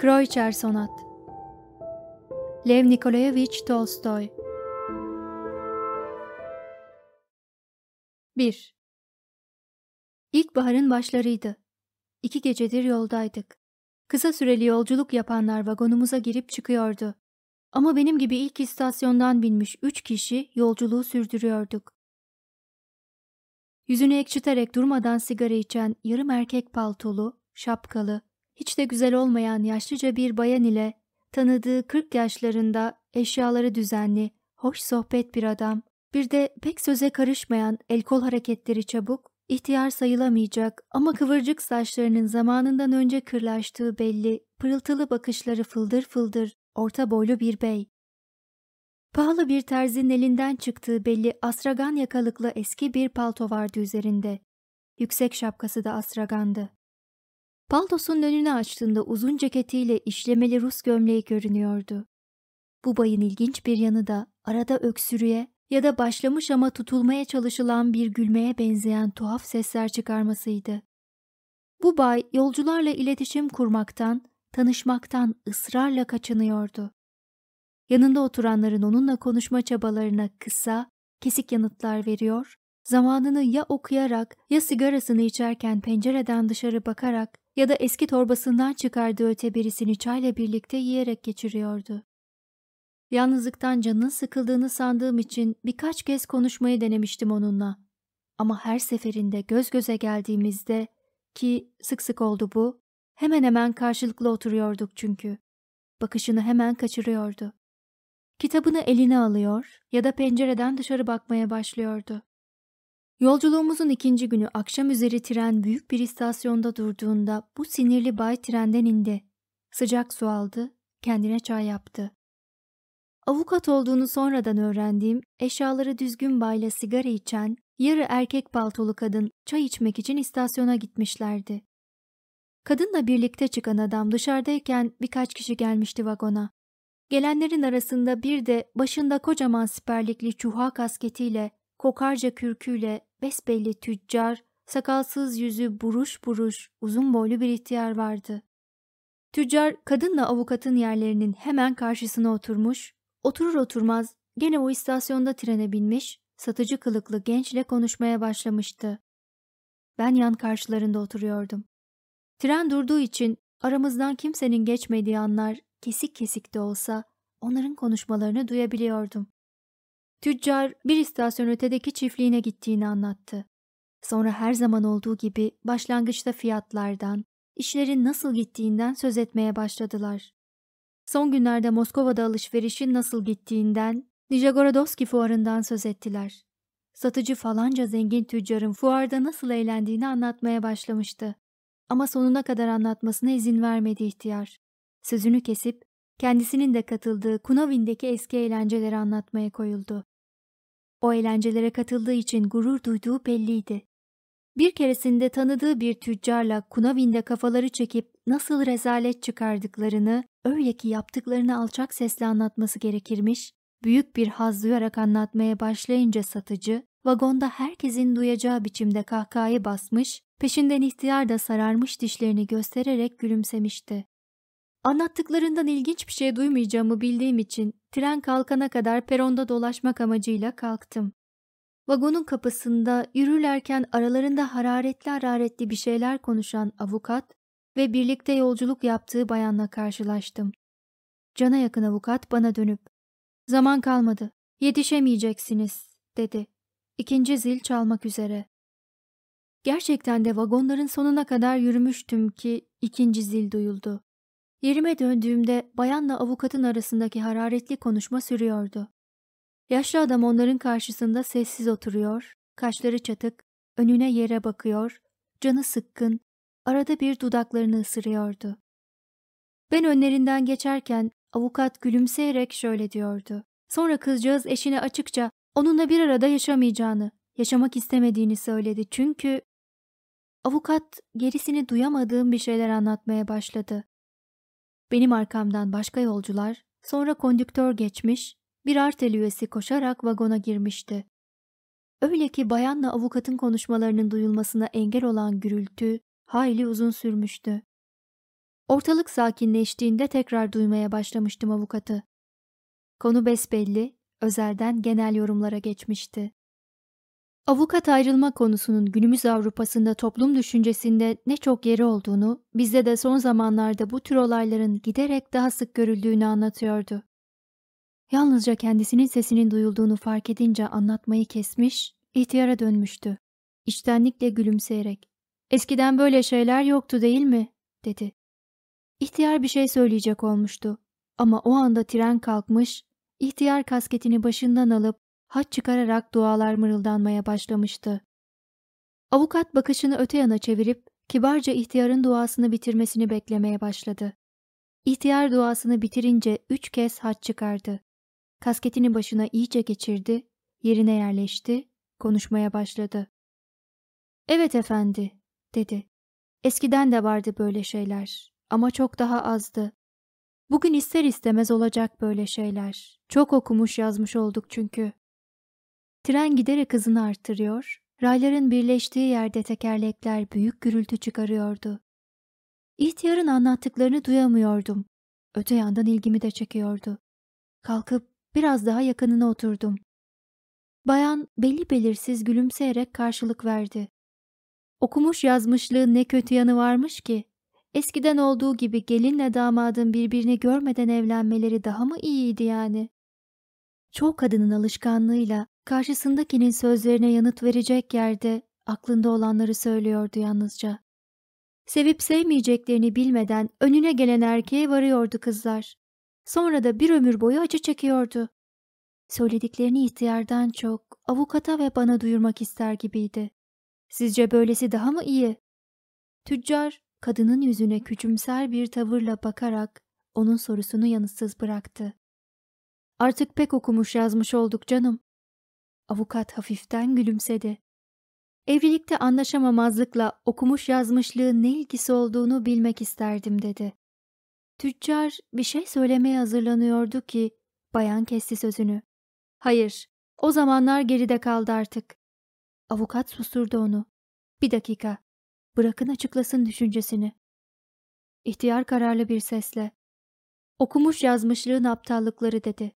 Kroiçer Sonat Lev Nikolayevich Tolstoy 1. İlkbaharın başlarıydı. İki gecedir yoldaydık. Kısa süreli yolculuk yapanlar vagonumuza girip çıkıyordu. Ama benim gibi ilk istasyondan binmiş üç kişi yolculuğu sürdürüyorduk. Yüzünü ekşiterek durmadan sigara içen yarım erkek paltolu, şapkalı, hiç de güzel olmayan yaşlıca bir bayan ile tanıdığı kırk yaşlarında eşyaları düzenli, hoş sohbet bir adam, bir de pek söze karışmayan el kol hareketleri çabuk, ihtiyar sayılamayacak ama kıvırcık saçlarının zamanından önce kırlaştığı belli, pırıltılı bakışları fıldır fıldır, orta boylu bir bey. Pahalı bir terzinin elinden çıktığı belli astragan yakalıklı eski bir palto vardı üzerinde. Yüksek şapkası da astragandı. Paltosunun önünü açtığında uzun ceketiyle işlemeli Rus gömleği görünüyordu. Bu bayın ilginç bir yanı da arada öksürüğe ya da başlamış ama tutulmaya çalışılan bir gülmeye benzeyen tuhaf sesler çıkarmasıydı. Bu bay yolcularla iletişim kurmaktan, tanışmaktan ısrarla kaçınıyordu. Yanında oturanların onunla konuşma çabalarına kısa, kesik yanıtlar veriyor, zamanını ya okuyarak ya sigarasını içerken pencereden dışarı bakarak ya da eski torbasından çıkardığı öte birisini çayla birlikte yiyerek geçiriyordu. Yalnızlıktan canının sıkıldığını sandığım için birkaç kez konuşmayı denemiştim onunla. Ama her seferinde göz göze geldiğimizde ki sık sık oldu bu, hemen hemen karşılıklı oturuyorduk çünkü. Bakışını hemen kaçırıyordu. Kitabını eline alıyor ya da pencereden dışarı bakmaya başlıyordu. Yolculuğumuzun ikinci günü akşam üzeri tren büyük bir istasyonda durduğunda bu sinirli bay trenden indi. Sıcak su aldı, kendine çay yaptı. Avukat olduğunu sonradan öğrendiğim, eşyaları düzgün bayla sigara içen, yarı erkek paltolu kadın çay içmek için istasyona gitmişlerdi. Kadınla birlikte çıkan adam dışarıdayken birkaç kişi gelmişti vagona. Gelenlerin arasında bir de başında kocaman siperlikli çuha kasketiyle, kokarca kürküyle besbelli tüccar, sakalsız yüzü buruş buruş, uzun boylu bir ihtiyar vardı. Tüccar kadınla avukatın yerlerinin hemen karşısına oturmuş, oturur oturmaz gene o istasyonda trene binmiş, satıcı kılıklı gençle konuşmaya başlamıştı. Ben yan karşılarında oturuyordum. Tren durduğu için aramızdan kimsenin geçmediği anlar kesik kesik de olsa onların konuşmalarını duyabiliyordum. Tüccar bir istasyon ötedeki çiftliğine gittiğini anlattı. Sonra her zaman olduğu gibi başlangıçta fiyatlardan, işlerin nasıl gittiğinden söz etmeye başladılar. Son günlerde Moskova'da alışverişin nasıl gittiğinden, Nijagorodovski fuarından söz ettiler. Satıcı falanca zengin tüccarın fuarda nasıl eğlendiğini anlatmaya başlamıştı. Ama sonuna kadar anlatmasına izin vermedi ihtiyar. Sözünü kesip kendisinin de katıldığı Kunavin'deki eski eğlenceleri anlatmaya koyuldu. O eğlencelere katıldığı için gurur duyduğu belliydi. Bir keresinde tanıdığı bir tüccarla Kunavin'de kafaları çekip nasıl rezalet çıkardıklarını, öyle ki yaptıklarını alçak sesle anlatması gerekirmiş, büyük bir haz duyarak anlatmaya başlayınca satıcı, vagonda herkesin duyacağı biçimde kahkahayı basmış, peşinden ihtiyar da sararmış dişlerini göstererek gülümsemişti. Anlattıklarından ilginç bir şey duymayacağımı bildiğim için tren kalkana kadar peronda dolaşmak amacıyla kalktım. Vagonun kapısında yürürlerken aralarında hararetli hararetli bir şeyler konuşan avukat ve birlikte yolculuk yaptığı bayanla karşılaştım. Cana yakın avukat bana dönüp ''Zaman kalmadı, yetişemeyeceksiniz.'' dedi. İkinci zil çalmak üzere. Gerçekten de vagonların sonuna kadar yürümüştüm ki ikinci zil duyuldu. Yerime döndüğümde bayanla avukatın arasındaki hararetli konuşma sürüyordu. Yaşlı adam onların karşısında sessiz oturuyor, kaşları çatık, önüne yere bakıyor, canı sıkkın, arada bir dudaklarını ısırıyordu. Ben önlerinden geçerken avukat gülümseyerek şöyle diyordu. Sonra kızcağız eşine açıkça onunla bir arada yaşamayacağını, yaşamak istemediğini söyledi çünkü... Avukat gerisini duyamadığım bir şeyler anlatmaya başladı. Benim arkamdan başka yolcular, sonra kondüktör geçmiş, bir artel üyesi koşarak vagona girmişti. Öyle ki bayanla avukatın konuşmalarının duyulmasına engel olan gürültü hayli uzun sürmüştü. Ortalık sakinleştiğinde tekrar duymaya başlamıştım avukatı. Konu besbelli, özelden genel yorumlara geçmişti. Avukat ayrılma konusunun günümüz Avrupa'sında toplum düşüncesinde ne çok yeri olduğunu, bizde de son zamanlarda bu tür olayların giderek daha sık görüldüğünü anlatıyordu. Yalnızca kendisinin sesinin duyulduğunu fark edince anlatmayı kesmiş, ihtiyara dönmüştü. İçtenlikle gülümseyerek. Eskiden böyle şeyler yoktu değil mi? dedi. İhtiyar bir şey söyleyecek olmuştu. Ama o anda tren kalkmış, ihtiyar kasketini başından alıp haç çıkararak dualar mırıldanmaya başlamıştı. Avukat bakışını öte yana çevirip kibarca ihtiyarın duasını bitirmesini beklemeye başladı. İhtiyar duasını bitirince üç kez haç çıkardı. Kasketini başına iyice geçirdi, yerine yerleşti, konuşmaya başladı. Evet efendi, dedi. Eskiden de vardı böyle şeyler ama çok daha azdı. Bugün ister istemez olacak böyle şeyler. Çok okumuş yazmış olduk çünkü. Tren giderek hızını arttırıyor, rayların birleştiği yerde tekerlekler büyük gürültü çıkarıyordu. İhtiyarın anlattıklarını duyamıyordum. Öte yandan ilgimi de çekiyordu. Kalkıp biraz daha yakınına oturdum. Bayan belli belirsiz gülümseyerek karşılık verdi. Okumuş yazmışlığın ne kötü yanı varmış ki? Eskiden olduğu gibi gelinle damadın birbirini görmeden evlenmeleri daha mı iyiydi yani? Çoğu kadının alışkanlığıyla karşısındakinin sözlerine yanıt verecek yerde aklında olanları söylüyordu yalnızca. Sevip sevmeyeceklerini bilmeden önüne gelen erkeğe varıyordu kızlar. Sonra da bir ömür boyu acı çekiyordu. Söylediklerini ihtiyardan çok avukata ve bana duyurmak ister gibiydi. Sizce böylesi daha mı iyi? Tüccar kadının yüzüne küçümser bir tavırla bakarak onun sorusunu yanıtsız bıraktı. Artık pek okumuş yazmış olduk canım. Avukat hafiften gülümsedi. Evlilikte anlaşamamazlıkla okumuş yazmışlığın ne ilgisi olduğunu bilmek isterdim dedi. Tüccar bir şey söylemeye hazırlanıyordu ki bayan kesti sözünü. Hayır, o zamanlar geride kaldı artık. Avukat susturdu onu. Bir dakika, bırakın açıklasın düşüncesini. İhtiyar kararlı bir sesle. Okumuş yazmışlığın aptallıkları dedi.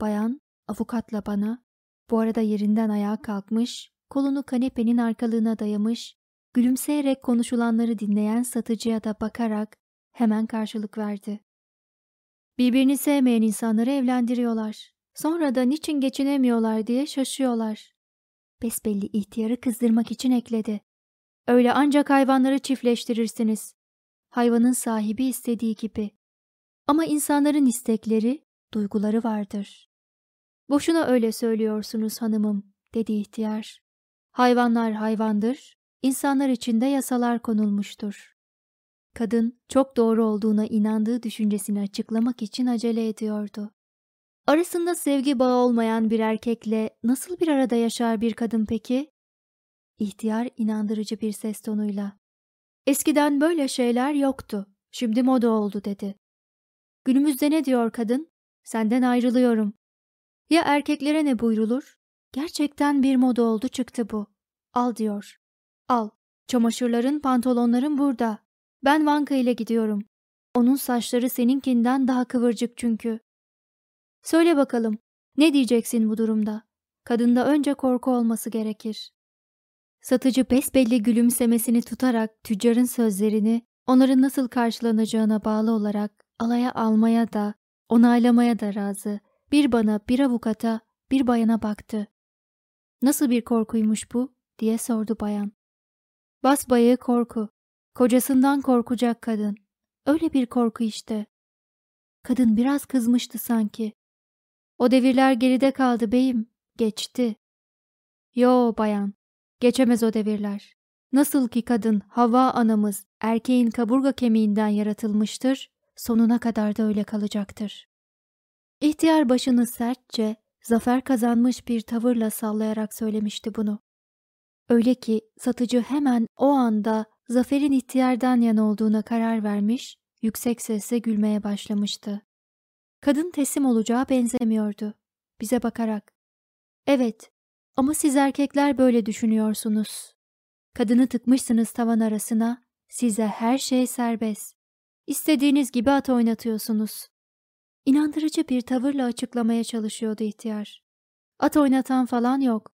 Bayan, avukatla bana, bu arada yerinden ayağa kalkmış, kolunu kanepenin arkalığına dayamış, gülümseyerek konuşulanları dinleyen satıcıya da bakarak hemen karşılık verdi. Birbirini sevmeyen insanları evlendiriyorlar. Sonra da niçin geçinemiyorlar diye şaşıyorlar. Besbelli ihtiyarı kızdırmak için ekledi. Öyle ancak hayvanları çiftleştirirsiniz. Hayvanın sahibi istediği gibi. Ama insanların istekleri, duyguları vardır. Boşuna öyle söylüyorsunuz hanımım, dedi ihtiyar. Hayvanlar hayvandır, insanlar için de yasalar konulmuştur. Kadın çok doğru olduğuna inandığı düşüncesini açıklamak için acele ediyordu. Arasında sevgi bağı olmayan bir erkekle nasıl bir arada yaşar bir kadın peki? İhtiyar inandırıcı bir ses tonuyla. Eskiden böyle şeyler yoktu. Şimdi moda oldu dedi. Günümüzde ne diyor kadın? Senden ayrılıyorum. Ya erkeklere ne buyrulur? Gerçekten bir moda oldu çıktı bu. Al diyor. Al. Çamaşırların, pantolonların burada. Ben Vanka ile gidiyorum. Onun saçları seninkinden daha kıvırcık çünkü. Söyle bakalım, ne diyeceksin bu durumda? Kadında önce korku olması gerekir. Satıcı besbelli gülümsemesini tutarak tüccarın sözlerini onların nasıl karşılanacağına bağlı olarak alaya almaya da onaylamaya da razı. Bir bana, bir avukata, bir bayana baktı. Nasıl bir korkuymuş bu diye sordu bayan. Basbayağı korku. Kocasından korkacak kadın. Öyle bir korku işte. Kadın biraz kızmıştı sanki. O devirler geride kaldı beyim. Geçti. Yo bayan. Geçemez o devirler. Nasıl ki kadın hava anamız erkeğin kaburga kemiğinden yaratılmıştır, sonuna kadar da öyle kalacaktır. İhtiyar başını sertçe, zafer kazanmış bir tavırla sallayarak söylemişti bunu. Öyle ki satıcı hemen o anda zaferin ihtiyardan yana olduğuna karar vermiş, yüksek sesle gülmeye başlamıştı. Kadın teslim olacağı benzemiyordu. Bize bakarak. Evet ama siz erkekler böyle düşünüyorsunuz. Kadını tıkmışsınız tavan arasına, size her şey serbest. İstediğiniz gibi at oynatıyorsunuz. İnandırıcı bir tavırla açıklamaya çalışıyordu ihtiyar. At oynatan falan yok.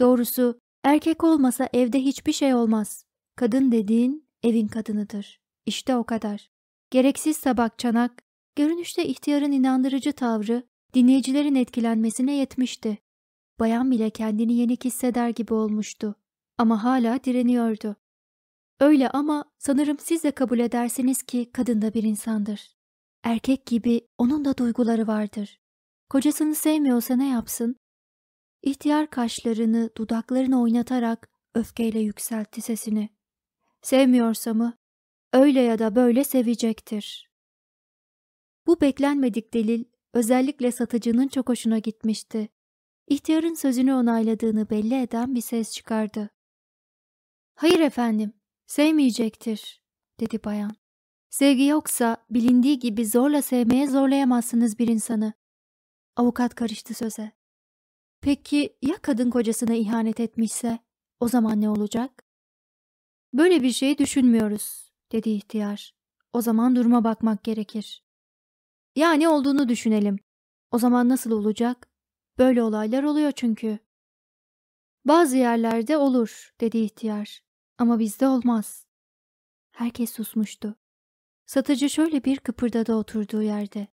Doğrusu erkek olmasa evde hiçbir şey olmaz. Kadın dediğin evin kadınıdır. İşte o kadar. Gereksiz tabak çanak, görünüşte ihtiyarın inandırıcı tavrı dinleyicilerin etkilenmesine yetmişti. Bayan bile kendini yenik hisseder gibi olmuştu. Ama hala direniyordu. Öyle ama sanırım siz de kabul edersiniz ki kadın da bir insandır. Erkek gibi onun da duyguları vardır. Kocasını sevmiyorsa ne yapsın? İhtiyar kaşlarını, dudaklarını oynatarak öfkeyle yükseltti sesini. Sevmiyorsa mı? Öyle ya da böyle sevecektir. Bu beklenmedik delil özellikle satıcının çok hoşuna gitmişti. İhtiyarın sözünü onayladığını belli eden bir ses çıkardı. Hayır efendim, sevmeyecektir, dedi bayan. Sevgi yoksa bilindiği gibi zorla sevmeye zorlayamazsınız bir insanı. Avukat karıştı söze. Peki ya kadın kocasına ihanet etmişse? O zaman ne olacak? Böyle bir şey düşünmüyoruz, dedi ihtiyar. O zaman duruma bakmak gerekir. Yani olduğunu düşünelim. O zaman nasıl olacak? Böyle olaylar oluyor çünkü. Bazı yerlerde olur, dedi ihtiyar. Ama bizde olmaz. Herkes susmuştu. Satıcı şöyle bir kıpırdadı oturduğu yerde.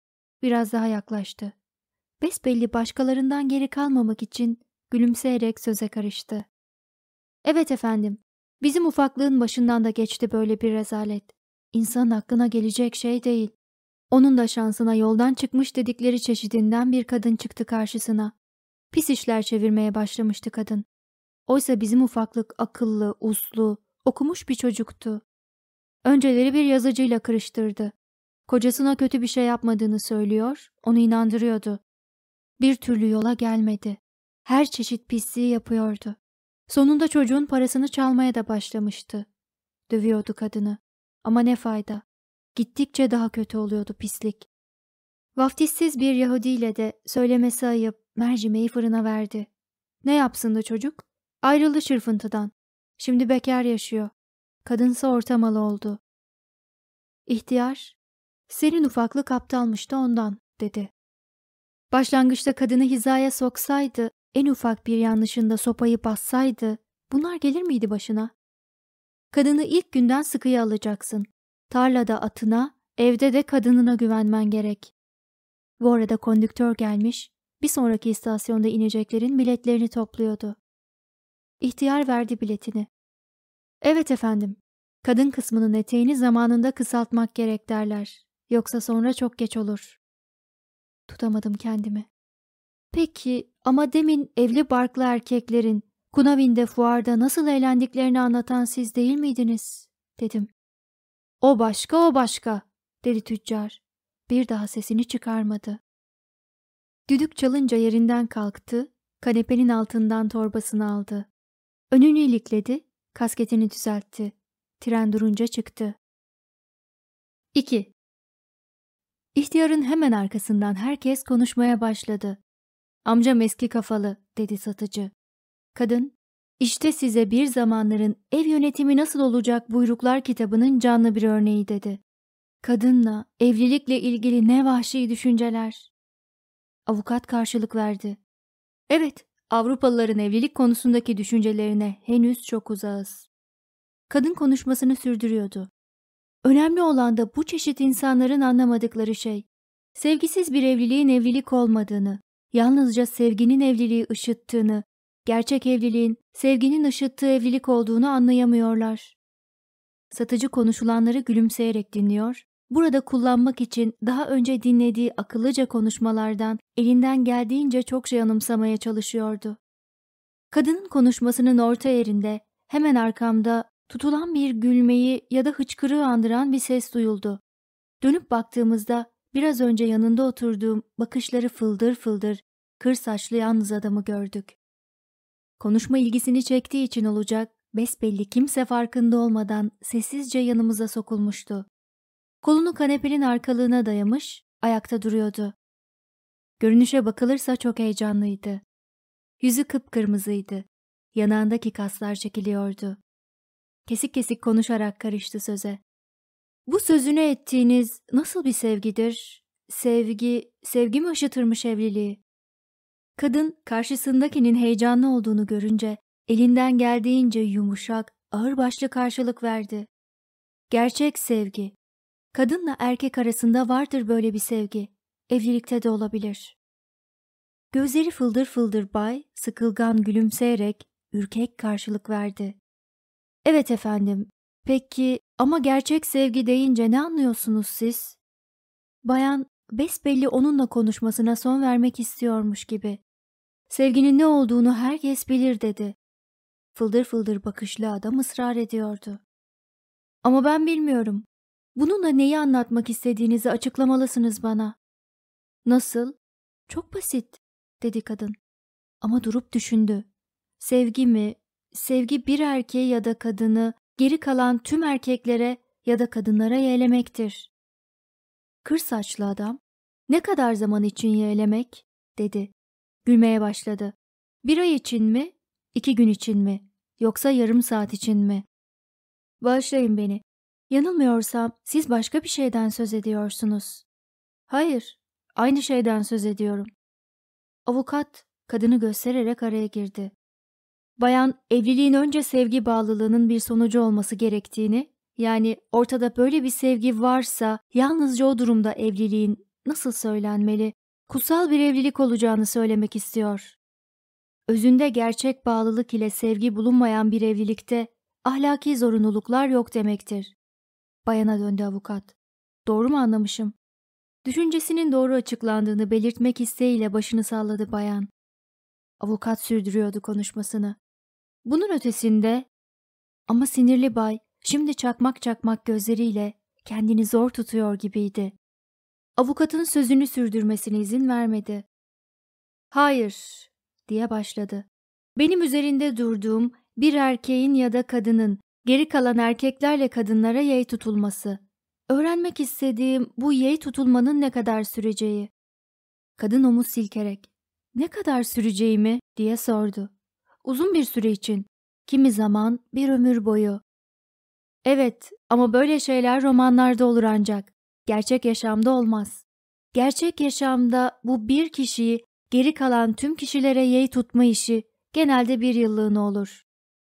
Biraz daha yaklaştı. Besbelli başkalarından geri kalmamak için gülümseyerek söze karıştı. Evet efendim, bizim ufaklığın başından da geçti böyle bir rezalet. İnsanın aklına gelecek şey değil. Onun da şansına yoldan çıkmış dedikleri çeşidinden bir kadın çıktı karşısına. Pis işler çevirmeye başlamıştı kadın. Oysa bizim ufaklık akıllı, uslu, okumuş bir çocuktu. Önceleri bir yazıcıyla kırıştırdı. Kocasına kötü bir şey yapmadığını söylüyor, onu inandırıyordu. Bir türlü yola gelmedi. Her çeşit pisliği yapıyordu. Sonunda çocuğun parasını çalmaya da başlamıştı. Dövüyordu kadını. Ama ne fayda. Gittikçe daha kötü oluyordu pislik. Vaftissiz bir Yahudiyle de söylemesi ayıp mercimeği fırına verdi. Ne yapsın da çocuk? Ayrıldı çırfıntıdan. Şimdi bekar yaşıyor. Kadınsa ortamalı oldu. İhtiyar, senin ufaklık aptalmıştı ondan, dedi. Başlangıçta kadını hizaya soksaydı, en ufak bir yanlışında sopayı bassaydı, bunlar gelir miydi başına? Kadını ilk günden sıkıya alacaksın. Tarlada atına, evde de kadınına güvenmen gerek. Bu arada kondüktör gelmiş, bir sonraki istasyonda ineceklerin biletlerini topluyordu. İhtiyar verdi biletini. Evet efendim, kadın kısmının eteğini zamanında kısaltmak gerek derler. Yoksa sonra çok geç olur. Tutamadım kendimi. Peki ama demin evli barklı erkeklerin Kunavin'de fuarda nasıl eğlendiklerini anlatan siz değil miydiniz? dedim. O başka o başka dedi tüccar. Bir daha sesini çıkarmadı. Düdük çalınca yerinden kalktı, kanepenin altından torbasını aldı. Önünü ilikledi, kasketini düzeltti. Tren durunca çıktı. 2. İhtiyarın hemen arkasından herkes konuşmaya başladı. Amcam eski kafalı, dedi satıcı. Kadın, işte size bir zamanların ev yönetimi nasıl olacak buyruklar kitabının canlı bir örneği dedi. Kadınla, evlilikle ilgili ne vahşi düşünceler. Avukat karşılık verdi. Evet, Avrupalıların evlilik konusundaki düşüncelerine henüz çok uzağız. Kadın konuşmasını sürdürüyordu. Önemli olan da bu çeşit insanların anlamadıkları şey. Sevgisiz bir evliliğin evlilik olmadığını, yalnızca sevginin evliliği ışıttığını, gerçek evliliğin sevginin ışıttığı evlilik olduğunu anlayamıyorlar. Satıcı konuşulanları gülümseyerek dinliyor, burada kullanmak için daha önce dinlediği akıllıca konuşmalardan elinden geldiğince çok şey anımsamaya çalışıyordu. Kadının konuşmasının orta yerinde hemen arkamda tutulan bir gülmeyi ya da hıçkırığı andıran bir ses duyuldu. Dönüp baktığımızda biraz önce yanında oturduğum bakışları fıldır fıldır kır saçlı yalnız adamı gördük. Konuşma ilgisini çektiği için olacak, besbelli kimse farkında olmadan sessizce yanımıza sokulmuştu. Kolunu kanepenin arkalığına dayamış, ayakta duruyordu. Görünüşe bakılırsa çok heyecanlıydı. Yüzü kıpkırmızıydı. Yanağındaki kaslar çekiliyordu. Kesik kesik konuşarak karıştı söze. Bu sözünü ettiğiniz nasıl bir sevgidir? Sevgi, sevgi mi ışıtırmış evliliği? Kadın karşısındakinin heyecanlı olduğunu görünce elinden geldiğince yumuşak, ağırbaşlı karşılık verdi. Gerçek sevgi. Kadınla erkek arasında vardır böyle bir sevgi. Evlilikte de olabilir. Gözleri fıldır fıldır bay, sıkılgan gülümseyerek ürkek karşılık verdi. Evet efendim. Peki ama gerçek sevgi deyince ne anlıyorsunuz siz? Bayan besbelli onunla konuşmasına son vermek istiyormuş gibi. Sevginin ne olduğunu herkes bilir dedi. Fıldır fıldır bakışlı adam ısrar ediyordu. Ama ben bilmiyorum. Bununla neyi anlatmak istediğinizi açıklamalısınız bana. Nasıl? Çok basit, dedi kadın. Ama durup düşündü. Sevgi mi? Sevgi bir erkeği ya da kadını geri kalan tüm erkeklere ya da kadınlara yeğlemektir. Kır saçlı adam, ne kadar zaman için yeğlemek? dedi. Gülmeye başladı. Bir ay için mi? İki gün için mi? Yoksa yarım saat için mi? Bağışlayın beni. Yanılmıyorsam siz başka bir şeyden söz ediyorsunuz. Hayır, aynı şeyden söz ediyorum. Avukat kadını göstererek araya girdi. Bayan evliliğin önce sevgi bağlılığının bir sonucu olması gerektiğini, yani ortada böyle bir sevgi varsa yalnızca o durumda evliliğin nasıl söylenmeli, kutsal bir evlilik olacağını söylemek istiyor. Özünde gerçek bağlılık ile sevgi bulunmayan bir evlilikte ahlaki zorunluluklar yok demektir. Bayana döndü avukat. Doğru mu anlamışım? Düşüncesinin doğru açıklandığını belirtmek isteğiyle başını salladı bayan. Avukat sürdürüyordu konuşmasını. Bunun ötesinde ama sinirli bay şimdi çakmak çakmak gözleriyle kendini zor tutuyor gibiydi. Avukatın sözünü sürdürmesine izin vermedi. Hayır, diye başladı. Benim üzerinde durduğum bir erkeğin ya da kadının geri kalan erkeklerle kadınlara yey tutulması. Öğrenmek istediğim bu yey tutulmanın ne kadar süreceği. Kadın omuz silkerek, ne kadar süreceğimi diye sordu. Uzun bir süre için, kimi zaman bir ömür boyu. Evet ama böyle şeyler romanlarda olur ancak. Gerçek yaşamda olmaz. Gerçek yaşamda bu bir kişiyi geri kalan tüm kişilere yey tutma işi genelde bir yıllığına olur.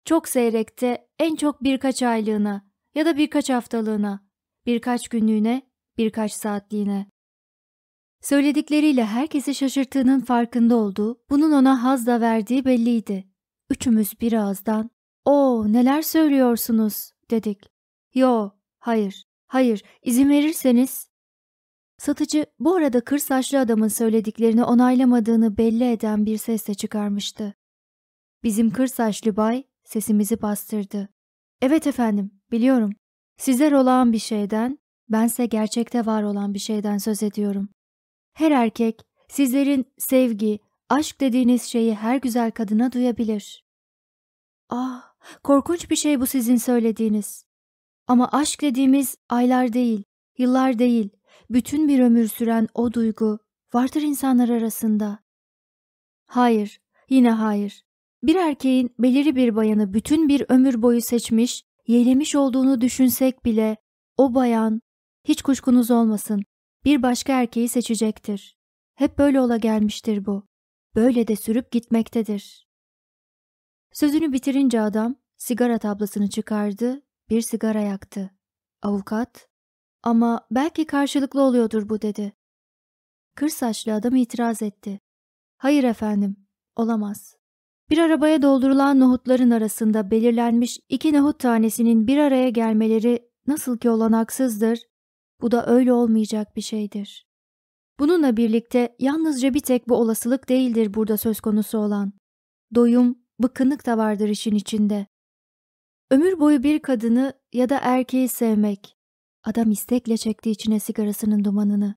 Çok seyrekte en çok birkaç aylığına ya da birkaç haftalığına, birkaç günlüğüne, birkaç saatliğine. Söyledikleriyle herkesi şaşırttığının farkında olduğu, bunun ona haz da verdiği belliydi. Üçümüz bir ağızdan, ''Oo neler söylüyorsunuz?'' dedik. ''Yo, hayır, hayır, izin verirseniz.'' Satıcı bu arada kır saçlı adamın söylediklerini onaylamadığını belli eden bir sesle çıkarmıştı. Bizim kır saçlı bay sesimizi bastırdı. Evet efendim, biliyorum. Sizler olağan bir şeyden, bense gerçekte var olan bir şeyden söz ediyorum. Her erkek sizlerin sevgi, aşk dediğiniz şeyi her güzel kadına duyabilir. Ah, korkunç bir şey bu sizin söylediğiniz. Ama aşk dediğimiz aylar değil, yıllar değil, bütün bir ömür süren o duygu vardır insanlar arasında. Hayır, yine hayır. Bir erkeğin belirli bir bayanı bütün bir ömür boyu seçmiş, yeğlemiş olduğunu düşünsek bile o bayan, hiç kuşkunuz olmasın, bir başka erkeği seçecektir. Hep böyle ola gelmiştir bu. Böyle de sürüp gitmektedir. Sözünü bitirince adam sigara tablasını çıkardı, bir sigara yaktı. Avukat, ama belki karşılıklı oluyordur bu dedi. Kır saçlı adam itiraz etti. Hayır efendim, olamaz. Bir arabaya doldurulan nohutların arasında belirlenmiş iki nohut tanesinin bir araya gelmeleri nasıl ki olanaksızdır, bu da öyle olmayacak bir şeydir. Bununla birlikte yalnızca bir tek bu olasılık değildir burada söz konusu olan. Doyum, bıkkınlık da vardır işin içinde. Ömür boyu bir kadını ya da erkeği sevmek. Adam istekle çekti içine sigarasının dumanını.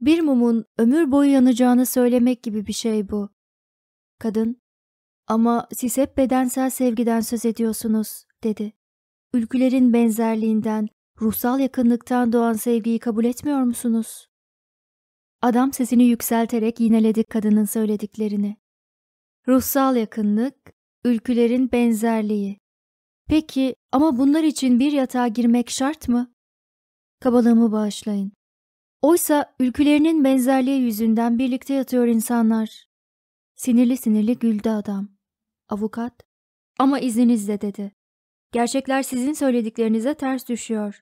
Bir mumun ömür boyu yanacağını söylemek gibi bir şey bu. Kadın, ama siz hep bedensel sevgiden söz ediyorsunuz, dedi. Ülkülerin benzerliğinden, ruhsal yakınlıktan doğan sevgiyi kabul etmiyor musunuz? Adam sesini yükselterek yineledi kadının söylediklerini. Ruhsal yakınlık, ülkülerin benzerliği. Peki ama bunlar için bir yatağa girmek şart mı? Kabalığımı bağışlayın. Oysa ülkülerinin benzerliği yüzünden birlikte yatıyor insanlar. Sinirli sinirli güldü adam. Avukat, ama izninizle dedi. Gerçekler sizin söylediklerinize ters düşüyor.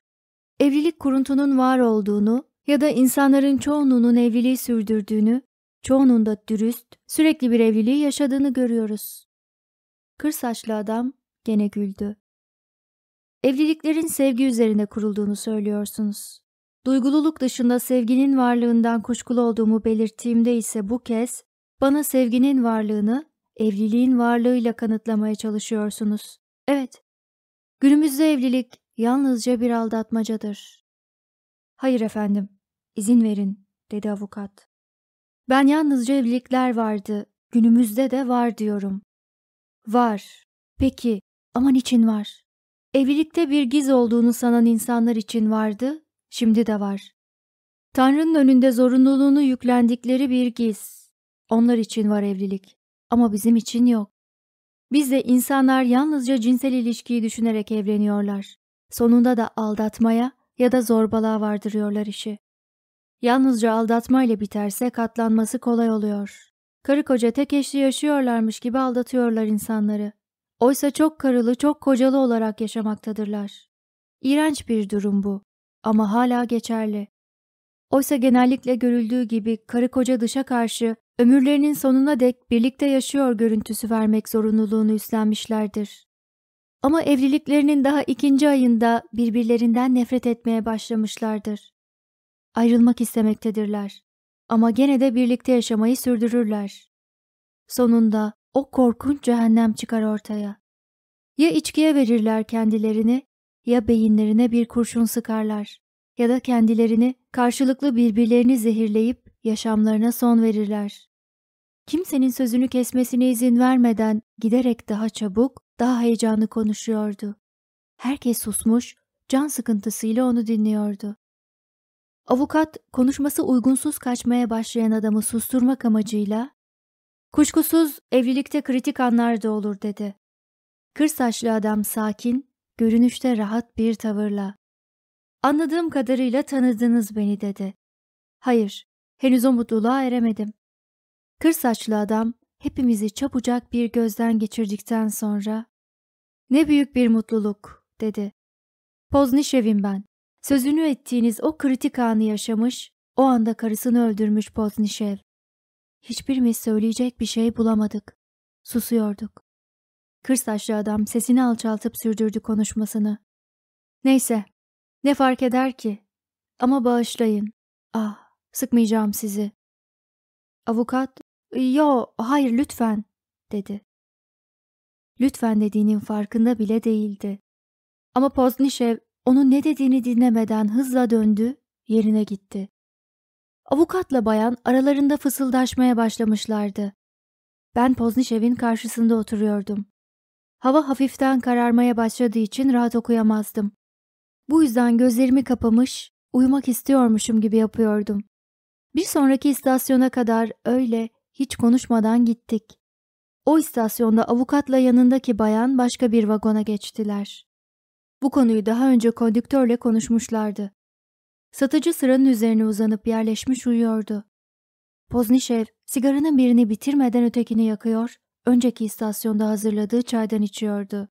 Evlilik kuruntunun var olduğunu ya da insanların çoğunluğunun evliliği sürdürdüğünü, çoğunun da dürüst, sürekli bir evliliği yaşadığını görüyoruz. Kır saçlı adam gene güldü. Evliliklerin sevgi üzerine kurulduğunu söylüyorsunuz. Duygululuk dışında sevginin varlığından kuşkulu olduğumu belirttiğimde ise bu kez bana sevginin varlığını evliliğin varlığıyla kanıtlamaya çalışıyorsunuz. Evet, günümüzde evlilik yalnızca bir aldatmacadır. Hayır efendim, izin verin, dedi avukat. Ben yalnızca evlilikler vardı, günümüzde de var diyorum. Var. Peki, ama niçin var? Evlilikte bir giz olduğunu sanan insanlar için vardı, şimdi de var. Tanrı'nın önünde zorunluluğunu yüklendikleri bir giz. Onlar için var evlilik. Ama bizim için yok. Bizde insanlar yalnızca cinsel ilişkiyi düşünerek evleniyorlar. Sonunda da aldatmaya ya da zorbalığa vardırıyorlar işi. Yalnızca aldatmayla biterse katlanması kolay oluyor. Karı koca tek eşli yaşıyorlarmış gibi aldatıyorlar insanları. Oysa çok karılı, çok kocalı olarak yaşamaktadırlar. İğrenç bir durum bu ama hala geçerli. Oysa genellikle görüldüğü gibi karı koca dışa karşı ömürlerinin sonuna dek birlikte yaşıyor görüntüsü vermek zorunluluğunu üstlenmişlerdir. Ama evliliklerinin daha ikinci ayında birbirlerinden nefret etmeye başlamışlardır. Ayrılmak istemektedirler ama gene de birlikte yaşamayı sürdürürler. Sonunda o korkunç cehennem çıkar ortaya. Ya içkiye verirler kendilerini ya beyinlerine bir kurşun sıkarlar ya da kendilerini karşılıklı birbirlerini zehirleyip yaşamlarına son verirler. Kimsenin sözünü kesmesine izin vermeden giderek daha çabuk, daha heyecanlı konuşuyordu. Herkes susmuş, can sıkıntısıyla onu dinliyordu. Avukat konuşması uygunsuz kaçmaya başlayan adamı susturmak amacıyla ''Kuşkusuz evlilikte kritik anlar da olur.'' dedi. Kır saçlı adam sakin, görünüşte rahat bir tavırla ''Anladığım kadarıyla tanıdınız beni.'' dedi. ''Hayır, henüz o mutluluğa eremedim. Kır saçlı adam hepimizi çabucak bir gözden geçirdikten sonra ''Ne büyük bir mutluluk'' dedi. ''Poznişev'im ben. Sözünü ettiğiniz o kritik anı yaşamış, o anda karısını öldürmüş Poznişev. Hiçbirimiz söyleyecek bir şey bulamadık. Susuyorduk. Kır saçlı adam sesini alçaltıp sürdürdü konuşmasını. Neyse, ne fark eder ki? Ama bağışlayın. Ah, sıkmayacağım sizi. Avukat Yo, hayır lütfen, dedi. Lütfen dediğinin farkında bile değildi. Ama Poznişev onun ne dediğini dinlemeden hızla döndü, yerine gitti. Avukatla bayan aralarında fısıldaşmaya başlamışlardı. Ben Poznişev'in karşısında oturuyordum. Hava hafiften kararmaya başladığı için rahat okuyamazdım. Bu yüzden gözlerimi kapamış, uyumak istiyormuşum gibi yapıyordum. Bir sonraki istasyona kadar öyle hiç konuşmadan gittik. O istasyonda avukatla yanındaki bayan başka bir vagona geçtiler. Bu konuyu daha önce kondüktörle konuşmuşlardı. Satıcı sıranın üzerine uzanıp yerleşmiş uyuyordu. Poznişev sigaranın birini bitirmeden ötekini yakıyor, önceki istasyonda hazırladığı çaydan içiyordu.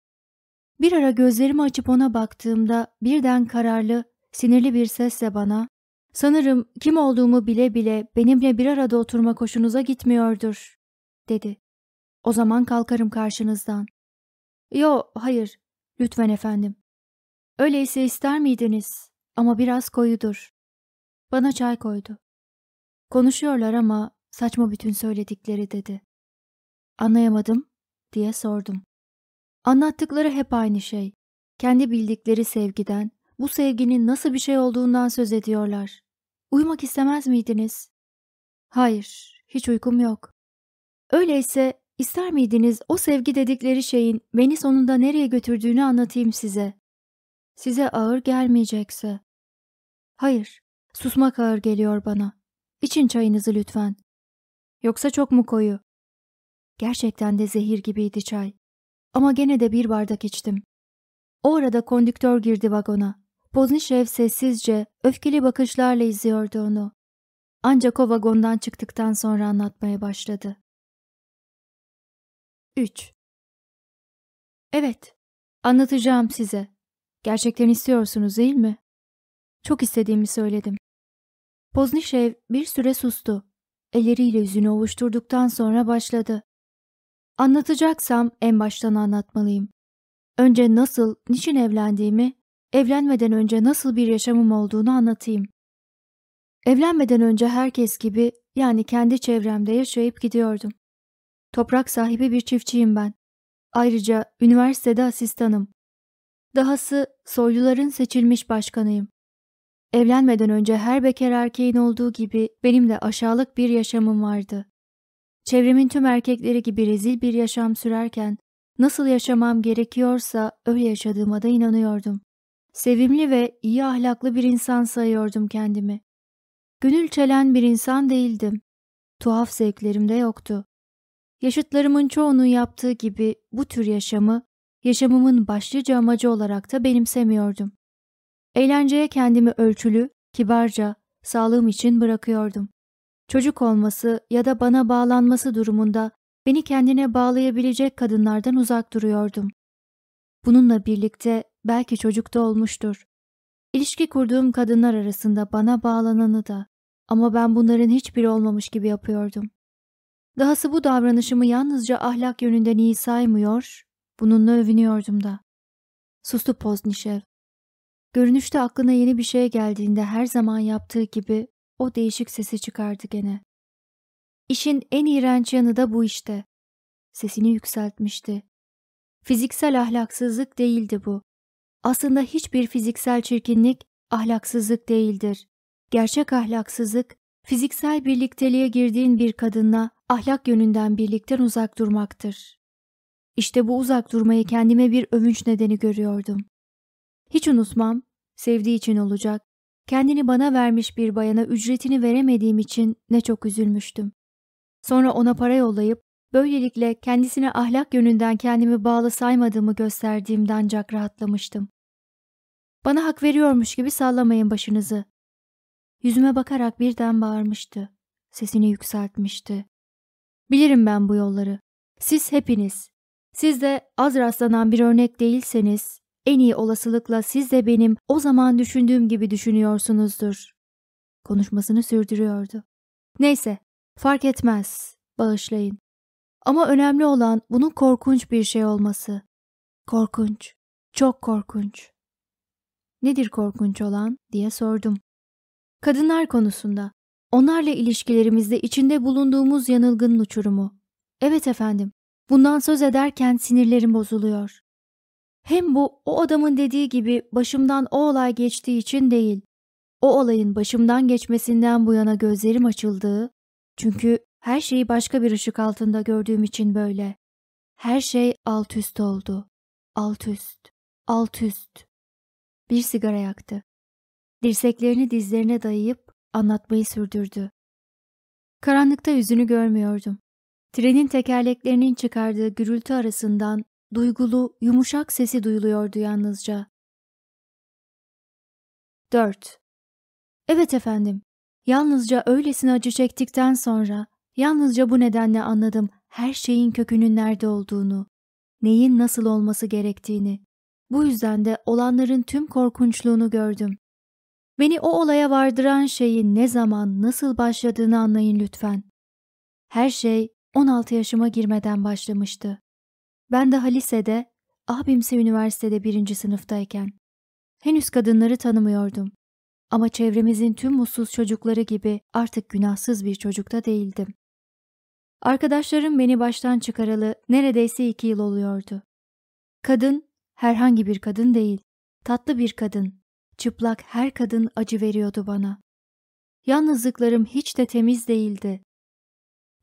Bir ara gözlerimi açıp ona baktığımda birden kararlı, sinirli bir sesle bana Sanırım kim olduğumu bile bile benimle bir arada oturma hoşunuza gitmiyordur, dedi. O zaman kalkarım karşınızdan. Yo, hayır. Lütfen efendim. Öyleyse ister miydiniz? Ama biraz koyudur. Bana çay koydu. Konuşuyorlar ama saçma bütün söyledikleri dedi. Anlayamadım diye sordum. Anlattıkları hep aynı şey. Kendi bildikleri sevgiden, bu sevginin nasıl bir şey olduğundan söz ediyorlar. Uyumak istemez miydiniz? Hayır, hiç uykum yok. Öyleyse ister miydiniz o sevgi dedikleri şeyin beni sonunda nereye götürdüğünü anlatayım size. Size ağır gelmeyecekse. Hayır, susmak ağır geliyor bana. İçin çayınızı lütfen. Yoksa çok mu koyu? Gerçekten de zehir gibiydi çay. Ama gene de bir bardak içtim. O arada kondüktör girdi vagona. Poznişev sessizce, öfkeli bakışlarla izliyordu onu. Ancak o vagondan çıktıktan sonra anlatmaya başladı. 3. Evet, anlatacağım size. Gerçekten istiyorsunuz değil mi? Çok istediğimi söyledim. Poznişev bir süre sustu. Elleriyle yüzünü ovuşturduktan sonra başladı. Anlatacaksam en baştan anlatmalıyım. Önce nasıl, niçin evlendiğimi, evlenmeden önce nasıl bir yaşamım olduğunu anlatayım. Evlenmeden önce herkes gibi yani kendi çevremde yaşayıp gidiyordum. Toprak sahibi bir çiftçiyim ben. Ayrıca üniversitede asistanım. Dahası soyluların seçilmiş başkanıyım. Evlenmeden önce her bekar erkeğin olduğu gibi benim de aşağılık bir yaşamım vardı. Çevremin tüm erkekleri gibi rezil bir yaşam sürerken nasıl yaşamam gerekiyorsa öyle yaşadığıma da inanıyordum. Sevimli ve iyi ahlaklı bir insan sayıyordum kendimi. Gönül çelen bir insan değildim. Tuhaf zevklerim de yoktu. Yaşıtlarımın çoğunun yaptığı gibi bu tür yaşamı yaşamımın başlıca amacı olarak da benimsemiyordum. Eğlenceye kendimi ölçülü, kibarca, sağlığım için bırakıyordum. Çocuk olması ya da bana bağlanması durumunda beni kendine bağlayabilecek kadınlardan uzak duruyordum. Bununla birlikte belki çocuk da olmuştur. İlişki kurduğum kadınlar arasında bana bağlananı da ama ben bunların hiçbiri olmamış gibi yapıyordum. Dahası bu davranışımı yalnızca ahlak yönünden iyi saymıyor, bununla övünüyordum da. Sustu Poznişev. Görünüşte aklına yeni bir şey geldiğinde her zaman yaptığı gibi o değişik sesi çıkardı gene. İşin en iğrenç yanı da bu işte. Sesini yükseltmişti. Fiziksel ahlaksızlık değildi bu. Aslında hiçbir fiziksel çirkinlik ahlaksızlık değildir. Gerçek ahlaksızlık, fiziksel birlikteliğe girdiğin bir kadınla ahlak yönünden birlikten uzak durmaktır. İşte bu uzak durmayı kendime bir övünç nedeni görüyordum. Hiç unutmam, sevdiği için olacak, kendini bana vermiş bir bayana ücretini veremediğim için ne çok üzülmüştüm. Sonra ona para yollayıp böylelikle kendisine ahlak yönünden kendimi bağlı saymadığımı gösterdiğimde ancak rahatlamıştım. Bana hak veriyormuş gibi sallamayın başınızı. Yüzüme bakarak birden bağırmıştı. Sesini yükseltmişti. Bilirim ben bu yolları. Siz hepiniz. Siz de az rastlanan bir örnek değilseniz, en iyi olasılıkla siz de benim o zaman düşündüğüm gibi düşünüyorsunuzdur. Konuşmasını sürdürüyordu. Neyse, fark etmez. Bağışlayın. Ama önemli olan bunun korkunç bir şey olması. Korkunç. Çok korkunç. Nedir korkunç olan diye sordum. Kadınlar konusunda. Onlarla ilişkilerimizde içinde bulunduğumuz yanılgının uçurumu. Evet efendim. Bundan söz ederken sinirlerim bozuluyor. Hem bu o adamın dediği gibi başımdan o olay geçtiği için değil. O olayın başımdan geçmesinden bu yana gözlerim açıldığı, çünkü her şeyi başka bir ışık altında gördüğüm için böyle. Her şey alt üst oldu. Alt üst, alt üst. Bir sigara yaktı. Dirseklerini dizlerine dayayıp anlatmayı sürdürdü. Karanlıkta yüzünü görmüyordum. Trenin tekerleklerinin çıkardığı gürültü arasından duygulu, yumuşak sesi duyuluyordu yalnızca. 4. Evet efendim. Yalnızca öylesine acı çektikten sonra, yalnızca bu nedenle anladım her şeyin kökünün nerede olduğunu, neyin nasıl olması gerektiğini. Bu yüzden de olanların tüm korkunçluğunu gördüm. Beni o olaya vardıran şeyin ne zaman, nasıl başladığını anlayın lütfen. Her şey 16 yaşıma girmeden başlamıştı. Ben daha lisede, abimse üniversitede birinci sınıftayken. Henüz kadınları tanımıyordum. Ama çevremizin tüm mutsuz çocukları gibi artık günahsız bir çocukta değildim. Arkadaşlarım beni baştan çıkaralı neredeyse iki yıl oluyordu. Kadın, herhangi bir kadın değil, tatlı bir kadın, çıplak her kadın acı veriyordu bana. Yalnızlıklarım hiç de temiz değildi.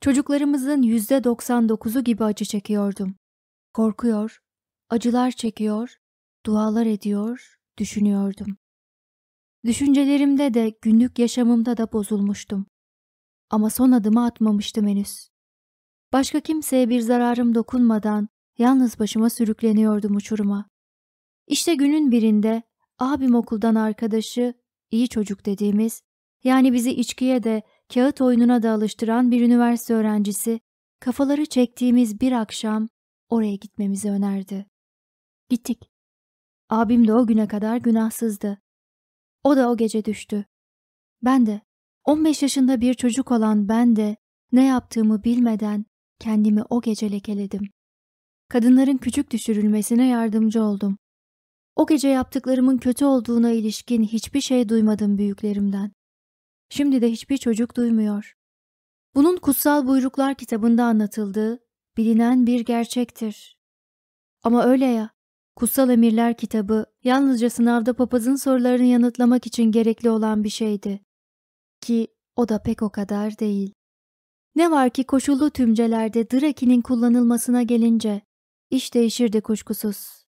Çocuklarımızın yüzde 99'u gibi acı çekiyordum. Korkuyor, acılar çekiyor, dualar ediyor, düşünüyordum. Düşüncelerimde de günlük yaşamımda da bozulmuştum. Ama son adımı atmamıştım henüz. Başka kimseye bir zararım dokunmadan yalnız başıma sürükleniyordum uçuruma. İşte günün birinde abim okuldan arkadaşı, iyi çocuk dediğimiz, yani bizi içkiye de, kağıt oyununa da alıştıran bir üniversite öğrencisi, kafaları çektiğimiz bir akşam oraya gitmemizi önerdi. Gittik. Abim de o güne kadar günahsızdı. O da o gece düştü. Ben de, 15 yaşında bir çocuk olan ben de ne yaptığımı bilmeden kendimi o gece lekeledim. Kadınların küçük düşürülmesine yardımcı oldum. O gece yaptıklarımın kötü olduğuna ilişkin hiçbir şey duymadım büyüklerimden. Şimdi de hiçbir çocuk duymuyor. Bunun Kutsal Buyruklar kitabında anlatıldığı bilinen bir gerçektir. Ama öyle ya, Kutsal Emirler kitabı yalnızca sınavda papazın sorularını yanıtlamak için gerekli olan bir şeydi. Ki o da pek o kadar değil. Ne var ki koşullu tümcelerde Draki'nin kullanılmasına gelince iş değişirdi kuşkusuz.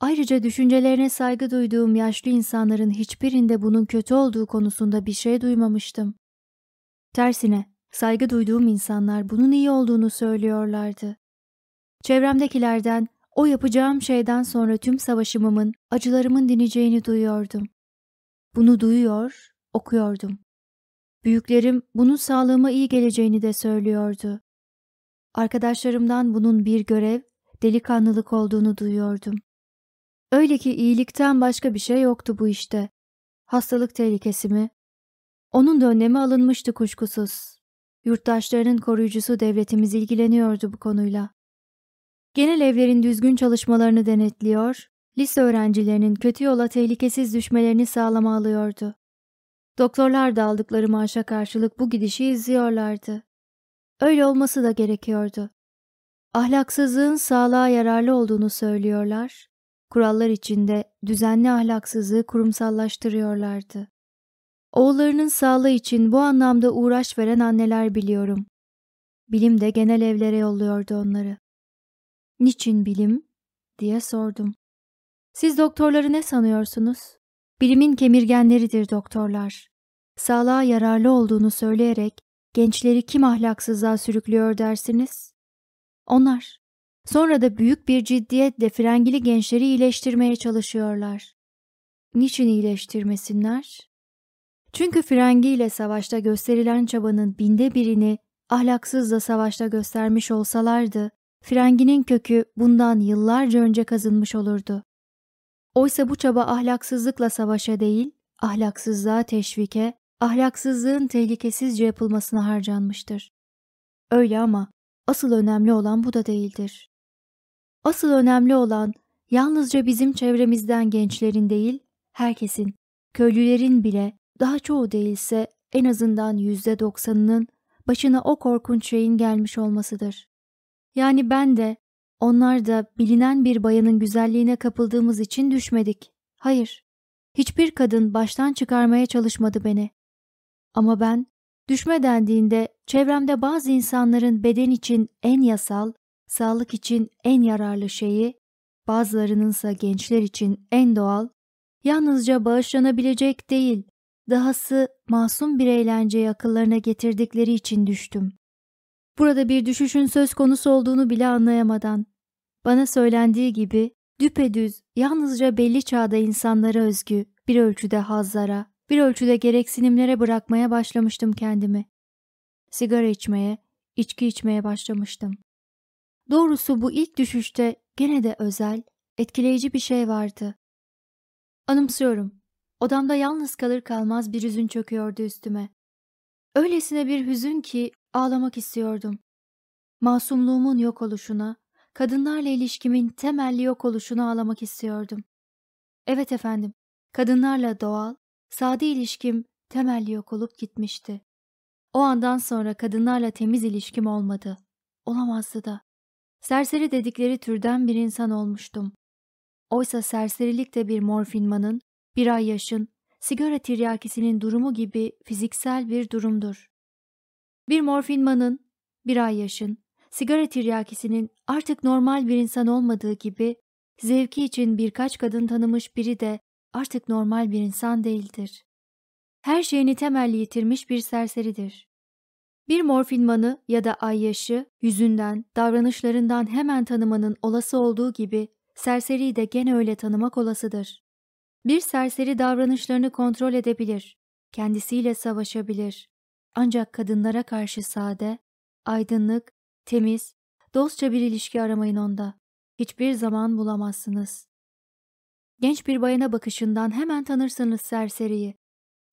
Ayrıca düşüncelerine saygı duyduğum yaşlı insanların hiçbirinde bunun kötü olduğu konusunda bir şey duymamıştım. Tersine saygı duyduğum insanlar bunun iyi olduğunu söylüyorlardı. Çevremdekilerden o yapacağım şeyden sonra tüm savaşımımın, acılarımın dineceğini duyuyordum. Bunu duyuyor, okuyordum. Büyüklerim bunun sağlığıma iyi geleceğini de söylüyordu. Arkadaşlarımdan bunun bir görev, delikanlılık olduğunu duyuyordum. Öyle ki iyilikten başka bir şey yoktu bu işte. Hastalık tehlikesi mi? Onun da önlemi alınmıştı kuşkusuz. Yurttaşlarının koruyucusu devletimiz ilgileniyordu bu konuyla. Genel evlerin düzgün çalışmalarını denetliyor, lise öğrencilerinin kötü yola tehlikesiz düşmelerini sağlama alıyordu. Doktorlar da aldıkları maaşa karşılık bu gidişi izliyorlardı. Öyle olması da gerekiyordu. Ahlaksızlığın sağlığa yararlı olduğunu söylüyorlar, kurallar içinde düzenli ahlaksızlığı kurumsallaştırıyorlardı. Oğullarının sağlığı için bu anlamda uğraş veren anneler biliyorum. Bilim de genel evlere yolluyordu onları. Niçin bilim? diye sordum. Siz doktorları ne sanıyorsunuz? Bilimin kemirgenleridir doktorlar. Sağlığa yararlı olduğunu söyleyerek gençleri kim ahlaksızlığa sürüklüyor dersiniz? Onlar. Sonra da büyük bir ciddiyetle frengili gençleri iyileştirmeye çalışıyorlar. Niçin iyileştirmesinler? Çünkü frengi ile savaşta gösterilen çabanın binde birini ahlaksızla savaşta göstermiş olsalardı, frenginin kökü bundan yıllarca önce kazınmış olurdu. Oysa bu çaba ahlaksızlıkla savaşa değil, ahlaksızlığa teşvike, ahlaksızlığın tehlikesizce yapılmasına harcanmıştır. Öyle ama asıl önemli olan bu da değildir. Asıl önemli olan yalnızca bizim çevremizden gençlerin değil, herkesin, köylülerin bile daha çoğu değilse en azından yüzde doksanının başına o korkunç şeyin gelmiş olmasıdır. Yani ben de onlar da bilinen bir bayanın güzelliğine kapıldığımız için düşmedik. Hayır, hiçbir kadın baştan çıkarmaya çalışmadı beni. Ama ben düşme dendiğinde çevremde bazı insanların beden için en yasal, sağlık için en yararlı şeyi, bazılarınınsa gençler için en doğal, yalnızca bağışlanabilecek değil, dahası masum bir eğlenceyi akıllarına getirdikleri için düştüm. Burada bir düşüşün söz konusu olduğunu bile anlayamadan, bana söylendiği gibi düpedüz yalnızca belli çağda insanlara özgü bir ölçüde hazlara, bir ölçüde gereksinimlere bırakmaya başlamıştım kendimi. Sigara içmeye, içki içmeye başlamıştım. Doğrusu bu ilk düşüşte gene de özel, etkileyici bir şey vardı. Anımsıyorum. Odamda yalnız kalır kalmaz bir hüzün çöküyordu üstüme. Öylesine bir hüzün ki ağlamak istiyordum. Masumluğumun yok oluşuna, kadınlarla ilişkimin temelli yok oluşunu ağlamak istiyordum. Evet efendim, kadınlarla doğal, sade ilişkim temelli yok olup gitmişti. O andan sonra kadınlarla temiz ilişkim olmadı. Olamazdı da. Serseri dedikleri türden bir insan olmuştum. Oysa serserilik de bir morfinmanın, bir ay yaşın, sigara tiryakisinin durumu gibi fiziksel bir durumdur. Bir morfinmanın, bir ay yaşın, sigara tiryakisinin artık normal bir insan olmadığı gibi, zevki için birkaç kadın tanımış biri de artık normal bir insan değildir. Her şeyini temelli yitirmiş bir serseridir. Bir morfinmanı ya da ayyaşı yüzünden, davranışlarından hemen tanımanın olası olduğu gibi serseriyi de gene öyle tanımak olasıdır. Bir serseri davranışlarını kontrol edebilir, kendisiyle savaşabilir. Ancak kadınlara karşı sade, aydınlık, temiz, dostça bir ilişki aramayın onda. Hiçbir zaman bulamazsınız. Genç bir bayana bakışından hemen tanırsınız serseriyi.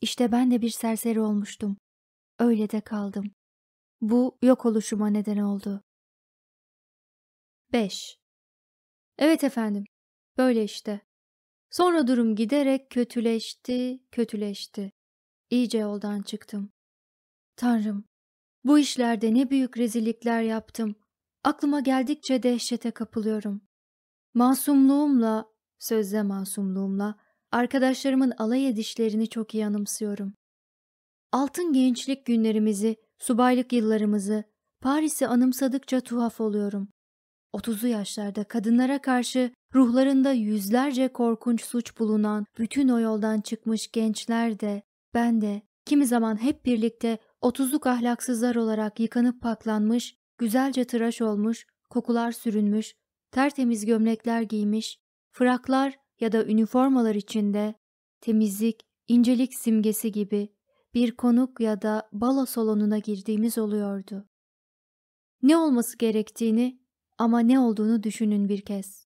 İşte ben de bir serseri olmuştum. Öyle de kaldım. Bu yok oluşuma neden oldu. 5. Evet efendim. Böyle işte. Sonra durum giderek kötüleşti, kötüleşti. İyice yoldan çıktım. Tanrım, bu işlerde ne büyük rezillikler yaptım. Aklıma geldikçe dehşete kapılıyorum. Masumluğumla, sözde masumluğumla, arkadaşlarımın alay edişlerini çok iyi anımsıyorum. Altın gençlik günlerimizi, subaylık yıllarımızı, Paris'i anımsadıkça tuhaf oluyorum. Otuzlu yaşlarda kadınlara karşı ruhlarında yüzlerce korkunç suç bulunan bütün o yoldan çıkmış gençler de, ben de kimi zaman hep birlikte otuzluk ahlaksızlar olarak yıkanıp paklanmış, güzelce tıraş olmuş, kokular sürünmüş, tertemiz gömlekler giymiş, fraklar ya da üniformalar içinde temizlik, incelik simgesi gibi bir konuk ya da balo salonuna girdiğimiz oluyordu. Ne olması gerektiğini ama ne olduğunu düşünün bir kez.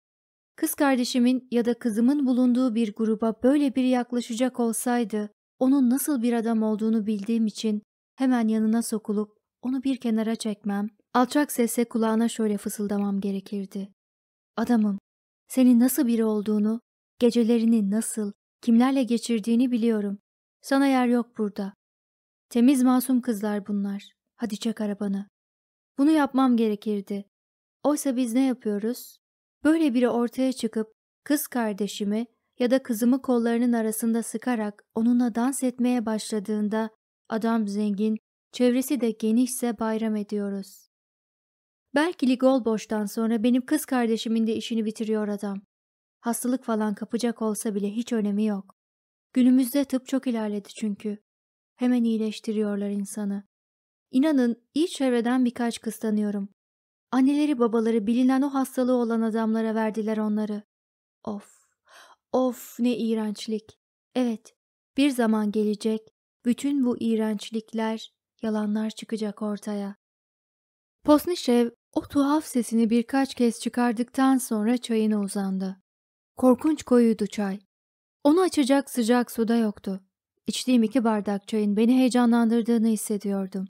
Kız kardeşimin ya da kızımın bulunduğu bir gruba böyle biri yaklaşacak olsaydı, onun nasıl bir adam olduğunu bildiğim için hemen yanına sokulup onu bir kenara çekmem, alçak sesle kulağına şöyle fısıldamam gerekirdi. Adamım, senin nasıl biri olduğunu, gecelerini nasıl, kimlerle geçirdiğini biliyorum. Sana yer yok burada. Temiz masum kızlar bunlar. Hadi çek arabanı. Bunu yapmam gerekirdi. Oysa biz ne yapıyoruz? Böyle biri ortaya çıkıp kız kardeşimi ya da kızımı kollarının arasında sıkarak onunla dans etmeye başladığında adam zengin, çevresi de genişse bayram ediyoruz. Belki Ligolboş'tan sonra benim kız kardeşimin de işini bitiriyor adam. Hastalık falan kapacak olsa bile hiç önemi yok. Günümüzde tıp çok ilerledi çünkü. Hemen iyileştiriyorlar insanı. İnanın iyi çevreden birkaç kız tanıyorum. Anneleri babaları bilinen o hastalığı olan adamlara verdiler onları. Of, of ne iğrençlik. Evet, bir zaman gelecek, bütün bu iğrençlikler, yalanlar çıkacak ortaya. Posnişev o tuhaf sesini birkaç kez çıkardıktan sonra çayına uzandı. Korkunç koyuydu çay. Onu açacak sıcak suda yoktu. İçtiğim iki bardak çayın beni heyecanlandırdığını hissediyordum.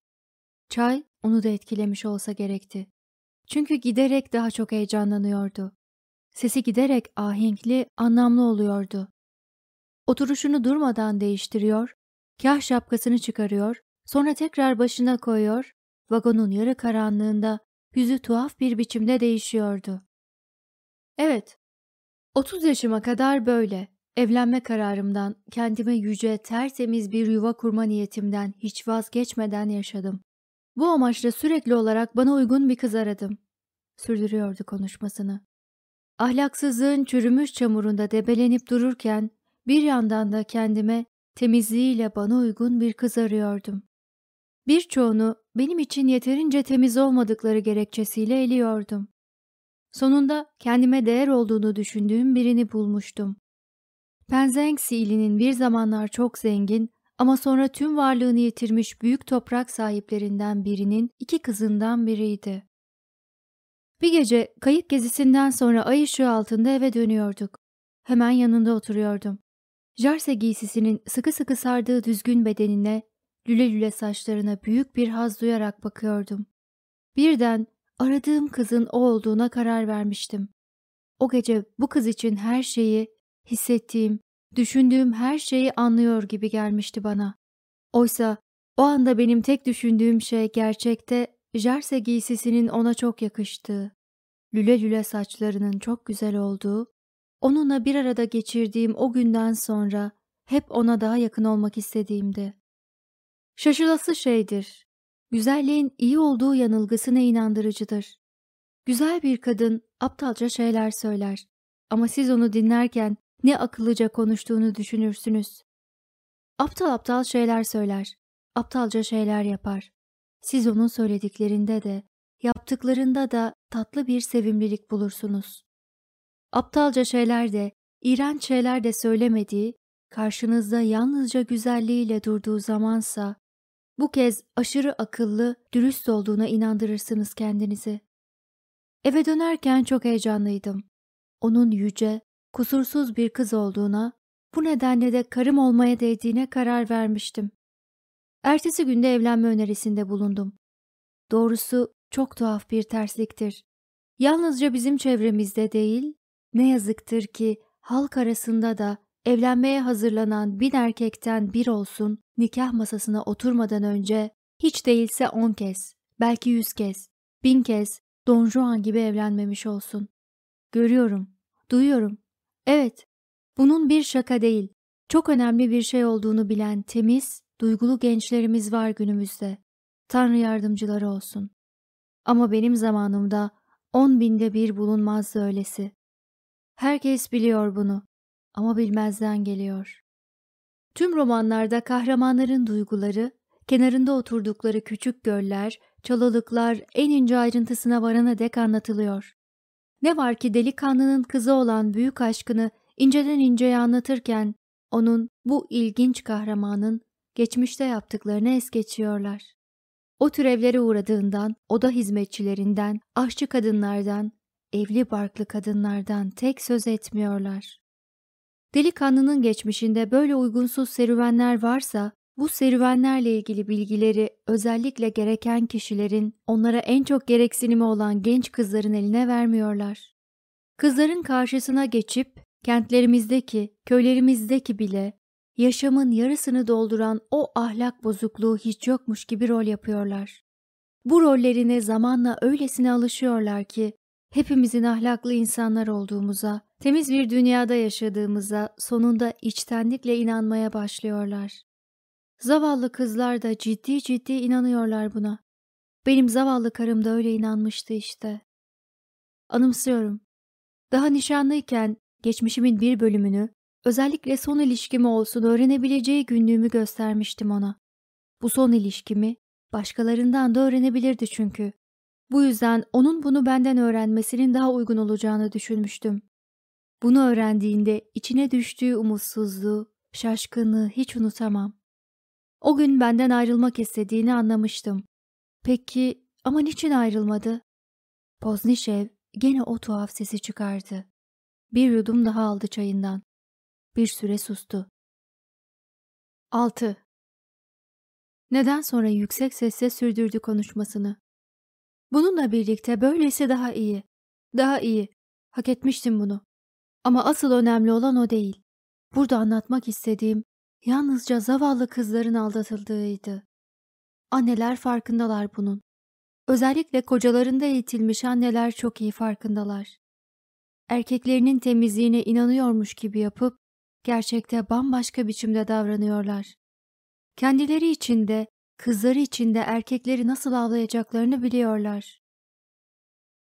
Çay onu da etkilemiş olsa gerekti. Çünkü giderek daha çok heyecanlanıyordu. Sesi giderek ahenkli, anlamlı oluyordu. Oturuşunu durmadan değiştiriyor, kah şapkasını çıkarıyor, sonra tekrar başına koyuyor, vagonun yarı karanlığında yüzü tuhaf bir biçimde değişiyordu. Evet, 30 yaşıma kadar böyle. Evlenme kararımdan, kendime yüce, tertemiz bir yuva kurma niyetimden hiç vazgeçmeden yaşadım. Bu amaçla sürekli olarak bana uygun bir kız aradım. Sürdürüyordu konuşmasını. Ahlaksızlığın çürümüş çamurunda debelenip dururken bir yandan da kendime temizliğiyle bana uygun bir kız arıyordum. Birçoğunu benim için yeterince temiz olmadıkları gerekçesiyle eliyordum. Sonunda kendime değer olduğunu düşündüğüm birini bulmuştum. Penzengsi ilinin bir zamanlar çok zengin ama sonra tüm varlığını yitirmiş büyük toprak sahiplerinden birinin iki kızından biriydi. Bir gece kayık gezisinden sonra ay ışığı altında eve dönüyorduk. Hemen yanında oturuyordum. Jarse giysisinin sıkı sıkı sardığı düzgün bedenine, lüle lüle saçlarına büyük bir haz duyarak bakıyordum. Birden aradığım kızın o olduğuna karar vermiştim. O gece bu kız için her şeyi, hissettiğim, düşündüğüm her şeyi anlıyor gibi gelmişti bana. Oysa o anda benim tek düşündüğüm şey gerçekte Jarse giysisinin ona çok yakıştığı, lüle lüle saçlarının çok güzel olduğu, onunla bir arada geçirdiğim o günden sonra hep ona daha yakın olmak istediğimdi. Şaşılası şeydir. Güzelliğin iyi olduğu yanılgısı ne inandırıcıdır. Güzel bir kadın aptalca şeyler söyler ama siz onu dinlerken ne akıllıca konuştuğunu düşünürsünüz. Aptal aptal şeyler söyler, aptalca şeyler yapar. Siz onun söylediklerinde de, yaptıklarında da tatlı bir sevimlilik bulursunuz. Aptalca şeyler de iğrenç şeyler de söylemediği, karşınızda yalnızca güzelliğiyle durduğu zamansa, bu kez aşırı akıllı, dürüst olduğuna inandırırsınız kendinizi. Eve dönerken çok heyecanlıydım. Onun yüce, kusursuz bir kız olduğuna, bu nedenle de karım olmaya değdiğine karar vermiştim. Ertesi günde evlenme önerisinde bulundum. Doğrusu çok tuhaf bir tersliktir. Yalnızca bizim çevremizde değil, ne yazıktır ki halk arasında da evlenmeye hazırlanan bin erkekten bir olsun nikah masasına oturmadan önce hiç değilse on kez, belki yüz kez, bin kez Don Juan gibi evlenmemiş olsun. Görüyorum, duyuyorum. Evet, bunun bir şaka değil, çok önemli bir şey olduğunu bilen temiz, duygulu gençlerimiz var günümüzde. Tanrı yardımcıları olsun. Ama benim zamanımda on binde bir bulunmazdı öylesi. Herkes biliyor bunu ama bilmezden geliyor. Tüm romanlarda kahramanların duyguları, kenarında oturdukları küçük göller, çalılıklar en ince ayrıntısına varana dek anlatılıyor. Ne var ki delikanlının kızı olan büyük aşkını inceden inceye anlatırken onun bu ilginç kahramanın geçmişte yaptıklarını es geçiyorlar. O türevlere uğradığından, oda hizmetçilerinden, aşçı kadınlardan, evli barklı kadınlardan tek söz etmiyorlar. Delikanlının geçmişinde böyle uygunsuz serüvenler varsa, bu serüvenlerle ilgili bilgileri özellikle gereken kişilerin onlara en çok gereksinimi olan genç kızların eline vermiyorlar. Kızların karşısına geçip kentlerimizdeki, köylerimizdeki bile yaşamın yarısını dolduran o ahlak bozukluğu hiç yokmuş gibi rol yapıyorlar. Bu rollerine zamanla öylesine alışıyorlar ki hepimizin ahlaklı insanlar olduğumuza, temiz bir dünyada yaşadığımıza sonunda içtenlikle inanmaya başlıyorlar. Zavallı kızlar da ciddi ciddi inanıyorlar buna. Benim zavallı karım da öyle inanmıştı işte. Anımsıyorum. Daha nişanlıyken geçmişimin bir bölümünü Özellikle son ilişkimi olsun öğrenebileceği günlüğümü göstermiştim ona. Bu son ilişkimi başkalarından da öğrenebilirdi çünkü. Bu yüzden onun bunu benden öğrenmesinin daha uygun olacağını düşünmüştüm. Bunu öğrendiğinde içine düştüğü umutsuzluğu, şaşkınlığı hiç unutamam. O gün benden ayrılmak istediğini anlamıştım. Peki ama niçin ayrılmadı? Poznişev gene o tuhaf sesi çıkardı. Bir yudum daha aldı çayından. Bir süre sustu. 6. Neden sonra yüksek sesle sürdürdü konuşmasını. Bununla birlikte böylesi daha iyi. Daha iyi. Hak etmiştim bunu. Ama asıl önemli olan o değil. Burada anlatmak istediğim yalnızca zavallı kızların aldatıldığıydı. Anneler farkındalar bunun. Özellikle kocalarında eğitilmiş anneler çok iyi farkındalar. Erkeklerinin temizliğine inanıyormuş gibi yapıp gerçekte bambaşka biçimde davranıyorlar. Kendileri için de, kızları için de erkekleri nasıl avlayacaklarını biliyorlar.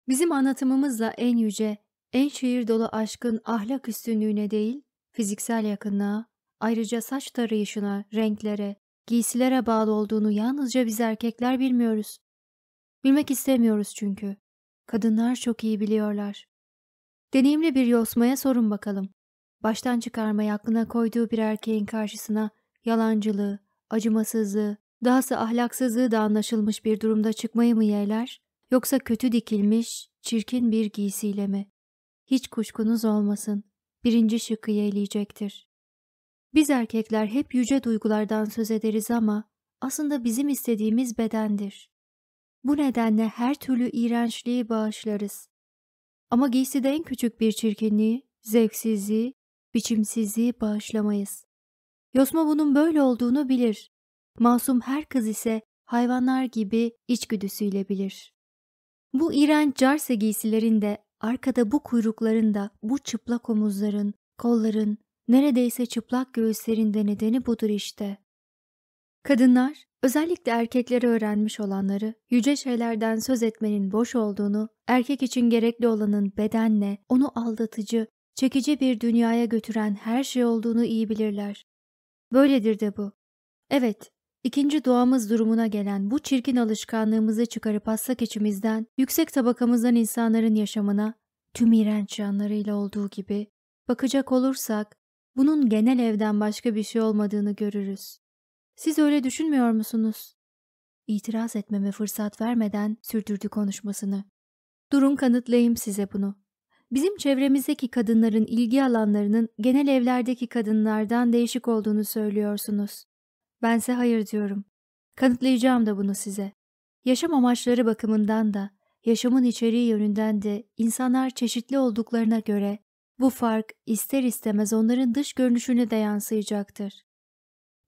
Bizim anlatımımızla en yüce, en şiir dolu aşkın ahlak üstünlüğüne değil, fiziksel yakınlığa, ayrıca saç tarayışına, renklere, giysilere bağlı olduğunu yalnızca biz erkekler bilmiyoruz. Bilmek istemiyoruz çünkü. Kadınlar çok iyi biliyorlar. Deneyimli bir yosmaya sorun bakalım baştan çıkarmayı aklına koyduğu bir erkeğin karşısına yalancılığı, acımasızlığı, dahası ahlaksızlığı da anlaşılmış bir durumda çıkmayı mı yeğler, yoksa kötü dikilmiş, çirkin bir giysiyle mi? Hiç kuşkunuz olmasın, birinci şıkkı yeğleyecektir. Biz erkekler hep yüce duygulardan söz ederiz ama aslında bizim istediğimiz bedendir. Bu nedenle her türlü iğrençliği bağışlarız. Ama giyside en küçük bir çirkinliği, zevksizliği, biçimsizliği bağışlamayız. Yosma bunun böyle olduğunu bilir. Masum her kız ise hayvanlar gibi içgüdüsüyle bilir. Bu iğrenç carse giysilerin de arkada bu kuyrukların da bu çıplak omuzların, kolların, neredeyse çıplak göğüslerin de nedeni budur işte. Kadınlar, özellikle erkekleri öğrenmiş olanları, yüce şeylerden söz etmenin boş olduğunu, erkek için gerekli olanın bedenle, onu aldatıcı, çekici bir dünyaya götüren her şey olduğunu iyi bilirler. Böyledir de bu. Evet, ikinci doğamız durumuna gelen bu çirkin alışkanlığımızı çıkarıp assak içimizden, yüksek tabakamızdan insanların yaşamına, tüm iğrenç yanlarıyla olduğu gibi, Bakacak olursak bunun genel evden başka bir şey olmadığını görürüz. Siz öyle düşünmüyor musunuz? İtiraz etmeme fırsat vermeden sürdürdü konuşmasını. Durun kanıtlayayım size bunu. Bizim çevremizdeki kadınların ilgi alanlarının genel evlerdeki kadınlardan değişik olduğunu söylüyorsunuz. Bense hayır diyorum. Kanıtlayacağım da bunu size. Yaşam amaçları bakımından da, yaşamın içeriği yönünden de insanlar çeşitli olduklarına göre bu fark ister istemez onların dış görünüşüne de yansıyacaktır.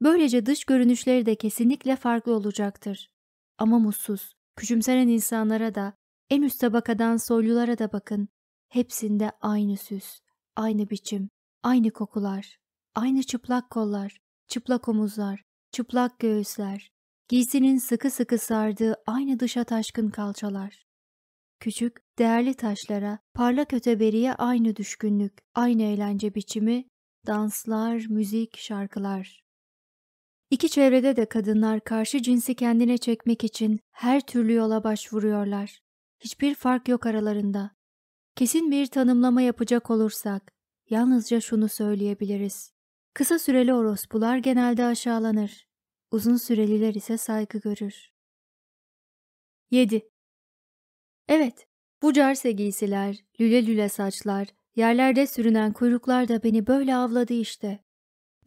Böylece dış görünüşleri de kesinlikle farklı olacaktır. Ama mutsuz, küçümsenen insanlara da, en üst tabakadan soylulara da bakın. Hepsinde aynı süs, aynı biçim, aynı kokular, aynı çıplak kollar, çıplak omuzlar, çıplak göğüsler, giysinin sıkı sıkı sardığı aynı dışa taşkın kalçalar. Küçük, değerli taşlara, parlak öteberiye aynı düşkünlük, aynı eğlence biçimi, danslar, müzik, şarkılar. İki çevrede de kadınlar karşı cinsi kendine çekmek için her türlü yola başvuruyorlar. Hiçbir fark yok aralarında. Kesin bir tanımlama yapacak olursak, yalnızca şunu söyleyebiliriz. Kısa süreli orospular genelde aşağılanır. Uzun süreliler ise saygı görür. 7. Evet, bu carse giysiler, lüle lüle saçlar, yerlerde sürünen kuyruklar da beni böyle avladı işte.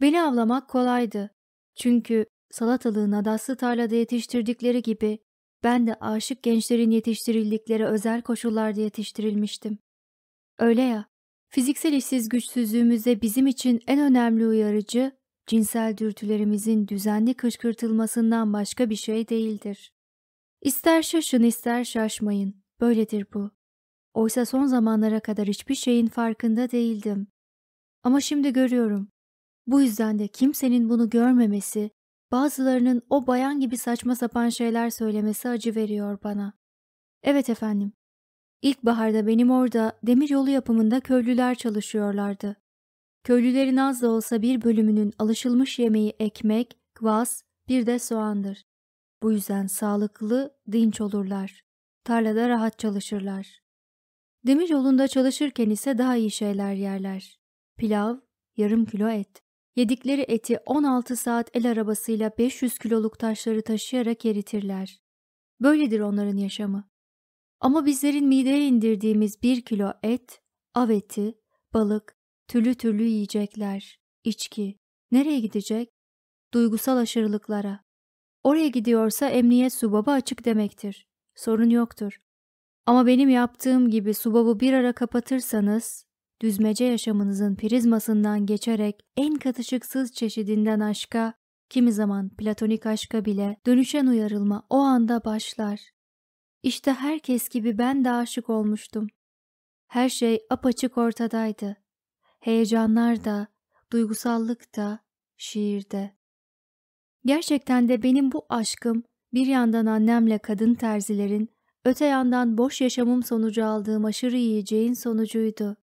Beni avlamak kolaydı. Çünkü salatalığın adaslı tarlada yetiştirdikleri gibi ben de aşık gençlerin yetiştirildikleri özel koşullarda yetiştirilmiştim. Öyle ya, fiziksel işsiz güçsüzlüğümüzde bizim için en önemli uyarıcı, cinsel dürtülerimizin düzenli kışkırtılmasından başka bir şey değildir. İster şaşın ister şaşmayın, böyledir bu. Oysa son zamanlara kadar hiçbir şeyin farkında değildim. Ama şimdi görüyorum. Bu yüzden de kimsenin bunu görmemesi, bazılarının o bayan gibi saçma sapan şeyler söylemesi acı veriyor bana. Evet efendim. İlkbaharda benim orada demir yolu yapımında köylüler çalışıyorlardı. Köylülerin az da olsa bir bölümünün alışılmış yemeği ekmek, kvass, bir de soğandır. Bu yüzden sağlıklı, dinç olurlar. Tarlada rahat çalışırlar. Demir yolunda çalışırken ise daha iyi şeyler yerler. Pilav, yarım kilo et. Yedikleri eti 16 saat el arabasıyla 500 kiloluk taşları taşıyarak eritirler. Böyledir onların yaşamı. Ama bizlerin mideye indirdiğimiz bir kilo et, av eti, balık, türlü türlü yiyecekler, içki. Nereye gidecek? Duygusal aşırılıklara. Oraya gidiyorsa emniyet subabı açık demektir. Sorun yoktur. Ama benim yaptığım gibi subabı bir ara kapatırsanız, düzmece yaşamınızın prizmasından geçerek en katışıksız çeşidinden aşka, kimi zaman platonik aşka bile dönüşen uyarılma o anda başlar. İşte herkes gibi ben de aşık olmuştum. Her şey apaçık ortadaydı. Heyecanlar da, duygusallık da, şiirde. Gerçekten de benim bu aşkım bir yandan annemle kadın terzilerin, öte yandan boş yaşamım sonucu aldığım aşırı yiyeceğin sonucuydu.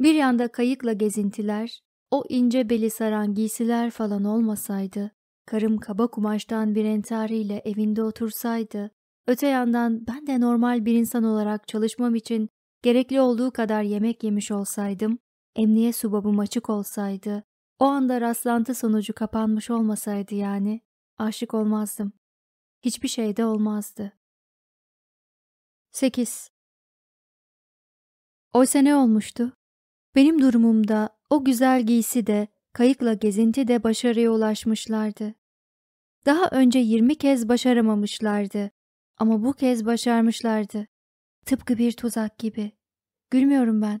Bir yanda kayıkla gezintiler, o ince beli saran giysiler falan olmasaydı, karım kaba kumaştan bir entariyle evinde otursaydı, öte yandan ben de normal bir insan olarak çalışmam için gerekli olduğu kadar yemek yemiş olsaydım, emniye subabım açık olsaydı, o anda rastlantı sonucu kapanmış olmasaydı yani, aşık olmazdım. Hiçbir şey de olmazdı. 8. Oysa ne olmuştu? Benim durumumda o güzel giysi de, kayıkla gezinti de başarıya ulaşmışlardı. Daha önce 20 kez başaramamışlardı ama bu kez başarmışlardı. Tıpkı bir tuzak gibi. Gülmüyorum ben.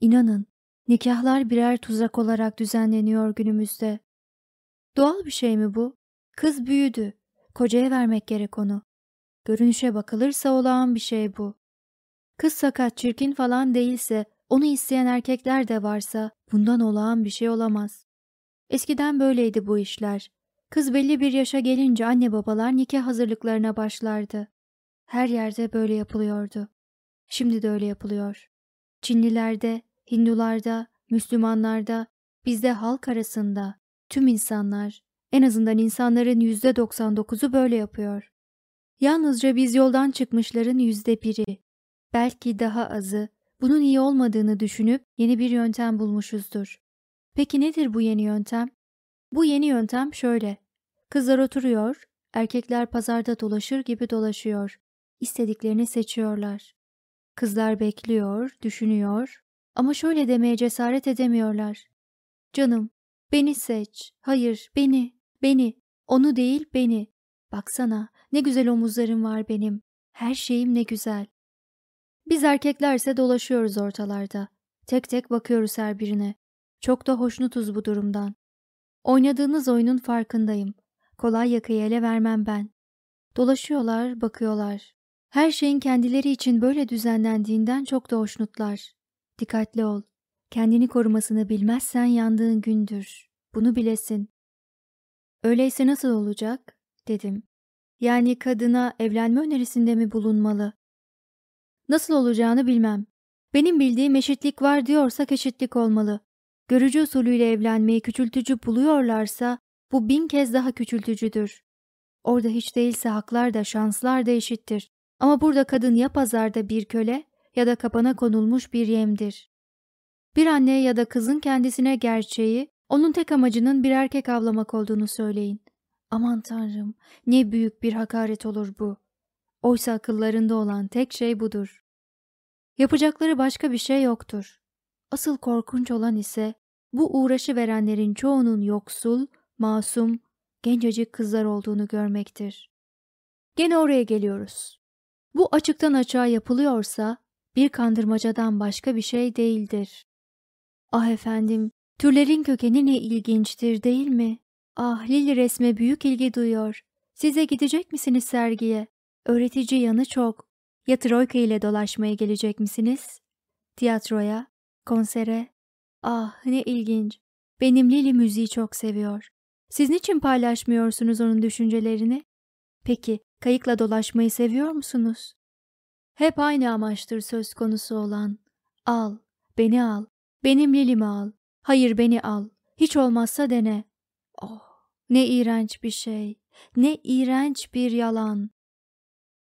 İnanın, nikahlar birer tuzak olarak düzenleniyor günümüzde. Doğal bir şey mi bu? Kız büyüdü. Kocaya vermek gerek onu. Görünüşe bakılırsa olağan bir şey bu. Kız sakat, çirkin falan değilse, onu isteyen erkekler de varsa bundan olağan bir şey olamaz. Eskiden böyleydi bu işler. Kız belli bir yaşa gelince anne babalar nikah hazırlıklarına başlardı. Her yerde böyle yapılıyordu. Şimdi de öyle yapılıyor. Çinlilerde, Hindularda, Müslümanlarda, bizde halk arasında, tüm insanlar, en azından insanların yüzde 99'u böyle yapıyor. Yalnızca biz yoldan çıkmışların yüzde biri, belki daha azı bunun iyi olmadığını düşünüp yeni bir yöntem bulmuşuzdur. Peki nedir bu yeni yöntem? Bu yeni yöntem şöyle. Kızlar oturuyor, erkekler pazarda dolaşır gibi dolaşıyor. İstediklerini seçiyorlar. Kızlar bekliyor, düşünüyor ama şöyle demeye cesaret edemiyorlar. Canım, beni seç. Hayır, beni, beni. Onu değil, beni. Baksana, ne güzel omuzlarım var benim. Her şeyim ne güzel. Biz erkeklerse dolaşıyoruz ortalarda. Tek tek bakıyoruz her birine. Çok da hoşnutuz bu durumdan. Oynadığınız oyunun farkındayım. Kolay yakayı ele vermem ben. Dolaşıyorlar, bakıyorlar. Her şeyin kendileri için böyle düzenlendiğinden çok da hoşnutlar. Dikkatli ol. Kendini korumasını bilmezsen yandığın gündür. Bunu bilesin. Öyleyse nasıl olacak? dedim. Yani kadına evlenme önerisinde mi bulunmalı? Nasıl olacağını bilmem. Benim bildiğim eşitlik var diyorsak eşitlik olmalı. Görücü usulüyle evlenmeyi küçültücü buluyorlarsa bu bin kez daha küçültücüdür. Orada hiç değilse haklar da şanslar da eşittir. Ama burada kadın ya pazarda bir köle ya da kapana konulmuş bir yemdir. Bir anne ya da kızın kendisine gerçeği, onun tek amacının bir erkek avlamak olduğunu söyleyin. Aman tanrım, ne büyük bir hakaret olur bu. Oysa akıllarında olan tek şey budur. Yapacakları başka bir şey yoktur. Asıl korkunç olan ise bu uğraşı verenlerin çoğunun yoksul, masum, gencecik kızlar olduğunu görmektir. Gene oraya geliyoruz. Bu açıktan açığa yapılıyorsa bir kandırmacadan başka bir şey değildir. Ah efendim, türlerin kökeni ne ilginçtir değil mi? Ah Lili resme büyük ilgi duyuyor. Size gidecek misiniz sergiye? Öğretici yanı çok. Ya Troika ile dolaşmaya gelecek misiniz? Tiyatroya, konsere. Ah ne ilginç. Benim Lili müziği çok seviyor. Siz niçin paylaşmıyorsunuz onun düşüncelerini? Peki kayıkla dolaşmayı seviyor musunuz? Hep aynı amaçtır söz konusu olan. Al, beni al, benim Lili'mi al. Hayır beni al, hiç olmazsa dene. Oh, ne iğrenç bir şey, ne iğrenç bir yalan.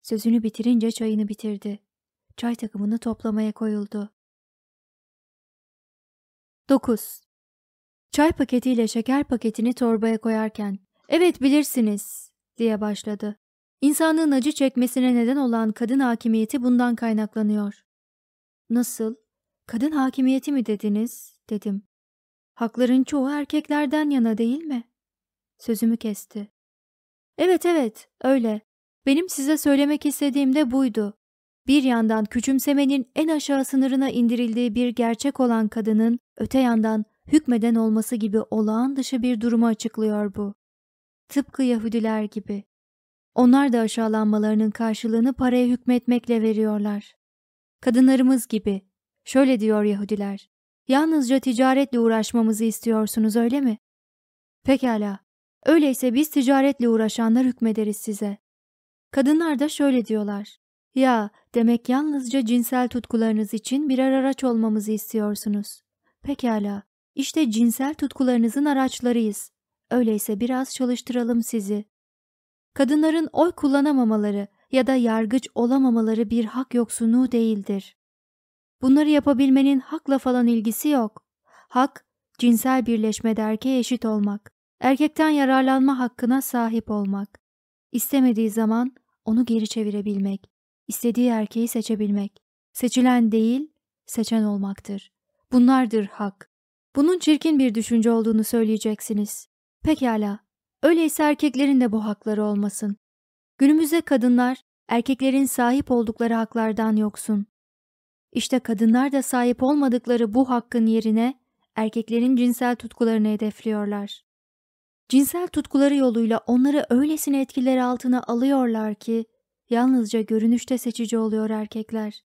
Sözünü bitirince çayını bitirdi. Çay takımını toplamaya koyuldu. 9. Çay paketiyle şeker paketini torbaya koyarken, evet bilirsiniz, diye başladı. İnsanlığın acı çekmesine neden olan kadın hakimiyeti bundan kaynaklanıyor. Nasıl? Kadın hakimiyeti mi dediniz? dedim. Hakların çoğu erkeklerden yana değil mi? Sözümü kesti. Evet evet, öyle. Benim size söylemek istediğim de buydu. Bir yandan küçümsemenin en aşağı sınırına indirildiği bir gerçek olan kadının öte yandan hükmeden olması gibi olağan dışı bir durumu açıklıyor bu. Tıpkı Yahudiler gibi. Onlar da aşağılanmalarının karşılığını paraya hükmetmekle veriyorlar. Kadınlarımız gibi. Şöyle diyor Yahudiler. Yalnızca ticaretle uğraşmamızı istiyorsunuz öyle mi? Pekala. Öyleyse biz ticaretle uğraşanlar hükmederiz size. Kadınlar da şöyle diyorlar. Ya demek yalnızca cinsel tutkularınız için birer araç olmamızı istiyorsunuz. Pekala. İşte cinsel tutkularınızın araçlarıyız. Öyleyse biraz çalıştıralım sizi. Kadınların oy kullanamamaları ya da yargıç olamamaları bir hak yoksunluğu değildir. Bunları yapabilmenin hakla falan ilgisi yok. Hak, cinsel birleşmede erkeğe eşit olmak, erkekten yararlanma hakkına sahip olmak. İstemediği zaman onu geri çevirebilmek, istediği erkeği seçebilmek. Seçilen değil, seçen olmaktır. Bunlardır hak. Bunun çirkin bir düşünce olduğunu söyleyeceksiniz. Pekala, öyleyse erkeklerin de bu hakları olmasın. Günümüzde kadınlar, erkeklerin sahip oldukları haklardan yoksun. İşte kadınlar da sahip olmadıkları bu hakkın yerine erkeklerin cinsel tutkularını hedefliyorlar. Cinsel tutkuları yoluyla onları öylesine etkiler altına alıyorlar ki yalnızca görünüşte seçici oluyor erkekler.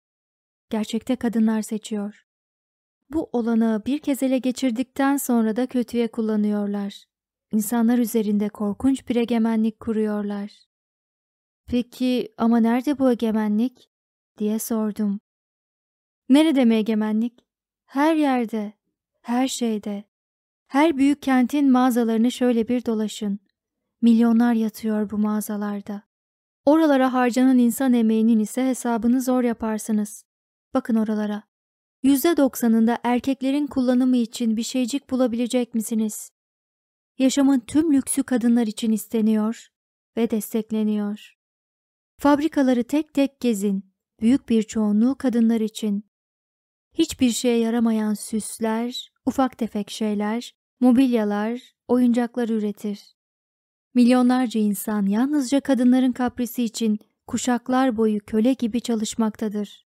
Gerçekte kadınlar seçiyor. Bu olanağı bir kez ele geçirdikten sonra da kötüye kullanıyorlar. İnsanlar üzerinde korkunç bir egemenlik kuruyorlar. Peki ama nerede bu egemenlik? diye sordum. Nerede mi egemenlik? Her yerde, her şeyde. Her büyük kentin mağazalarını şöyle bir dolaşın. Milyonlar yatıyor bu mağazalarda. Oralara harcanan insan emeğinin ise hesabını zor yaparsınız. Bakın oralara. %90'ında erkeklerin kullanımı için bir şeycik bulabilecek misiniz? Yaşamın tüm lüksü kadınlar için isteniyor ve destekleniyor. Fabrikaları tek tek gezin. Büyük bir çoğunluğu kadınlar için. Hiçbir şeye yaramayan süsler, ufak tefek şeyler, mobilyalar, oyuncaklar üretir. Milyonlarca insan yalnızca kadınların kaprisi için kuşaklar boyu köle gibi çalışmaktadır.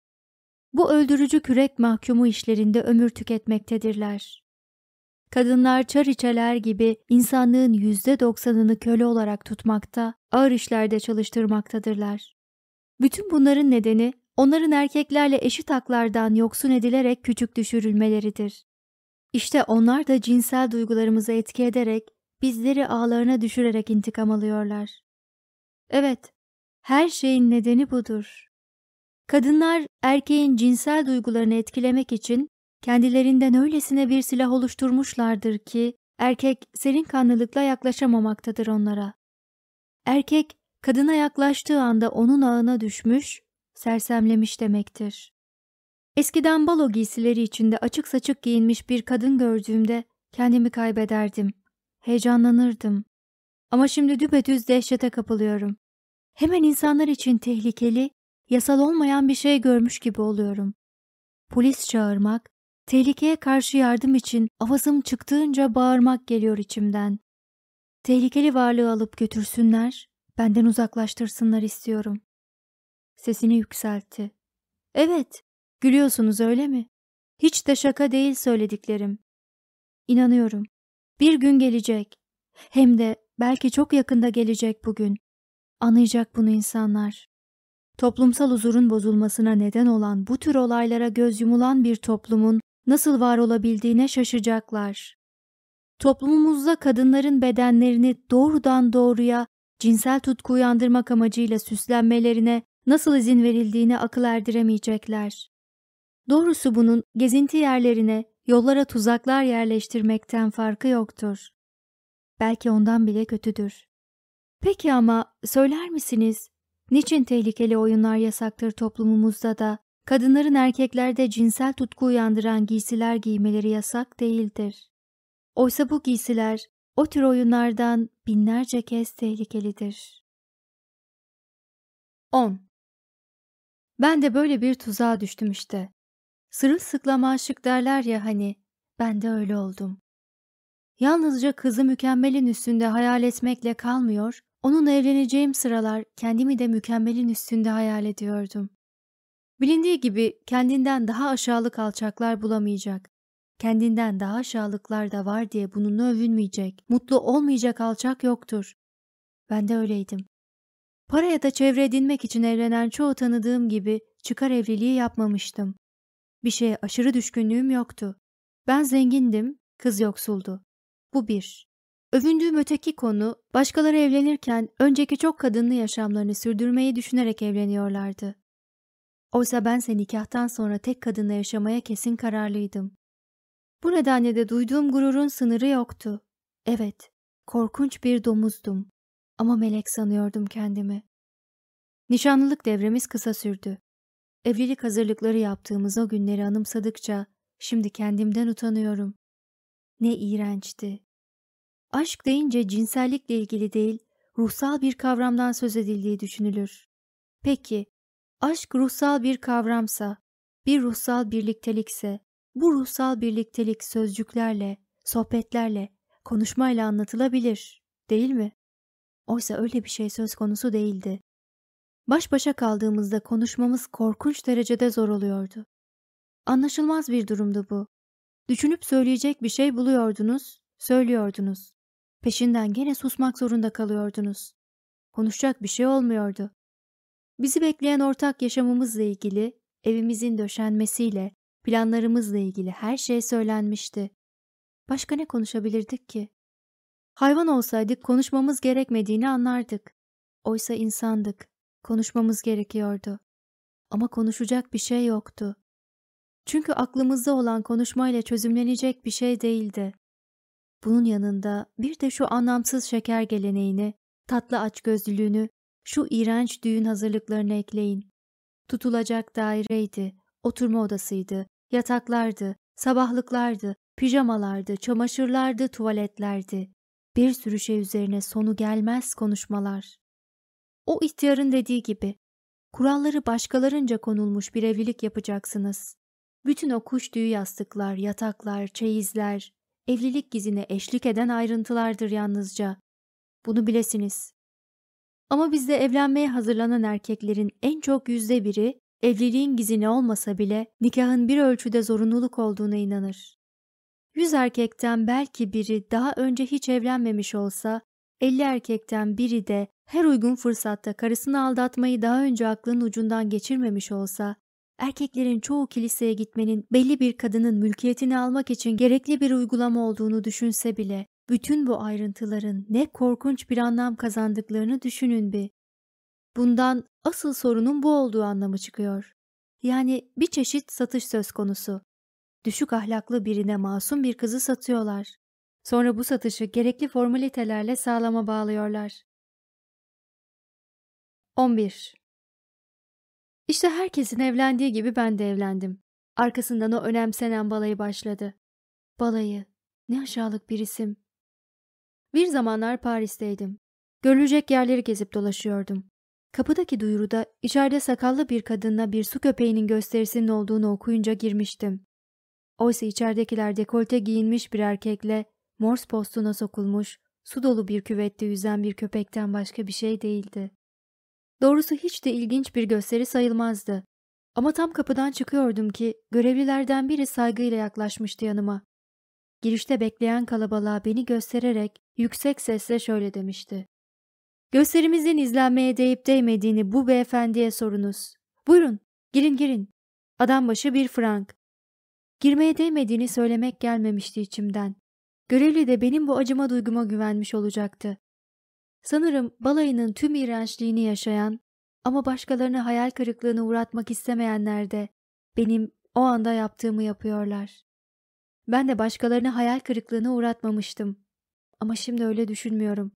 Bu öldürücü kürek mahkumu işlerinde ömür tüketmektedirler. Kadınlar çariçeler gibi insanlığın yüzde doksanını köle olarak tutmakta, ağır işlerde çalıştırmaktadırlar. Bütün bunların nedeni onların erkeklerle eşit haklardan yoksun edilerek küçük düşürülmeleridir. İşte onlar da cinsel duygularımızı etki ederek bizleri ağlarına düşürerek intikam alıyorlar. Evet, her şeyin nedeni budur. Kadınlar erkeğin cinsel duygularını etkilemek için kendilerinden öylesine bir silah oluşturmuşlardır ki erkek serin kanlılıkla yaklaşamamaktadır onlara. Erkek kadına yaklaştığı anda onun ağına düşmüş, sersemlemiş demektir. Eskiden balo giysileri içinde açık saçık giyinmiş bir kadın gördüğümde kendimi kaybederdim. Heyecanlanırdım. Ama şimdi düpedüz dehşete kapılıyorum. Hemen insanlar için tehlikeli, yasal olmayan bir şey görmüş gibi oluyorum. Polis çağırmak, tehlikeye karşı yardım için avazım çıktığınca bağırmak geliyor içimden. Tehlikeli varlığı alıp götürsünler, benden uzaklaştırsınlar istiyorum. Sesini yükseltti. Evet, gülüyorsunuz öyle mi? Hiç de şaka değil söylediklerim. İnanıyorum. Bir gün gelecek. Hem de belki çok yakında gelecek bugün. Anlayacak bunu insanlar. Toplumsal huzurun bozulmasına neden olan bu tür olaylara göz yumulan bir toplumun nasıl var olabildiğine şaşacaklar. Toplumumuzda kadınların bedenlerini doğrudan doğruya cinsel tutku uyandırmak amacıyla süslenmelerine nasıl izin verildiğine akıl erdiremeyecekler. Doğrusu bunun gezinti yerlerine, yollara tuzaklar yerleştirmekten farkı yoktur. Belki ondan bile kötüdür. Peki ama söyler misiniz, niçin tehlikeli oyunlar yasaktır toplumumuzda da, kadınların erkeklerde cinsel tutku uyandıran giysiler giymeleri yasak değildir? Oysa bu giysiler o tür oyunlardan binlerce kez tehlikelidir. 10. Ben de böyle bir tuzağa düştüm işte. Sırılsıklam aşık derler ya hani, ben de öyle oldum. Yalnızca kızı mükemmelin üstünde hayal etmekle kalmıyor, onunla evleneceğim sıralar kendimi de mükemmelin üstünde hayal ediyordum. Bilindiği gibi kendinden daha aşağılık alçaklar bulamayacak. Kendinden daha aşağılıklar da var diye bununla övünmeyecek, mutlu olmayacak alçak yoktur. Ben de öyleydim. Para ya da çevre edinmek için evlenen çoğu tanıdığım gibi çıkar evliliği yapmamıştım. Bir şeye aşırı düşkünlüğüm yoktu. Ben zengindim, kız yoksuldu. Bu bir. Övündüğüm öteki konu, başkaları evlenirken önceki çok kadınlı yaşamlarını sürdürmeyi düşünerek evleniyorlardı. Oysa bense nikahtan sonra tek kadınla yaşamaya kesin kararlıydım. Bu nedenle de duyduğum gururun sınırı yoktu. Evet, korkunç bir domuzdum. Ama melek sanıyordum kendimi. Nişanlılık devremiz kısa sürdü. Evlilik hazırlıkları yaptığımız o günleri anımsadıkça şimdi kendimden utanıyorum. Ne iğrençti. Aşk deyince cinsellikle ilgili değil, ruhsal bir kavramdan söz edildiği düşünülür. Peki, aşk ruhsal bir kavramsa, bir ruhsal birliktelikse, bu ruhsal birliktelik sözcüklerle, sohbetlerle, konuşmayla anlatılabilir, değil mi? Oysa öyle bir şey söz konusu değildi. Baş başa kaldığımızda konuşmamız korkunç derecede zor oluyordu. Anlaşılmaz bir durumdu bu. Düşünüp söyleyecek bir şey buluyordunuz, söylüyordunuz. Peşinden gene susmak zorunda kalıyordunuz. Konuşacak bir şey olmuyordu. Bizi bekleyen ortak yaşamımızla ilgili, evimizin döşenmesiyle, planlarımızla ilgili her şey söylenmişti. Başka ne konuşabilirdik ki? Hayvan olsaydık konuşmamız gerekmediğini anlardık. Oysa insandık. Konuşmamız gerekiyordu. Ama konuşacak bir şey yoktu. Çünkü aklımızda olan konuşmayla çözümlenecek bir şey değildi. Bunun yanında bir de şu anlamsız şeker geleneğini, tatlı açgözlülüğünü, şu iğrenç düğün hazırlıklarını ekleyin. Tutulacak daireydi, oturma odasıydı, Yataklardı, sabahlıklardı, pijamalardı, çamaşırlardı, tuvaletlerdi. Bir sürü şey üzerine sonu gelmez konuşmalar. O ihtiyarın dediği gibi, kuralları başkalarınca konulmuş bir evlilik yapacaksınız. Bütün o kuş tüyü yastıklar, yataklar, çeyizler, evlilik gizine eşlik eden ayrıntılardır yalnızca. Bunu bilesiniz. Ama bizde evlenmeye hazırlanan erkeklerin en çok yüzde biri evliliğin gizine olmasa bile nikahın bir ölçüde zorunluluk olduğuna inanır. Yüz erkekten belki biri daha önce hiç evlenmemiş olsa, elli erkekten biri de her uygun fırsatta karısını aldatmayı daha önce aklının ucundan geçirmemiş olsa, erkeklerin çoğu kiliseye gitmenin belli bir kadının mülkiyetini almak için gerekli bir uygulama olduğunu düşünse bile, bütün bu ayrıntıların ne korkunç bir anlam kazandıklarını düşünün bir. Bundan asıl sorunun bu olduğu anlamı çıkıyor. Yani bir çeşit satış söz konusu. Düşük ahlaklı birine masum bir kızı satıyorlar. Sonra bu satışı gerekli formalitelerle sağlama bağlıyorlar. 11. İşte herkesin evlendiği gibi ben de evlendim. Arkasından o önemsenen balayı başladı. Balayı. Ne aşağılık bir isim. Bir zamanlar Paris'teydim. Görülecek yerleri gezip dolaşıyordum. Kapıdaki duyuruda içeride sakallı bir kadınla bir su köpeğinin gösterisinin olduğunu okuyunca girmiştim. Oysa içeridekiler dekolte giyinmiş bir erkekle Morse postuna sokulmuş, su dolu bir küvette yüzen bir köpekten başka bir şey değildi. Doğrusu hiç de ilginç bir gösteri sayılmazdı. Ama tam kapıdan çıkıyordum ki görevlilerden biri saygıyla yaklaşmıştı yanıma. Girişte bekleyen kalabalığa beni göstererek yüksek sesle şöyle demişti. Gösterimizin izlenmeye değip değmediğini bu beyefendiye sorunuz. Buyurun, girin girin. Adam başı bir frank. Girmeye değmediğini söylemek gelmemişti içimden. Görevli de benim bu acıma duyguma güvenmiş olacaktı. Sanırım balayının tüm iğrençliğini yaşayan ama başkalarını hayal kırıklığına uğratmak istemeyenler de benim o anda yaptığımı yapıyorlar. Ben de başkalarını hayal kırıklığına uğratmamıştım. Ama şimdi öyle düşünmüyorum.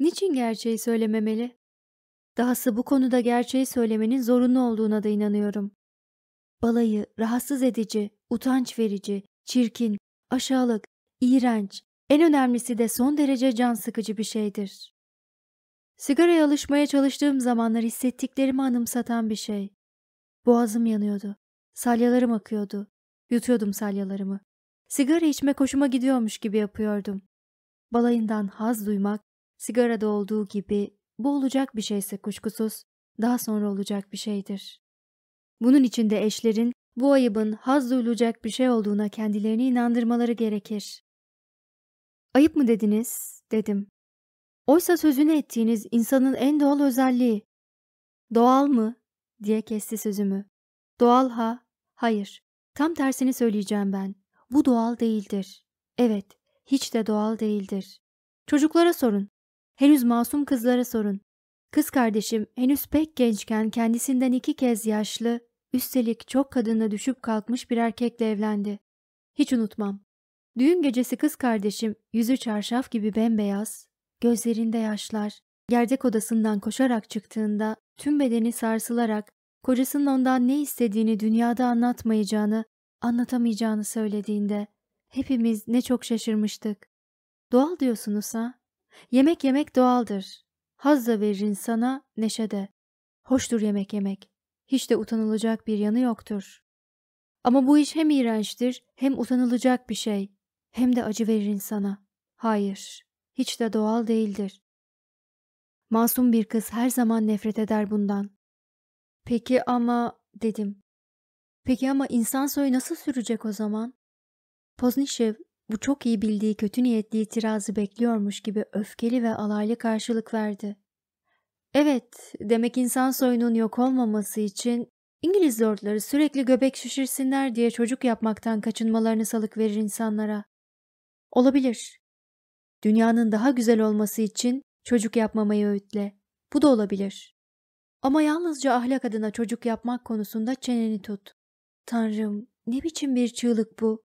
Niçin gerçeği söylememeli? Dahası bu konuda gerçeği söylemenin zorunlu olduğuna da inanıyorum. Balayı rahatsız edici, utanç verici, çirkin, aşağılık, iğrenç, en önemlisi de son derece can sıkıcı bir şeydir. Sigaraya alışmaya çalıştığım zamanlar hissettiklerimi anımsatan bir şey. Boğazım yanıyordu. Salyalarım akıyordu. Yutuyordum salyalarımı. Sigara içme hoşuma gidiyormuş gibi yapıyordum. Balayından haz duymak, sigarada olduğu gibi bu olacak bir şeyse kuşkusuz, daha sonra olacak bir şeydir. Bunun için de eşlerin bu ayıbın haz duyulacak bir şey olduğuna kendilerini inandırmaları gerekir. Ayıp mı dediniz? dedim. Oysa sözünü ettiğiniz insanın en doğal özelliği. Doğal mı? diye kesti sözümü. Doğal ha? Hayır. Tam tersini söyleyeceğim ben. Bu doğal değildir. Evet, hiç de doğal değildir. Çocuklara sorun. Henüz masum kızlara sorun. Kız kardeşim henüz pek gençken kendisinden iki kez yaşlı, üstelik çok kadına düşüp kalkmış bir erkekle evlendi. Hiç unutmam. Düğün gecesi kız kardeşim yüzü çarşaf gibi bembeyaz, gözlerinde yaşlar, gerdek odasından koşarak çıktığında tüm bedeni sarsılarak kocasının ondan ne istediğini dünyada anlatmayacağını, anlatamayacağını söylediğinde hepimiz ne çok şaşırmıştık. Doğal diyorsunuz ha? Yemek yemek doğaldır. Haz da verir insana, neşe de. Hoştur yemek yemek. Hiç de utanılacak bir yanı yoktur. Ama bu iş hem iğrençtir hem utanılacak bir şey hem de acı verir insana. Hayır, hiç de doğal değildir. Masum bir kız her zaman nefret eder bundan. Peki ama dedim. Peki ama insan soyu nasıl sürecek o zaman? Poznişev bu çok iyi bildiği kötü niyetli itirazı bekliyormuş gibi öfkeli ve alaylı karşılık verdi. Evet, demek insan soyunun yok olmaması için İngiliz lordları sürekli göbek şişirsinler diye çocuk yapmaktan kaçınmalarını salık verir insanlara. Olabilir. Dünyanın daha güzel olması için çocuk yapmamayı öğütle. Bu da olabilir. Ama yalnızca ahlak adına çocuk yapmak konusunda çeneni tut. Tanrım, ne biçim bir çığlık bu?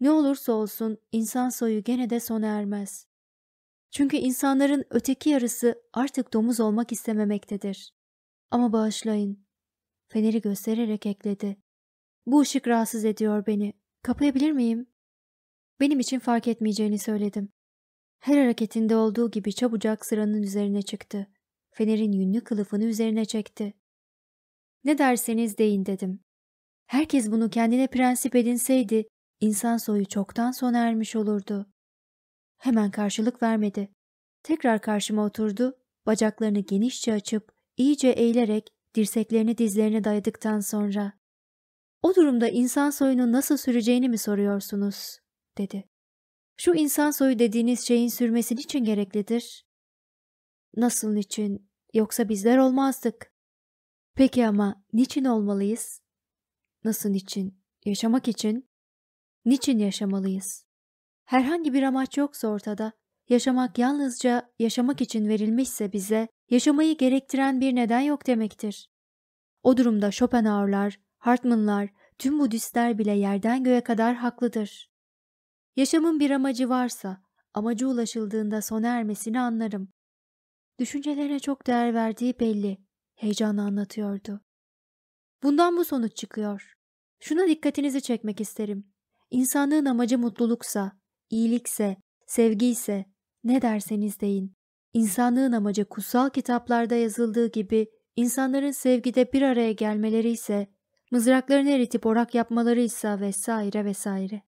Ne olursa olsun insan soyu gene de sona ermez. Çünkü insanların öteki yarısı artık domuz olmak istememektedir. Ama bağışlayın. Feneri göstererek ekledi. Bu ışık rahatsız ediyor beni. Kapayabilir miyim? Benim için fark etmeyeceğini söyledim. Her hareketinde olduğu gibi çabucak sıranın üzerine çıktı. Fenerin yünlü kılıfını üzerine çekti. Ne derseniz deyin dedim. Herkes bunu kendine prensip edinseydi, insan soyu çoktan sona ermiş olurdu. Hemen karşılık vermedi. Tekrar karşıma oturdu, bacaklarını genişçe açıp, iyice eğilerek dirseklerini dizlerine dayadıktan sonra ''O durumda insan soyunun nasıl süreceğini mi soruyorsunuz?'' Dedi. ''Şu insan soyu dediğiniz şeyin sürmesi için gereklidir?'' ''Nasıl için? Yoksa bizler olmazdık.'' ''Peki ama niçin olmalıyız?'' ''Nasıl için? Yaşamak için?'' ''Niçin yaşamalıyız?'' Herhangi bir amaç yoksa ortada, yaşamak yalnızca yaşamak için verilmişse bize, yaşamayı gerektiren bir neden yok demektir. O durumda Schopenhauer'lar, Hartman'lar, tüm Budistler bile yerden göğe kadar haklıdır. Yaşamın bir amacı varsa, amacı ulaşıldığında sona ermesini anlarım. Düşüncelerine çok değer verdiği belli, heyecanla anlatıyordu. Bundan bu sonuç çıkıyor. Şuna dikkatinizi çekmek isterim. İnsanlığın amacı mutluluksa, iyilikse, sevgiyse, ne derseniz deyin. İnsanlığın amacı kutsal kitaplarda yazıldığı gibi insanların sevgide bir araya gelmeleri ise, mızraklarını eritip orak yapmaları ise vesaire vesaire.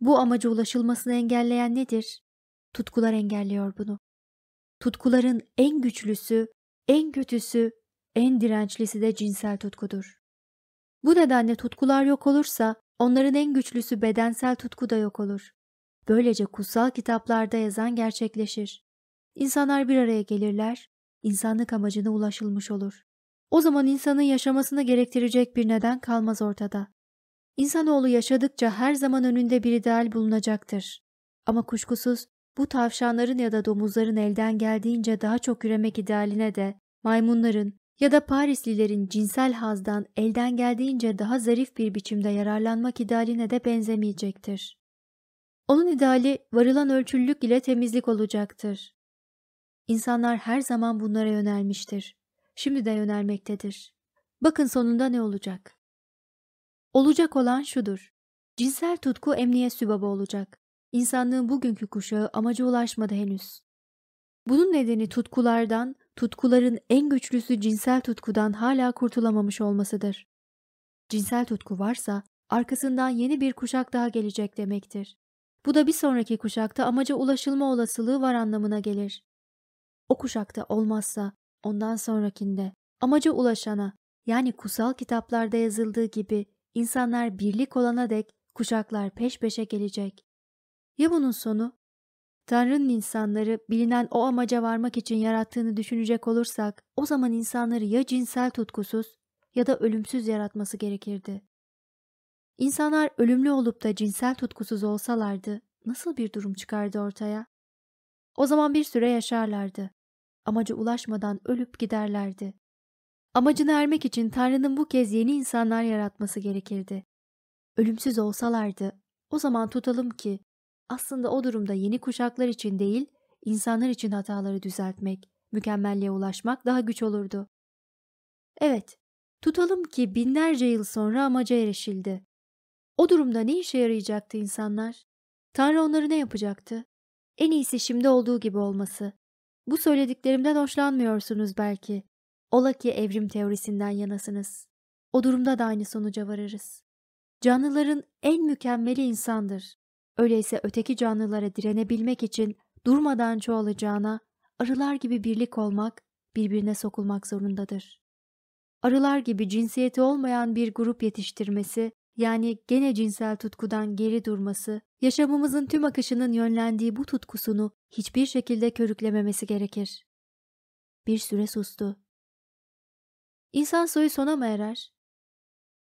Bu amaca ulaşılmasını engelleyen nedir? Tutkular engelliyor bunu. Tutkuların en güçlüsü, en kötüsü, en dirençlisi de cinsel tutkudur. Bu nedenle tutkular yok olursa onların en güçlüsü bedensel tutku da yok olur. Böylece kutsal kitaplarda yazan gerçekleşir. İnsanlar bir araya gelirler, insanlık amacına ulaşılmış olur. O zaman insanın yaşamasını gerektirecek bir neden kalmaz ortada. İnsanoğlu yaşadıkça her zaman önünde bir ideal bulunacaktır. Ama kuşkusuz bu tavşanların ya da domuzların elden geldiğince daha çok üremek idealine de, maymunların ya da Parislilerin cinsel hazdan elden geldiğince daha zarif bir biçimde yararlanmak idealine de benzemeyecektir. Onun ideali varılan ölçülülük ile temizlik olacaktır. İnsanlar her zaman bunlara yönelmiştir. Şimdi de yönelmektedir. Bakın sonunda ne olacak? Olacak olan şudur. Cinsel tutku emniyet sübabı olacak. İnsanlığın bugünkü kuşağı amaca ulaşmadı henüz. Bunun nedeni tutkulardan, tutkuların en güçlüsü cinsel tutkudan hala kurtulamamış olmasıdır. Cinsel tutku varsa arkasından yeni bir kuşak daha gelecek demektir. Bu da bir sonraki kuşakta amaca ulaşılma olasılığı var anlamına gelir. O kuşakta olmazsa ondan sonrakinde amaca ulaşana yani kutsal kitaplarda yazıldığı gibi insanlar birlik olana dek kuşaklar peş peşe gelecek. Ya bunun sonu? Tanrı'nın insanları bilinen o amaca varmak için yarattığını düşünecek olursak o zaman insanları ya cinsel tutkusuz ya da ölümsüz yaratması gerekirdi. İnsanlar ölümlü olup da cinsel tutkusuz olsalardı nasıl bir durum çıkardı ortaya? O zaman bir süre yaşarlardı. Amaca ulaşmadan ölüp giderlerdi. Amacına ermek için Tanrı'nın bu kez yeni insanlar yaratması gerekirdi. Ölümsüz olsalardı, o zaman tutalım ki aslında o durumda yeni kuşaklar için değil, insanlar için hataları düzeltmek, mükemmelliğe ulaşmak daha güç olurdu. Evet, tutalım ki binlerce yıl sonra amaca erişildi. O durumda ne işe yarayacaktı insanlar? Tanrı onları ne yapacaktı? En iyisi şimdi olduğu gibi olması. Bu söylediklerimden hoşlanmıyorsunuz belki. Ola ki evrim teorisinden yanasınız. O durumda da aynı sonuca varırız. Canlıların en mükemmeli insandır. Öyleyse öteki canlılara direnebilmek için durmadan çoğalacağına arılar gibi birlik olmak, birbirine sokulmak zorundadır. Arılar gibi cinsiyeti olmayan bir grup yetiştirmesi yani gene cinsel tutkudan geri durması, yaşamımızın tüm akışının yönlendiği bu tutkusunu hiçbir şekilde körüklememesi gerekir. Bir süre sustu. İnsan soyu sona mı erer?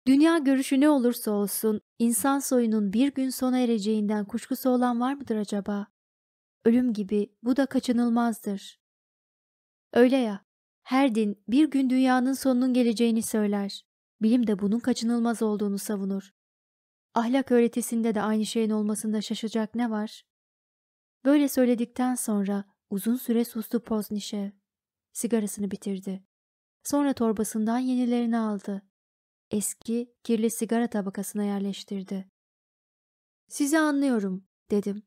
Dünya görüşü ne olursa olsun, insan soyunun bir gün sona ereceğinden kuşkusu olan var mıdır acaba? Ölüm gibi bu da kaçınılmazdır. Öyle ya, her din bir gün dünyanın sonunun geleceğini söyler. Bilim de bunun kaçınılmaz olduğunu savunur. Ahlak öğretisinde de aynı şeyin olmasında şaşacak ne var? Böyle söyledikten sonra uzun süre sustu Poznişev. Sigarasını bitirdi. Sonra torbasından yenilerini aldı. eski, kirli sigara tabakasına yerleştirdi. Sizi anlıyorum, dedim.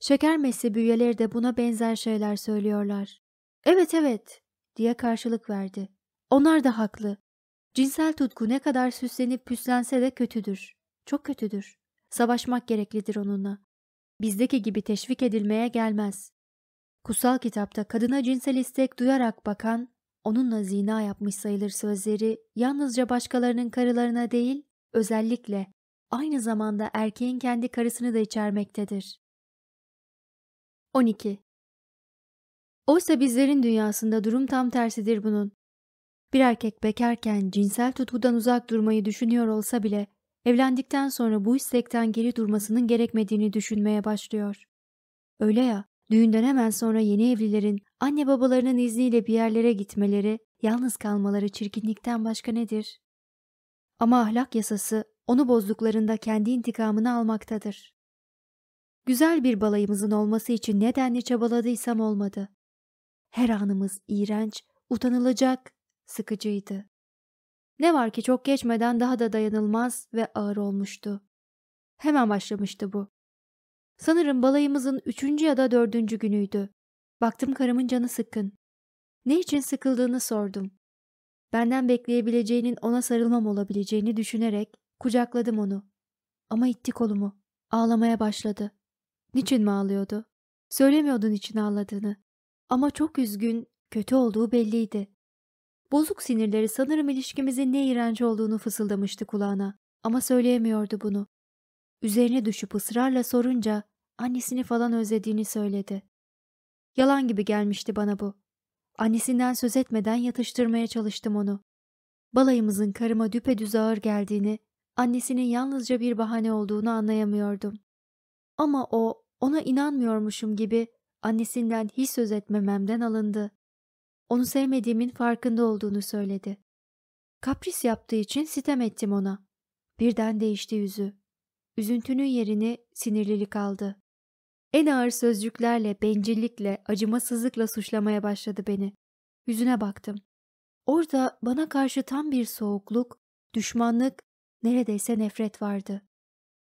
Şeker mezhebi üyeleri de buna benzer şeyler söylüyorlar. Evet evet, diye karşılık verdi. Onlar da haklı. Cinsel tutku ne kadar süslenip püslense de kötüdür. Çok kötüdür. Savaşmak gereklidir onunla. Bizdeki gibi teşvik edilmeye gelmez. Kutsal kitapta kadına cinsel istek duyarak bakan, onunla zina yapmış sayılır sözleri yalnızca başkalarının karılarına değil, özellikle aynı zamanda erkeğin kendi karısını da içermektedir. 12. Oysa bizlerin dünyasında durum tam tersidir bunun. Bir erkek bekarken cinsel tutkudan uzak durmayı düşünüyor olsa bile evlendikten sonra bu istekten geri durmasının gerekmediğini düşünmeye başlıyor. Öyle ya, düğünden hemen sonra yeni evlilerin anne babalarının izniyle bir yerlere gitmeleri, yalnız kalmaları çirkinlikten başka nedir? Ama ahlak yasası onu bozduklarında kendi intikamını almaktadır. Güzel bir balayımızın olması için nedenli çabaladıysam olmadı. Her anımız iğrenç, utanılacak, sıkıcıydı. Ne var ki çok geçmeden daha da dayanılmaz ve ağır olmuştu. Hemen başlamıştı bu. Sanırım balayımızın üçüncü ya da dördüncü günüydü. Baktım karımın canı sıkkın. Ne için sıkıldığını sordum. Benden bekleyebileceğinin ona sarılmam olabileceğini düşünerek kucakladım onu. Ama itti kolumu. Ağlamaya başladı. Niçin mi ağlıyordu? Söylemiyordun için ağladığını. Ama çok üzgün, kötü olduğu belliydi. Bozuk sinirleri sanırım ilişkimizin ne iğrenç olduğunu fısıldamıştı kulağına. Ama söyleyemiyordu bunu. Üzerine düşüp ısrarla sorunca annesini falan özlediğini söyledi. Yalan gibi gelmişti bana bu. Annesinden söz etmeden yatıştırmaya çalıştım onu. Balayımızın karıma düpedüz ağır geldiğini, annesinin yalnızca bir bahane olduğunu anlayamıyordum. Ama o, ona inanmıyormuşum gibi annesinden hiç söz etmememden alındı. Onu sevmediğimin farkında olduğunu söyledi. Kapris yaptığı için sitem ettim ona. Birden değişti yüzü. Üzüntünün yerini sinirlilik aldı. En ağır sözcüklerle, bencillikle, acımasızlıkla suçlamaya başladı beni. Yüzüne baktım. Orada bana karşı tam bir soğukluk, düşmanlık, neredeyse nefret vardı.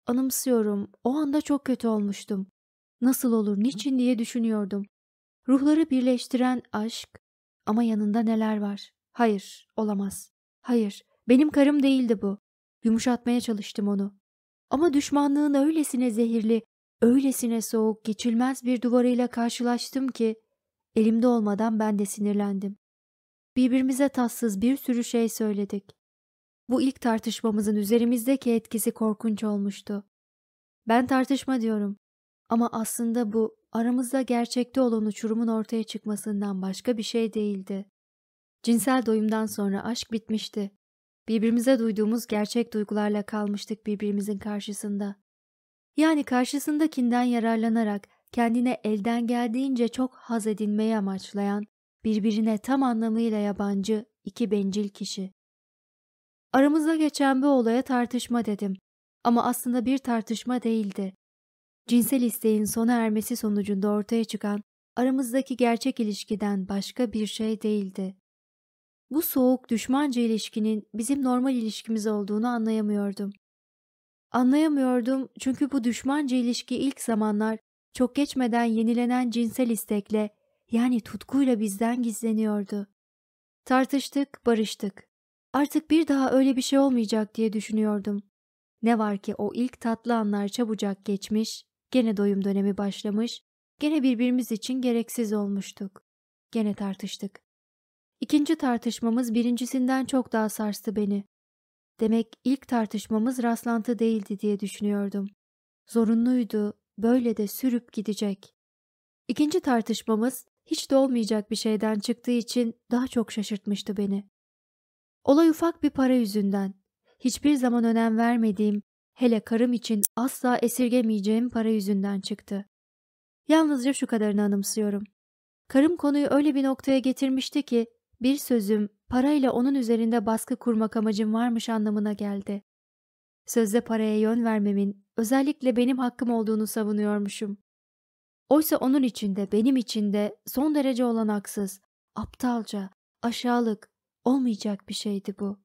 Anımsıyorum, o anda çok kötü olmuştum. Nasıl olur, niçin diye düşünüyordum. Ruhları birleştiren aşk ama yanında neler var? Hayır, olamaz. Hayır, benim karım değildi bu. Yumuşatmaya çalıştım onu. Ama düşmanlığın öylesine zehirli, öylesine soğuk, geçilmez bir duvarıyla karşılaştım ki elimde olmadan ben de sinirlendim. Birbirimize tatsız bir sürü şey söyledik. Bu ilk tartışmamızın üzerimizdeki etkisi korkunç olmuştu. Ben tartışma diyorum. Ama aslında bu aramızda gerçekte olan uçurumun ortaya çıkmasından başka bir şey değildi. Cinsel doyumdan sonra aşk bitmişti. Birbirimize duyduğumuz gerçek duygularla kalmıştık birbirimizin karşısında. Yani karşısındakinden yararlanarak kendine elden geldiğince çok haz edinmeyi amaçlayan, birbirine tam anlamıyla yabancı iki bencil kişi. Aramızda geçen bu olaya tartışma dedim. Ama aslında bir tartışma değildi. Cinsel isteğin sona ermesi sonucunda ortaya çıkan aramızdaki gerçek ilişkiden başka bir şey değildi. Bu soğuk düşmanca ilişkinin bizim normal ilişkimiz olduğunu anlayamıyordum. Anlayamıyordum çünkü bu düşmanca ilişki ilk zamanlar çok geçmeden yenilenen cinsel istekle yani tutkuyla bizden gizleniyordu. Tartıştık, barıştık. Artık bir daha öyle bir şey olmayacak diye düşünüyordum. Ne var ki o ilk tatlı anlar çabucak geçmiş, gene doyum dönemi başlamış, gene birbirimiz için gereksiz olmuştuk. Gene tartıştık. İkinci tartışmamız birincisinden çok daha sarstı beni. Demek ilk tartışmamız rastlantı değildi diye düşünüyordum. Zorunluydu, böyle de sürüp gidecek. İkinci tartışmamız hiç de olmayacak bir şeyden çıktığı için daha çok şaşırtmıştı beni. Olay ufak bir para yüzünden. Hiçbir zaman önem vermediğim, hele karım için asla esirgemeyeceğim para yüzünden çıktı. Yalnızca şu kadarını anımsıyorum. Karım konuyu öyle bir noktaya getirmişti ki bir sözüm parayla onun üzerinde baskı kurmak amacım varmış anlamına geldi. Sözde paraya yön vermemin özellikle benim hakkım olduğunu savunuyormuşum. Oysa onun içinde benim içinde son derece olan haksız, aptalca, aşağılık, olmayacak bir şeydi bu.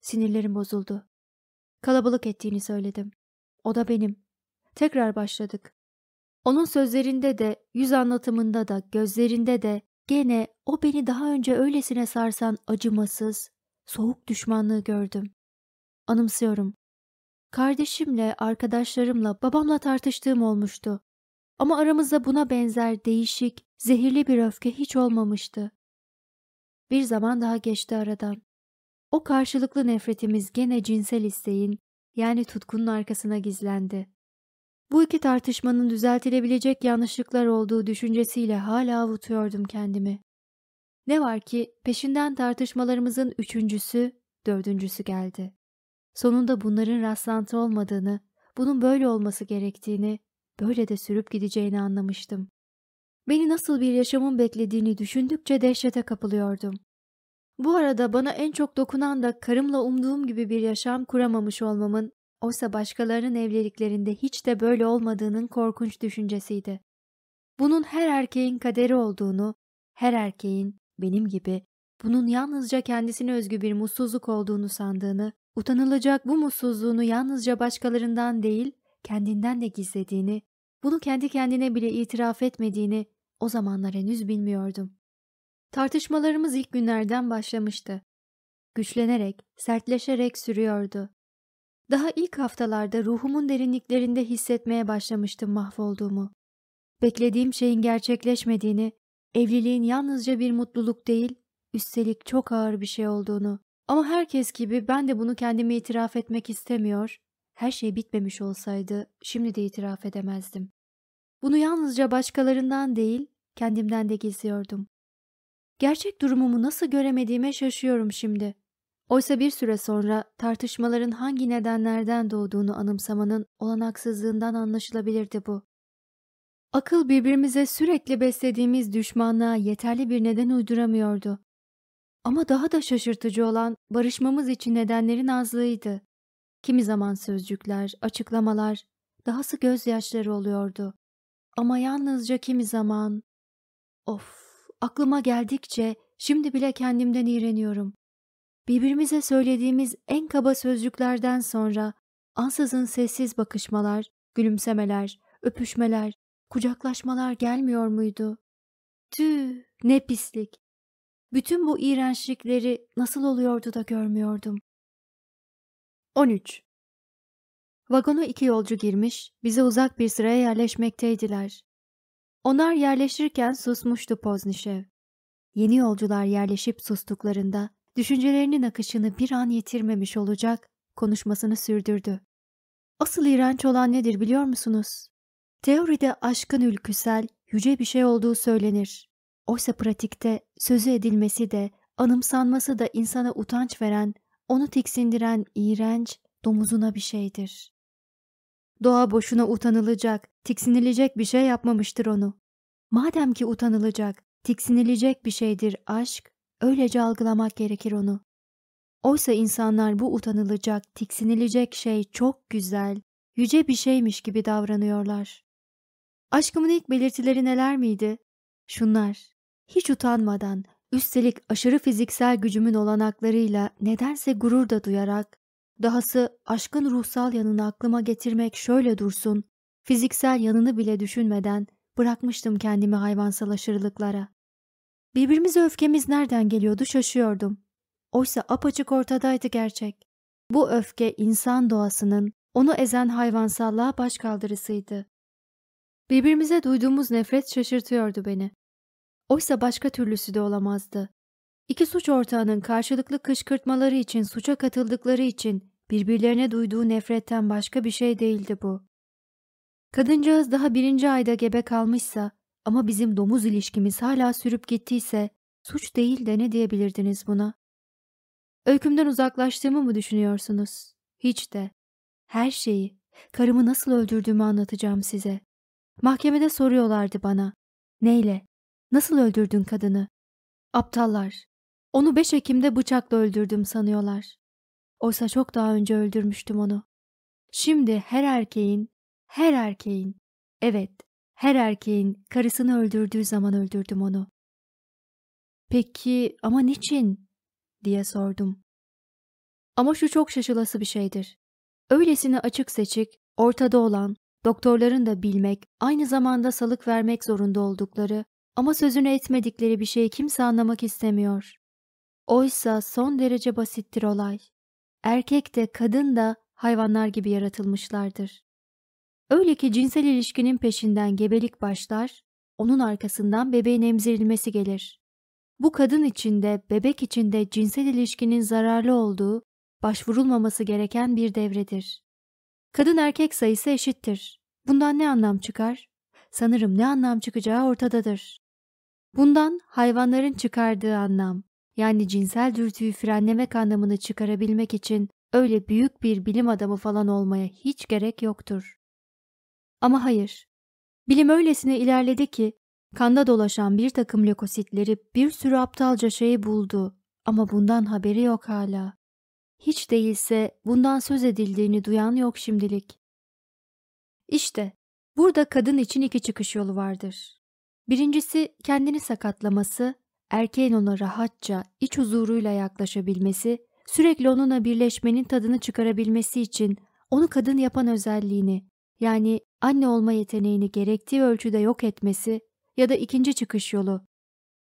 Sinirlerim bozuldu. Kalabalık ettiğini söyledim. O da benim. Tekrar başladık. Onun sözlerinde de, yüz anlatımında da, gözlerinde de gene o beni daha önce öylesine sarsan acımasız, soğuk düşmanlığı gördüm. Anımsıyorum. Kardeşimle, arkadaşlarımla, babamla tartıştığım olmuştu. Ama aramızda buna benzer değişik, zehirli bir öfke hiç olmamıştı. Bir zaman daha geçti aradan. O karşılıklı nefretimiz gene cinsel isteğin, yani tutkunun arkasına gizlendi. Bu iki tartışmanın düzeltilebilecek yanlışlıklar olduğu düşüncesiyle hala avutuyordum kendimi. Ne var ki peşinden tartışmalarımızın üçüncüsü, dördüncüsü geldi. Sonunda bunların rastlantı olmadığını, bunun böyle olması gerektiğini, böyle de sürüp gideceğini anlamıştım. Beni nasıl bir yaşamın beklediğini düşündükçe dehşete kapılıyordum. Bu arada bana en çok dokunan da karımla umduğum gibi bir yaşam kuramamış olmamın, oysa başkalarının evliliklerinde hiç de böyle olmadığının korkunç düşüncesiydi. Bunun her erkeğin kaderi olduğunu, her erkeğin, benim gibi, bunun yalnızca kendisine özgü bir mutsuzluk olduğunu sandığını, utanılacak bu mutsuzluğunu yalnızca başkalarından değil, kendinden de gizlediğini, bunu kendi kendine bile itiraf etmediğini o zamanlar henüz bilmiyordum. Tartışmalarımız ilk günlerden başlamıştı. Güçlenerek, sertleşerek sürüyordu. Daha ilk haftalarda ruhumun derinliklerinde hissetmeye başlamıştım mahvolduğumu. Beklediğim şeyin gerçekleşmediğini, evliliğin yalnızca bir mutluluk değil, üstelik çok ağır bir şey olduğunu. Ama herkes gibi ben de bunu kendime itiraf etmek istemiyor, her şey bitmemiş olsaydı şimdi de itiraf edemezdim. Bunu yalnızca başkalarından değil, kendimden de gizliyordum. Gerçek durumumu nasıl göremediğime şaşıyorum şimdi. Oysa bir süre sonra tartışmaların hangi nedenlerden doğduğunu anımsamanın olanaksızlığından anlaşılabilirdi bu. Akıl birbirimize sürekli beslediğimiz düşmanlığa yeterli bir neden uyduramıyordu. Ama daha da şaşırtıcı olan barışmamız için nedenlerin azlığıydı. Kimi zaman sözcükler, açıklamalar, dahası gözyaşları oluyordu. Ama yalnızca kimi zaman... Of, aklıma geldikçe şimdi bile kendimden iğreniyorum. Birbirimize söylediğimiz en kaba sözcüklerden sonra ansızın sessiz bakışmalar, gülümsemeler, öpüşmeler, kucaklaşmalar gelmiyor muydu? Tüh, ne pislik. Bütün bu iğrençlikleri nasıl oluyordu da görmüyordum. 13. Vagona iki yolcu girmiş, bize uzak bir sıraya yerleşmekteydiler. Onlar yerleşirken susmuştu Poznişev. Yeni yolcular yerleşip sustuklarında düşüncelerinin akışını bir an yitirmemiş olacak, konuşmasını sürdürdü. Asıl iğrenç olan nedir biliyor musunuz? Teoride aşkın ülküsel, yüce bir şey olduğu söylenir. Oysa pratikte sözü edilmesi de, anımsanması da insana utanç veren, onu tiksindiren iğrenç, domuzuna bir şeydir. Doğa boşuna utanılacak, tiksinilecek bir şey yapmamıştır onu. Madem ki utanılacak, tiksinilecek bir şeydir aşk, öylece algılamak gerekir onu. Oysa insanlar bu utanılacak, tiksinilecek şey çok güzel, yüce bir şeymiş gibi davranıyorlar. Aşkımın ilk belirtileri neler miydi? Şunlar. Hiç utanmadan, üstelik aşırı fiziksel gücümün olanaklarıyla nedense gurur da duyarak, dahası aşkın ruhsal yanını aklıma getirmek şöyle dursun, fiziksel yanını bile düşünmeden bırakmıştım kendimi hayvansal aşırılıklara. Birbirimize öfkemiz nereden geliyordu şaşıyordum. Oysa apaçık ortadaydı gerçek. Bu öfke insan doğasının onu ezen hayvansallığa başkaldırısıydı. Birbirimize duyduğumuz nefret şaşırtıyordu beni. Oysa başka türlüsü de olamazdı. İki suç ortağının karşılıklı kışkırtmaları için suça katıldıkları için birbirlerine duyduğu nefretten başka bir şey değildi bu. Kadıncağız daha birinci ayda gebe kalmışsa ama bizim domuz ilişkimiz hala sürüp gittiyse suç değil de ne diyebilirdiniz buna? Öykümden uzaklaştığımı mı düşünüyorsunuz? Hiç de. Her şeyi, karımı nasıl öldürdüğümü anlatacağım size. Mahkemede soruyorlardı bana. Neyle? Nasıl öldürdün kadını? Aptallar. Onu 5 Ekim'de bıçakla öldürdüm sanıyorlar. Oysa çok daha önce öldürmüştüm onu. Şimdi her erkeğin, her erkeğin, evet her erkeğin karısını öldürdüğü zaman öldürdüm onu. Peki ama niçin? diye sordum. Ama şu çok şaşılası bir şeydir. Öylesine açık seçik, ortada olan, doktorların da bilmek, aynı zamanda salık vermek zorunda oldukları ama sözünü etmedikleri bir şeyi kimse anlamak istemiyor. Oysa son derece basittir olay. Erkek de kadın da hayvanlar gibi yaratılmışlardır. Öyle ki cinsel ilişkinin peşinden gebelik başlar, onun arkasından bebeğin emzirilmesi gelir. Bu kadın içinde, bebek içinde cinsel ilişkinin zararlı olduğu, başvurulmaması gereken bir devredir. Kadın erkek sayısı eşittir. Bundan ne anlam çıkar? Sanırım ne anlam çıkacağı ortadadır. Bundan hayvanların çıkardığı anlam, yani cinsel dürtüyü frenlemek anlamını çıkarabilmek için öyle büyük bir bilim adamı falan olmaya hiç gerek yoktur. Ama hayır, bilim öylesine ilerledi ki kanda dolaşan bir takım lökositleri bir sürü aptalca şeyi buldu ama bundan haberi yok hala. Hiç değilse bundan söz edildiğini duyan yok şimdilik. İşte burada kadın için iki çıkış yolu vardır. Birincisi kendini sakatlaması, erkeğin ona rahatça, iç huzuruyla yaklaşabilmesi, sürekli onunla birleşmenin tadını çıkarabilmesi için onu kadın yapan özelliğini, yani anne olma yeteneğini gerektiği ölçüde yok etmesi ya da ikinci çıkış yolu.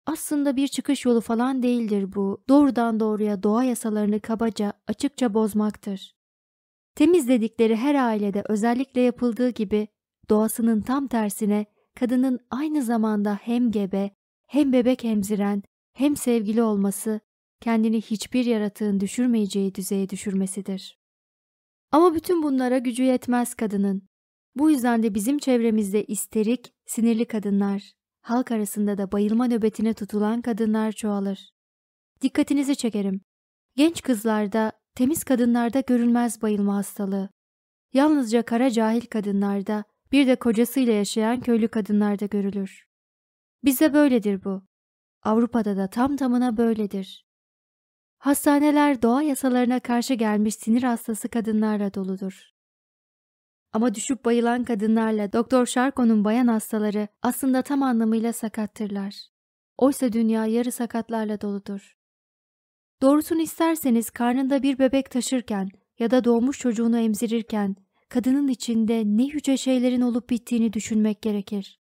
Aslında bir çıkış yolu falan değildir bu. Doğrudan doğruya doğa yasalarını kabaca, açıkça bozmaktır. Temizledikleri her ailede özellikle yapıldığı gibi doğasının tam tersine kadının aynı zamanda hem gebe, hem bebek emziren, hem sevgili olması, kendini hiçbir yaratığın düşürmeyeceği düzeye düşürmesidir. Ama bütün bunlara gücü yetmez kadının. Bu yüzden de bizim çevremizde isterik, sinirli kadınlar, halk arasında da bayılma nöbetine tutulan kadınlar çoğalır. Dikkatinizi çekerim. Genç kızlarda, temiz kadınlarda görülmez bayılma hastalığı. Yalnızca kara cahil kadınlarda, bir de kocasıyla yaşayan köylü kadınlarda görülür. Bize böyledir bu. Avrupa'da da tam tamına böyledir. Hastaneler doğa yasalarına karşı gelmiş sinir hastası kadınlarla doludur. Ama düşüp bayılan kadınlarla Doktor Sharko'nun bayan hastaları aslında tam anlamıyla sakattırlar. Oysa dünya yarı sakatlarla doludur. Doğrusunu isterseniz karnında bir bebek taşırken ya da doğmuş çocuğunu emzirirken kadının içinde ne yüce şeylerin olup bittiğini düşünmek gerekir.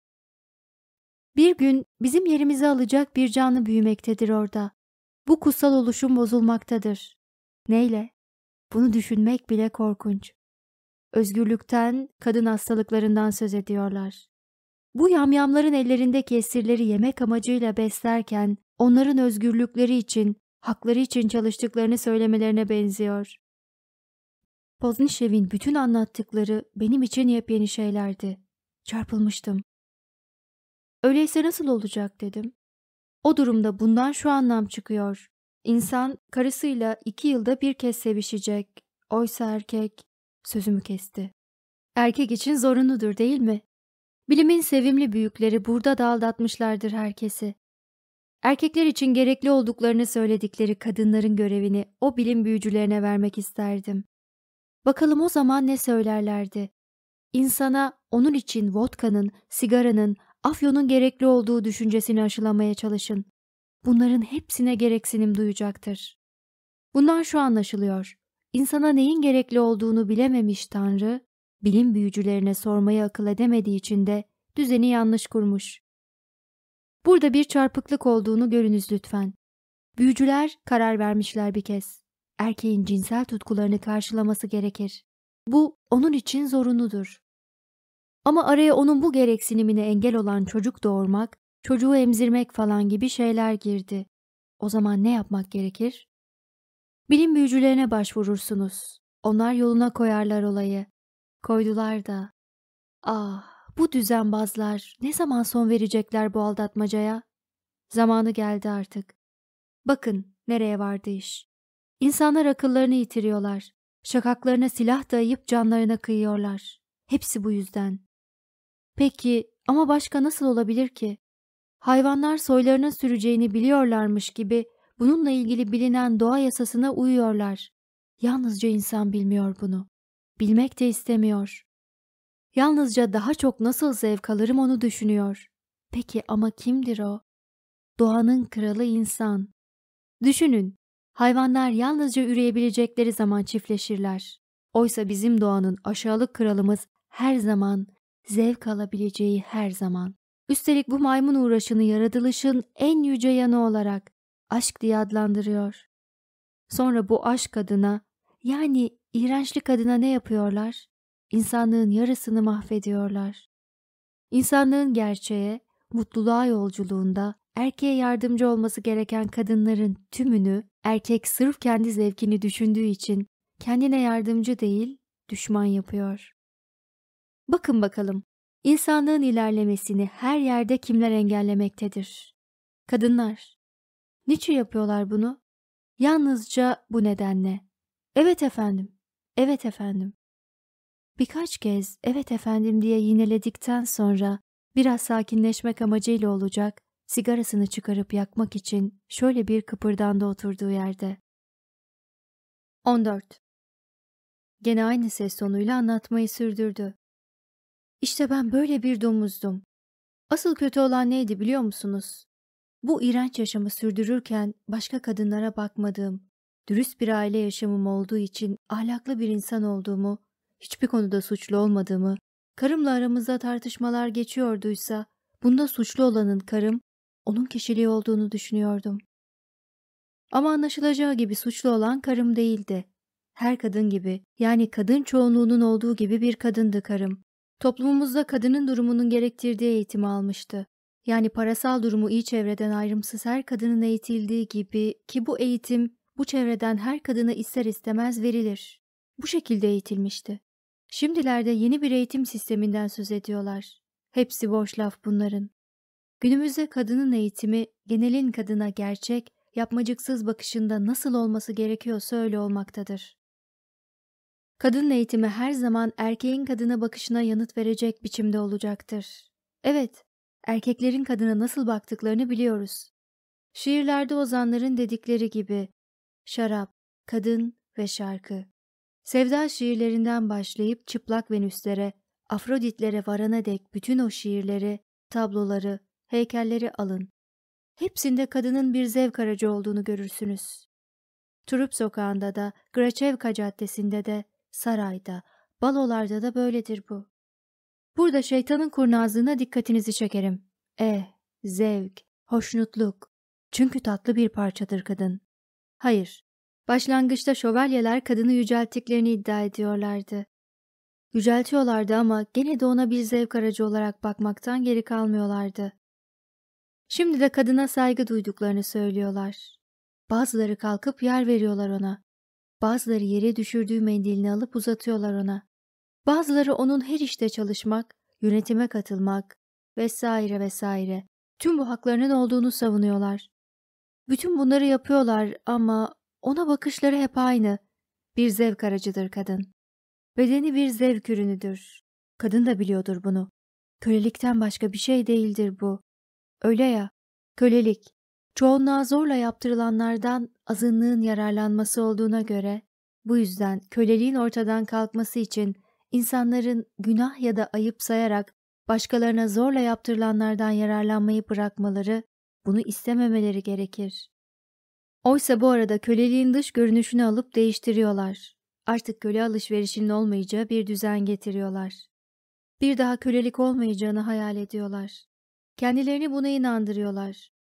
Bir gün bizim yerimizi alacak bir canlı büyümektedir orada. Bu kutsal oluşum bozulmaktadır. Neyle? Bunu düşünmek bile korkunç. Özgürlükten, kadın hastalıklarından söz ediyorlar. Bu yamyamların ellerindeki esirleri yemek amacıyla beslerken onların özgürlükleri için, hakları için çalıştıklarını söylemelerine benziyor. Poznişev'in bütün anlattıkları benim için yepyeni şeylerdi. Çarpılmıştım. Öyleyse nasıl olacak dedim. O durumda bundan şu anlam çıkıyor. İnsan karısıyla iki yılda bir kez sevişecek. Oysa erkek sözümü kesti. Erkek için zorunludur değil mi? Bilimin sevimli büyükleri burada da aldatmışlardır herkesi. Erkekler için gerekli olduklarını söyledikleri kadınların görevini o bilim büyücülerine vermek isterdim. Bakalım o zaman ne söylerlerdi? İnsana onun için vodkanın, sigaranın, afyonun gerekli olduğu düşüncesini aşılamaya çalışın. Bunların hepsine gereksinim duyacaktır. Bunlar şu anlaşılıyor. İnsana neyin gerekli olduğunu bilememiş Tanrı, bilim büyücülerine sormayı akıl edemediği için de düzeni yanlış kurmuş. Burada bir çarpıklık olduğunu görünüz lütfen. Büyücüler karar vermişler bir kez. Erkeğin cinsel tutkularını karşılaması gerekir. Bu onun için zorunludur. Ama araya onun bu gereksinimine engel olan çocuk doğurmak, çocuğu emzirmek falan gibi şeyler girdi. O zaman ne yapmak gerekir? Bilim büyücülerine başvurursunuz. Onlar yoluna koyarlar olayı. Koydular da. Ah, bu düzenbazlar ne zaman son verecekler bu aldatmacaya? Zamanı geldi artık. Bakın nereye vardı iş. İnsanlar akıllarını yitiriyorlar. Şakaklarına silah dayayıp canlarına kıyıyorlar. Hepsi bu yüzden. Peki ama başka nasıl olabilir ki? Hayvanlar soylarının süreceğini biliyorlarmış gibi bununla ilgili bilinen doğa yasasına uyuyorlar. Yalnızca insan bilmiyor bunu. Bilmek de istemiyor. Yalnızca daha çok nasıl zevk alırım onu düşünüyor. Peki ama kimdir o? Doğanın kralı insan. Düşünün, Hayvanlar yalnızca üreyebilecekleri zaman çiftleşirler. Oysa bizim doğanın aşağılık kralımız her zaman, zevk alabileceği her zaman. Üstelik bu maymun uğraşını yaratılışın en yüce yanı olarak aşk diye adlandırıyor. Sonra bu aşk adına yani iğrençlik adına ne yapıyorlar? İnsanlığın yarısını mahvediyorlar. İnsanlığın gerçeğe, mutluluğa yolculuğunda erkeğe yardımcı olması gereken kadınların tümünü erkek sırf kendi zevkini düşündüğü için kendine yardımcı değil, düşman yapıyor. Bakın bakalım, insanlığın ilerlemesini her yerde kimler engellemektedir? Kadınlar. Niçin yapıyorlar bunu? Yalnızca bu nedenle. Evet efendim, evet efendim. Birkaç kez evet efendim diye yineledikten sonra biraz sakinleşmek amacıyla olacak, sigarasını çıkarıp yakmak için şöyle bir kıpırdandı oturduğu yerde. 14. Gene aynı ses tonuyla anlatmayı sürdürdü. İşte ben böyle bir domuzdum. Asıl kötü olan neydi biliyor musunuz? Bu iğrenç yaşamı sürdürürken başka kadınlara bakmadığım, dürüst bir aile yaşamım olduğu için ahlaklı bir insan olduğumu, hiçbir konuda suçlu olmadığımı, karımla aramızda tartışmalar geçiyorduysa, bunda suçlu olanın karım, onun kişiliği olduğunu düşünüyordum. Ama anlaşılacağı gibi suçlu olan karım değildi. Her kadın gibi, yani kadın çoğunluğunun olduğu gibi bir kadındı karım. Toplumumuzda kadının durumunun gerektirdiği eğitimi almıştı. Yani parasal durumu iyi çevreden ayrımsız her kadının eğitildiği gibi ki bu eğitim bu çevreden her kadına ister istemez verilir. Bu şekilde eğitilmişti. Şimdilerde yeni bir eğitim sisteminden söz ediyorlar. Hepsi boş laf bunların. Günümüzde kadının eğitimi genelin kadına gerçek, yapmacıksız bakışında nasıl olması gerekiyorsa öyle olmaktadır. Kadın eğitimi her zaman erkeğin kadına bakışına yanıt verecek biçimde olacaktır. Evet, erkeklerin kadına nasıl baktıklarını biliyoruz. Şiirlerde ozanların dedikleri gibi şarap, kadın ve şarkı. Sevda şiirlerinden başlayıp çıplak Venüslere, Afroditlere varana dek bütün o şiirleri, tabloları, heykelleri alın. Hepsinde kadının bir zevk aracı olduğunu görürsünüz. Turup sokağında da, Graçevka caddesinde de, sarayda, balolarda da böyledir bu. Burada şeytanın kurnazlığına dikkatinizi çekerim. Eh, zevk, hoşnutluk. Çünkü tatlı bir parçadır kadın. Hayır, başlangıçta şövalyeler kadını yücelttiklerini iddia ediyorlardı. Yüceltiyorlardı ama gene de ona bir zevk aracı olarak bakmaktan geri kalmıyorlardı. Şimdi de kadına saygı duyduklarını söylüyorlar. Bazıları kalkıp yer veriyorlar ona. Bazıları yere düşürdüğü mendilini alıp uzatıyorlar ona. Bazıları onun her işte çalışmak, yönetime katılmak vesaire vesaire tüm bu haklarının olduğunu savunuyorlar. Bütün bunları yapıyorlar ama ona bakışları hep aynı. Bir zevk aracıdır kadın. Bedeni bir zevk ürünüdür. Kadın da biliyordur bunu. Kölelikten başka bir şey değildir bu. Öyle ya, kölelik, çoğunluğa zorla yaptırılanlardan azınlığın yararlanması olduğuna göre, bu yüzden köleliğin ortadan kalkması için insanların günah ya da ayıp sayarak başkalarına zorla yaptırılanlardan yararlanmayı bırakmaları, bunu istememeleri gerekir. Oysa bu arada köleliğin dış görünüşünü alıp değiştiriyorlar. Artık köle alışverişinin olmayacağı bir düzen getiriyorlar. Bir daha kölelik olmayacağını hayal ediyorlar. Kendilerini buna inandırıyorlar.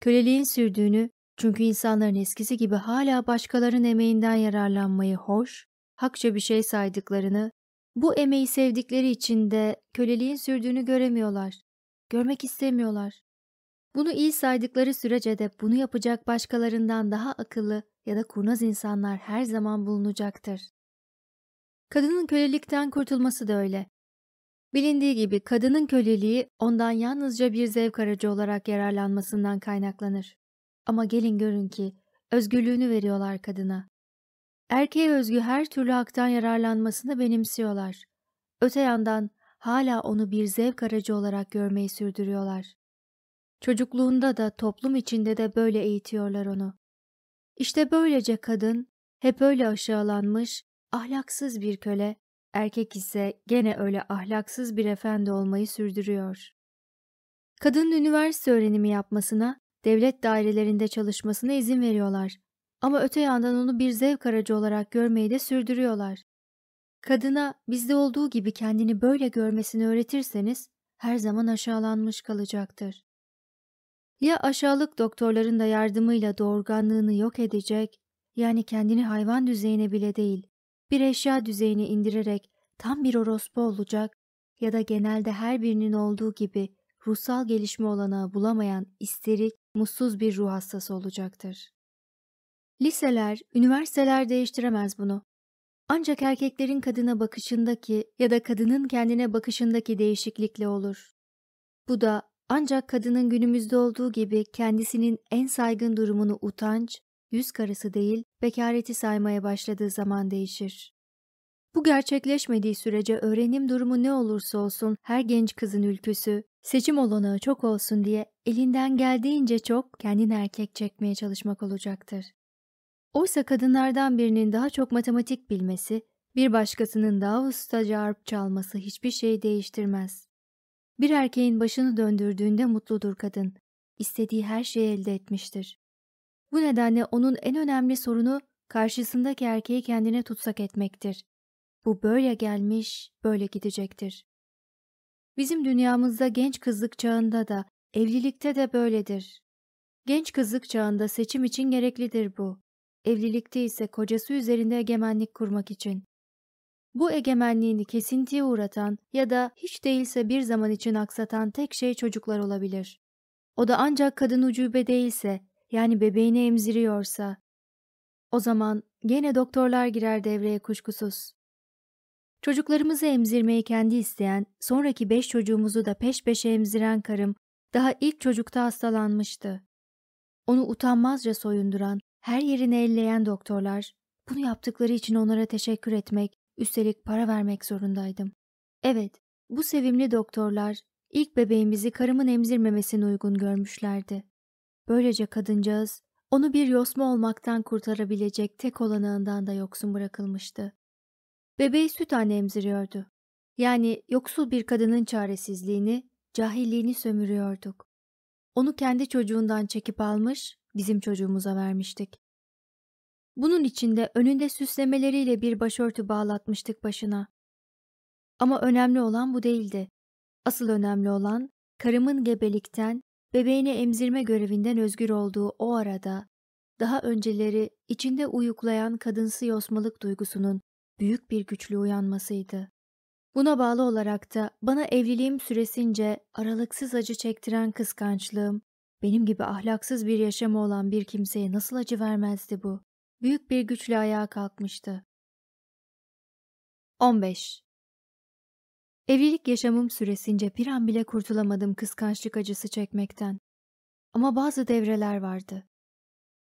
Köleliğin sürdüğünü çünkü insanların eskisi gibi hala başkalarının emeğinden yararlanmayı hoş, hakça bir şey saydıklarını, bu emeği sevdikleri için de köleliğin sürdüğünü göremiyorlar. Görmek istemiyorlar. Bunu iyi saydıkları sürece de bunu yapacak başkalarından daha akıllı ya da kurnaz insanlar her zaman bulunacaktır. Kadının kölelikten kurtulması da öyle. Bilindiği gibi kadının köleliği ondan yalnızca bir zevk aracı olarak yararlanmasından kaynaklanır. Ama gelin görün ki özgürlüğünü veriyorlar kadına. Erkeğe özgü her türlü haktan yararlanmasını benimsiyorlar. Öte yandan hala onu bir zevk aracı olarak görmeyi sürdürüyorlar. Çocukluğunda da toplum içinde de böyle eğitiyorlar onu. İşte böylece kadın hep öyle aşağılanmış, ahlaksız bir köle, erkek ise gene öyle ahlaksız bir efendi olmayı sürdürüyor. Kadının üniversite öğrenimi yapmasına, devlet dairelerinde çalışmasına izin veriyorlar. Ama öte yandan onu bir zevk aracı olarak görmeyi de sürdürüyorlar. Kadına bizde olduğu gibi kendini böyle görmesini öğretirseniz her zaman aşağılanmış kalacaktır. Ya aşağılık doktorların da yardımıyla doğurganlığını yok edecek, yani kendini hayvan düzeyine bile değil, bir eşya düzeyine indirerek tam bir orospu olacak ya da genelde her birinin olduğu gibi ruhsal gelişme olanağı bulamayan isterik, mutsuz bir ruh hastası olacaktır. Liseler, üniversiteler değiştiremez bunu. Ancak erkeklerin kadına bakışındaki ya da kadının kendine bakışındaki değişiklikle olur. Bu da ancak kadının günümüzde olduğu gibi kendisinin en saygın durumunu utanç, yüz karısı değil, bekareti saymaya başladığı zaman değişir. Bu gerçekleşmediği sürece öğrenim durumu ne olursa olsun her genç kızın ülküsü, seçim olanağı çok olsun diye elinden geldiğince çok kendini erkek çekmeye çalışmak olacaktır. Oysa kadınlardan birinin daha çok matematik bilmesi, bir başkasının daha ustaca arp çalması hiçbir şey değiştirmez. Bir erkeğin başını döndürdüğünde mutludur kadın. İstediği her şeyi elde etmiştir. Bu nedenle onun en önemli sorunu karşısındaki erkeği kendine tutsak etmektir. Bu böyle gelmiş, böyle gidecektir. Bizim dünyamızda genç kızlık çağında da, evlilikte de böyledir. Genç kızlık çağında seçim için gereklidir bu. Evlilikte ise kocası üzerinde egemenlik kurmak için. Bu egemenliğini kesintiye uğratan ya da hiç değilse bir zaman için aksatan tek şey çocuklar olabilir. O da ancak kadın ucube değilse, yani bebeğini emziriyorsa. O zaman gene doktorlar girer devreye kuşkusuz. Çocuklarımızı emzirmeyi kendi isteyen, sonraki beş çocuğumuzu da peş peşe emziren karım daha ilk çocukta hastalanmıştı. Onu utanmazca soyunduran, her yerini elleyen doktorlar, bunu yaptıkları için onlara teşekkür etmek, üstelik para vermek zorundaydım. Evet, bu sevimli doktorlar ilk bebeğimizi karımın emzirmemesini uygun görmüşlerdi. Böylece kadıncağız onu bir yosma olmaktan kurtarabilecek tek olanağından da yoksun bırakılmıştı. Bebeği süt anne emziriyordu. Yani yoksul bir kadının çaresizliğini, cahilliğini sömürüyorduk. Onu kendi çocuğundan çekip almış, bizim çocuğumuza vermiştik. Bunun içinde önünde süslemeleriyle bir başörtü bağlatmıştık başına. Ama önemli olan bu değildi. Asıl önemli olan karımın gebelikten, bebeğini emzirme görevinden özgür olduğu o arada, daha önceleri içinde uyuklayan kadınsı yosmalık duygusunun büyük bir güçlü uyanmasıydı. Buna bağlı olarak da bana evliliğim süresince aralıksız acı çektiren kıskançlığım, benim gibi ahlaksız bir yaşamı olan bir kimseye nasıl acı vermezdi bu? Büyük bir güçle ayağa kalkmıştı. 15. Evlilik yaşamım süresince bir an bile kurtulamadım kıskançlık acısı çekmekten. Ama bazı devreler vardı.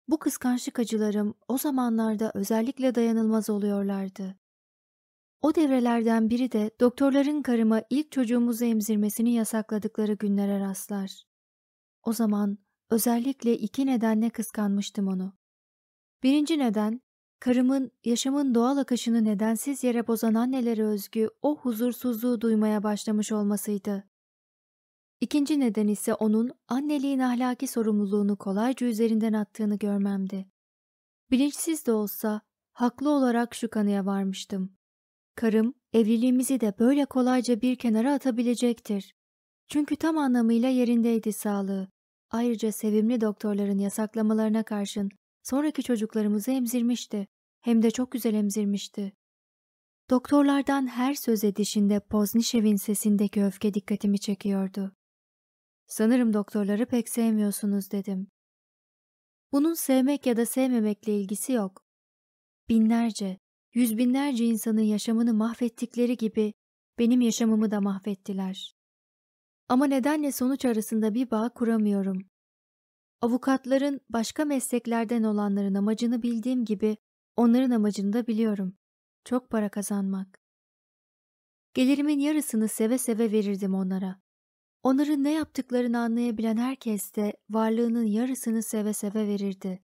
Bu kıskançlık acılarım o zamanlarda özellikle dayanılmaz oluyorlardı. O devrelerden biri de doktorların karıma ilk çocuğumuzu emzirmesini yasakladıkları günlere rastlar. O zaman özellikle iki nedenle kıskanmıştım onu. Birinci neden, karımın yaşamın doğal akışını nedensiz yere bozan annelere özgü o huzursuzluğu duymaya başlamış olmasıydı. İkinci neden ise onun anneliğin ahlaki sorumluluğunu kolayca üzerinden attığını görmemdi. Bilinçsiz de olsa haklı olarak şu kanıya varmıştım. Karım evliliğimizi de böyle kolayca bir kenara atabilecektir. Çünkü tam anlamıyla yerindeydi sağlığı. Ayrıca sevimli doktorların yasaklamalarına karşın sonraki çocuklarımızı emzirmişti. Hem de çok güzel emzirmişti. Doktorlardan her söz edişinde Poznişev'in sesindeki öfke dikkatimi çekiyordu. Sanırım doktorları pek sevmiyorsunuz dedim. Bunun sevmek ya da sevmemekle ilgisi yok. Binlerce, yüz binlerce insanın yaşamını mahvettikleri gibi benim yaşamımı da mahvettiler. Ama nedenle sonuç arasında bir bağ kuramıyorum. Avukatların başka mesleklerden olanların amacını bildiğim gibi onların amacını da biliyorum. Çok para kazanmak. Gelirimin yarısını seve seve verirdim onlara. Onların ne yaptıklarını anlayabilen herkes de varlığının yarısını seve seve verirdi.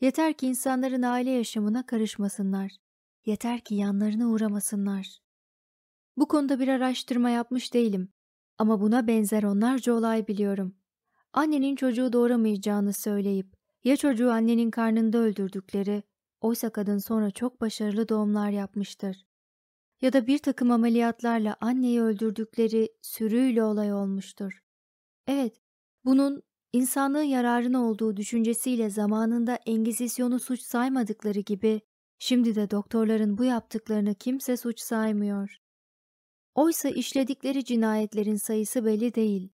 Yeter ki insanların aile yaşamına karışmasınlar. Yeter ki yanlarına uğramasınlar. Bu konuda bir araştırma yapmış değilim. Ama buna benzer onlarca olay biliyorum. Annenin çocuğu doğuramayacağını söyleyip Ya çocuğu annenin karnında öldürdükleri, oysa kadın sonra çok başarılı doğumlar yapmıştır. Ya da bir takım ameliyatlarla anneyi öldürdükleri sürüyle olay olmuştur. Evet, bunun insanlığın yararına olduğu düşüncesiyle zamanında Engizisyonu suç saymadıkları gibi, şimdi de doktorların bu yaptıklarını kimse suç saymıyor. Oysa işledikleri cinayetlerin sayısı belli değil.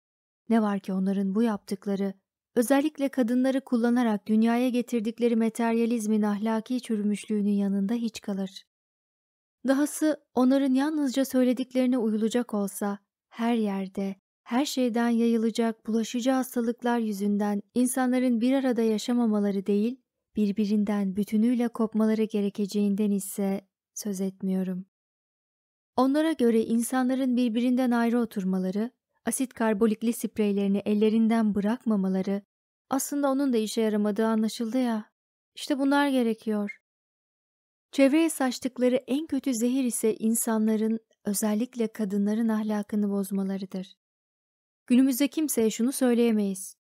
Ne var ki onların bu yaptıkları, özellikle kadınları kullanarak dünyaya getirdikleri materyalizmin ahlaki çürümüşlüğünün yanında hiç kalır. Dahası onların yalnızca söylediklerine uyulacak olsa, her yerde, her şeyden yayılacak bulaşıcı hastalıklar yüzünden insanların bir arada yaşamamaları değil, birbirinden bütünüyle kopmaları gerekeceğinden ise söz etmiyorum. Onlara göre insanların birbirinden ayrı oturmaları, asit karbolikli spreylerini ellerinden bırakmamaları, aslında onun da işe yaramadığı anlaşıldı ya. İşte bunlar gerekiyor. Çevreye saçtıkları en kötü zehir ise insanların, özellikle kadınların ahlakını bozmalarıdır. Günümüzde kimseye şunu söyleyemeyiz.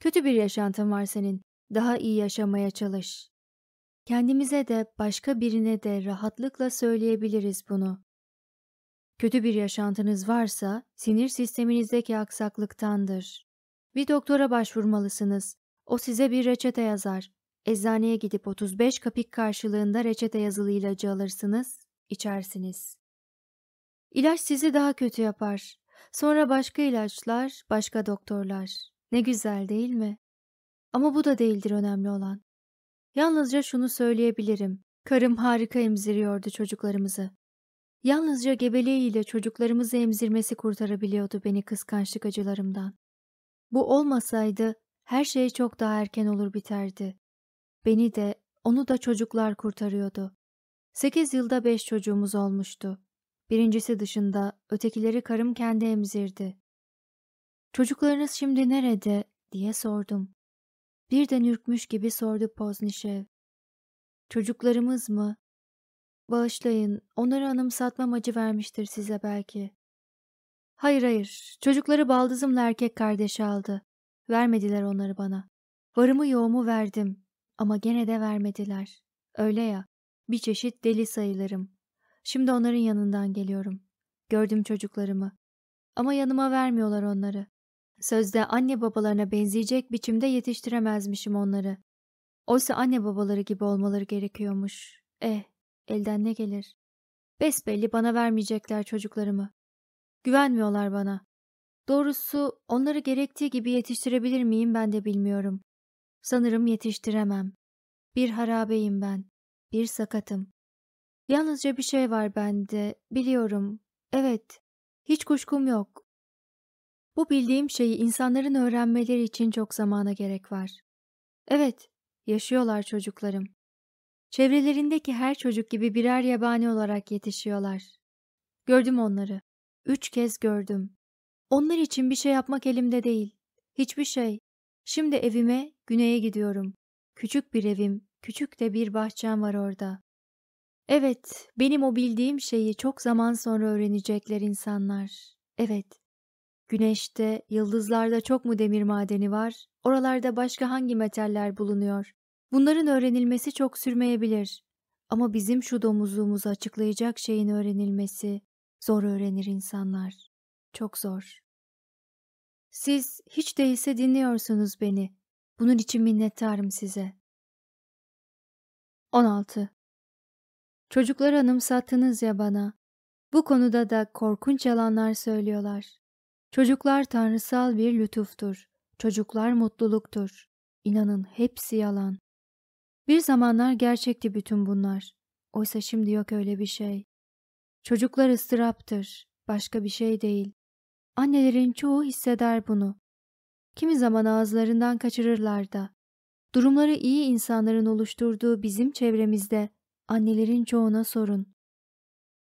Kötü bir yaşantın var senin. Daha iyi yaşamaya çalış. Kendimize de başka birine de rahatlıkla söyleyebiliriz bunu. Kötü bir yaşantınız varsa sinir sisteminizdeki aksaklıktandır. Bir doktora başvurmalısınız. O size bir reçete yazar. Eczaneye gidip 35 kapik karşılığında reçete yazılı ilacı alırsınız, içersiniz. İlaç sizi daha kötü yapar. Sonra başka ilaçlar, başka doktorlar. Ne güzel değil mi? Ama bu da değildir önemli olan. Yalnızca şunu söyleyebilirim. Karım harika emziriyordu çocuklarımızı. Yalnızca gebeliğiyle çocuklarımızı emzirmesi kurtarabiliyordu beni kıskançlık acılarımdan. Bu olmasaydı her şey çok daha erken olur biterdi. Beni de, onu da çocuklar kurtarıyordu. Sekiz yılda beş çocuğumuz olmuştu. Birincisi dışında ötekileri karım kendi emzirdi. Çocuklarınız şimdi nerede diye sordum. Birden ürkmüş gibi sordu Poznişev. Çocuklarımız mı? Bağışlayın, onları anımsatmam acı vermiştir size belki. Hayır hayır, çocukları baldızımla erkek kardeşi aldı. Vermediler onları bana. Varımı yoğumu verdim ama gene de vermediler. Öyle ya, bir çeşit deli sayılırım. Şimdi onların yanından geliyorum. Gördüm çocuklarımı. Ama yanıma vermiyorlar onları. Sözde anne babalarına benzeyecek biçimde yetiştiremezmişim onları. Oysa anne babaları gibi olmaları gerekiyormuş. Eh, elden ne gelir? Besbelli bana vermeyecekler çocuklarımı. Güvenmiyorlar bana. Doğrusu onları gerektiği gibi yetiştirebilir miyim ben de bilmiyorum. Sanırım yetiştiremem. Bir harabeyim ben. Bir sakatım. Yalnızca bir şey var bende, biliyorum. Evet, hiç kuşkum yok. Bu bildiğim şeyi insanların öğrenmeleri için çok zamana gerek var. Evet, yaşıyorlar çocuklarım. Çevrelerindeki her çocuk gibi birer yabani olarak yetişiyorlar. Gördüm onları. Üç kez gördüm. Onlar için bir şey yapmak elimde değil. Hiçbir şey. Şimdi evime, güneye gidiyorum. Küçük bir evim, küçük de bir bahçem var orada. Evet, benim o bildiğim şeyi çok zaman sonra öğrenecekler insanlar. Evet. Güneşte, yıldızlarda çok mu demir madeni var? Oralarda başka hangi metaller bulunuyor? Bunların öğrenilmesi çok sürmeyebilir. Ama bizim şu domuzluğumuzu açıklayacak şeyin öğrenilmesi zor öğrenir insanlar. Çok zor. Siz hiç değilse dinliyorsunuz beni. Bunun için minnettarım size. 16. Çocukları anımsattınız ya bana. Bu konuda da korkunç yalanlar söylüyorlar. Çocuklar tanrısal bir lütuftur. Çocuklar mutluluktur. İnanın hepsi yalan. Bir zamanlar gerçekti bütün bunlar. Oysa şimdi yok öyle bir şey. Çocuklar ıstıraptır. Başka bir şey değil. Annelerin çoğu hisseder bunu. Kimi zaman ağızlarından kaçırırlar da. Durumları iyi insanların oluşturduğu bizim çevremizde annelerin çoğuna sorun.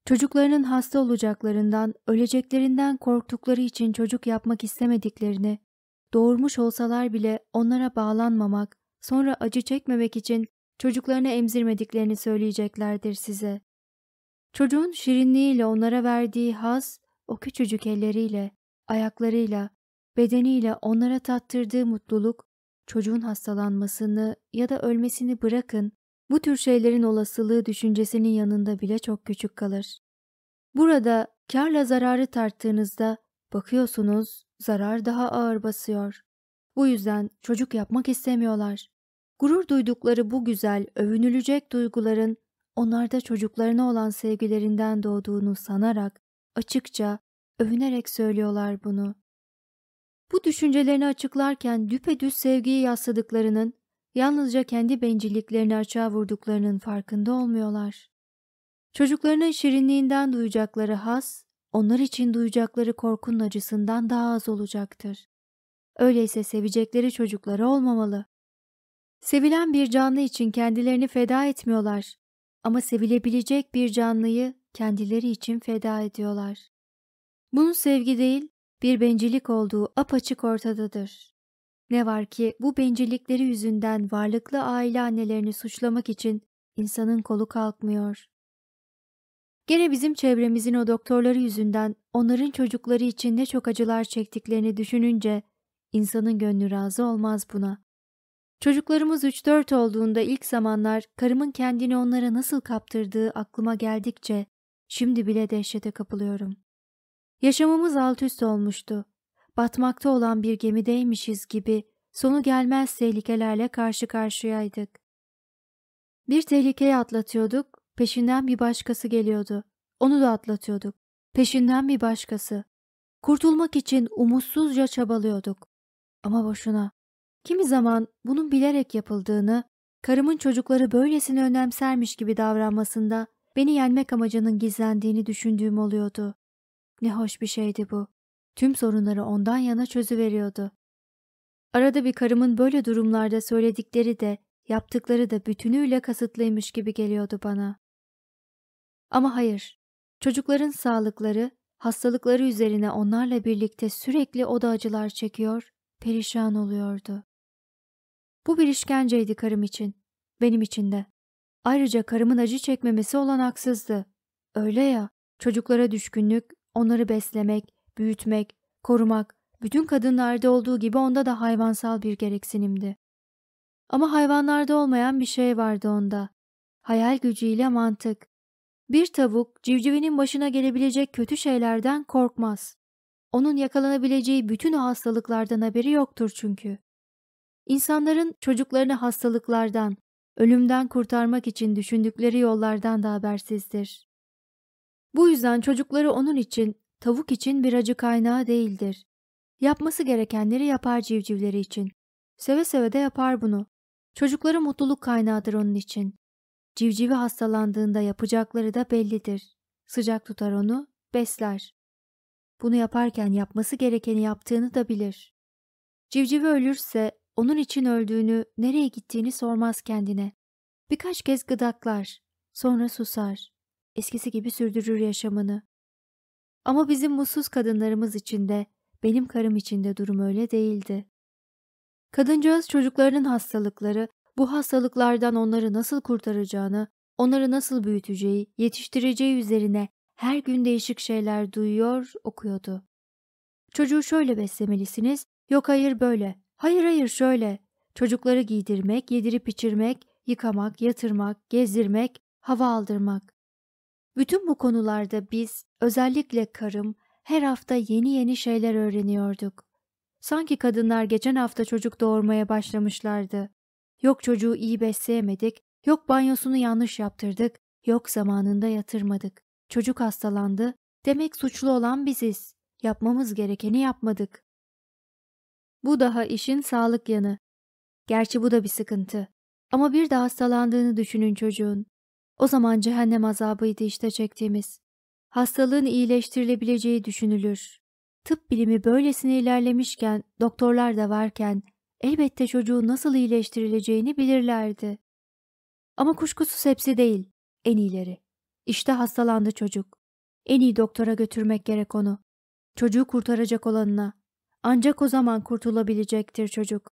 Çocuklarının hasta olacaklarından, öleceklerinden korktukları için çocuk yapmak istemediklerini, doğurmuş olsalar bile onlara bağlanmamak, sonra acı çekmemek için çocuklarını emzirmediklerini söyleyeceklerdir size. Çocuğun şirinliğiyle onlara verdiği haz, o küçücük elleriyle, ayaklarıyla, bedeniyle onlara tattırdığı mutluluk, çocuğun hastalanmasını ya da ölmesini bırakın, bu tür şeylerin olasılığı düşüncesinin yanında bile çok küçük kalır. Burada karla zararı tarttığınızda bakıyorsunuz zarar daha ağır basıyor. Bu yüzden çocuk yapmak istemiyorlar. Gurur duydukları bu güzel, övünülecek duyguların onlarda çocuklarına olan sevgilerinden doğduğunu sanarak açıkça, övünerek söylüyorlar bunu. Bu düşüncelerini açıklarken düpedüz sevgiyi yasladıklarının, yalnızca kendi bencilliklerini açığa vurduklarının farkında olmuyorlar. Çocuklarının şirinliğinden duyacakları has, onlar için duyacakları korkunun acısından daha az olacaktır. Öyleyse sevecekleri çocukları olmamalı. Sevilen bir canlı için kendilerini feda etmiyorlar ama sevilebilecek bir canlıyı kendileri için feda ediyorlar. Bunun sevgi değil, bir bencillik olduğu apaçık ortadadır. Ne var ki bu bencillikleri yüzünden varlıklı aile annelerini suçlamak için insanın kolu kalkmıyor. Gene bizim çevremizin o doktorları yüzünden onların çocukları için ne çok acılar çektiklerini düşününce insanın gönlü razı olmaz buna. Çocuklarımız 3-4 olduğunda ilk zamanlar karımın kendini onlara nasıl kaptırdığı aklıma geldikçe şimdi bile dehşete kapılıyorum. Yaşamımız alt üst olmuştu. Batmakta olan bir gemideymişiz gibi sonu gelmez tehlikelerle karşı karşıyaydık. Bir tehlikeyi atlatıyorduk, peşinden bir başkası geliyordu. Onu da atlatıyorduk. Peşinden bir başkası. Kurtulmak için umutsuzca çabalıyorduk. Ama boşuna. Kimi zaman bunun bilerek yapıldığını, karımın çocukları böylesine önemsermiş gibi davranmasında beni yenmek amacının gizlendiğini düşündüğüm oluyordu. Ne hoş bir şeydi bu. Tüm sorunları ondan yana çözüveriyordu. Arada bir karımın böyle durumlarda söyledikleri de, yaptıkları da bütünüyle kasıtlıymış gibi geliyordu bana. Ama hayır, çocukların sağlıkları, hastalıkları üzerine onlarla birlikte sürekli o da acılar çekiyor, perişan oluyordu. Bu bir işkenceydi karım için, benim için de. Ayrıca karımın acı çekmemesi olanaksızdı. Öyle ya, çocuklara düşkünlük, onları beslemek, büyütmek, korumak, bütün kadınlarda olduğu gibi onda da hayvansal bir gereksinimdi. Ama hayvanlarda olmayan bir şey vardı onda. Hayal gücüyle mantık. Bir tavuk civcivinin başına gelebilecek kötü şeylerden korkmaz. Onun yakalanabileceği bütün o hastalıklardan haberi yoktur çünkü. İnsanların çocuklarını hastalıklardan, ölümden kurtarmak için düşündükleri yollardan da habersizdir. Bu yüzden çocukları onun için, tavuk için bir acı kaynağı değildir. Yapması gerekenleri yapar civcivleri için. Seve seve de yapar bunu. Çocukları mutluluk kaynağıdır onun için. Civcivi hastalandığında yapacakları da bellidir. Sıcak tutar onu, besler. Bunu yaparken yapması gerekeni yaptığını da bilir. Civcivi ölürse onun için öldüğünü, nereye gittiğini sormaz kendine. Birkaç kez gıdaklar, sonra susar. Eskisi gibi sürdürür yaşamını. Ama bizim mutsuz kadınlarımız için de, benim karım için de durum öyle değildi. Kadıncağız çocuklarının hastalıkları, bu hastalıklardan onları nasıl kurtaracağını, onları nasıl büyüteceği, yetiştireceği üzerine her gün değişik şeyler duyuyor, okuyordu. Çocuğu şöyle beslemelisiniz, yok hayır böyle, hayır hayır şöyle. Çocukları giydirmek, yedirip içirmek, yıkamak, yatırmak, gezdirmek, hava aldırmak. Bütün bu konularda biz, özellikle karım, her hafta yeni yeni şeyler öğreniyorduk. Sanki kadınlar geçen hafta çocuk doğurmaya başlamışlardı. Yok çocuğu iyi besleyemedik, yok banyosunu yanlış yaptırdık, yok zamanında yatırmadık. Çocuk hastalandı, demek suçlu olan biziz. Yapmamız gerekeni yapmadık. Bu daha işin sağlık yanı. Gerçi bu da bir sıkıntı. Ama bir de hastalandığını düşünün çocuğun. O zaman cehennem azabıydı işte çektiğimiz. Hastalığın iyileştirilebileceği düşünülür. Tıp bilimi böylesine ilerlemişken, doktorlar da varken elbette çocuğun nasıl iyileştirileceğini bilirlerdi. Ama kuşkusuz hepsi değil, en iyileri. İşte hastalandı çocuk. En iyi doktora götürmek gerek onu. Çocuğu kurtaracak olanına. Ancak o zaman kurtulabilecektir çocuk.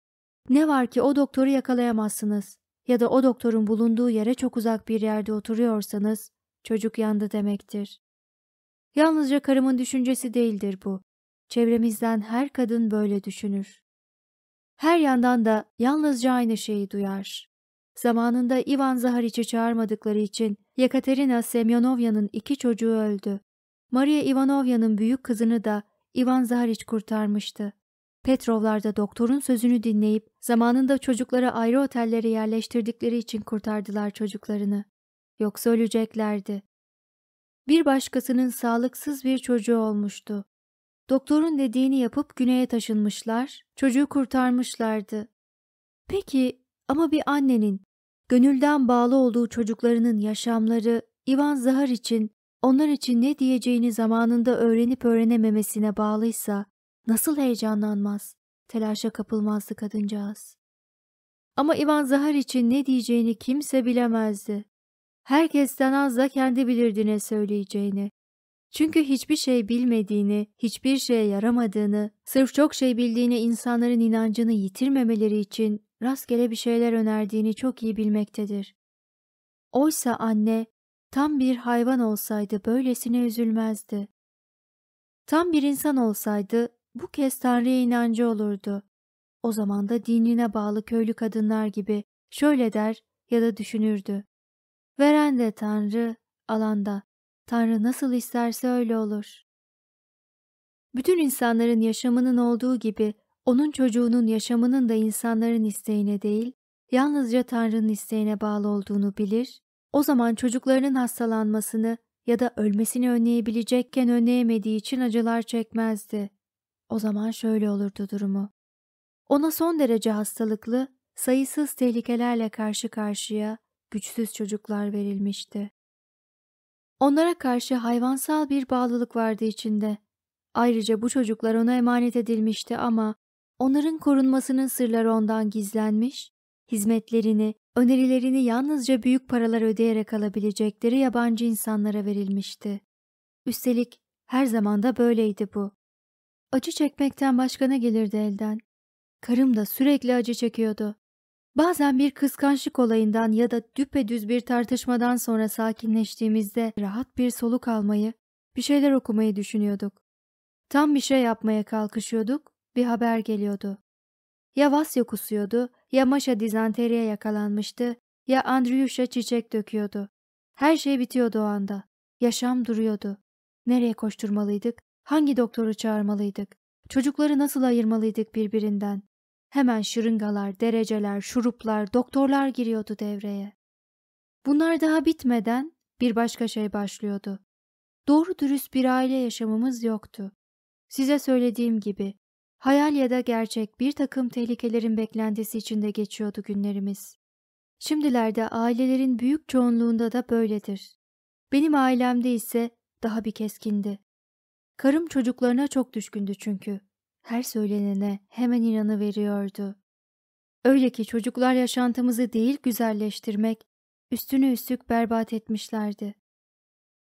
Ne var ki o doktoru yakalayamazsınız ya da o doktorun bulunduğu yere çok uzak bir yerde oturuyorsanız çocuk yandı demektir. Yalnızca karımın düşüncesi değildir bu. Çevremizden her kadın böyle düşünür. Her yandan da yalnızca aynı şeyi duyar. Zamanında Ivan Zahariç'i çağırmadıkları için Yekaterina Semyonovya'nın iki çocuğu öldü. Maria Ivanovna'nın büyük kızını da Ivan Zahariç kurtarmıştı. Petrovlar da doktorun sözünü dinleyip zamanında çocukları ayrı otellere yerleştirdikleri için kurtardılar çocuklarını. Yoksa öleceklerdi. Bir başkasının sağlıksız bir çocuğu olmuştu. Doktorun dediğini yapıp güneye taşınmışlar, çocuğu kurtarmışlardı. Peki ama bir annenin gönülden bağlı olduğu çocuklarının yaşamları Ivan Zahar için onlar için ne diyeceğini zamanında öğrenip öğrenememesine bağlıysa nasıl heyecanlanmaz, telaşa kapılmazdı kadıncağız. Ama Ivan Zahar için ne diyeceğini kimse bilemezdi. Herkesten az da kendi bilirdi ne söyleyeceğini. Çünkü hiçbir şey bilmediğini, hiçbir şeye yaramadığını, sırf çok şey bildiğine insanların inancını yitirmemeleri için rastgele bir şeyler önerdiğini çok iyi bilmektedir. Oysa anne tam bir hayvan olsaydı böylesine üzülmezdi. Tam bir insan olsaydı bu kez Tanrı'ya inancı olurdu. O zaman da dinine bağlı köylü kadınlar gibi şöyle der ya da düşünürdü. Veren de Tanrı, alanda. Tanrı nasıl isterse öyle olur. Bütün insanların yaşamının olduğu gibi onun çocuğunun yaşamının da insanların isteğine değil, yalnızca Tanrı'nın isteğine bağlı olduğunu bilir, o zaman çocuklarının hastalanmasını ya da ölmesini önleyebilecekken önleyemediği için acılar çekmezdi. O zaman şöyle olurdu durumu. Ona son derece hastalıklı, sayısız tehlikelerle karşı karşıya güçsüz çocuklar verilmişti. Onlara karşı hayvansal bir bağlılık vardı içinde. Ayrıca bu çocuklar ona emanet edilmişti ama onların korunmasının sırları ondan gizlenmiş, hizmetlerini, önerilerini yalnızca büyük paralar ödeyerek alabilecekleri yabancı insanlara verilmişti. Üstelik her zaman da böyleydi bu. Acı çekmekten başka ne gelirdi elden? Karım da sürekli acı çekiyordu. Bazen bir kıskançlık olayından ya da düpedüz bir tartışmadan sonra sakinleştiğimizde rahat bir soluk almayı, bir şeyler okumayı düşünüyorduk. Tam bir şey yapmaya kalkışıyorduk, bir haber geliyordu. Ya Vasya kusuyordu, ya Maşa dizanteriye yakalanmıştı, ya Andriyuşa çiçek döküyordu. Her şey bitiyordu o anda. Yaşam duruyordu. Nereye koşturmalıydık? Hangi doktoru çağırmalıydık? Çocukları nasıl ayırmalıydık birbirinden? Hemen şırıngalar, dereceler, şuruplar, doktorlar giriyordu devreye. Bunlar daha bitmeden bir başka şey başlıyordu. Doğru dürüst bir aile yaşamımız yoktu. Size söylediğim gibi hayal ya da gerçek bir takım tehlikelerin beklentisi içinde geçiyordu günlerimiz. Şimdilerde ailelerin büyük çoğunluğunda da böyledir. Benim ailemde ise daha bir keskindi. Karım çocuklarına çok düşkündü çünkü. Her söylenene hemen inanı veriyordu. Öyle ki çocuklar yaşantımızı değil güzelleştirmek, üstüne üstlük berbat etmişlerdi.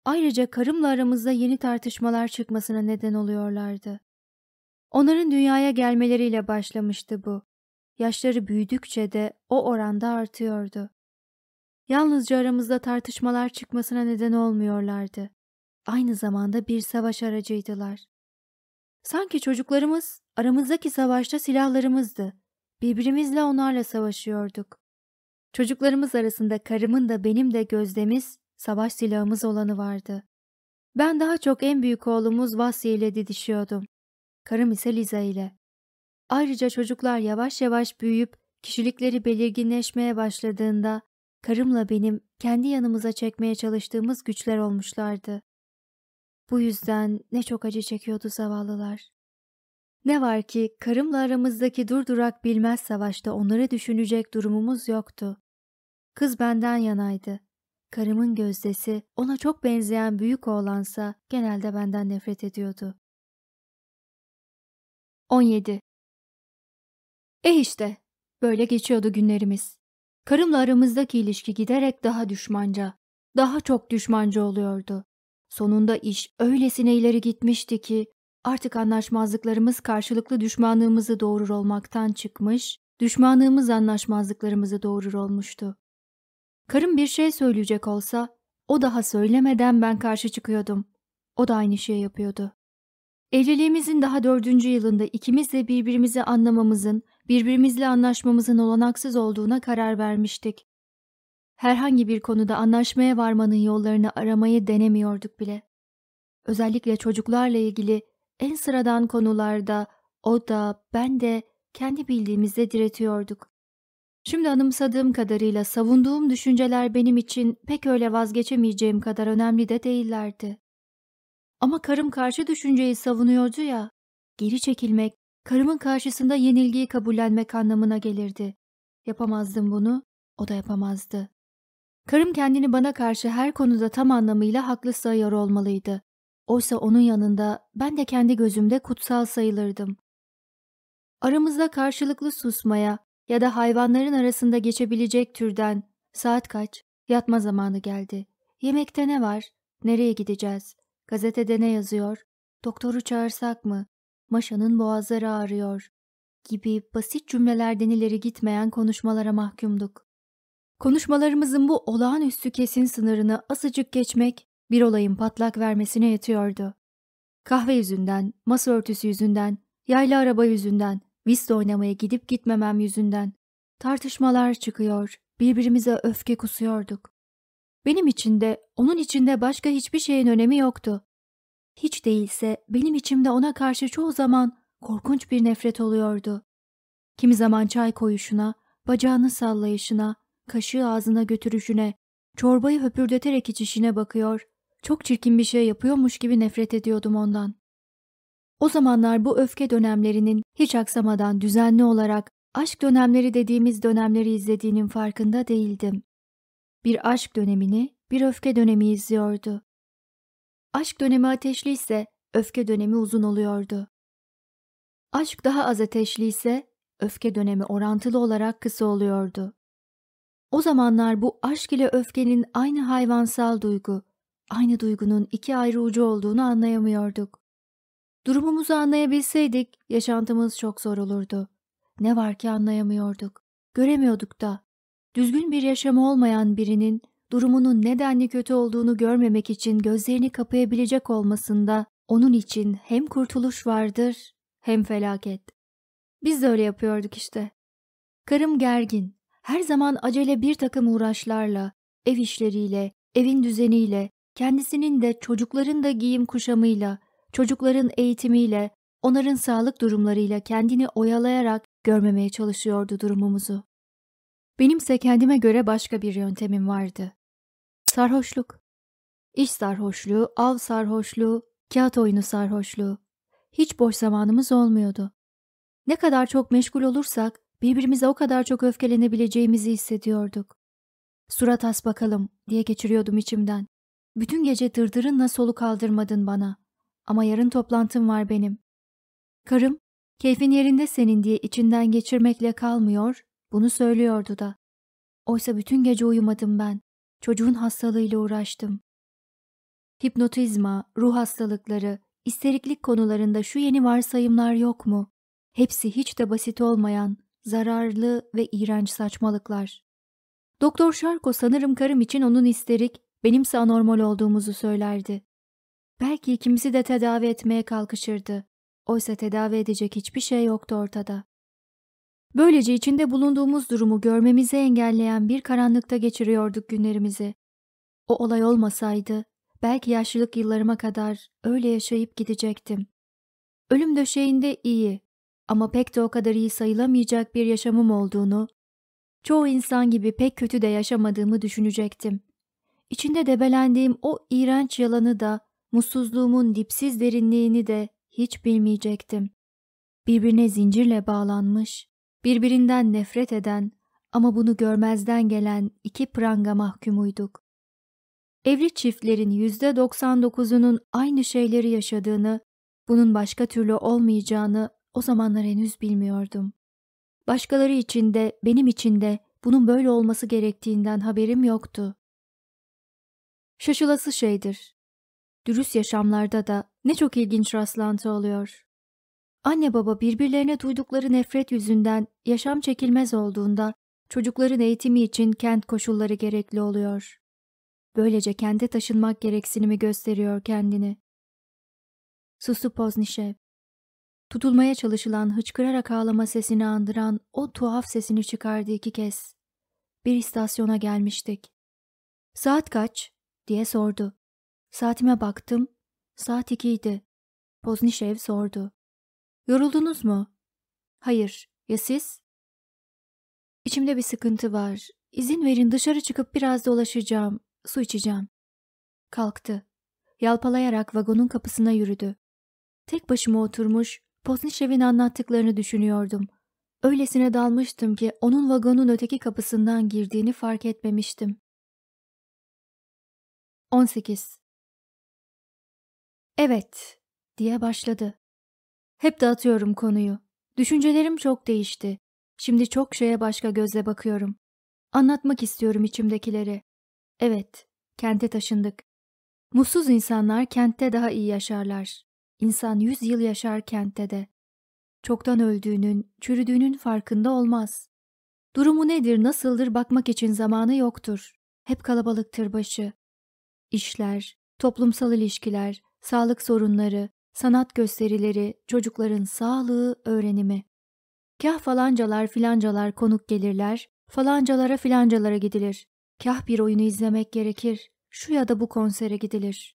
Ayrıca karımla aramızda yeni tartışmalar çıkmasına neden oluyorlardı. Onların dünyaya gelmeleriyle başlamıştı bu. Yaşları büyüdükçe de o oranda artıyordu. Yalnızca aramızda tartışmalar çıkmasına neden olmuyorlardı. Aynı zamanda bir savaş aracıydılar. Sanki çocuklarımız aramızdaki savaşta silahlarımızdı. Birbirimizle onlarla savaşıyorduk. Çocuklarımız arasında karımın da benim de gözdemiz, savaş silahımız olanı vardı. Ben daha çok en büyük oğlumuz Vasya ile didişiyordum. Karım ise Liza ile. Ayrıca çocuklar yavaş yavaş büyüyüp kişilikleri belirginleşmeye başladığında karımla benim kendi yanımıza çekmeye çalıştığımız güçler olmuşlardı. Bu yüzden ne çok acı çekiyordu zavallılar. Ne var ki karımla aramızdaki durdurak bilmez savaşta onları düşünecek durumumuz yoktu. Kız benden yanaydı. Karımın gözdesi ona çok benzeyen büyük oğlansa genelde benden nefret ediyordu. 17. E işte, böyle geçiyordu günlerimiz. Karımla aramızdaki ilişki giderek daha düşmanca, daha çok düşmanca oluyordu. Sonunda iş öylesine ileri gitmişti ki artık anlaşmazlıklarımız karşılıklı düşmanlığımızı doğurur olmaktan çıkmış, düşmanlığımız anlaşmazlıklarımızı doğurur olmuştu. Karım bir şey söyleyecek olsa o daha söylemeden ben karşı çıkıyordum. O da aynı şeyi yapıyordu. Evliliğimizin daha dördüncü yılında ikimiz de birbirimizi anlamamızın, birbirimizle anlaşmamızın olanaksız olduğuna karar vermiştik. Herhangi bir konuda anlaşmaya varmanın yollarını aramayı denemiyorduk bile. Özellikle çocuklarla ilgili en sıradan konularda o da ben de kendi bildiğimizde diretiyorduk. Şimdi anımsadığım kadarıyla savunduğum düşünceler benim için pek öyle vazgeçemeyeceğim kadar önemli de değillerdi. Ama karım karşı düşünceyi savunuyordu ya, geri çekilmek, karımın karşısında yenilgiyi kabullenmek anlamına gelirdi. Yapamazdım bunu, o da yapamazdı. Karım kendini bana karşı her konuda tam anlamıyla haklı sayıyor olmalıydı. Oysa onun yanında ben de kendi gözümde kutsal sayılırdım. Aramızda karşılıklı susmaya ya da hayvanların arasında geçebilecek türden saat kaç, yatma zamanı geldi. Yemekte ne var, nereye gideceğiz, gazetede ne yazıyor, doktoru çağırsak mı, Maşa'nın boğazları ağrıyor gibi basit cümlelerden ileri gitmeyen konuşmalara mahkumduk. Konuşmalarımızın bu olağanüstü kesin sınırını azıcık geçmek bir olayın patlak vermesine yetiyordu. Kahve yüzünden, masa örtüsü yüzünden, yaylı araba yüzünden, Whist oynamaya gidip gitmemem yüzünden. Tartışmalar çıkıyor, birbirimize öfke kusuyorduk. Benim için de, onun için de başka hiçbir şeyin önemi yoktu. Hiç değilse benim içimde ona karşı çoğu zaman korkunç bir nefret oluyordu. Kimi zaman çay koyuşuna, bacağını sallayışına, kaşığı ağzına götürüşüne, çorbayı höpürdeterek içişine bakıyor, çok çirkin bir şey yapıyormuş gibi nefret ediyordum ondan. O zamanlar bu öfke dönemlerinin hiç aksamadan düzenli olarak aşk dönemleri dediğimiz dönemleri izlediğinin farkında değildim. Bir aşk dönemini, bir öfke dönemi izliyordu. Aşk dönemi ateşli ise öfke dönemi uzun oluyordu. Aşk daha az ateşli ise öfke dönemi orantılı olarak kısa oluyordu. O zamanlar bu aşk ile öfkenin aynı hayvansal duygu, aynı duygunun iki ayrı ucu olduğunu anlayamıyorduk. Durumumuzu anlayabilseydik yaşantımız çok zor olurdu. Ne var ki anlayamıyorduk. Göremiyorduk da. Düzgün bir yaşamı olmayan birinin durumunun nedenli kötü olduğunu görmemek için gözlerini kapayabilecek olmasında onun için hem kurtuluş vardır hem felaket. Biz de öyle yapıyorduk işte. Karım gergin. Her zaman acele bir takım uğraşlarla, ev işleriyle, evin düzeniyle, kendisinin de çocukların da giyim kuşamıyla, çocukların eğitimiyle, onların sağlık durumlarıyla kendini oyalayarak görmemeye çalışıyordu durumumuzu. Benimse kendime göre başka bir yöntemim vardı. Sarhoşluk. İş sarhoşluğu, av sarhoşluğu, kağıt oyunu sarhoşluğu. Hiç boş zamanımız olmuyordu. Ne kadar çok meşgul olursak birbirimize o kadar çok öfkelenebileceğimizi hissediyorduk. Surat as bakalım diye geçiriyordum içimden. Bütün gece dırdırınla solu kaldırmadın bana. Ama yarın toplantım var benim. Karım, keyfin yerinde senin diye içinden geçirmekle kalmıyor, bunu söylüyordu da. Oysa bütün gece uyumadım ben. Çocuğun hastalığıyla uğraştım. Hipnotizma, ruh hastalıkları, isteriklik konularında şu yeni varsayımlar yok mu? Hepsi hiç de basit olmayan, zararlı ve iğrenç saçmalıklar. Doktor Şarko sanırım karım için onun isterik, benimse anormal olduğumuzu söylerdi. Belki ikimizi de tedavi etmeye kalkışırdı. Oysa tedavi edecek hiçbir şey yoktu ortada. Böylece içinde bulunduğumuz durumu görmemizi engelleyen bir karanlıkta geçiriyorduk günlerimizi. O olay olmasaydı belki yaşlılık yıllarıma kadar öyle yaşayıp gidecektim. Ölüm döşeğinde iyi ama pek de o kadar iyi sayılamayacak bir yaşamım olduğunu, çoğu insan gibi pek kötü de yaşamadığımı düşünecektim. İçinde debelendiğim o iğrenç yalanı da mutsuzluğumun dipsiz derinliğini de hiç bilmeyecektim. Birbirine zincirle bağlanmış, birbirinden nefret eden ama bunu görmezden gelen iki pranga mahkumuyduk. Evli çiftlerin yüzde 99'unun aynı şeyleri yaşadığını, bunun başka türlü olmayacağını o zamanlar henüz bilmiyordum. Başkaları için de benim için de bunun böyle olması gerektiğinden haberim yoktu. Şaşılası şeydir. Dürüst yaşamlarda da ne çok ilginç rastlantı oluyor. Anne baba birbirlerine duydukları nefret yüzünden yaşam çekilmez olduğunda çocukların eğitimi için kent koşulları gerekli oluyor. Böylece kente taşınmak gereksinimi gösteriyor kendini. Susu Poznişev Tutulmaya çalışılan hıçkırarak ağlama sesini andıran o tuhaf sesini çıkardı iki kez. Bir istasyona gelmiştik. Saat kaç? diye sordu. Saatime baktım. Saat ikiydi. Poznişev sordu. Yoruldunuz mu? Hayır. Ya siz? İçimde bir sıkıntı var. İzin verin dışarı çıkıp biraz dolaşacağım. Su içeceğim. Kalktı. Yalpalayarak vagonun kapısına yürüdü. Tek başıma oturmuş, Poznişev'in anlattıklarını düşünüyordum. Öylesine dalmıştım ki onun vagonun öteki kapısından girdiğini fark etmemiştim. 18 Evet, diye başladı. Hep dağıtıyorum konuyu. Düşüncelerim çok değişti. Şimdi çok şeye başka gözle bakıyorum. Anlatmak istiyorum içimdekileri. Evet, kente taşındık. Mutsuz insanlar kentte daha iyi yaşarlar. İnsan yüz yıl yaşar kentte de. Çoktan öldüğünün, çürüdüğünün farkında olmaz. Durumu nedir, nasıldır bakmak için zamanı yoktur. Hep kalabalıktır başı. İşler, toplumsal ilişkiler, sağlık sorunları, sanat gösterileri, çocukların sağlığı, öğrenimi. Kah falancalar filancalar konuk gelirler, falancalara filancalara gidilir. Kah bir oyunu izlemek gerekir, şu ya da bu konsere gidilir.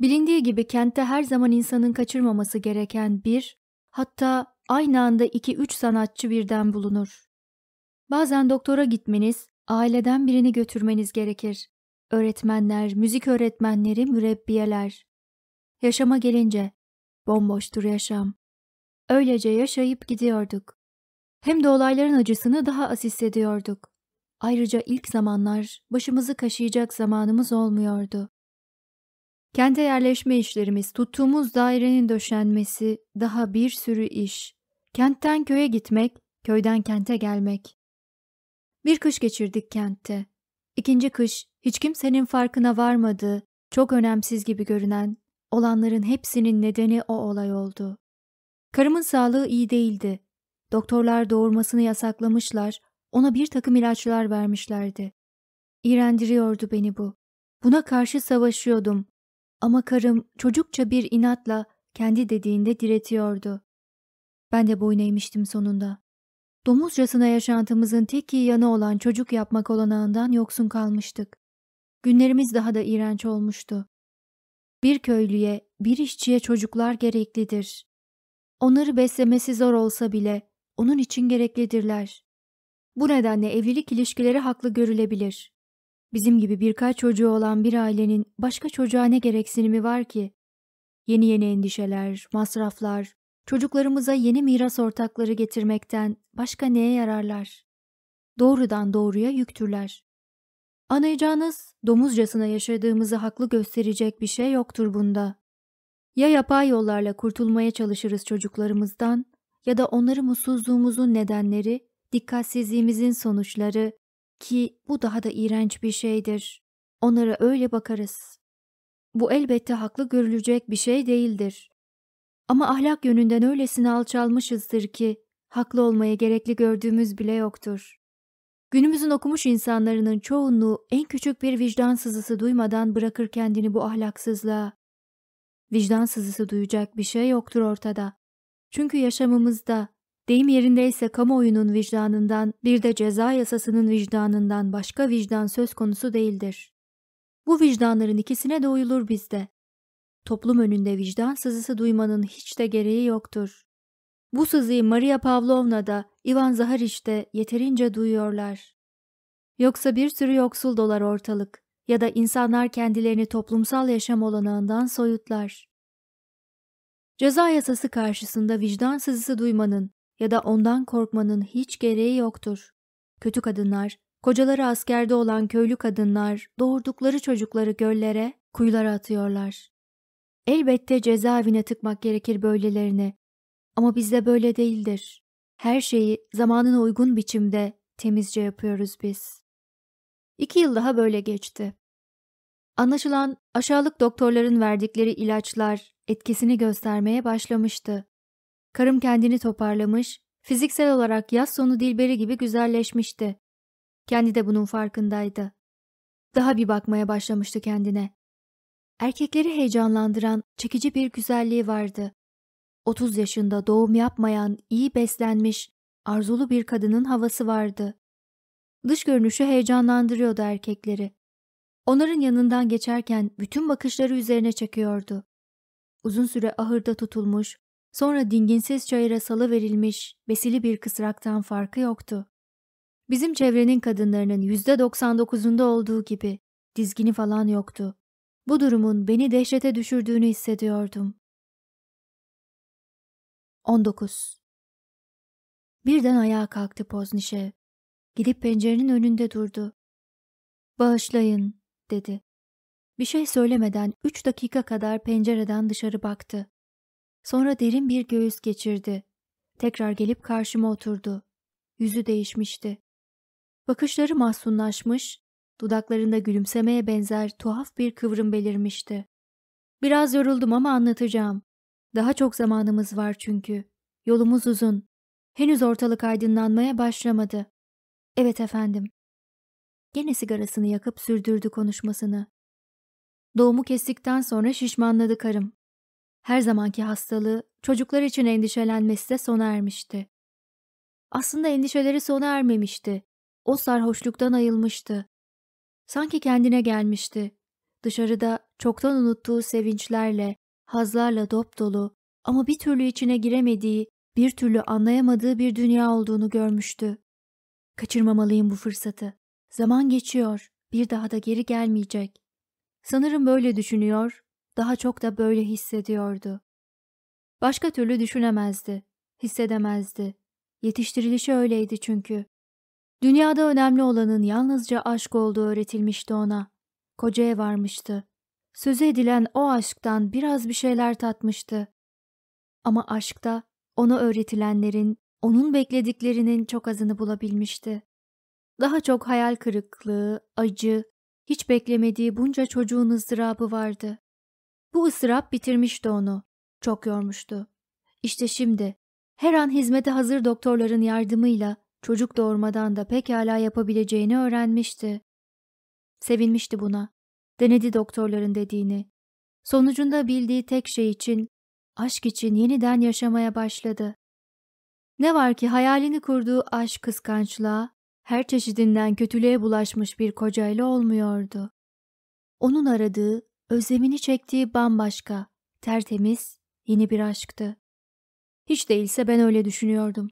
Bilindiği gibi kentte her zaman insanın kaçırmaması gereken bir, hatta aynı anda iki üç sanatçı birden bulunur. Bazen doktora gitmeniz, aileden birini götürmeniz gerekir. Öğretmenler, müzik öğretmenleri, mürebbiyeler. Yaşama gelince, bomboştur yaşam. Öylece yaşayıp gidiyorduk. Hem de olayların acısını daha az hissediyorduk. Ayrıca ilk zamanlar başımızı kaşıyacak zamanımız olmuyordu. Kente yerleşme işlerimiz, tuttuğumuz dairenin döşenmesi, daha bir sürü iş. Kentten köye gitmek, köyden kente gelmek. Bir kış geçirdik kentte. İkinci kış, hiç kimsenin farkına varmadığı, çok önemsiz gibi görünen, olanların hepsinin nedeni o olay oldu. Karımın sağlığı iyi değildi. Doktorlar doğurmasını yasaklamışlar, ona bir takım ilaçlar vermişlerdi. İğrendiriyordu beni bu. Buna karşı savaşıyordum. Ama karım çocukça bir inatla kendi dediğinde diretiyordu. Ben de boyun eğmiştim sonunda. Domuzcasına yaşantımızın tek iyi yanı olan çocuk yapmak olanağından yoksun kalmıştık. Günlerimiz daha da iğrenç olmuştu. Bir köylüye, bir işçiye çocuklar gereklidir. Onları beslemesi zor olsa bile onun için gereklidirler. Bu nedenle evlilik ilişkileri haklı görülebilir. Bizim gibi birkaç çocuğu olan bir ailenin başka çocuğa ne gereksinimi var ki? Yeni yeni endişeler, masraflar, çocuklarımıza yeni miras ortakları getirmekten başka neye yararlar? Doğrudan doğruya yüktürler. Anlayacağınız domuzcasına yaşadığımızı haklı gösterecek bir şey yoktur bunda. Ya yapay yollarla kurtulmaya çalışırız çocuklarımızdan ya da onları mutsuzluğumuzun nedenleri, dikkatsizliğimizin sonuçları ki bu daha da iğrenç bir şeydir. Onlara öyle bakarız. Bu elbette haklı görülecek bir şey değildir. Ama ahlak yönünden öylesine alçalmışızdır ki haklı olmaya gerekli gördüğümüz bile yoktur. Günümüzün okumuş insanlarının çoğunluğu en küçük bir vicdan sızısı duymadan bırakır kendini bu ahlaksızlığa. Vicdan sızısı duyacak bir şey yoktur ortada. Çünkü yaşamımızda, deyim yerindeyse kamuoyunun vicdanından bir de ceza yasasının vicdanından başka vicdan söz konusu değildir. Bu vicdanların ikisine de uyulur bizde. Toplum önünde vicdan sızısı duymanın hiç de gereği yoktur. Bu sızıyı Maria Pavlovna da Ivan Zahariç de yeterince duyuyorlar. Yoksa bir sürü yoksul dolar ortalık ya da insanlar kendilerini toplumsal yaşam olanağından soyutlar. Ceza yasası karşısında vicdan sızısı duymanın ya da ondan korkmanın hiç gereği yoktur. Kötü kadınlar, kocaları askerde olan köylü kadınlar doğurdukları çocukları göllere, kuyulara atıyorlar. Elbette cezaevine tıkmak gerekir böylelerini. Ama bizde böyle değildir. Her şeyi zamanına uygun biçimde temizce yapıyoruz biz. İki yıl daha böyle geçti. Anlaşılan aşağılık doktorların verdikleri ilaçlar etkisini göstermeye başlamıştı. Karım kendini toparlamış, fiziksel olarak yaz sonu dilberi gibi güzelleşmişti. Kendi de bunun farkındaydı. Daha bir bakmaya başlamıştı kendine. Erkekleri heyecanlandıran çekici bir güzelliği vardı. 30 yaşında doğum yapmayan, iyi beslenmiş, arzulu bir kadının havası vardı. Dış görünüşü heyecanlandırıyordu erkekleri. Onların yanından geçerken bütün bakışları üzerine çekiyordu. Uzun süre ahırda tutulmuş, sonra dinginsiz çayıra salı verilmiş besili bir kısraktan farkı yoktu. Bizim çevrenin kadınlarının yüzde 99'unda olduğu gibi dizgini falan yoktu. Bu durumun beni dehşete düşürdüğünü hissediyordum. 19. Birden ayağa kalktı Poznişev. Gidip pencerenin önünde durdu. Bağışlayın, dedi. Bir şey söylemeden üç dakika kadar pencereden dışarı baktı. Sonra derin bir göğüs geçirdi. Tekrar gelip karşıma oturdu. Yüzü değişmişti. Bakışları mahzunlaşmış, dudaklarında gülümsemeye benzer tuhaf bir kıvrım belirmişti. Biraz yoruldum ama anlatacağım. Daha çok zamanımız var çünkü. Yolumuz uzun. Henüz ortalık aydınlanmaya başlamadı. Evet efendim. Gene sigarasını yakıp sürdürdü konuşmasını. Doğumu kestikten sonra şişmanladı karım. Her zamanki hastalığı, çocuklar için endişelenmesi de sona ermişti. Aslında endişeleri sona ermemişti. O sarhoşluktan ayılmıştı. Sanki kendine gelmişti. Dışarıda çoktan unuttuğu sevinçlerle, hazlarla dop dolu ama bir türlü içine giremediği, bir türlü anlayamadığı bir dünya olduğunu görmüştü. Kaçırmamalıyım bu fırsatı. Zaman geçiyor, bir daha da geri gelmeyecek. Sanırım böyle düşünüyor, daha çok da böyle hissediyordu. Başka türlü düşünemezdi, hissedemezdi. Yetiştirilişi öyleydi çünkü. Dünyada önemli olanın yalnızca aşk olduğu öğretilmişti ona. Kocaya varmıştı. Sözü edilen o aşktan biraz bir şeyler tatmıştı. Ama aşkta ona öğretilenlerin, onun beklediklerinin çok azını bulabilmişti. Daha çok hayal kırıklığı, acı, hiç beklemediği bunca çocuğun ızdırabı vardı. Bu ıstırap bitirmişti onu. Çok yormuştu. İşte şimdi her an hizmete hazır doktorların yardımıyla çocuk doğurmadan da pekala yapabileceğini öğrenmişti. Sevinmişti buna. Denedi doktorların dediğini. Sonucunda bildiği tek şey için, aşk için yeniden yaşamaya başladı. Ne var ki hayalini kurduğu aşk kıskançlığa, her çeşidinden kötülüğe bulaşmış bir kocayla olmuyordu. Onun aradığı, özlemini çektiği bambaşka, tertemiz, yeni bir aşktı. Hiç değilse ben öyle düşünüyordum.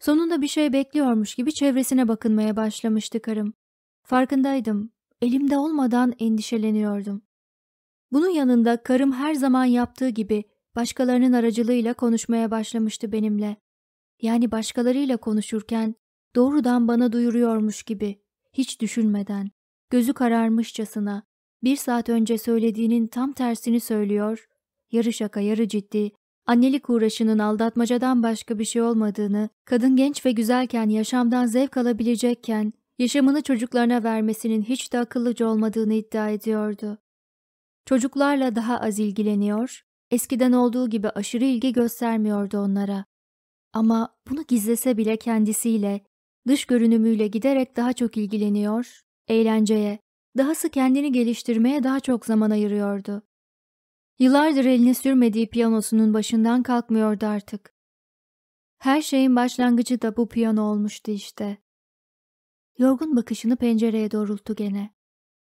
Sonunda bir şey bekliyormuş gibi çevresine bakınmaya başlamıştı karım. Farkındaydım. Elimde olmadan endişeleniyordum. Bunun yanında karım her zaman yaptığı gibi başkalarının aracılığıyla konuşmaya başlamıştı benimle. Yani başkalarıyla konuşurken doğrudan bana duyuruyormuş gibi, hiç düşünmeden, gözü kararmışçasına, bir saat önce söylediğinin tam tersini söylüyor, yarı şaka yarı ciddi, annelik uğraşının aldatmacadan başka bir şey olmadığını, kadın genç ve güzelken yaşamdan zevk alabilecekken, yaşamını çocuklarına vermesinin hiç de akıllıca olmadığını iddia ediyordu. Çocuklarla daha az ilgileniyor, eskiden olduğu gibi aşırı ilgi göstermiyordu onlara. Ama bunu gizlese bile kendisiyle, dış görünümüyle giderek daha çok ilgileniyor, eğlenceye, dahası kendini geliştirmeye daha çok zaman ayırıyordu. Yıllardır elini sürmediği piyanosunun başından kalkmıyordu artık. Her şeyin başlangıcı da bu piyano olmuştu işte. Yorgun bakışını pencereye doğrulttu gene.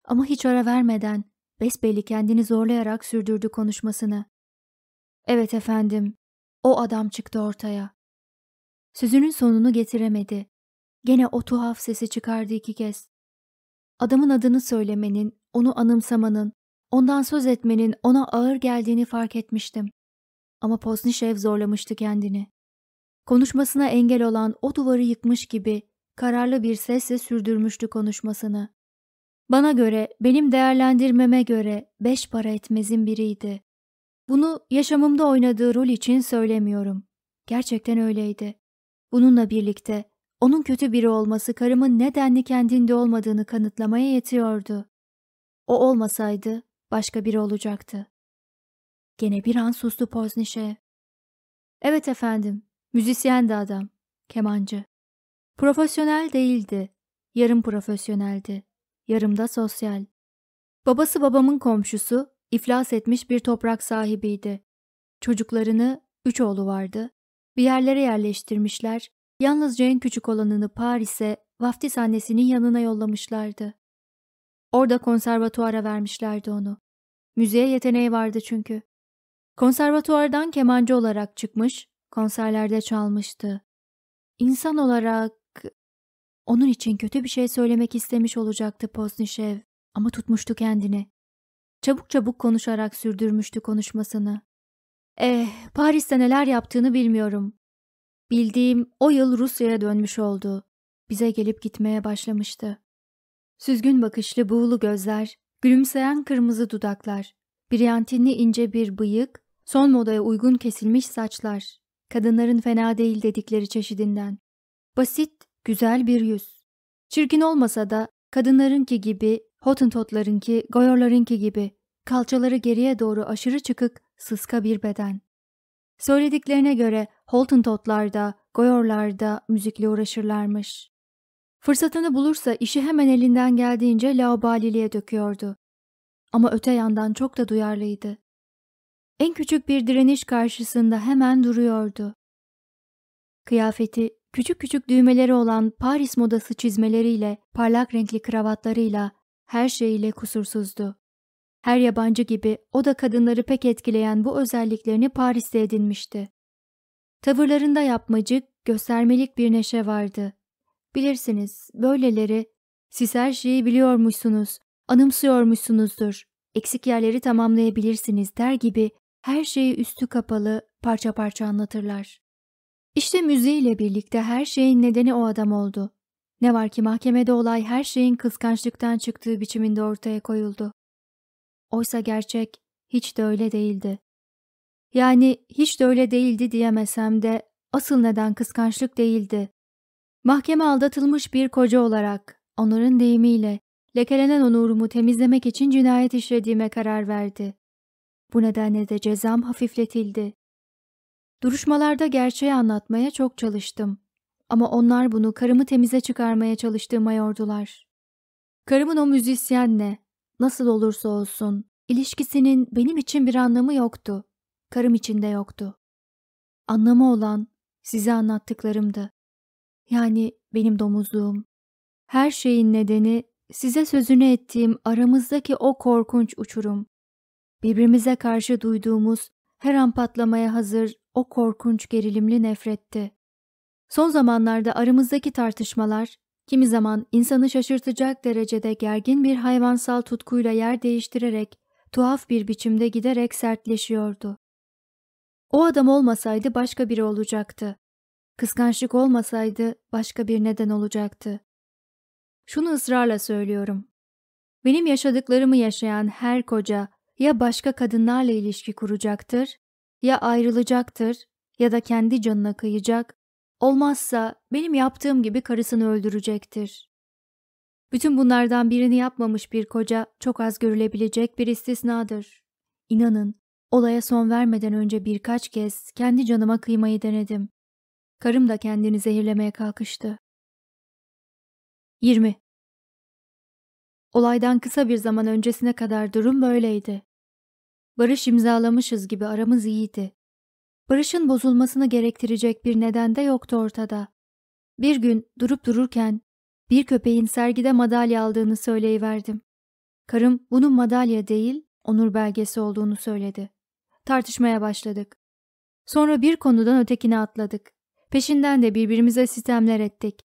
Ama hiç ara vermeden, besbelli kendini zorlayarak sürdürdü konuşmasını. Evet efendim, o adam çıktı ortaya. Sözünün sonunu getiremedi. Gene o tuhaf sesi çıkardı iki kez. Adamın adını söylemenin, onu anımsamanın, ondan söz etmenin ona ağır geldiğini fark etmiştim. Ama Poznişev zorlamıştı kendini. Konuşmasına engel olan o duvarı yıkmış gibi kararlı bir sesle sürdürmüştü konuşmasını. Bana göre, benim değerlendirmeme göre beş para etmezin biriydi. Bunu yaşamımda oynadığı rol için söylemiyorum. Gerçekten öyleydi. Bununla birlikte onun kötü biri olması karımın nedenli kendinde olmadığını kanıtlamaya yetiyordu. O olmasaydı başka biri olacaktı. Gene bir an sustu Poznişe. Evet efendim, müzisyendi adam, kemancı. Profesyonel değildi, yarım profesyoneldi, yarım da sosyal. Babası babamın komşusu, iflas etmiş bir toprak sahibiydi. Çocuklarını Üç oğlu vardı. Bir yerlere yerleştirmişler. Yalnızca en küçük olanını Paris'e vaftiz annesinin yanına yollamışlardı. Orada konservatuara vermişlerdi onu. Müziğe yeteneği vardı çünkü. Konservatuardan kemancı olarak çıkmış, konserlerde çalmıştı. İnsan olarak onun için kötü bir şey söylemek istemiş olacaktı Poznişev ama tutmuştu kendini. Çabuk çabuk konuşarak sürdürmüştü konuşmasını. Eh, Paris'te neler yaptığını bilmiyorum. Bildiğim o yıl Rusya'ya dönmüş oldu. Bize gelip gitmeye başlamıştı. Süzgün bakışlı buğulu gözler, gülümseyen kırmızı dudaklar, briyantinli ince bir bıyık, son modaya uygun kesilmiş saçlar, kadınların fena değil dedikleri çeşidinden. Basit, güzel bir yüz. Çirkin olmasa da kadınlarınki gibi, Hottentotlarınki, Goyorlarınki gibi, kalçaları geriye doğru aşırı çıkık, sıska bir beden. Söylediklerine göre Hottentotlar Goyorlar müzikle uğraşırlarmış. Fırsatını bulursa işi hemen elinden geldiğince laubaliliğe döküyordu. Ama öte yandan çok da duyarlıydı. En küçük bir direniş karşısında hemen duruyordu. Kıyafeti küçük küçük düğmeleri olan Paris modası çizmeleriyle, parlak renkli kravatlarıyla, her şeyiyle kusursuzdu. Her yabancı gibi o da kadınları pek etkileyen bu özelliklerini Paris'te edinmişti. Tavırlarında yapmacık, göstermelik bir neşe vardı. Bilirsiniz, böyleleri, siz her şeyi biliyormuşsunuz, anımsıyormuşsunuzdur, eksik yerleri tamamlayabilirsiniz der gibi her şeyi üstü kapalı, parça parça anlatırlar. İşte müziğiyle birlikte her şeyin nedeni o adam oldu. Ne var ki mahkemede olay her şeyin kıskançlıktan çıktığı biçiminde ortaya koyuldu. Oysa gerçek hiç de öyle değildi. Yani hiç de öyle değildi diyemesem de asıl neden kıskançlık değildi. Mahkeme aldatılmış bir koca olarak, onların deyimiyle, lekelenen onurumu temizlemek için cinayet işlediğime karar verdi. Bu nedenle de cezam hafifletildi. Duruşmalarda gerçeği anlatmaya çok çalıştım. Ama onlar bunu karımı temize çıkarmaya çalıştığıma yordular. Karımın o müzisyenle, nasıl olursa olsun, ilişkisinin benim için bir anlamı yoktu. Karım için de yoktu. Anlamı olan size anlattıklarımdı. Yani benim domuzluğum. Her şeyin nedeni size sözünü ettiğim aramızdaki o korkunç uçurum. Birbirimize karşı duyduğumuz her an patlamaya hazır o korkunç gerilimli nefretti. Son zamanlarda aramızdaki tartışmalar kimi zaman insanı şaşırtacak derecede gergin bir hayvansal tutkuyla yer değiştirerek tuhaf bir biçimde giderek sertleşiyordu. O adam olmasaydı başka biri olacaktı. Kıskançlık olmasaydı başka bir neden olacaktı. Şunu ısrarla söylüyorum. Benim yaşadıklarımı yaşayan her koca ya başka kadınlarla ilişki kuracaktır, ya ayrılacaktır ya da kendi canına kıyacak, olmazsa benim yaptığım gibi karısını öldürecektir. Bütün bunlardan birini yapmamış bir koca çok az görülebilecek bir istisnadır. İnanın, olaya son vermeden önce birkaç kez kendi canıma kıymayı denedim. Karım da kendini zehirlemeye kalkıştı. 20. Olaydan kısa bir zaman öncesine kadar durum böyleydi. Barış imzalamışız gibi aramız iyiydi. Barışın bozulmasını gerektirecek bir neden de yoktu ortada. Bir gün durup dururken bir köpeğin sergide madalya aldığını söyleyiverdim. Karım bunun madalya değil, onur belgesi olduğunu söyledi. Tartışmaya başladık. Sonra bir konudan ötekine atladık. Peşinden de birbirimize sistemler ettik.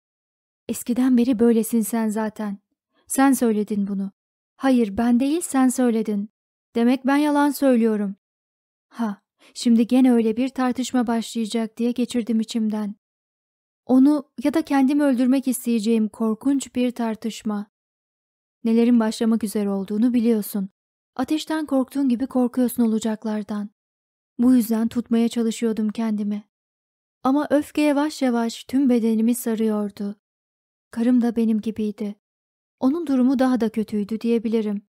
Eskiden beri böylesin sen zaten. Sen söyledin bunu. Hayır ben değil sen söyledin. Demek ben yalan söylüyorum. Ha, şimdi gene öyle bir tartışma başlayacak diye geçirdim içimden. Onu ya da kendimi öldürmek isteyeceğim korkunç bir tartışma. Nelerin başlamak üzere olduğunu biliyorsun. Ateşten korktuğun gibi korkuyorsun olacaklardan. Bu yüzden tutmaya çalışıyordum kendimi. Ama öfke yavaş yavaş tüm bedenimi sarıyordu. Karım da benim gibiydi. Onun durumu daha da kötüydü diyebilirim.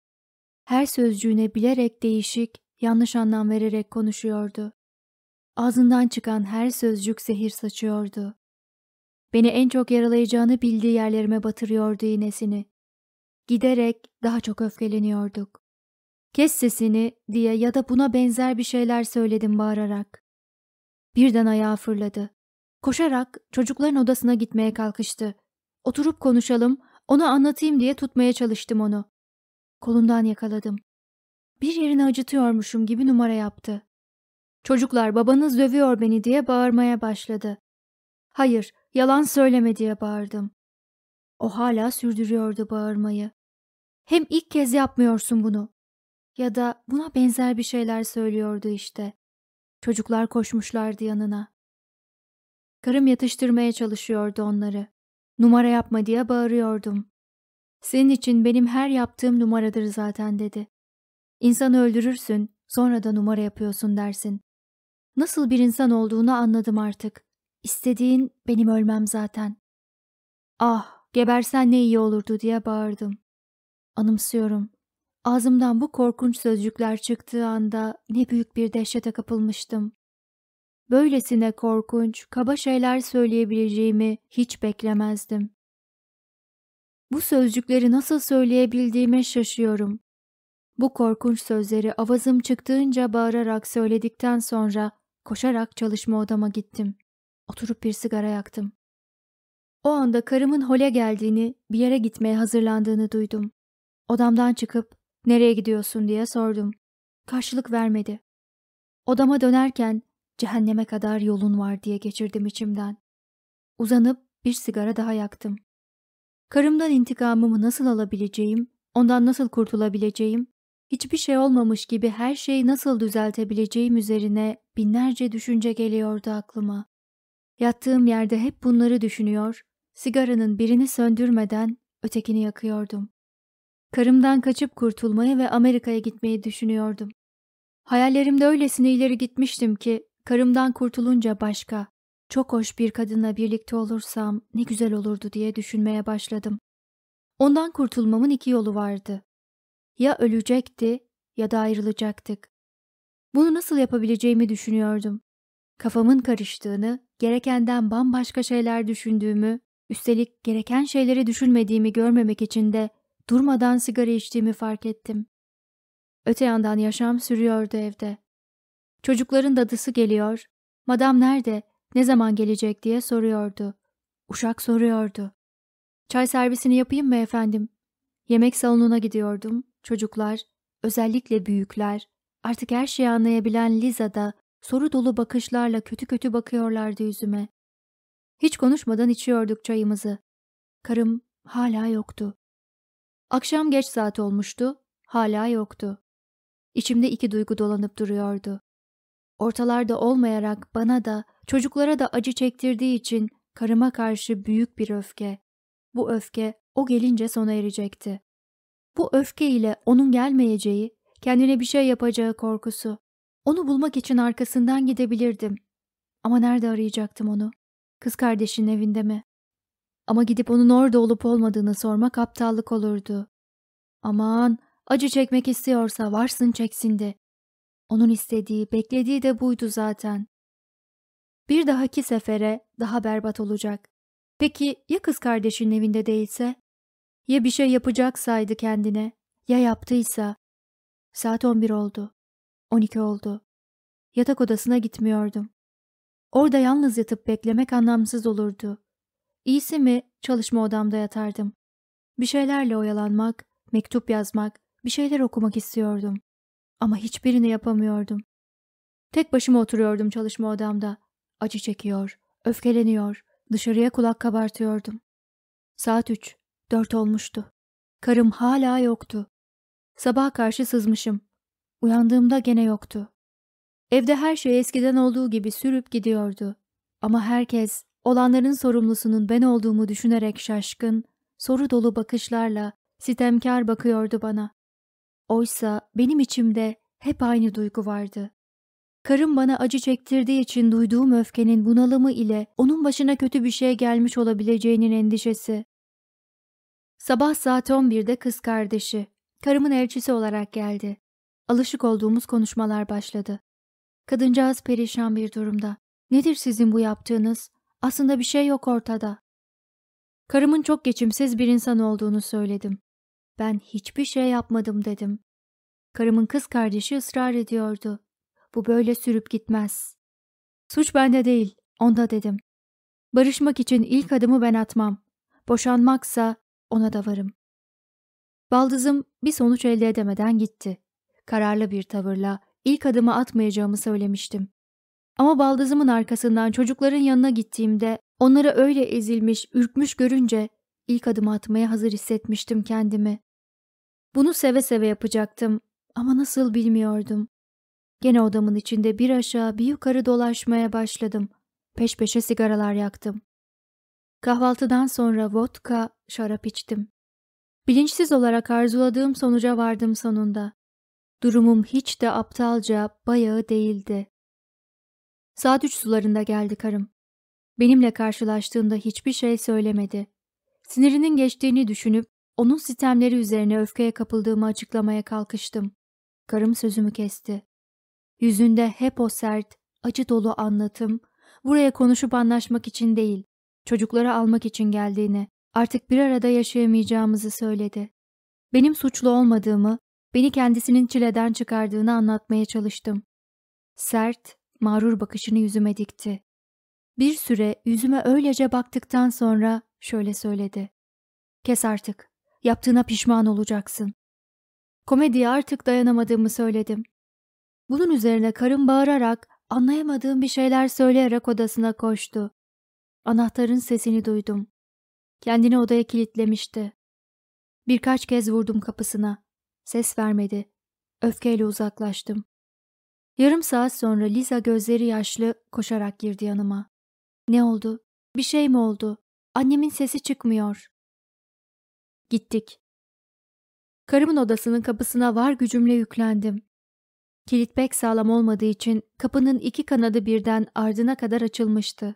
Her sözcüğüne bilerek değişik, yanlış anlam vererek konuşuyordu. Ağzından çıkan her sözcük zehir saçıyordu. Beni en çok yaralayacağını bildiği yerlerime batırıyordu iğnesini. Giderek daha çok öfkeleniyorduk. Kes sesini diye ya da buna benzer bir şeyler söyledim bağırarak. Birden ayağa fırladı. Koşarak çocukların odasına gitmeye kalkıştı. Oturup konuşalım, ona anlatayım diye tutmaya çalıştım onu. Kolundan yakaladım. Bir yerini acıtıyormuşum gibi numara yaptı. Çocuklar babanız dövüyor beni diye bağırmaya başladı. Hayır, yalan söyleme diye bağırdım. O hala sürdürüyordu bağırmayı. Hem ilk kez yapmıyorsun bunu. Ya da buna benzer bir şeyler söylüyordu işte. Çocuklar koşmuşlardı yanına. Karım yatıştırmaya çalışıyordu onları. Numara yapma diye bağırıyordum. Senin için benim her yaptığım numaradır zaten dedi. İnsanı öldürürsün, sonra da numara yapıyorsun dersin. Nasıl bir insan olduğunu anladım artık. İstediğin benim ölmem zaten. Ah, gebersen ne iyi olurdu diye bağırdım. Anımsıyorum. Ağzımdan bu korkunç sözcükler çıktığı anda ne büyük bir dehşete kapılmıştım. Böylesine korkunç, kaba şeyler söyleyebileceğimi hiç beklemezdim. Bu sözcükleri nasıl söyleyebildiğime şaşıyorum. Bu korkunç sözleri avazım çıktığınca bağırarak söyledikten sonra koşarak çalışma odama gittim. Oturup bir sigara yaktım. O anda karımın hole geldiğini, bir yere gitmeye hazırlandığını duydum. Odamdan çıkıp nereye gidiyorsun diye sordum. Karşılık vermedi. Odama dönerken cehenneme kadar yolun var diye geçirdim içimden. Uzanıp bir sigara daha yaktım. Karımdan intikamımı nasıl alabileceğim, ondan nasıl kurtulabileceğim, hiçbir şey olmamış gibi her şeyi nasıl düzeltebileceğim üzerine binlerce düşünce geliyordu aklıma. Yattığım yerde hep bunları düşünüyor, sigaranın birini söndürmeden ötekini yakıyordum. Karımdan kaçıp kurtulmayı ve Amerika'ya gitmeyi düşünüyordum. Hayallerimde öylesine ileri gitmiştim ki karımdan kurtulunca başka, çok hoş bir kadınla birlikte olursam ne güzel olurdu diye düşünmeye başladım. Ondan kurtulmamın iki yolu vardı. Ya ölecekti ya da ayrılacaktık. Bunu nasıl yapabileceğimi düşünüyordum. Kafamın karıştığını, gerekenden bambaşka şeyler düşündüğümü, üstelik gereken şeyleri düşünmediğimi görmemek için de durmadan sigara içtiğimi fark ettim. Öte yandan yaşam sürüyordu evde. Çocukların dadısı geliyor, madam nerede, ne zaman gelecek diye soruyordu. Uşak soruyordu. Çay servisini yapayım mı efendim? Yemek salonuna gidiyordum. Çocuklar, özellikle büyükler, artık her şeyi anlayabilen Liza da soru dolu bakışlarla kötü kötü bakıyorlardı yüzüme. Hiç konuşmadan içiyorduk çayımızı. Karım hala yoktu. Akşam geç saat olmuştu, hala yoktu. İçimde iki duygu dolanıp duruyordu. Ortalarda olmayarak bana da, çocuklara da acı çektirdiği için karıma karşı büyük bir öfke. Bu öfke o gelince sona erecekti. Bu öfke ile onun gelmeyeceği, kendine bir şey yapacağı korkusu. Onu bulmak için arkasından gidebilirdim. Ama nerede arayacaktım onu? Kız kardeşinin evinde mi? Ama gidip onun orada olup olmadığını sormak aptallık olurdu. Aman, acı çekmek istiyorsa varsın çeksin de. Onun istediği, beklediği de buydu zaten. Bir dahaki sefere daha berbat olacak. Peki ya kız kardeşinin evinde değilse? Ya bir şey yapacaksaydı kendine, ya yaptıysa? Saat 11 oldu. 12 oldu. Yatak odasına gitmiyordum. Orada yalnız yatıp beklemek anlamsız olurdu. İyisi mi çalışma odamda yatardım. Bir şeylerle oyalanmak, mektup yazmak, bir şeyler okumak istiyordum. Ama hiçbirini yapamıyordum. Tek başıma oturuyordum çalışma odamda. Acı çekiyor, öfkeleniyor, dışarıya kulak kabartıyordum. Saat üç, dört olmuştu. Karım hala yoktu. Sabaha karşı sızmışım. Uyandığımda gene yoktu. Evde her şey eskiden olduğu gibi sürüp gidiyordu. Ama herkes olanların sorumlusunun ben olduğumu düşünerek şaşkın, soru dolu bakışlarla sitemkar bakıyordu bana. Oysa benim içimde hep aynı duygu vardı. Karım bana acı çektirdiği için duyduğum öfkenin bunalımı ile onun başına kötü bir şey gelmiş olabileceğinin endişesi. Sabah saat 11'de kız kardeşi, karımın elçisi olarak geldi. Alışık olduğumuz konuşmalar başladı. Kadıncağız perişan bir durumda. Nedir sizin bu yaptığınız? Aslında bir şey yok ortada. Karımın çok geçimsiz bir insan olduğunu söyledim. Ben hiçbir şey yapmadım dedim. Karımın kız kardeşi ısrar ediyordu. Bu böyle sürüp gitmez. Suç bende değil, onda dedim. Barışmak için ilk adımı ben atmam. Boşanmaksa ona da varım. Baldızım bir sonuç elde edemeden gitti. Kararlı bir tavırla ilk adımı atmayacağımı söylemiştim. Ama baldızımın arkasından çocukların yanına gittiğimde onları öyle ezilmiş, ürkmüş görünce ilk adımı atmaya hazır hissetmiştim kendimi. Bunu seve seve yapacaktım ama nasıl bilmiyordum. Gene odamın içinde bir aşağı bir yukarı dolaşmaya başladım. Peş peşe sigaralar yaktım. Kahvaltıdan sonra vodka, şarap içtim. Bilinçsiz olarak arzuladığım sonuca vardım sonunda. Durumum hiç de aptalca, bayağı değildi. Saat üç sularında geldi karım. Benimle karşılaştığında hiçbir şey söylemedi. Sinirinin geçtiğini düşünüp onun sistemleri üzerine öfkeye kapıldığımı açıklamaya kalkıştım. Karım sözümü kesti. Yüzünde hep o sert, acı dolu anlatım, buraya konuşup anlaşmak için değil, çocukları almak için geldiğini, artık bir arada yaşayamayacağımızı söyledi. Benim suçlu olmadığımı, beni kendisinin çileden çıkardığını anlatmaya çalıştım. Sert, mağrur bakışını yüzüme dikti. Bir süre yüzüme öylece baktıktan sonra şöyle söyledi. Kes artık. Yaptığına pişman olacaksın. Komediye artık dayanamadığımı söyledim. Bunun üzerine karım bağırarak, anlayamadığım bir şeyler söyleyerek odasına koştu. Anahtarın sesini duydum. Kendini odaya kilitlemişti. Birkaç kez vurdum kapısına. Ses vermedi. Öfkeyle uzaklaştım. Yarım saat sonra Liza gözleri yaşlı koşarak girdi yanıma. Ne oldu? Bir şey mi oldu? Annemin sesi çıkmıyor. Gittik. Karımın odasının kapısına var gücümle yüklendim. Kilit pek sağlam olmadığı için kapının iki kanadı birden ardına kadar açılmıştı.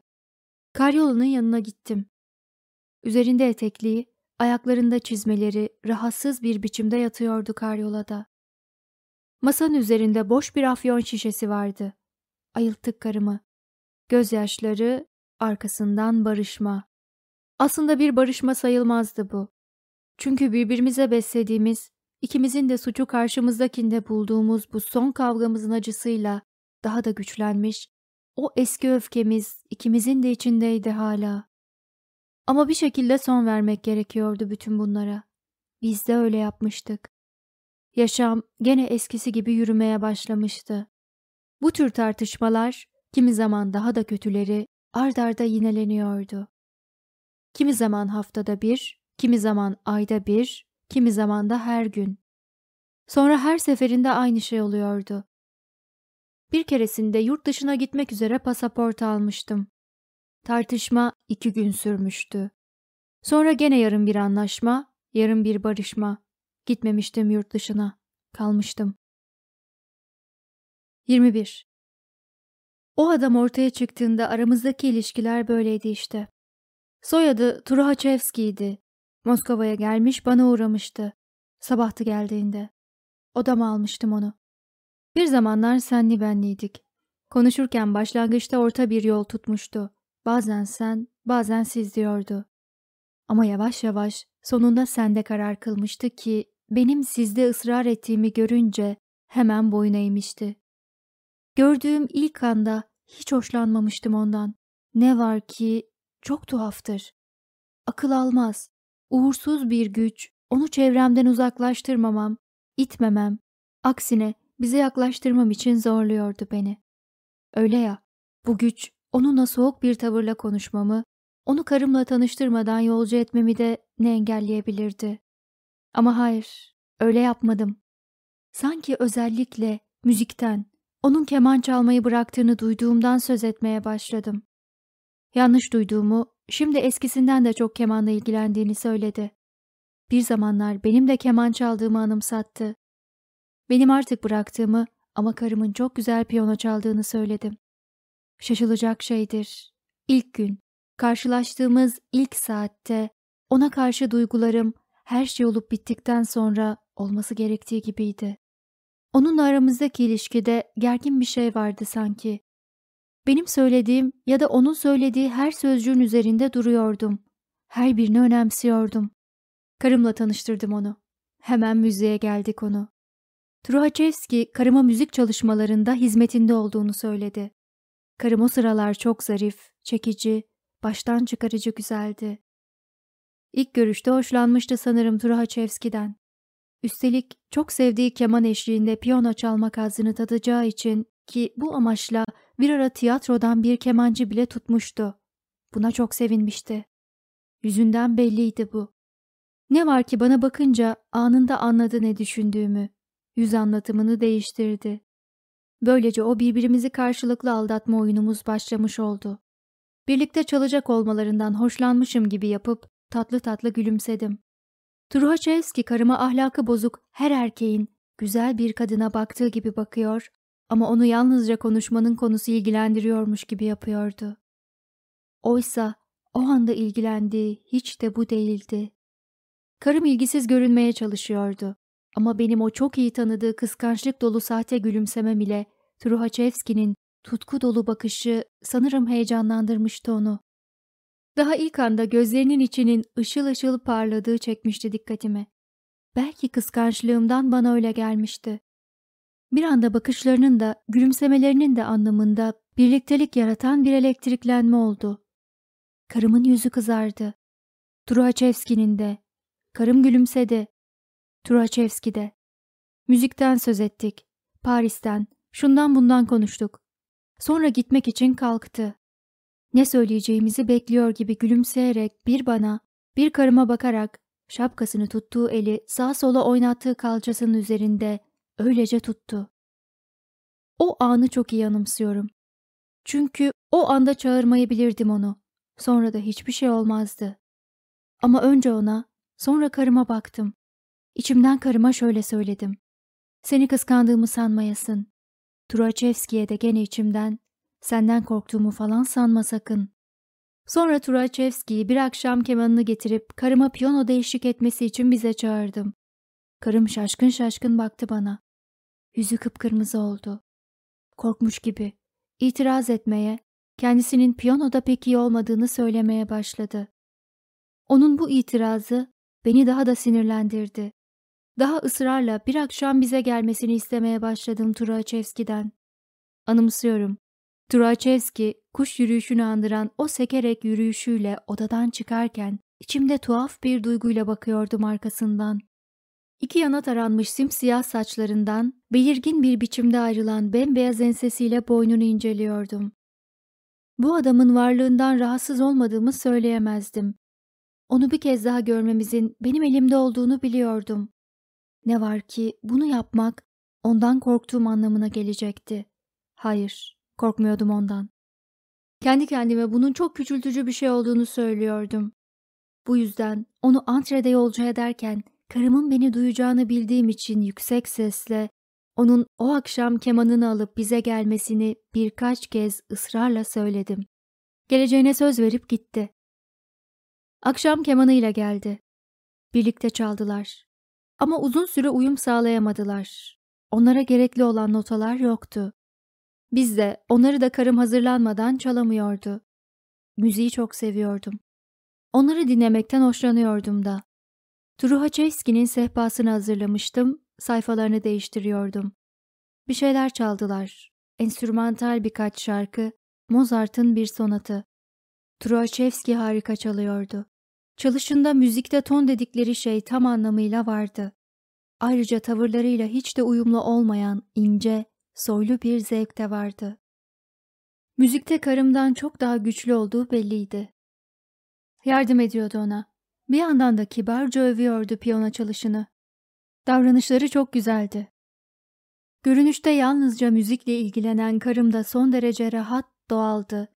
Karyolunun yanına gittim. Üzerinde etekliği, ayaklarında çizmeleri rahatsız bir biçimde yatıyordu karyolada. Masanın üzerinde boş bir afyon şişesi vardı. Ayılttık karımı. Gözyaşları, arkasından barışma. Aslında bir barışma sayılmazdı bu. Çünkü birbirimize beslediğimiz, ikimizin de suçu karşımızdakinde bulduğumuz bu son kavgamızın acısıyla daha da güçlenmiş, o eski öfkemiz ikimizin de içindeydi hala. Ama bir şekilde son vermek gerekiyordu bütün bunlara. Biz de öyle yapmıştık. Yaşam gene eskisi gibi yürümeye başlamıştı. Bu tür tartışmalar kimi zaman daha da kötüleri ard arda yineleniyordu. Kimi zaman haftada bir, kimi zaman ayda bir, kimi zaman da her gün. Sonra her seferinde aynı şey oluyordu. Bir keresinde yurt dışına gitmek üzere pasaport almıştım. Tartışma iki gün sürmüştü. Sonra gene yarın bir anlaşma, yarın bir barışma. Gitmemiştim yurt dışına. Kalmıştım. 21. O adam ortaya çıktığında aramızdaki ilişkiler böyleydi işte. Soyadı Truhaçevski'ydi. Moskova'ya gelmiş bana uğramıştı. Sabahtı geldiğinde. Odama almıştım onu. Bir zamanlar senli benliydik. Konuşurken başlangıçta orta bir yol tutmuştu. Bazen sen, bazen siz diyordu. Ama yavaş yavaş sonunda sende karar kılmıştı ki benim sizde ısrar ettiğimi görünce hemen boyun eğmişti. Gördüğüm ilk anda hiç hoşlanmamıştım ondan. Ne var ki çok tuhaftır. Akıl almaz. Uğursuz bir güç onu çevremden uzaklaştırmamam, itmemem, aksine bize yaklaştırmam için zorluyordu beni. Öyle ya, bu güç onunla soğuk bir tavırla konuşmamı, onu karımla tanıştırmadan yolcu etmemi de ne engelleyebilirdi. Ama hayır, öyle yapmadım. Sanki özellikle müzikten, onun keman çalmayı bıraktığını duyduğumdan söz etmeye başladım. Yanlış duyduğumu, şimdi eskisinden de çok kemanla ilgilendiğini söyledi. Bir zamanlar benim de keman çaldığımı anımsattı. Benim artık bıraktığımı ama karımın çok güzel piyano çaldığını söyledim. Şaşılacak şeydir. İlk gün, karşılaştığımız ilk saatte ona karşı duygularım her şey olup bittikten sonra olması gerektiği gibiydi. Onunla aramızdaki ilişkide gergin bir şey vardı sanki. Benim söylediğim ya da onun söylediği her sözcüğün üzerinde duruyordum. Her birini önemsiyordum. Karımla tanıştırdım onu. Hemen müziğe geldik onu. Truhachevski karıma müzik çalışmalarında hizmetinde olduğunu söyledi. Karım o sıralar çok zarif, çekici, baştan çıkarıcı güzeldi. İlk görüşte hoşlanmıştı sanırım Truhaçevski'den. Üstelik çok sevdiği keman eşliğinde piyano çalmak hazzını tadacağı için ki bu amaçla bir ara tiyatrodan bir kemancı bile tutmuştu. Buna çok sevinmişti. Yüzünden belliydi bu. Ne var ki bana bakınca anında anladı ne düşündüğümü. Yüz anlatımını değiştirdi. Böylece o birbirimizi karşılıklı aldatma oyunumuz başlamış oldu. Birlikte çalacak olmalarından hoşlanmışım gibi yapıp tatlı tatlı gülümsedim. Truhaçevski karıma ahlakı bozuk her erkeğin güzel bir kadına baktığı gibi bakıyor ama onu yalnızca konuşmanın konusu ilgilendiriyormuş gibi yapıyordu. Oysa o anda ilgilendiği hiç de bu değildi. Karım ilgisiz görünmeye çalışıyordu. Ama benim o çok iyi tanıdığı kıskançlık dolu sahte gülümsemem ile Truhaçevski'nin tutku dolu bakışı sanırım heyecanlandırmıştı onu. Daha ilk anda gözlerinin içinin ışıl ışıl parladığı çekmişti dikkatimi. Belki kıskançlığımdan bana öyle gelmişti. Bir anda bakışlarının da gülümsemelerinin de anlamında birliktelik yaratan bir elektriklenme oldu. Karımın yüzü kızardı. Truhaçevski'nin de. Karım gülümsedi. Truhaçevski de. Müzikten söz ettik. Paris'ten. Şundan bundan konuştuk. Sonra gitmek için kalktı. Ne söyleyeceğimizi bekliyor gibi gülümseyerek bir bana, bir karıma bakarak şapkasını tuttuğu eli sağ sola oynattığı kalçasının üzerinde öylece tuttu. O anı çok iyi anımsıyorum. Çünkü o anda çağırmayabilirdim onu. Sonra da hiçbir şey olmazdı. Ama önce ona, sonra karıma baktım. İçimden karıma şöyle söyledim. Seni kıskandığımı sanmayasın. Turaçevski'ye de gene içimden, senden korktuğumu falan sanma sakın. Sonra Turaçevski'yi bir akşam kemanını getirip karıma piyano değişik etmesi için bize çağırdım. Karım şaşkın şaşkın baktı bana. Yüzü kıpkırmızı oldu. Korkmuş gibi. İtiraz etmeye, kendisinin piyanoda pek iyi olmadığını söylemeye başladı. Onun bu itirazı beni daha da sinirlendirdi. Daha ısrarla bir akşam bize gelmesini istemeye başladım Turaçevski'den. Anımsıyorum. Turaçevski kuş yürüyüşünü andıran o sekerek yürüyüşüyle odadan çıkarken içimde tuhaf bir duyguyla bakıyordum arkasından. İki yana taranmış simsiyah saçlarından belirgin bir biçimde ayrılan bembeyaz ensesiyle boynunu inceliyordum. Bu adamın varlığından rahatsız olmadığımı söyleyemezdim. Onu bir kez daha görmemizin benim elimde olduğunu biliyordum. Ne var ki bunu yapmak ondan korktuğum anlamına gelecekti. Hayır, korkmuyordum ondan. Kendi kendime bunun çok küçültücü bir şey olduğunu söylüyordum. Bu yüzden onu antrede yolcu ederken karımın beni duyacağını bildiğim için yüksek sesle onun o akşam kemanını alıp bize gelmesini birkaç kez ısrarla söyledim. Geleceğine söz verip gitti. Akşam kemanıyla geldi. Birlikte çaldılar. Ama uzun süre uyum sağlayamadılar. Onlara gerekli olan notalar yoktu. Biz de onları da karım hazırlanmadan çalamıyordu. Müziği çok seviyordum. Onları dinlemekten hoşlanıyordum da. Truhaçevski'nin sehpasını hazırlamıştım, sayfalarını değiştiriyordum. Bir şeyler çaldılar. Enstrümantal birkaç şarkı, Mozart'ın bir sonatı. Truhaçevski harika çalıyordu. Çalışında müzikte ton dedikleri şey tam anlamıyla vardı. Ayrıca tavırlarıyla hiç de uyumlu olmayan ince, soylu bir zevk de vardı. Müzikte karımdan çok daha güçlü olduğu belliydi. Yardım ediyordu ona. Bir yandan da kibarca övüyordu piyano çalışını. Davranışları çok güzeldi. Görünüşte yalnızca müzikle ilgilenen karım da son derece rahat, doğaldı.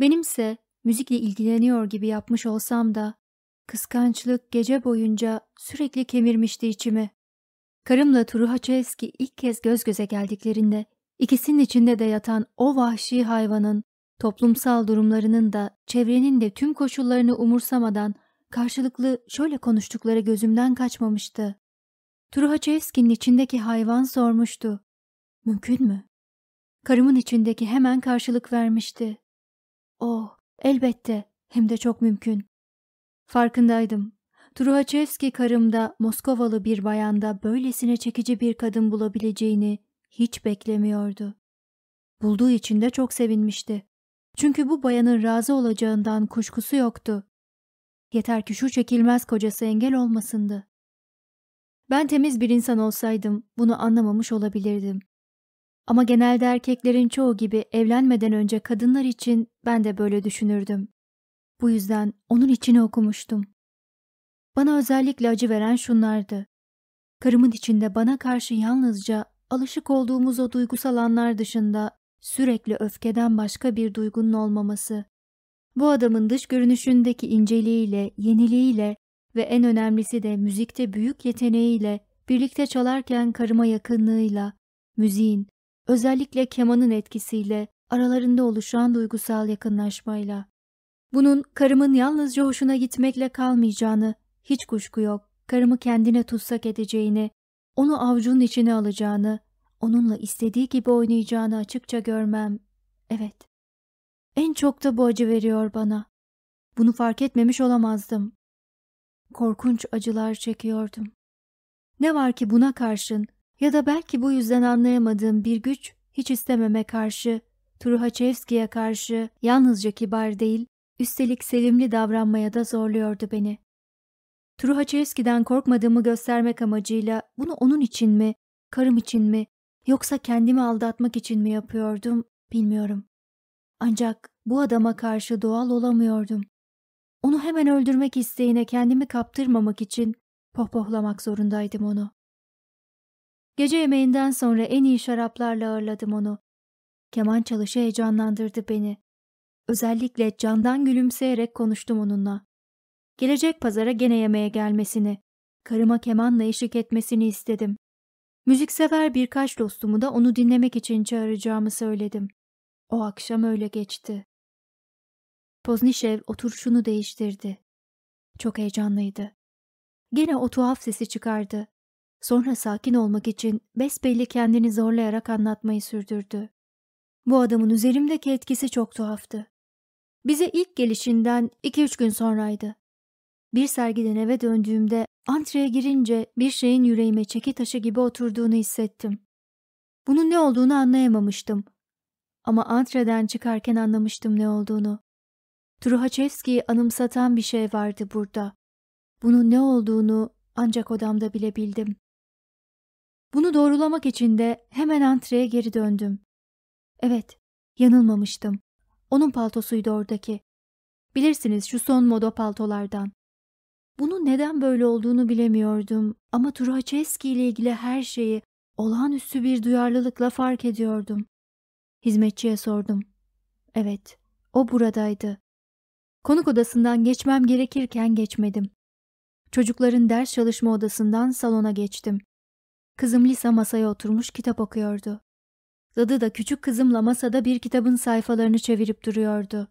Benimse müzikle ilgileniyor gibi yapmış olsam da kıskançlık gece boyunca sürekli kemirmişti içimi. Karımla Truhaçevski ilk kez göz göze geldiklerinde ikisinin içinde de yatan o vahşi hayvanın toplumsal durumlarının da çevrenin de tüm koşullarını umursamadan karşılıklı şöyle konuştukları gözümden kaçmamıştı. Truhaçevski'nin içindeki hayvan sormuştu. Mümkün mü? Karımın içindeki hemen karşılık vermişti. Oh, elbette, hem de çok mümkün. Farkındaydım. Truhaçevski karımda Moskovalı bir bayanda böylesine çekici bir kadın bulabileceğini hiç beklemiyordu. Bulduğu için de çok sevinmişti. Çünkü bu bayanın razı olacağından kuşkusu yoktu. Yeter ki şu çekilmez kocası engel olmasındı. Ben temiz bir insan olsaydım bunu anlamamış olabilirdim. Ama genelde erkeklerin çoğu gibi evlenmeden önce kadınlar için ben de böyle düşünürdüm. Bu yüzden onun içini okumuştum. Bana özellikle acı veren şunlardı. Karımın içinde bana karşı yalnızca alışık olduğumuz o duygusal anlar dışında sürekli öfkeden başka bir duygunun olmaması. Bu adamın dış görünüşündeki inceliğiyle, yeniliğiyle ve en önemlisi de müzikte büyük yeteneğiyle, birlikte çalarken karıma yakınlığıyla, müziğin, özellikle kemanın etkisiyle, aralarında oluşan duygusal yakınlaşmayla. Bunun karımın yalnızca hoşuna gitmekle kalmayacağını, hiç kuşku yok, karımı kendine tutsak edeceğini, onu avcunun içine alacağını, onunla istediği gibi oynayacağını açıkça görmem. Evet. En çok da bu acı veriyor bana. Bunu fark etmemiş olamazdım. Korkunç acılar çekiyordum. Ne var ki buna karşın ya da belki bu yüzden anlayamadığım bir güç hiç istememe karşı, Truhaçevski'ye karşı yalnızca kibar değil, üstelik sevimli davranmaya da zorluyordu beni. Truhaçevski'den korkmadığımı göstermek amacıyla bunu onun için mi, karım için mi, yoksa kendimi aldatmak için mi yapıyordum bilmiyorum. Ancak bu adama karşı doğal olamıyordum. Onu hemen öldürmek isteğine kendimi kaptırmamak için pohpohlamak zorundaydım onu. Gece yemeğinden sonra en iyi şaraplarla ağırladım onu. Keman çalışı heyecanlandırdı beni. Özellikle candan gülümseyerek konuştum onunla. Gelecek pazara gene yemeğe gelmesini, karıma kemanla eşlik etmesini istedim. Müziksever birkaç dostumu da onu dinlemek için çağıracağımı söyledim. O akşam öyle geçti. Poznişev oturuşunu değiştirdi. Çok heyecanlıydı. Gene o tuhaf sesi çıkardı. Sonra sakin olmak için besbelli kendini zorlayarak anlatmayı sürdürdü. Bu adamın üzerimdeki etkisi çok tuhaftı. Bize ilk gelişinden iki üç gün sonraydı. Bir sergiden eve döndüğümde antreye girince bir şeyin yüreğime çeki taşı gibi oturduğunu hissettim. Bunun ne olduğunu anlayamamıştım. Ama antreden çıkarken anlamıştım ne olduğunu. Truhaçevski'yi anımsatan bir şey vardı burada. Bunun ne olduğunu ancak odamda bilebildim. Bunu doğrulamak için de hemen antreye geri döndüm. Evet, yanılmamıştım. Onun paltosuydu oradaki. Bilirsiniz şu son moda paltolardan. Bunun neden böyle olduğunu bilemiyordum ama Truhaçevski ile ilgili her şeyi olağanüstü bir duyarlılıkla fark ediyordum. Hizmetçiye sordum. Evet, o buradaydı. Konuk odasından geçmem gerekirken geçmedim. Çocukların ders çalışma odasından salona geçtim. Kızım Lisa masaya oturmuş kitap okuyordu. Dadı da küçük kızımla masada bir kitabın sayfalarını çevirip duruyordu.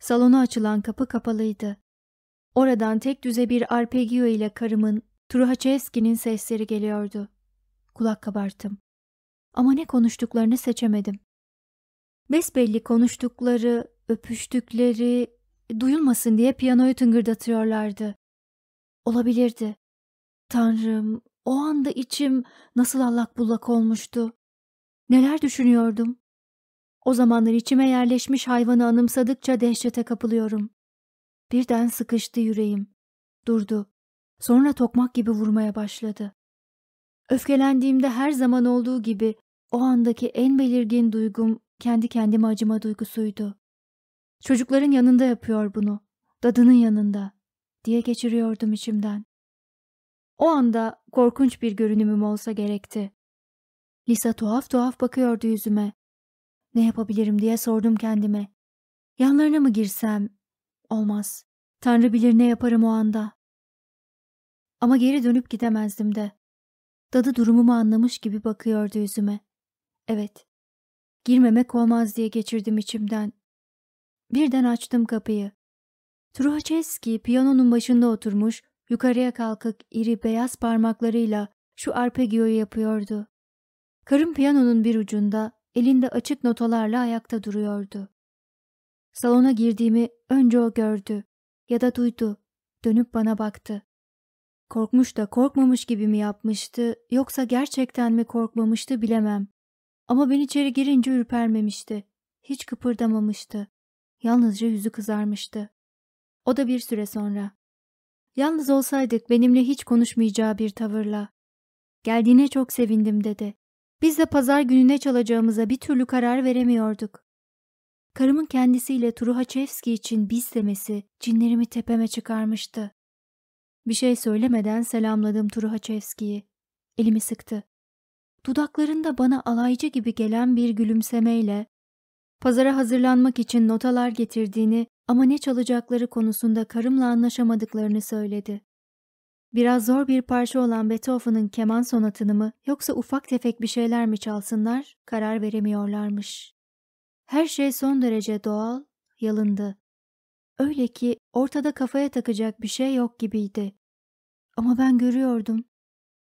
Salona açılan kapı kapalıydı. Oradan tek düze bir arpeggio ile karımın, Truhaçevski'nin sesleri geliyordu. Kulak kabarttım. Ama ne konuştuklarını seçemedim. Besbelli konuştukları, öpüştükleri, duyulmasın diye piyanoyu tıngırdatıyorlardı. Olabilirdi. Tanrım, o anda içim nasıl allak bullak olmuştu. Neler düşünüyordum? O zamanlar içime yerleşmiş hayvanı anımsadıkça dehşete kapılıyorum. Birden sıkıştı yüreğim. Durdu. Sonra tokmak gibi vurmaya başladı. Öfkelendiğimde her zaman olduğu gibi o andaki en belirgin duygum kendi kendime acıma duygusuydu. Çocukların yanında yapıyor bunu. Dadının yanında diye geçiriyordum içimden. O anda korkunç bir görünümüm olsa gerekti. Lisa tuhaf tuhaf bakıyordu yüzüme. Ne yapabilirim diye sordum kendime. Yanlarına mı girsem? Olmaz. Tanrı bilir ne yaparım o anda. Ama geri dönüp gidemezdim de. Dadı durumumu anlamış gibi bakıyordu yüzüme. Evet. Girmemek olmaz diye geçirdim içimden. Birden açtım kapıyı. Truhaçeski piyanonun başında oturmuş, yukarıya kalkık iri beyaz parmaklarıyla şu arpegioyu yapıyordu. Karım piyanonun bir ucunda, elinde açık notalarla ayakta duruyordu. Salona girdiğimi önce o gördü ya da duydu. Dönüp bana baktı. Korkmuş da korkmamış gibi mi yapmıştı yoksa gerçekten mi korkmamıştı bilemem. Ama ben içeri girince ürpermemişti. Hiç kıpırdamamıştı. Yalnızca yüzü kızarmıştı. O da bir süre sonra. Yalnız olsaydık benimle hiç konuşmayacağı bir tavırla. Geldiğine çok sevindim dedi. Biz de pazar günü ne çalacağımıza bir türlü karar veremiyorduk. Karımın kendisiyle Truhaçevski için biz demesi cinlerimi tepeme çıkarmıştı. Bir şey söylemeden selamladım Truhaçevski'yi. Elimi sıktı. Dudaklarında bana alaycı gibi gelen bir gülümsemeyle pazara hazırlanmak için notalar getirdiğini ama ne çalacakları konusunda karımla anlaşamadıklarını söyledi. Biraz zor bir parça olan Beethoven'ın keman sonatını mı yoksa ufak tefek bir şeyler mi çalsınlar karar veremiyorlarmış. Her şey son derece doğal, yalındı. Öyle ki ortada kafaya takacak bir şey yok gibiydi. Ama ben görüyordum.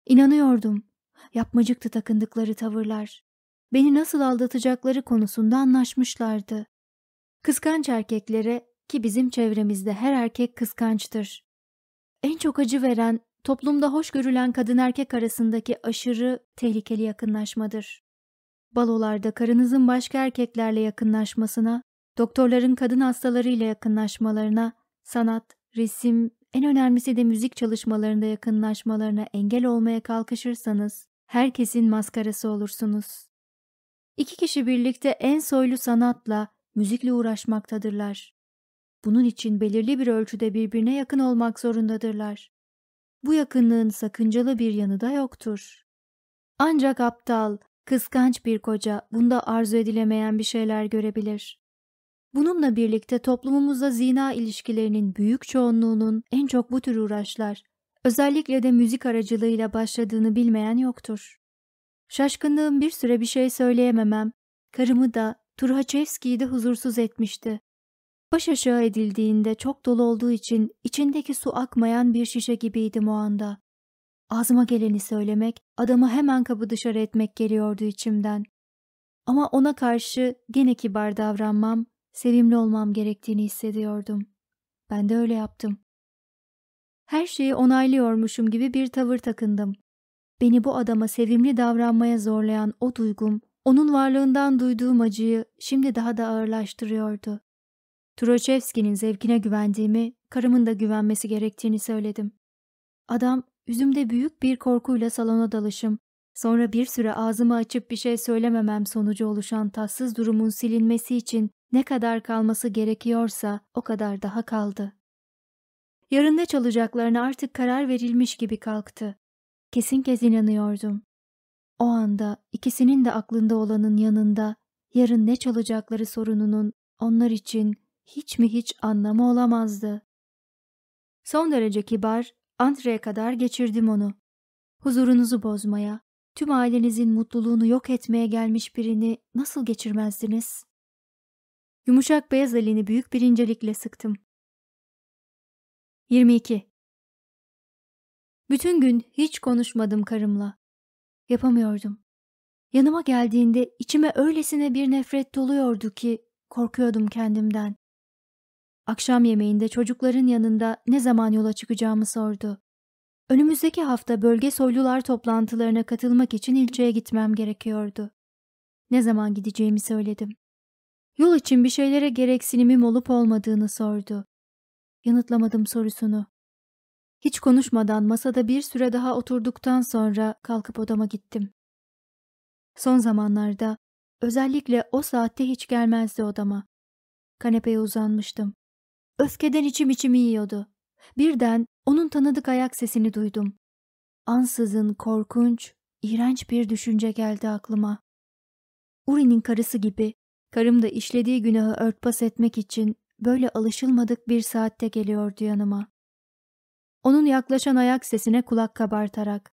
İnanıyordum. Yapmacıktı takındıkları tavırlar. Beni nasıl aldatacakları konusunda anlaşmışlardı. Kıskanç erkeklere ki bizim çevremizde her erkek kıskançtır. En çok acı veren, toplumda hoş görülen kadın erkek arasındaki aşırı tehlikeli yakınlaşmadır. Balolarda karınızın başka erkeklerle yakınlaşmasına, doktorların kadın hastalarıyla yakınlaşmalarına, sanat, resim, en önemlisi de müzik çalışmalarında yakınlaşmalarına engel olmaya kalkışırsanız, herkesin maskarası olursunuz. İki kişi birlikte en soylu sanatla, müzikle uğraşmaktadırlar. Bunun için belirli bir ölçüde birbirine yakın olmak zorundadırlar. Bu yakınlığın sakıncalı bir yanı da yoktur. Ancak aptal, kıskanç bir koca bunda arzu edilemeyen bir şeyler görebilir. Bununla birlikte toplumumuzda zina ilişkilerinin büyük çoğunluğunun en çok bu tür uğraşlar, özellikle de müzik aracılığıyla başladığını bilmeyen yoktur. Şaşkınlığım bir süre bir şey söyleyememem, karımı da Turhaçevski'yi de huzursuz etmişti. Baş aşağı edildiğinde çok dolu olduğu için içindeki su akmayan bir şişe gibiydim o anda. Ağzıma geleni söylemek, adamı hemen kapı dışarı etmek geliyordu içimden. Ama ona karşı gene kibar davranmam, sevimli olmam gerektiğini hissediyordum. Ben de öyle yaptım. Her şeyi onaylıyormuşum gibi bir tavır takındım. Beni bu adama sevimli davranmaya zorlayan o duygum, onun varlığından duyduğum acıyı şimdi daha da ağırlaştırıyordu. Turochevski'nin zevkine güvendiğimi, karımın da güvenmesi gerektiğini söyledim. Adam, yüzümde büyük bir korkuyla salona dalışım, sonra bir süre ağzımı açıp bir şey söylememem sonucu oluşan tatsız durumun silinmesi için ne kadar kalması gerekiyorsa o kadar daha kaldı. Yarın ne çalacaklarına artık karar verilmiş gibi kalktı. Kesin kez inanıyordum. O anda ikisinin de aklında olanın yanında yarın ne çalacakları sorununun onlar için hiç mi hiç anlamı olamazdı. Son derece kibar, antreye kadar geçirdim onu. Huzurunuzu bozmaya, tüm ailenizin mutluluğunu yok etmeye gelmiş birini nasıl geçirmezdiniz? Yumuşak beyaz elini büyük bir incelikle sıktım. 22. Bütün gün hiç konuşmadım karımla. Yapamıyordum. Yanıma geldiğinde içime öylesine bir nefret doluyordu ki korkuyordum kendimden. Akşam yemeğinde çocukların yanında ne zaman yola çıkacağımı sordu. Önümüzdeki hafta bölge soylular toplantılarına katılmak için ilçeye gitmem gerekiyordu. Ne zaman gideceğimi söyledim. Yol için bir şeylere gereksinimim olup olmadığını sordu. Yanıtlamadım sorusunu. Hiç konuşmadan masada bir süre daha oturduktan sonra kalkıp odama gittim. Son zamanlarda özellikle o saatte hiç gelmezdi odama. Kanepeye uzanmıştım. Öfkeden içim içimi yiyordu. Birden onun tanıdık ayak sesini duydum. Ansızın korkunç, iğrenç bir düşünce geldi aklıma. Uri'nin karısı gibi, karım da işlediği günahı örtbas etmek için böyle alışılmadık bir saatte geliyordu yanıma. Onun yaklaşan ayak sesine kulak kabartarak,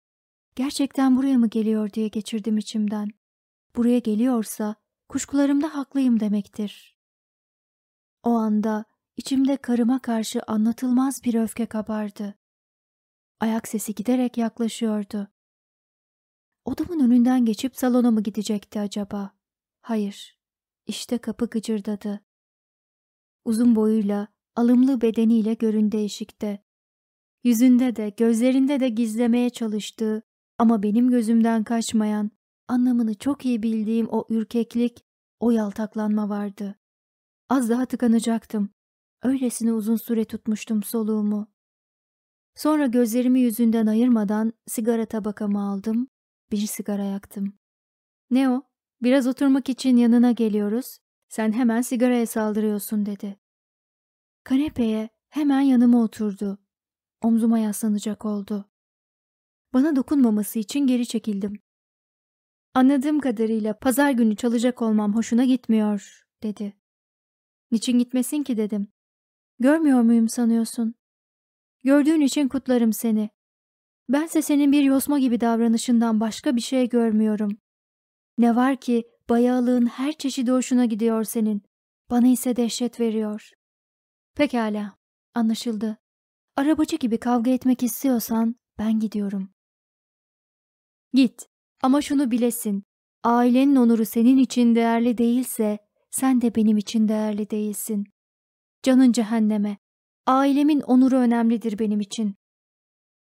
gerçekten buraya mı geliyor diye geçirdim içimden. Buraya geliyorsa kuşkularımda haklıyım demektir. O anda İçimde karıma karşı anlatılmaz bir öfke kabardı. Ayak sesi giderek yaklaşıyordu. Odamın önünden geçip salona mı gidecekti acaba? Hayır. İşte kapı gıcırdadı. Uzun boyuyla, alımlı bedeniyle göründü eşikte. Yüzünde de, gözlerinde de gizlemeye çalıştığı ama benim gözümden kaçmayan, anlamını çok iyi bildiğim o ürkeklik, o yaltaklanma vardı. Az daha tıkanacaktım. Öylesine uzun süre tutmuştum soluğumu. Sonra gözlerimi yüzünden ayırmadan sigara tabakamı aldım, bir sigara yaktım. Ne o? Biraz oturmak için yanına geliyoruz. Sen hemen sigaraya saldırıyorsun dedi. Kanepeye hemen yanıma oturdu. Omzuma yaslanacak oldu. Bana dokunmaması için geri çekildim. Anladığım kadarıyla pazar günü çalacak olmam hoşuna gitmiyor, dedi. Niçin gitmesin ki dedim. Görmüyor muyum sanıyorsun? Gördüğün için kutlarım seni. Bense senin bir yosma gibi davranışından başka bir şey görmüyorum. Ne var ki bayağılığın her çeşidi hoşuna gidiyor senin. Bana ise dehşet veriyor. Pekala, anlaşıldı. Arabacı gibi kavga etmek istiyorsan ben gidiyorum. Git ama şunu bilesin. Ailenin onuru senin için değerli değilse sen de benim için değerli değilsin. Canın cehenneme. Ailemin onuru önemlidir benim için.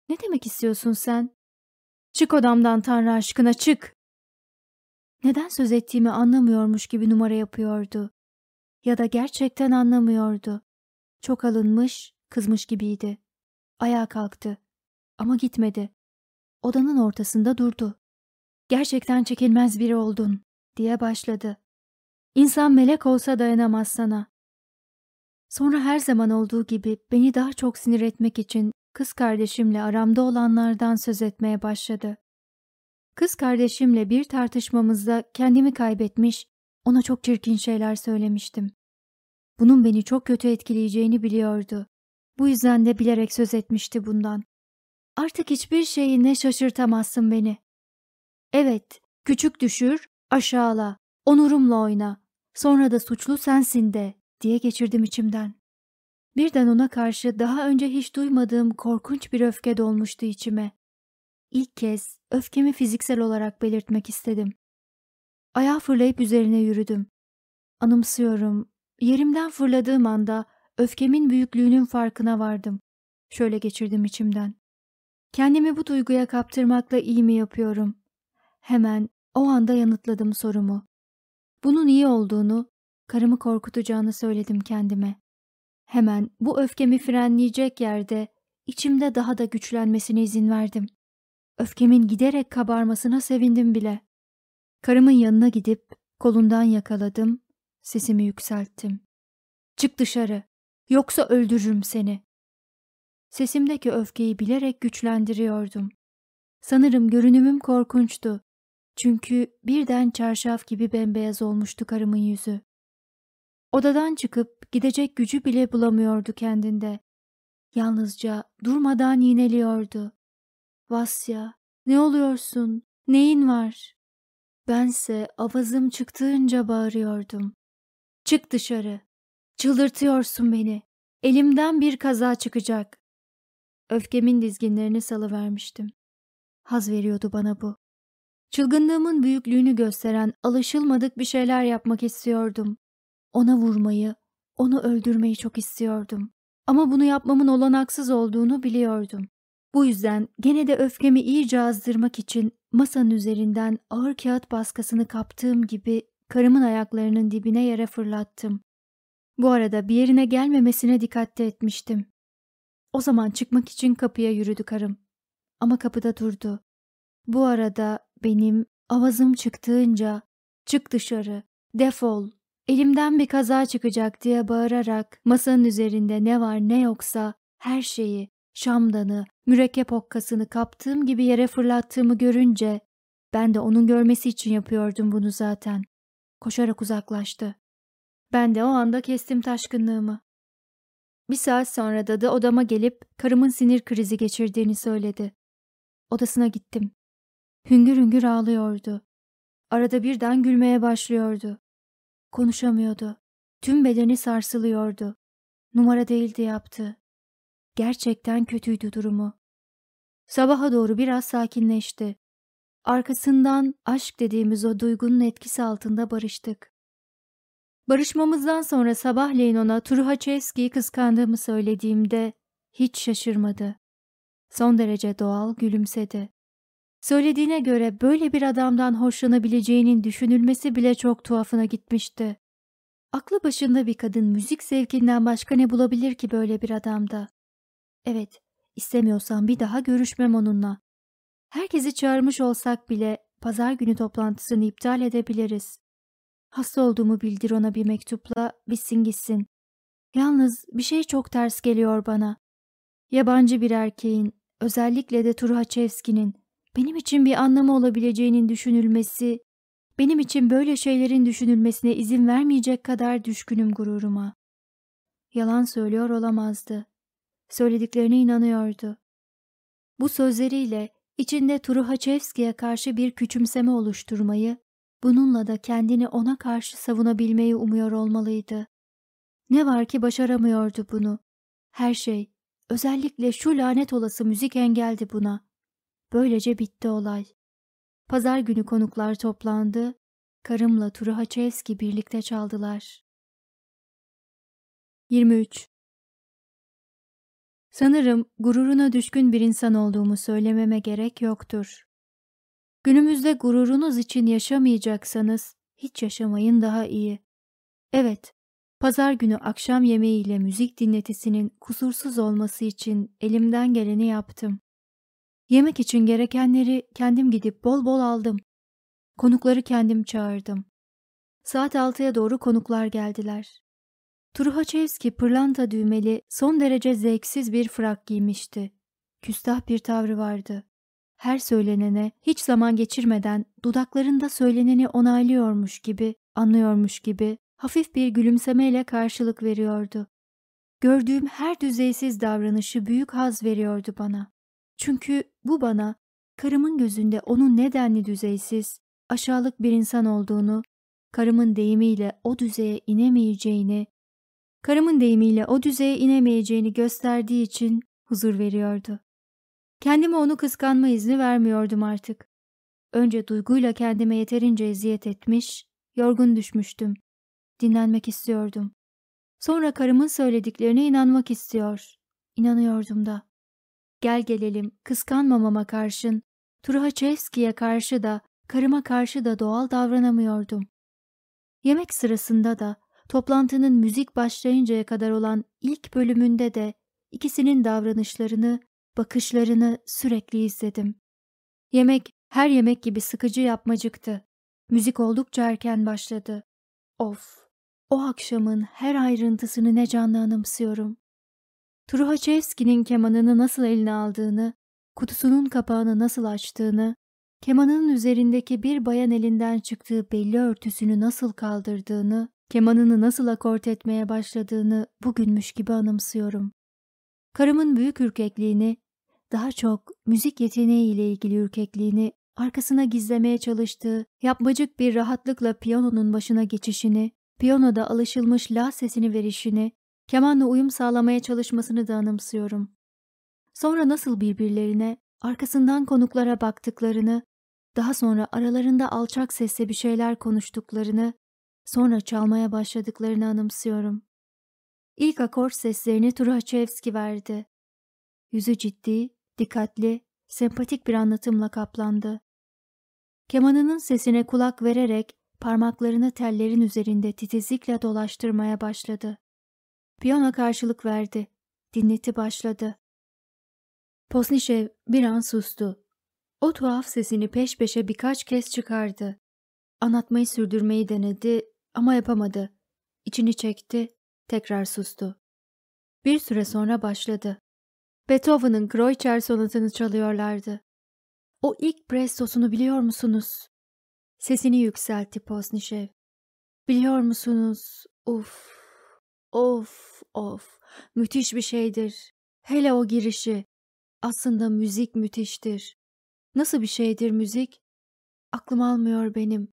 Ne demek istiyorsun sen? Çık odamdan Tanrı aşkına çık. Neden söz ettiğimi anlamıyormuş gibi numara yapıyordu. Ya da gerçekten anlamıyordu. Çok alınmış, kızmış gibiydi. Ayağa kalktı. Ama gitmedi. Odanın ortasında durdu. Gerçekten çekilmez biri oldun, diye başladı. İnsan melek olsa dayanamaz sana. Sonra her zaman olduğu gibi beni daha çok sinir etmek için kız kardeşimle aramda olanlardan söz etmeye başladı. Kız kardeşimle bir tartışmamızda kendimi kaybetmiş, ona çok çirkin şeyler söylemiştim. Bunun beni çok kötü etkileyeceğini biliyordu. Bu yüzden de bilerek söz etmişti bundan. Artık hiçbir şeyinle şaşırtamazsın beni. Evet, küçük düşür, aşağıla, onurumla oyna. Sonra da suçlu sensin de diye geçirdim içimden. Birden ona karşı daha önce hiç duymadığım korkunç bir öfke dolmuştu içime. İlk kez öfkemi fiziksel olarak belirtmek istedim. Ayağa fırlayıp üzerine yürüdüm. Anımsıyorum, yerimden fırladığım anda öfkemin büyüklüğünün farkına vardım. Şöyle geçirdim içimden. Kendimi bu duyguya kaptırmakla iyi mi yapıyorum? Hemen o anda yanıtladım sorumu. Bunun iyi olduğunu, karımı korkutacağını söyledim kendime. Hemen bu öfkemi frenleyecek yerde içimde daha da güçlenmesine izin verdim. Öfkemin giderek kabarmasına sevindim bile. Karımın yanına gidip kolundan yakaladım, sesimi yükselttim. Çık dışarı, yoksa öldürürüm seni. Sesimdeki öfkeyi bilerek güçlendiriyordum. Sanırım görünümüm korkunçtu. Çünkü birden çarşaf gibi bembeyaz olmuştu karımın yüzü. Odadan çıkıp gidecek gücü bile bulamıyordu kendinde. Yalnızca durmadan yineliyordu. Vasya, ne oluyorsun? Neyin var? Bense avazım çıktığınca bağırıyordum. Çık dışarı. Çıldırtıyorsun beni. Elimden bir kaza çıkacak. Öfkemin dizginlerini salıvermiştim. Haz veriyordu bana bu. Çılgınlığımın büyüklüğünü gösteren alışılmadık bir şeyler yapmak istiyordum. Ona vurmayı, onu öldürmeyi çok istiyordum. Ama bunu yapmamın olanaksız olduğunu biliyordum. Bu yüzden gene de öfkemi iyice azdırmak için masanın üzerinden ağır kağıt baskısını kaptığım gibi karımın ayaklarının dibine yere fırlattım. Bu arada bir yerine gelmemesine dikkat etmiştim. O zaman çıkmak için kapıya yürüdü karım. Ama kapıda durdu. Bu arada benim avazım çıktığınca çık dışarı, defol, elimden bir kaza çıkacak diye bağırarak masanın üzerinde ne var ne yoksa her şeyi, şamdanı, mürekkep okkasını kaptığım gibi yere fırlattığımı görünce ben de onun görmesi için yapıyordum bunu zaten. Koşarak uzaklaştı. Ben de o anda kestim taşkınlığımı. Bir saat sonra dadı odama gelip karımın sinir krizi geçirdiğini söyledi. Odasına gittim. Hüngür hüngür ağlıyordu. Arada birden gülmeye başlıyordu. Konuşamıyordu. Tüm bedeni sarsılıyordu. Numara değildi yaptı. Gerçekten kötüydü durumu. Sabaha doğru biraz sakinleşti. Arkasından aşk dediğimiz o duygunun etkisi altında barıştık. Barışmamızdan sonra sabahleyin ona Truhaçevski'yi kıskandığımı söylediğimde hiç şaşırmadı. Son derece doğal gülümsedi. Söylediğine göre böyle bir adamdan hoşlanabileceğinin düşünülmesi bile çok tuhafına gitmişti. Aklı başında bir kadın müzik zevkinden başka ne bulabilir ki böyle bir adamda? Evet, istemiyorsan bir daha görüşmem onunla. Herkesi çağırmış olsak bile pazar günü toplantısını iptal edebiliriz. Hasta olduğumu bildir ona bir mektupla, bitsin gitsin. Yalnız bir şey çok ters geliyor bana. Yabancı bir erkeğin, özellikle de Turhaçevski'nin benim için bir anlamı olabileceğinin düşünülmesi, benim için böyle şeylerin düşünülmesine izin vermeyecek kadar düşkünüm gururuma. Yalan söylüyor olamazdı. Söylediklerine inanıyordu. Bu sözleriyle içinde Turuhaçevski'ye karşı bir küçümseme oluşturmayı, bununla da kendini ona karşı savunabilmeyi umuyor olmalıydı. Ne var ki başaramıyordu bunu. Her şey, özellikle şu lanet olası müzik engeldi buna. Böylece bitti olay. Pazar günü konuklar toplandı. Karımla Turuhaçevski birlikte çaldılar. 23. Sanırım gururuna düşkün bir insan olduğumu söylememe gerek yoktur. Günümüzde gururunuz için yaşamayacaksanız hiç yaşamayın daha iyi. Evet, pazar günü akşam yemeğiyle müzik dinletisinin kusursuz olması için elimden geleni yaptım. Yemek için gerekenleri kendim gidip bol bol aldım. Konukları kendim çağırdım. Saat altıya doğru konuklar geldiler. Turhaçevski pırlanta düğmeli, son derece zevksiz bir frak giymişti. Küstah bir tavrı vardı. Her söylenene hiç zaman geçirmeden dudaklarında söyleneni onaylıyormuş gibi, anlıyormuş gibi hafif bir gülümsemeyle karşılık veriyordu. Gördüğüm her düzeysiz davranışı büyük haz veriyordu bana. Çünkü bu bana karımın gözünde onun nedenli düzeysiz, aşağılık bir insan olduğunu, karımın deyimiyle o düzeye inemeyeceğini, karımın deyimiyle o düzeye inemeyeceğini gösterdiği için huzur veriyordu. Kendime onu kıskanma izni vermiyordum artık. Önce duyguyla kendime yeterince eziyet etmiş, yorgun düşmüştüm. Dinlenmek istiyordum. Sonra karımın söylediklerine inanmak istiyor. İnanıyordum da. Gel gelelim kıskanmamama karşın, Turhaçevski'ye karşı da, karıma karşı da doğal davranamıyordum. Yemek sırasında da, toplantının müzik başlayıncaya kadar olan ilk bölümünde de ikisinin davranışlarını, bakışlarını sürekli izledim. Yemek her yemek gibi sıkıcı yapmacıktı. Müzik oldukça erken başladı. Of! O akşamın her ayrıntısını ne canlı anımsıyorum. Truhaçevski'nin kemanını nasıl eline aldığını, kutusunun kapağını nasıl açtığını, kemanının üzerindeki bir bayan elinden çıktığı belli örtüsünü nasıl kaldırdığını, kemanını nasıl akort etmeye başladığını bugünmüş gibi anımsıyorum. Karımın büyük ürkekliğini, daha çok müzik yeteneğiyle ilgili ürkekliğini arkasına gizlemeye çalıştığı yapmacık bir rahatlıkla piyanonun başına geçişini, piyanoda alışılmış la sesini verişini, kemanla uyum sağlamaya çalışmasını da anımsıyorum. Sonra nasıl birbirlerine, arkasından konuklara baktıklarını, daha sonra aralarında alçak sesle bir şeyler konuştuklarını, sonra çalmaya başladıklarını anımsıyorum. İlk akort seslerini Turachevski verdi. Yüzü ciddi, dikkatli, sempatik bir anlatımla kaplandı. Kemanının sesine kulak vererek parmaklarını tellerin üzerinde titizlikle dolaştırmaya başladı. Piyano karşılık verdi. Dinleti başladı. Posnişev bir an sustu. O tuhaf sesini peş peşe birkaç kez çıkardı. Anlatmayı sürdürmeyi denedi ama yapamadı. İçini çekti, tekrar sustu. Bir süre sonra başladı. Beethoven'ın Kreutzer sonatını çalıyorlardı. O ilk prestosunu biliyor musunuz? Sesini yükseltti Posnişev. Biliyor musunuz? Uf, of, of. Müthiş bir şeydir. Hele o girişi. Aslında müzik müthiştir. Nasıl bir şeydir müzik? Aklım almıyor benim.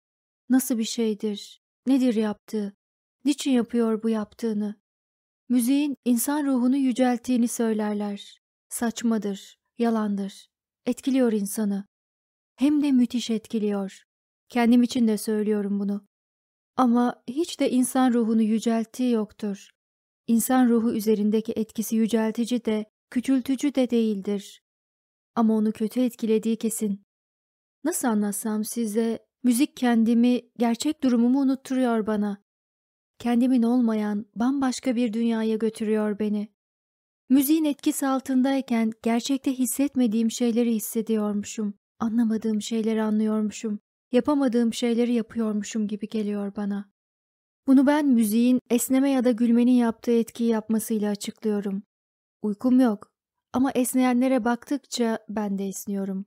Nasıl bir şeydir? Nedir yaptığı? Niçin yapıyor bu yaptığını? Müziğin insan ruhunu yücelttiğini söylerler. Saçmadır, yalandır. Etkiliyor insanı. Hem de müthiş etkiliyor. Kendim için de söylüyorum bunu. Ama hiç de insan ruhunu yücelttiği yoktur. İnsan ruhu üzerindeki etkisi yüceltici de, küçültücü de değildir. Ama onu kötü etkilediği kesin. Nasıl anlatsam size, müzik kendimi, gerçek durumumu unutturuyor bana. Kendimin olmayan bambaşka bir dünyaya götürüyor beni. Müziğin etkisi altındayken gerçekte hissetmediğim şeyleri hissediyormuşum. Anlamadığım şeyleri anlıyormuşum. Yapamadığım şeyleri yapıyormuşum gibi geliyor bana. Bunu ben müziğin esneme ya da gülmenin yaptığı etkiyi yapmasıyla açıklıyorum. Uykum yok ama esneyenlere baktıkça ben de esniyorum.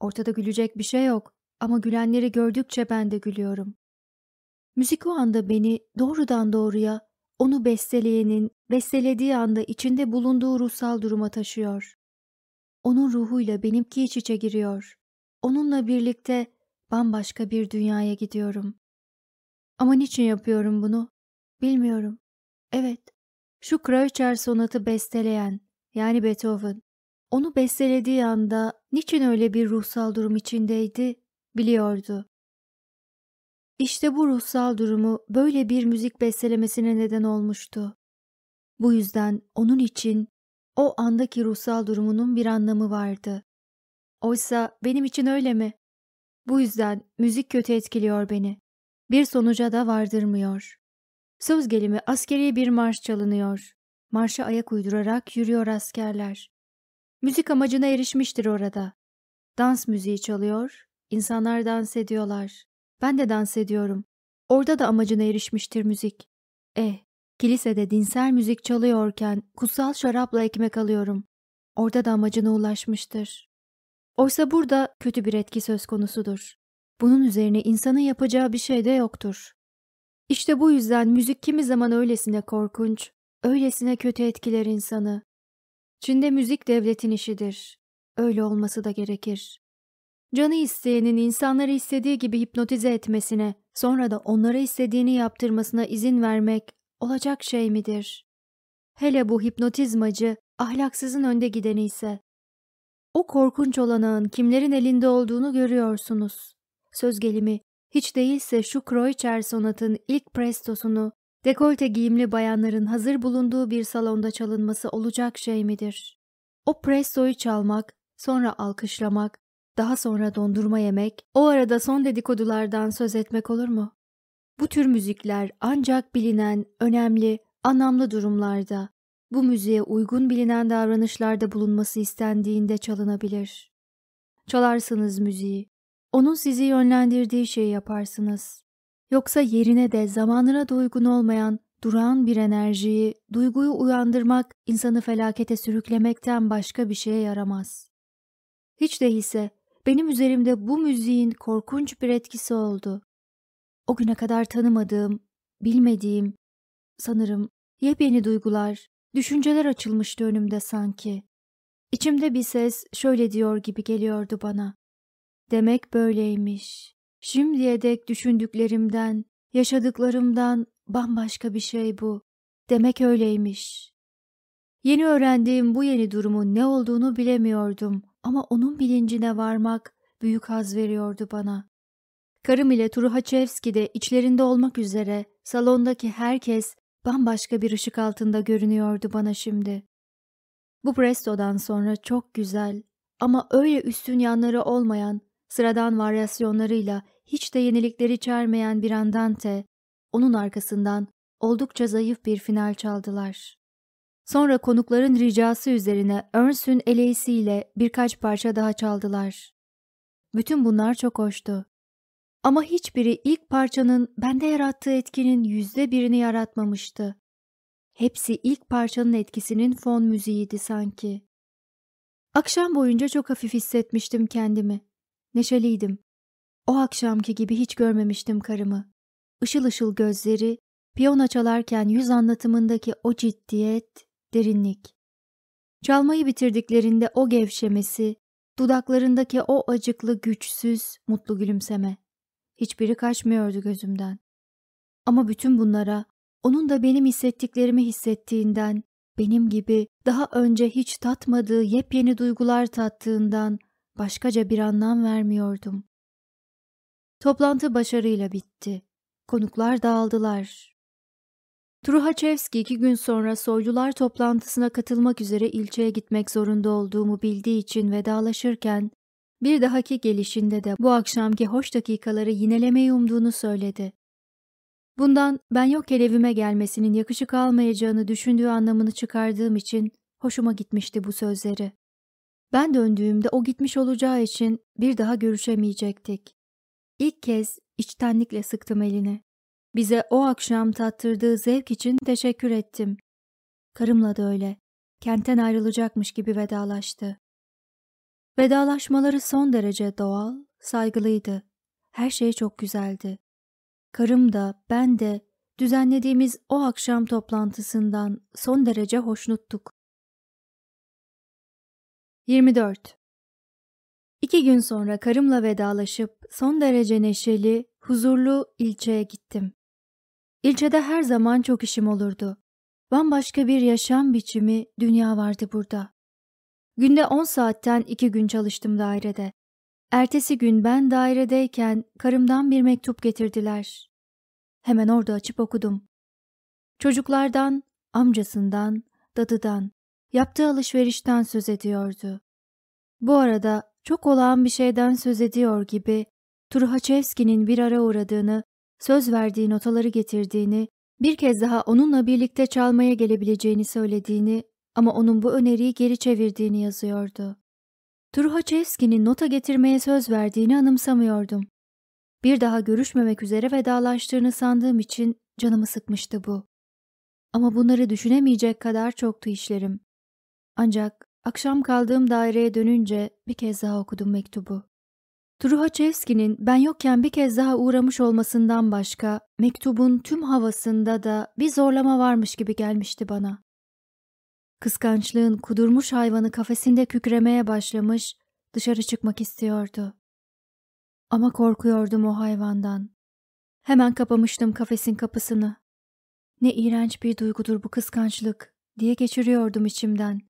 Ortada gülecek bir şey yok ama gülenleri gördükçe ben de gülüyorum. Müzik o anda beni doğrudan doğruya onu besteleyenin bestelediği anda içinde bulunduğu ruhsal duruma taşıyor. Onun ruhuyla benimki iç içe giriyor. Onunla birlikte bambaşka bir dünyaya gidiyorum. Ama niçin yapıyorum bunu? Bilmiyorum. Evet, şu Kreutzer sonatı besteleyen, yani Beethoven, onu bestelediği anda niçin öyle bir ruhsal durum içindeydi, biliyordu. İşte bu ruhsal durumu böyle bir müzik bestelemesine neden olmuştu. Bu yüzden onun için o andaki ruhsal durumunun bir anlamı vardı. Oysa benim için öyle mi? Bu yüzden müzik kötü etkiliyor beni. Bir sonuca da vardırmıyor. Söz gelimi askeri bir marş çalınıyor. Marşa ayak uydurarak yürüyor askerler. Müzik amacına erişmiştir orada. Dans müziği çalıyor, insanlar dans ediyorlar. Ben de dans ediyorum. Orada da amacına erişmiştir müzik. Eh, kilisede dinsel müzik çalıyorken kutsal şarapla ekmek alıyorum. Orada da amacına ulaşmıştır. Oysa burada kötü bir etki söz konusudur. Bunun üzerine insanın yapacağı bir şey de yoktur. İşte bu yüzden müzik kimi zaman öylesine korkunç, öylesine kötü etkiler insanı. Çin'de müzik devletin işidir. Öyle olması da gerekir. Canı isteyenin insanları istediği gibi hipnotize etmesine, sonra da onlara istediğini yaptırmasına izin vermek olacak şey midir? Hele bu hipnotizmacı ahlaksızın önde gideni ise. O korkunç olanağın kimlerin elinde olduğunu görüyorsunuz. Söz gelimi hiç değilse şu Kreutzer sonatın ilk prestosunu dekolte giyimli bayanların hazır bulunduğu bir salonda çalınması olacak şey midir? O prestoyu çalmak, sonra alkışlamak, daha sonra dondurma yemek, o arada son dedikodulardan söz etmek olur mu? Bu tür müzikler ancak bilinen, önemli, anlamlı durumlarda, bu müziğe uygun bilinen davranışlarda bulunması istendiğinde çalınabilir. Çalarsınız müziği, onun sizi yönlendirdiği şeyi yaparsınız. Yoksa yerine de zamanına da uygun olmayan duran bir enerjiyi, duyguyu uyandırmak insanı felakete sürüklemekten başka bir şeye yaramaz. Hiç değilse benim üzerimde bu müziğin korkunç bir etkisi oldu. O güne kadar tanımadığım, bilmediğim, sanırım yepyeni duygular, düşünceler açılmıştı önümde sanki. İçimde bir ses şöyle diyor gibi geliyordu bana. Demek böyleymiş. Şimdiye dek düşündüklerimden, yaşadıklarımdan bambaşka bir şey bu. Demek öyleymiş. Yeni öğrendiğim bu yeni durumun ne olduğunu bilemiyordum ama onun bilincine varmak büyük haz veriyordu bana. Karım ile Truhaçevski de içlerinde olmak üzere salondaki herkes bambaşka bir ışık altında görünüyordu bana şimdi. Bu prestodan sonra çok güzel ama öyle üstün yanları olmayan, sıradan varyasyonlarıyla hiç de yenilikleri içermeyen bir andante, onun arkasından oldukça zayıf bir final çaldılar. Sonra konukların ricası üzerine Ernst'ün eleğisiyle birkaç parça daha çaldılar. Bütün bunlar çok hoştu. Ama hiçbiri ilk parçanın bende yarattığı etkinin yüzde birini yaratmamıştı. Hepsi ilk parçanın etkisinin fon müziğiydi sanki. Akşam boyunca çok hafif hissetmiştim kendimi. Neşeliydim. O akşamki gibi hiç görmemiştim karımı. Işıl ışıl gözleri, piyano çalarken yüz anlatımındaki o ciddiyet, derinlik. Çalmayı bitirdiklerinde o gevşemesi, dudaklarındaki o acıklı güçsüz, mutlu gülümseme. Hiçbiri kaçmıyordu gözümden. Ama bütün bunlara, onun da benim hissettiklerimi hissettiğinden, benim gibi daha önce hiç tatmadığı yepyeni duygular tattığından başkaca bir anlam vermiyordum. Toplantı başarıyla bitti. Konuklar dağıldılar. Truhaçevski iki gün sonra soylular toplantısına katılmak üzere ilçeye gitmek zorunda olduğumu bildiği için vedalaşırken Bir dahaki gelişinde de bu akşamki hoş dakikaları yinelemeyi umduğunu söyledi. Bundan ben yokken evime gelmesinin yakışık almayacağını düşündüğü anlamını çıkardığım için hoşuma gitmişti bu sözleri. Ben döndüğümde o gitmiş olacağı için bir daha görüşemeyecektik. İlk kez içtenlikle sıktım elini. Bize o akşam tattırdığı zevk için teşekkür ettim. Karımla da öyle. Kentten ayrılacakmış gibi vedalaştı. Vedalaşmaları son derece doğal, saygılıydı. Her şey çok güzeldi. Karım da ben de düzenlediğimiz o akşam toplantısından son derece hoşnuttuk. 24. İki gün sonra karımla vedalaşıp son derece neşeli, huzurlu ilçeye gittim. İlçede her zaman çok işim olurdu. Bambaşka bir yaşam biçimi, dünya vardı burada. Günde 10 saatten iki gün çalıştım dairede. Ertesi gün ben dairedeyken karımdan bir mektup getirdiler. Hemen orada açıp okudum. Çocuklardan, amcasından, dadıdan, yaptığı alışverişten söz ediyordu. Bu arada çok olağan bir şeyden söz ediyor gibi Turhaçevski'nin bir ara uğradığını, söz verdiği notaları getirdiğini, bir kez daha onunla birlikte çalmaya gelebileceğini söylediğini ama onun bu öneriyi geri çevirdiğini yazıyordu. Turhaçevski'nin nota getirmeye söz verdiğini anımsamıyordum. Bir daha görüşmemek üzere vedalaştığını sandığım için canımı sıkmıştı bu. Ama bunları düşünemeyecek kadar çoktu işlerim. Ancak akşam kaldığım daireye dönünce bir kez daha okudum mektubu. Truhaçevski'nin ben yokken bir kez daha uğramış olmasından başka mektubun tüm havasında da bir zorlama varmış gibi gelmişti bana. Kıskançlığın kudurmuş hayvanı kafesinde kükremeye başlamış, dışarı çıkmak istiyordu. Ama korkuyordum o hayvandan. Hemen kapamıştım kafesin kapısını. Ne iğrenç bir duygudur bu kıskançlık diye geçiriyordum içimden.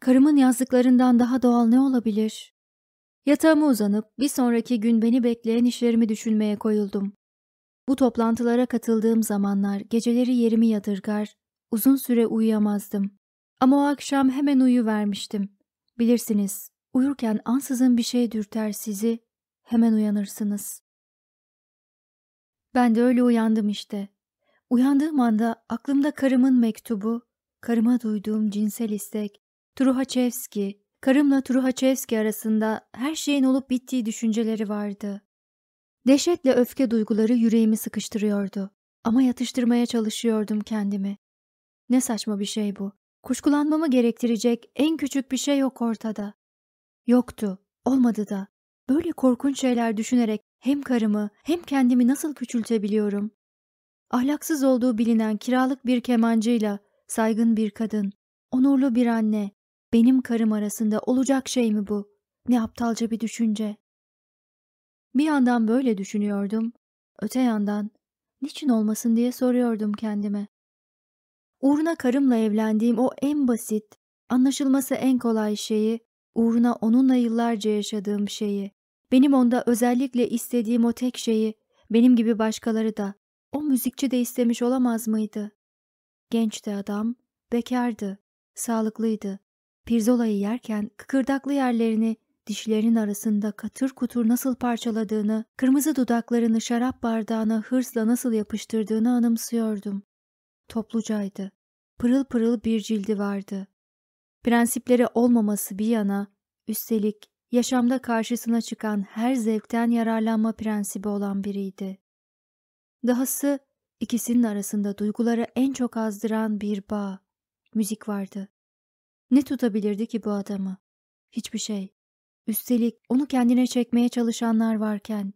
Karımın yazdıklarından daha doğal ne olabilir? Yatağıma uzanıp bir sonraki gün beni bekleyen işlerimi düşünmeye koyuldum. Bu toplantılara katıldığım zamanlar geceleri yerimi yadırgar, uzun süre uyuyamazdım. Ama o akşam hemen uyu vermiştim. Bilirsiniz, uyurken ansızın bir şey dürter sizi, hemen uyanırsınız. Ben de öyle uyandım işte. Uyandığım anda aklımda karımın mektubu, karıma duyduğum cinsel istek, Truhaçevski, karımla Truhaçevski arasında her şeyin olup bittiği düşünceleri vardı. Dehşetle öfke duyguları yüreğimi sıkıştırıyordu. Ama yatıştırmaya çalışıyordum kendimi. Ne saçma bir şey bu. Kuşkulanmamı gerektirecek en küçük bir şey yok ortada. Yoktu, olmadı da. Böyle korkunç şeyler düşünerek hem karımı hem kendimi nasıl küçültebiliyorum? Ahlaksız olduğu bilinen kiralık bir kemancıyla saygın bir kadın, onurlu bir anne, benim karım arasında olacak şey mi bu? Ne aptalca bir düşünce. Bir yandan böyle düşünüyordum, öte yandan niçin olmasın diye soruyordum kendime. Uğruna karımla evlendiğim o en basit, anlaşılması en kolay şeyi, uğruna onunla yıllarca yaşadığım şeyi, benim onda özellikle istediğim o tek şeyi, benim gibi başkaları da, o müzikçi de istemiş olamaz mıydı? Gençti adam, bekardı, sağlıklıydı. Pirzolayı yerken kıkırdaklı yerlerini dişlerinin arasında katır kutur nasıl parçaladığını, kırmızı dudaklarını şarap bardağına hırsla nasıl yapıştırdığını anımsıyordum. Toplucaydı. Pırıl pırıl bir cildi vardı. Prensipleri olmaması bir yana, üstelik yaşamda karşısına çıkan her zevkten yararlanma prensibi olan biriydi. Dahası ikisinin arasında duyguları en çok azdıran bir bağ, müzik vardı. Ne tutabilirdi ki bu adamı? Hiçbir şey. Üstelik onu kendine çekmeye çalışanlar varken.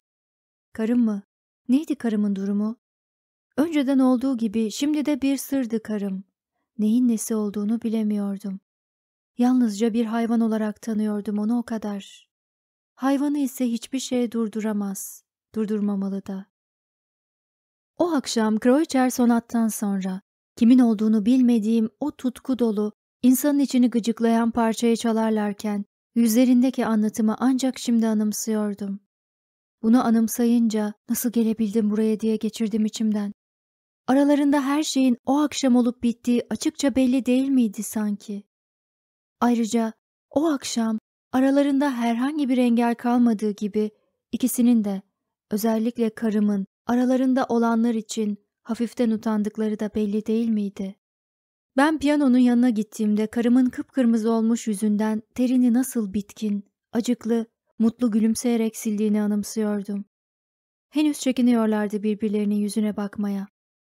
Karım mı? Neydi karımın durumu? Önceden olduğu gibi şimdi de bir sırdı karım. Neyin nesi olduğunu bilemiyordum. Yalnızca bir hayvan olarak tanıyordum onu o kadar. Hayvanı ise hiçbir şey durduramaz, durdurmamalı da. O akşam Kreutzer sonattan sonra kimin olduğunu bilmediğim o tutku dolu, insanın içini gıcıklayan parçayı çalarlarken yüzlerindeki anlatımı ancak şimdi anımsıyordum. Bunu anımsayınca nasıl gelebildim buraya diye geçirdim içimden. Aralarında her şeyin o akşam olup bittiği açıkça belli değil miydi sanki? Ayrıca o akşam Aralarında herhangi bir engel kalmadığı gibi ikisinin de özellikle karımın aralarında olanlar için hafiften utandıkları da belli değil miydi? Ben piyanonun yanına gittiğimde karımın kıpkırmızı olmuş yüzünden terini nasıl bitkin, acıklı, mutlu gülümseyerek sildiğini anımsıyordum. Henüz çekiniyorlardı birbirlerinin yüzüne bakmaya.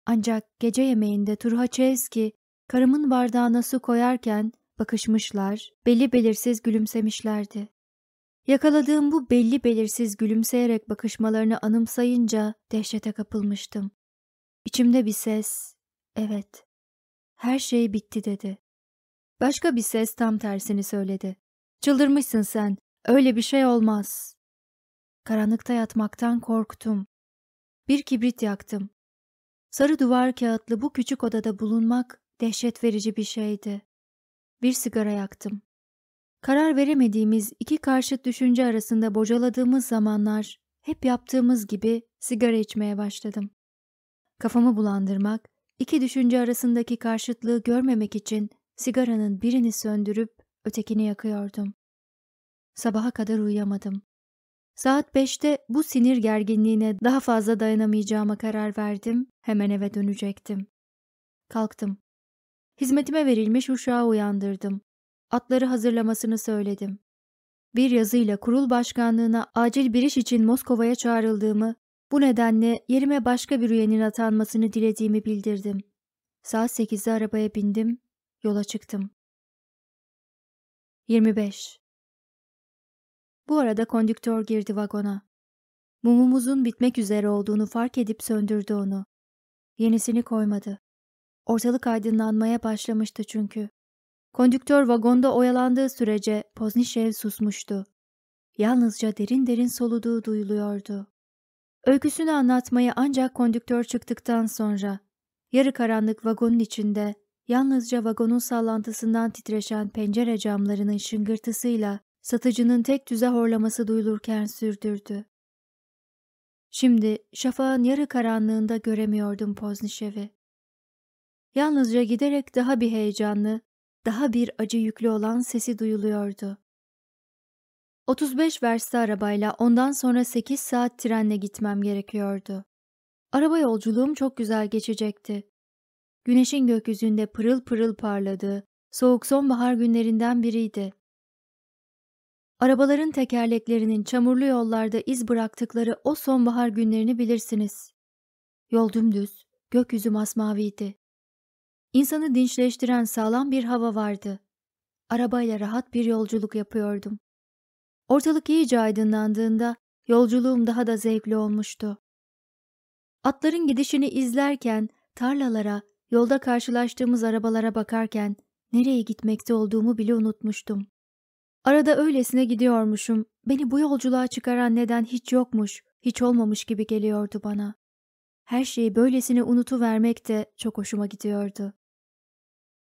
Ancak gece yemeğinde Turhaçevski karımın bardağına su koyarken bakışmışlar, belli belirsiz gülümsemişlerdi. Yakaladığım bu belli belirsiz gülümseyerek bakışmalarını anımsayınca dehşete kapılmıştım. İçimde bir ses, evet, her şey bitti dedi. Başka bir ses tam tersini söyledi. Çıldırmışsın sen, öyle bir şey olmaz. Karanlıkta yatmaktan korktum. Bir kibrit yaktım. Sarı duvar kağıtlı bu küçük odada bulunmak dehşet verici bir şeydi. Bir sigara yaktım. Karar veremediğimiz iki karşıt düşünce arasında bocaladığımız zamanlar hep yaptığımız gibi sigara içmeye başladım. Kafamı bulandırmak, iki düşünce arasındaki karşıtlığı görmemek için sigaranın birini söndürüp ötekini yakıyordum. Sabaha kadar uyuyamadım. Saat beşte bu sinir gerginliğine daha fazla dayanamayacağıma karar verdim, hemen eve dönecektim. Kalktım. Hizmetime verilmiş uşağı uyandırdım. Atları hazırlamasını söyledim. Bir yazıyla kurul başkanlığına acil bir iş için Moskova'ya çağrıldığımı, bu nedenle yerime başka bir üyenin atanmasını dilediğimi bildirdim. Saat sekizde arabaya bindim, yola çıktım. 25. Bu arada kondüktör girdi vagona. Mumumuzun bitmek üzere olduğunu fark edip söndürdü onu. Yenisini koymadı. Ortalık aydınlanmaya başlamıştı çünkü. Kondüktör vagonda oyalandığı sürece Poznişev susmuştu. Yalnızca derin derin soluduğu duyuluyordu. Öyküsünü anlatmayı ancak kondüktör çıktıktan sonra, yarı karanlık vagonun içinde, yalnızca vagonun sallantısından titreşen pencere camlarının şıngırtısıyla satıcının tek düze horlaması duyulurken sürdürdü. Şimdi şafağın yarı karanlığında göremiyordum Poznişev'i. Yalnızca giderek daha bir heyecanlı, daha bir acı yüklü olan sesi duyuluyordu. 35 verste arabayla ondan sonra 8 saat trenle gitmem gerekiyordu. Araba yolculuğum çok güzel geçecekti. Güneşin gökyüzünde pırıl pırıl parladığı, soğuk sonbahar günlerinden biriydi. Arabaların tekerleklerinin çamurlu yollarda iz bıraktıkları o sonbahar günlerini bilirsiniz. Yol dümdüz, gökyüzü masmaviydi. İnsanı dinçleştiren sağlam bir hava vardı. Arabayla rahat bir yolculuk yapıyordum. Ortalık iyice aydınlandığında yolculuğum daha da zevkli olmuştu. Atların gidişini izlerken tarlalara, yolda karşılaştığımız arabalara bakarken nereye gitmekte olduğumu bile unutmuştum. Arada öylesine gidiyormuşum, beni bu yolculuğa çıkaran neden hiç yokmuş, hiç olmamış gibi geliyordu bana. Her şeyi böylesine unutuvermek de çok hoşuma gidiyordu.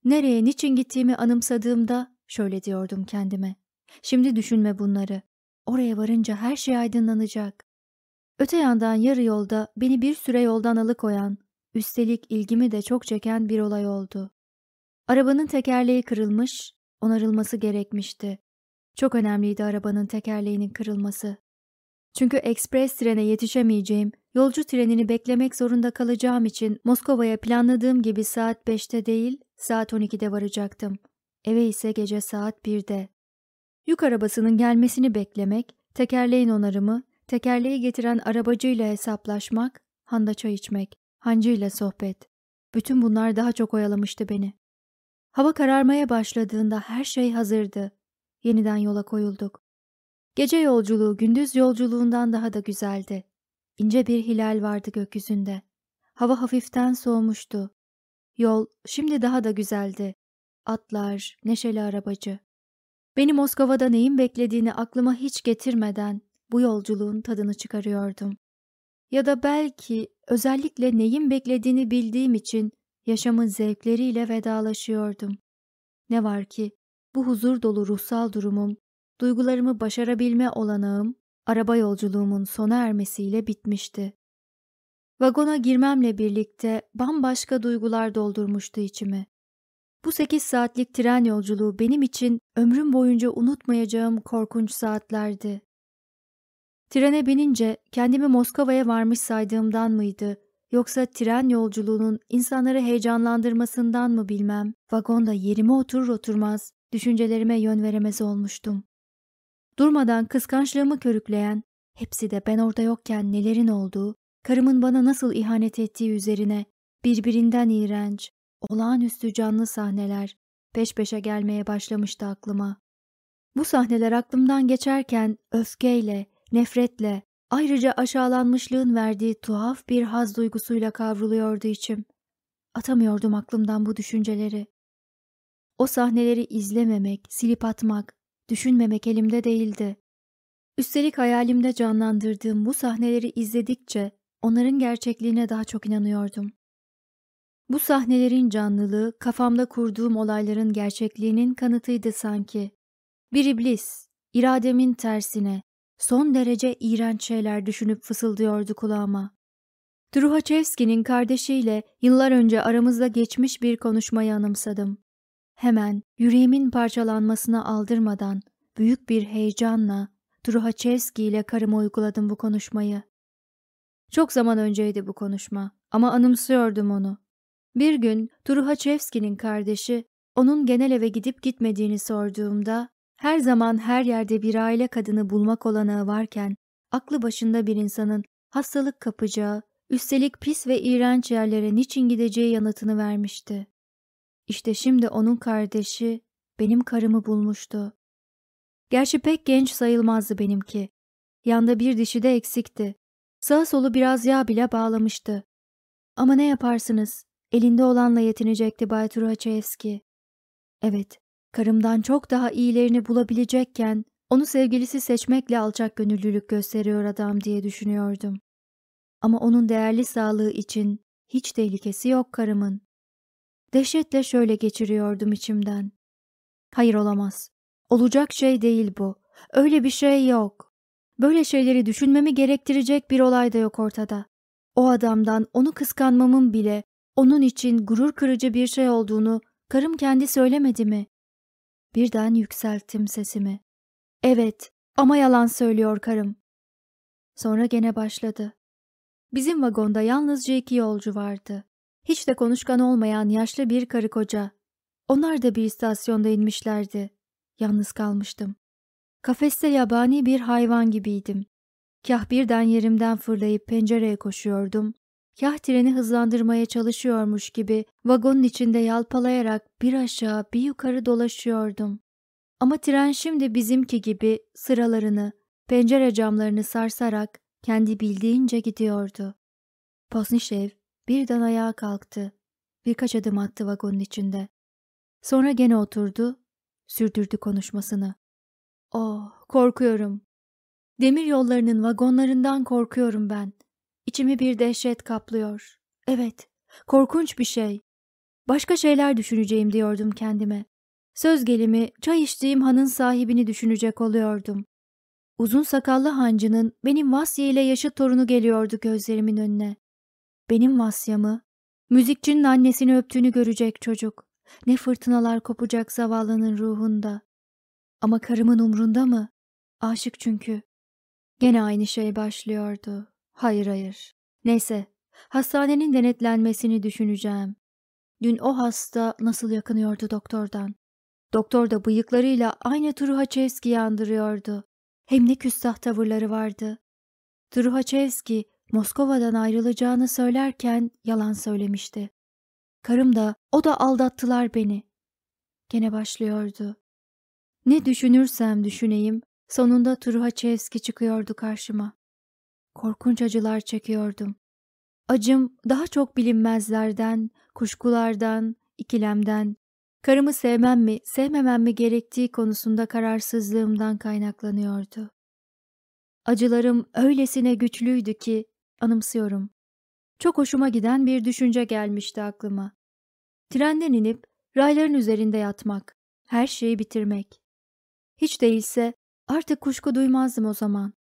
Nereye, niçin gittiğimi anımsadığımda şöyle diyordum kendime. Şimdi düşünme bunları. Oraya varınca her şey aydınlanacak. Öte yandan yarı yolda beni bir süre yoldan alıkoyan, üstelik ilgimi de çok çeken bir olay oldu. Arabanın tekerleği kırılmış, onarılması gerekmişti. Çok önemliydi arabanın tekerleğinin kırılması. Çünkü ekspres trene yetişemeyeceğim, yolcu trenini beklemek zorunda kalacağım için Moskova'ya planladığım gibi saat 5'te değil, saat 12'de varacaktım. Eve ise gece saat 1'de. Yük arabasının gelmesini beklemek, tekerleğin onarımı, tekerleği getiren arabacıyla hesaplaşmak, handa çay içmek, hancıyla sohbet. Bütün bunlar daha çok oyalamıştı beni. Hava kararmaya başladığında her şey hazırdı. Yeniden yola koyulduk. Gece yolculuğu gündüz yolculuğundan daha da güzeldi. İnce bir hilal vardı gökyüzünde. Hava hafiften soğumuştu. Yol şimdi daha da güzeldi. Atlar, neşeli arabacı. Beni Moskova'da neyin beklediğini aklıma hiç getirmeden bu yolculuğun tadını çıkarıyordum. Ya da belki özellikle neyin beklediğini bildiğim için yaşamın zevkleriyle vedalaşıyordum. Ne var ki bu huzur dolu ruhsal durumum, duygularımı başarabilme olanağım, araba yolculuğumun sona ermesiyle bitmişti. Vagona girmemle birlikte bambaşka duygular doldurmuştu içimi. Bu sekiz saatlik tren yolculuğu benim için ömrüm boyunca unutmayacağım korkunç saatlerdi. Trene binince kendimi Moskova'ya varmış saydığımdan mıydı, yoksa tren yolculuğunun insanları heyecanlandırmasından mı bilmem, vagonda yerime oturur oturmaz düşüncelerime yön veremez olmuştum. Durmadan kıskançlığımı körükleyen, hepsi de ben orada yokken nelerin olduğu, karımın bana nasıl ihanet ettiği üzerine birbirinden iğrenç, olağanüstü canlı sahneler peş peşe gelmeye başlamıştı aklıma. Bu sahneler aklımdan geçerken öfkeyle, nefretle, ayrıca aşağılanmışlığın verdiği tuhaf bir haz duygusuyla kavruluyordu içim. Atamıyordum aklımdan bu düşünceleri. O sahneleri izlememek, silip atmak, düşünmemek elimde değildi. Üstelik hayalimde canlandırdığım bu sahneleri izledikçe onların gerçekliğine daha çok inanıyordum. Bu sahnelerin canlılığı kafamda kurduğum olayların gerçekliğinin kanıtıydı sanki. Bir iblis, irademin tersine, son derece iğrenç şeyler düşünüp fısıldıyordu kulağıma. Truhaçevski'nin kardeşiyle yıllar önce aramızda geçmiş bir konuşmayı anımsadım. Hemen yüreğimin parçalanmasına aldırmadan büyük bir heyecanla Truhaçevski ile karıma uyguladım bu konuşmayı. Çok zaman önceydi bu konuşma ama anımsıyordum onu. Bir gün Truhaçevski'nin kardeşi onun genel eve gidip gitmediğini sorduğumda her zaman her yerde bir aile kadını bulmak olanağı varken aklı başında bir insanın hastalık kapacağı, üstelik pis ve iğrenç yerlere niçin gideceği yanıtını vermişti. İşte şimdi onun kardeşi benim karımı bulmuştu. Gerçi pek genç sayılmazdı benimki. Yanda bir dişi de eksikti. Sağ solu biraz yağ bile bağlamıştı. Ama ne yaparsınız? Elinde olanla yetinecekti Bay Turaçevski. Evet, karımdan çok daha iyilerini bulabilecekken onu sevgilisi seçmekle alçak gönüllülük gösteriyor adam diye düşünüyordum. Ama onun değerli sağlığı için hiç tehlikesi yok karımın. Dehşetle şöyle geçiriyordum içimden. Hayır olamaz. Olacak şey değil bu. Öyle bir şey yok. Böyle şeyleri düşünmemi gerektirecek bir olay da yok ortada. O adamdan onu kıskanmamın bile onun için gurur kırıcı bir şey olduğunu karım kendi söylemedi mi? Birden yükselttim sesimi. Evet ama yalan söylüyor karım. Sonra gene başladı. Bizim vagonda yalnızca iki yolcu vardı. Hiç de konuşkan olmayan yaşlı bir karı koca. Onlar da bir istasyonda inmişlerdi. Yalnız kalmıştım. Kafeste yabani bir hayvan gibiydim. Kah birden yerimden fırlayıp pencereye koşuyordum. Kah treni hızlandırmaya çalışıyormuş gibi vagonun içinde yalpalayarak bir aşağı bir yukarı dolaşıyordum. Ama tren şimdi bizimki gibi sıralarını, pencere camlarını sarsarak kendi bildiğince gidiyordu. Posnişev birden ayağa kalktı. Birkaç adım attı vagonun içinde. Sonra gene oturdu, sürdürdü konuşmasını. Oh, korkuyorum. Demir yollarının vagonlarından korkuyorum ben. İçimi bir dehşet kaplıyor. Evet, korkunç bir şey. Başka şeyler düşüneceğim diyordum kendime. Söz gelimi çay içtiğim hanın sahibini düşünecek oluyordum. Uzun sakallı hancının benim Vasya ile yaşıt torunu geliyordu gözlerimin önüne. Benim Vasya'mı, müzikçinin annesini öptüğünü görecek çocuk. Ne fırtınalar kopacak zavallının ruhunda. Ama karımın umrunda mı? Aşık çünkü. Gene aynı şey başlıyordu. Hayır hayır. Neyse, hastanenin denetlenmesini düşüneceğim. Dün o hasta nasıl yakınıyordu doktordan. Doktor da bıyıklarıyla aynı Truhaçevski'yi andırıyordu. Hem ne küstah tavırları vardı. Truhaçevski Moskova'dan ayrılacağını söylerken yalan söylemişti. Karım da o da aldattılar beni. Gene başlıyordu. Ne düşünürsem düşüneyim sonunda Truhaçevski çıkıyordu karşıma. Korkunç acılar çekiyordum. Acım daha çok bilinmezlerden, kuşkulardan, ikilemden, karımı sevmem mi, sevmemem mi gerektiği konusunda kararsızlığımdan kaynaklanıyordu. Acılarım öylesine güçlüydü ki anımsıyorum. Çok hoşuma giden bir düşünce gelmişti aklıma. Trenden inip rayların üzerinde yatmak, her şeyi bitirmek. Hiç değilse artık kuşku duymazdım o zaman.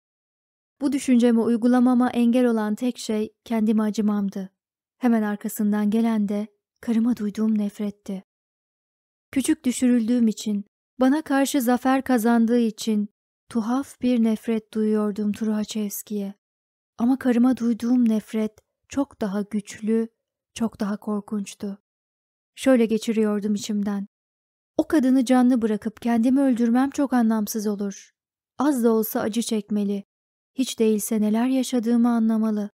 Bu düşüncemi uygulamama engel olan tek şey kendime acımamdı. Hemen arkasından gelen de karıma duyduğum nefretti. küçük düşürüldüğüm için, bana karşı zafer kazandığı için tuhaf bir nefret duyuyordum Truhaçevski'ye. Ama karıma duyduğum nefret çok daha güçlü, çok daha korkunçtu. Şöyle geçiriyordum içimden. O kadını canlı bırakıp kendimi öldürmem çok anlamsız olur. Az da olsa acı çekmeli. Hiç değilse neler yaşadığımı anlamalı.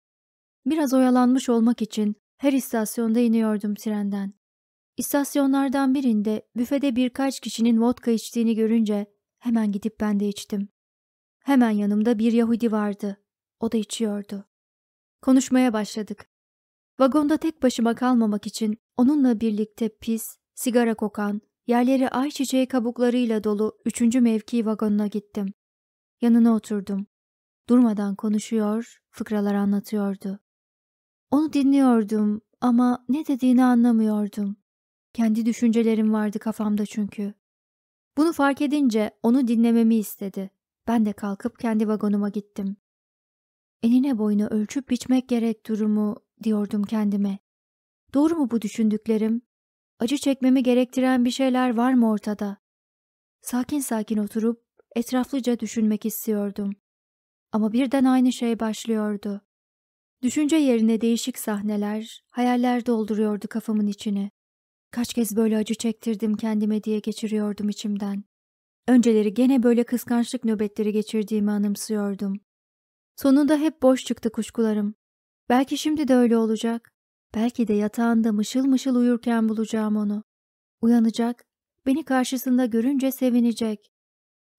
Biraz oyalanmış olmak için her istasyonda iniyordum trenden. İstasyonlardan birinde büfede birkaç kişinin vodka içtiğini görünce hemen gidip ben de içtim. Hemen yanımda bir Yahudi vardı. O da içiyordu. Konuşmaya başladık. Vagonda tek başıma kalmamak için onunla birlikte pis, sigara kokan, yerleri ayçiçeği kabuklarıyla dolu üçüncü mevki vagonuna gittim. Yanına oturdum. Durmadan konuşuyor, fıkralar anlatıyordu. Onu dinliyordum ama ne dediğini anlamıyordum. Kendi düşüncelerim vardı kafamda çünkü. Bunu fark edince onu dinlememi istedi. Ben de kalkıp kendi vagonuma gittim. Enine boyunu ölçüp biçmek gerek durumu diyordum kendime. Doğru mu bu düşündüklerim? Acı çekmemi gerektiren bir şeyler var mı ortada? Sakin sakin oturup etraflıca düşünmek istiyordum. Ama birden aynı şey başlıyordu. Düşünce yerine değişik sahneler, hayaller dolduruyordu kafamın içini. Kaç kez böyle acı çektirdim kendime diye geçiriyordum içimden. Önceleri gene böyle kıskançlık nöbetleri geçirdiğimi anımsıyordum. Sonunda hep boş çıktı kuşkularım. Belki şimdi de öyle olacak. Belki de yatağında mışıl mışıl uyurken bulacağım onu. Uyanacak, beni karşısında görünce sevinecek.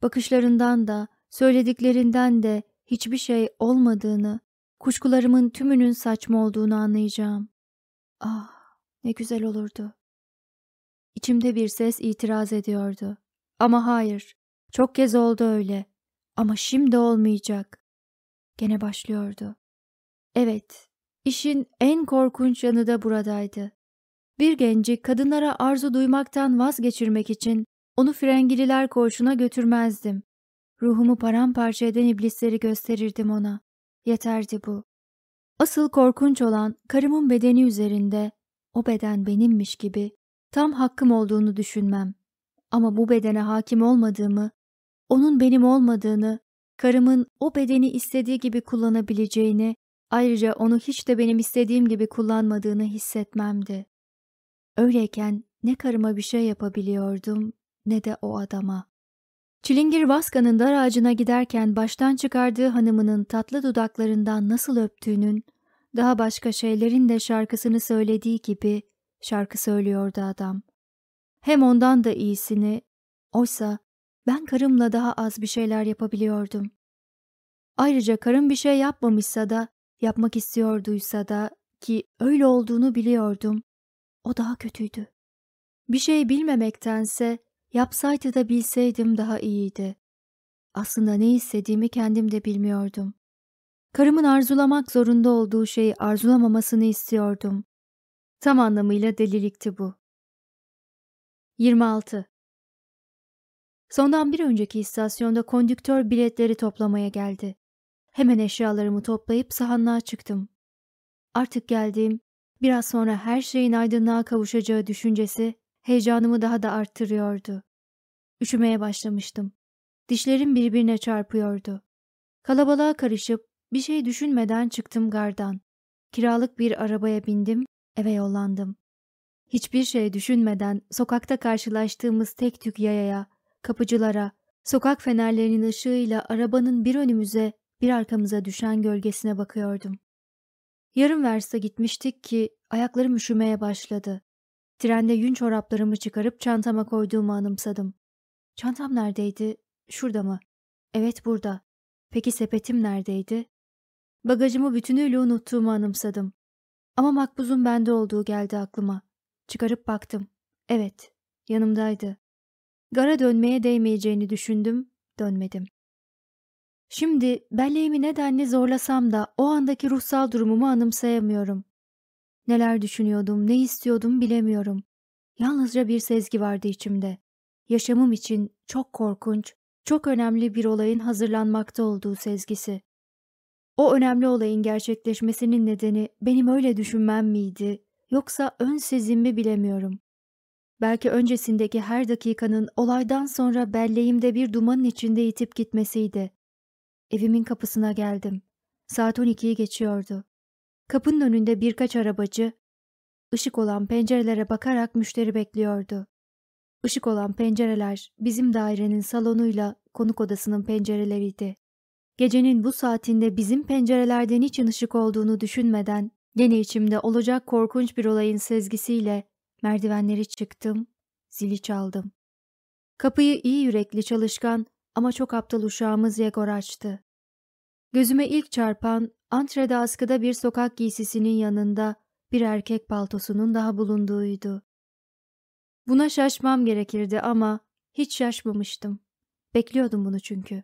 Bakışlarından da, söylediklerinden de hiçbir şey olmadığını, kuşkularımın tümünün saçma olduğunu anlayacağım. Ah, ne güzel olurdu. İçimde bir ses itiraz ediyordu. Ama hayır, çok kez oldu öyle. Ama şimdi olmayacak. Gene başlıyordu. Evet, işin en korkunç yanı da buradaydı. Bir genci kadınlara arzu duymaktan vazgeçirmek için onu frengililer koğuşuna götürmezdim. Ruhumu paramparça eden iblisleri gösterirdim ona. Yeterdi bu. Asıl korkunç olan karımın bedeni üzerinde, o beden benimmiş gibi, tam hakkım olduğunu düşünmem. Ama bu bedene hakim olmadığımı, onun benim olmadığını, karımın o bedeni istediği gibi kullanabileceğini, ayrıca onu hiç de benim istediğim gibi kullanmadığını hissetmemdi. Öyleyken ne karıma bir şey yapabiliyordum ne de o adama. Çilingir Vaska'nın dar ağacına giderken baştan çıkardığı hanımının tatlı dudaklarından nasıl öptüğünün, daha başka şeylerin de şarkısını söylediği gibi şarkı söylüyordu adam. Hem ondan da iyisini, oysa ben karımla daha az bir şeyler yapabiliyordum. Ayrıca karım bir şey yapmamışsa da, yapmak istiyorduysa da ki öyle olduğunu biliyordum, o daha kötüydü. Bir şey bilmemektense yapsaydı da bilseydim daha iyiydi. Aslında ne istediğimi kendim de bilmiyordum. Karımın arzulamak zorunda olduğu şeyi arzulamamasını istiyordum. Tam anlamıyla delilikti bu. 26. Sondan bir önceki istasyonda kondüktör biletleri toplamaya geldi. Hemen eşyalarımı toplayıp sahanlığa çıktım. Artık geldiğim, biraz sonra her şeyin aydınlığa kavuşacağı düşüncesi heyecanımı daha da arttırıyordu. Üşümeye başlamıştım. Dişlerim birbirine çarpıyordu. Kalabalığa karışıp bir şey düşünmeden çıktım gardan. Kiralık bir arabaya bindim, eve yollandım. Hiçbir şey düşünmeden sokakta karşılaştığımız tek tük yayaya, kapıcılara, sokak fenerlerinin ışığıyla arabanın bir önümüze bir arkamıza düşen gölgesine bakıyordum. Yarım verste gitmiştik ki ayaklarım üşümeye başladı. Trende yün çoraplarımı çıkarıp çantama koyduğumu anımsadım. Çantam neredeydi? Şurada mı? Evet burada. Peki sepetim neredeydi? Bagajımı bütünüyle unuttuğumu anımsadım. Ama makbuzun bende olduğu geldi aklıma. Çıkarıp baktım. Evet, yanımdaydı. Gara dönmeye değmeyeceğini düşündüm, dönmedim. Şimdi belleğimi nedenle zorlasam da o andaki ruhsal durumumu anımsayamıyorum. Neler düşünüyordum, ne istiyordum bilemiyorum. Yalnızca bir sezgi vardı içimde. Yaşamım için çok korkunç, çok önemli bir olayın hazırlanmakta olduğu sezgisi. O önemli olayın gerçekleşmesinin nedeni benim öyle düşünmem miydi yoksa ön sezim mi bilemiyorum. Belki öncesindeki her dakikanın olaydan sonra belleğimde bir dumanın içinde itip gitmesiydi. Evimin kapısına geldim. Saat 12'yi geçiyordu. Kapının önünde birkaç arabacı, ışık olan pencerelere bakarak müşteri bekliyordu. Işık olan pencereler bizim dairenin salonuyla konuk odasının pencereleriydi. Gecenin bu saatinde bizim pencerelerden niçin ışık olduğunu düşünmeden gene içimde olacak korkunç bir olayın sezgisiyle merdivenleri çıktım, zili çaldım. Kapıyı iyi yürekli çalışkan ama çok aptal uşağımız Yegor açtı. Gözüme ilk çarpan antrede askıda bir sokak giysisinin yanında bir erkek paltosunun daha bulunduğuydu. Buna şaşmam gerekirdi ama hiç şaşmamıştım. Bekliyordum bunu çünkü.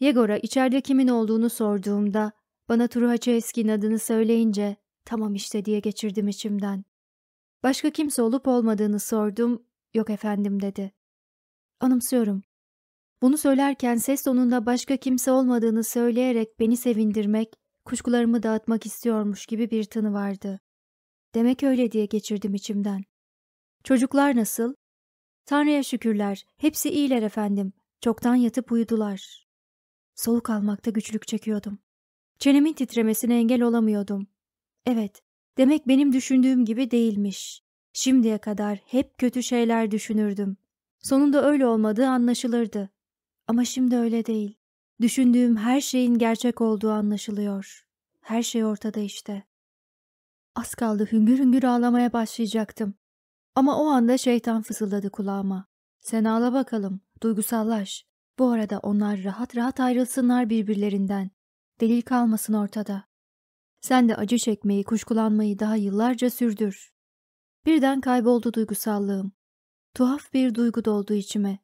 Yegor'a içeride kimin olduğunu sorduğumda bana Truhaçevski'nin adını söyleyince tamam işte diye geçirdim içimden. Başka kimse olup olmadığını sordum. Yok efendim dedi. Anımsıyorum. Bunu söylerken ses tonunda başka kimse olmadığını söyleyerek beni sevindirmek, kuşkularımı dağıtmak istiyormuş gibi bir tını vardı. Demek öyle diye geçirdim içimden. Çocuklar nasıl? Tanrı'ya şükürler. Hepsi iyiler efendim. Çoktan yatıp uyudular. Soluk almakta güçlük çekiyordum. Çenemin titremesine engel olamıyordum. Evet, demek benim düşündüğüm gibi değilmiş. Şimdiye kadar hep kötü şeyler düşünürdüm. Sonunda öyle olmadığı anlaşılırdı. Ama şimdi öyle değil. Düşündüğüm her şeyin gerçek olduğu anlaşılıyor. Her şey ortada işte. Az kaldı hüngür hüngür ağlamaya başlayacaktım. Ama o anda şeytan fısıldadı kulağıma. Sen ağla bakalım, duygusallaş. Bu arada onlar rahat rahat ayrılsınlar birbirlerinden. Delil kalmasın ortada. Sen de acı çekmeyi, kuşkulanmayı daha yıllarca sürdür. Birden kayboldu duygusallığım. Tuhaf bir duygu doldu içime.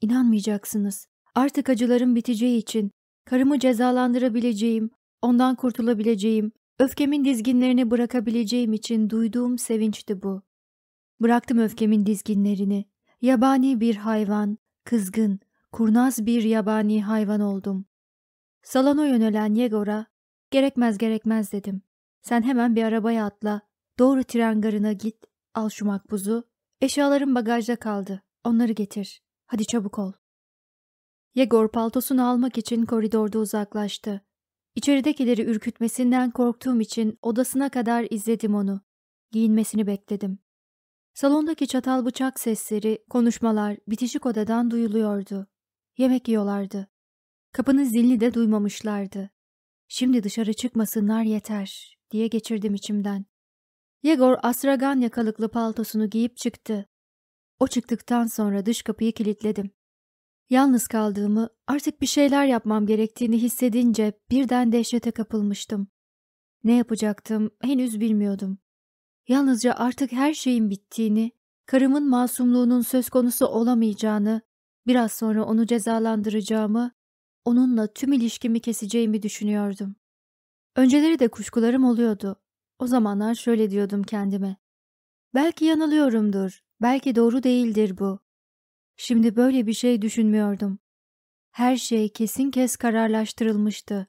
İnanmayacaksınız. Artık acılarım biteceği için, karımı cezalandırabileceğim, ondan kurtulabileceğim, öfkemin dizginlerini bırakabileceğim için duyduğum sevinçti bu. Bıraktım öfkemin dizginlerini. Yabani bir hayvan, kızgın, kurnaz bir yabani hayvan oldum. Salona yönelen Yegor'a, gerekmez gerekmez dedim. Sen hemen bir arabaya atla, doğru tren garına git, al şu makbuzu. Eşyalarım bagajda kaldı, onları getir. Hadi çabuk ol. Yegor paltosunu almak için koridorda uzaklaştı. İçeridekileri ürkütmesinden korktuğum için odasına kadar izledim onu. Giyinmesini bekledim. Salondaki çatal bıçak sesleri, konuşmalar bitişik odadan duyuluyordu. Yemek yiyorlardı. Kapının zilini de duymamışlardı. Şimdi dışarı çıkmasınlar yeter diye geçirdim içimden. Yegor astragan yakalıklı paltosunu giyip çıktı. O çıktıktan sonra dış kapıyı kilitledim. Yalnız kaldığımı, artık bir şeyler yapmam gerektiğini hissedince birden dehşete kapılmıştım. Ne yapacaktım henüz bilmiyordum. Yalnızca artık her şeyin bittiğini, karımın masumluğunun söz konusu olamayacağını, biraz sonra onu cezalandıracağımı, onunla tüm ilişkimi keseceğimi düşünüyordum. Önceleri de kuşkularım oluyordu. O zamanlar şöyle diyordum kendime. Belki yanılıyorumdur, belki doğru değildir bu. Şimdi böyle bir şey düşünmüyordum. Her şey kesin kes kararlaştırılmıştı.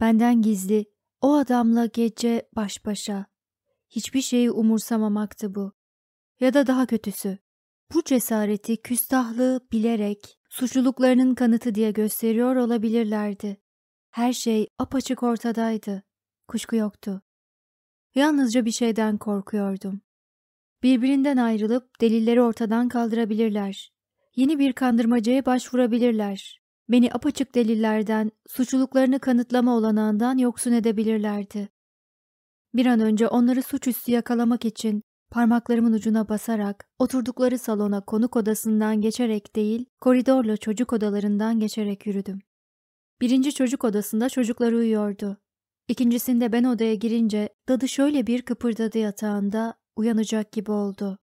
Benden gizli, o adamla gece baş başa. Hiçbir şeyi umursamamaktı bu. Ya da daha kötüsü. Bu cesareti küstahlığı bilerek suçluluklarının kanıtı diye gösteriyor olabilirlerdi. Her şey apaçık ortadaydı. Kuşku yoktu. Yalnızca bir şeyden korkuyordum. Birbirinden ayrılıp delilleri ortadan kaldırabilirler. Yeni bir kandırmacaya başvurabilirler. Beni apaçık delillerden, suçluluklarını kanıtlama olanağından yoksun edebilirlerdi. Bir an önce onları suçüstü yakalamak için parmaklarımın ucuna basarak oturdukları salona konuk odasından geçerek değil, koridorla çocuk odalarından geçerek yürüdüm. Birinci çocuk odasında çocuklar uyuyordu. İkincisinde ben odaya girince dadı şöyle bir kıpırdadı yatağında uyanacak gibi oldu.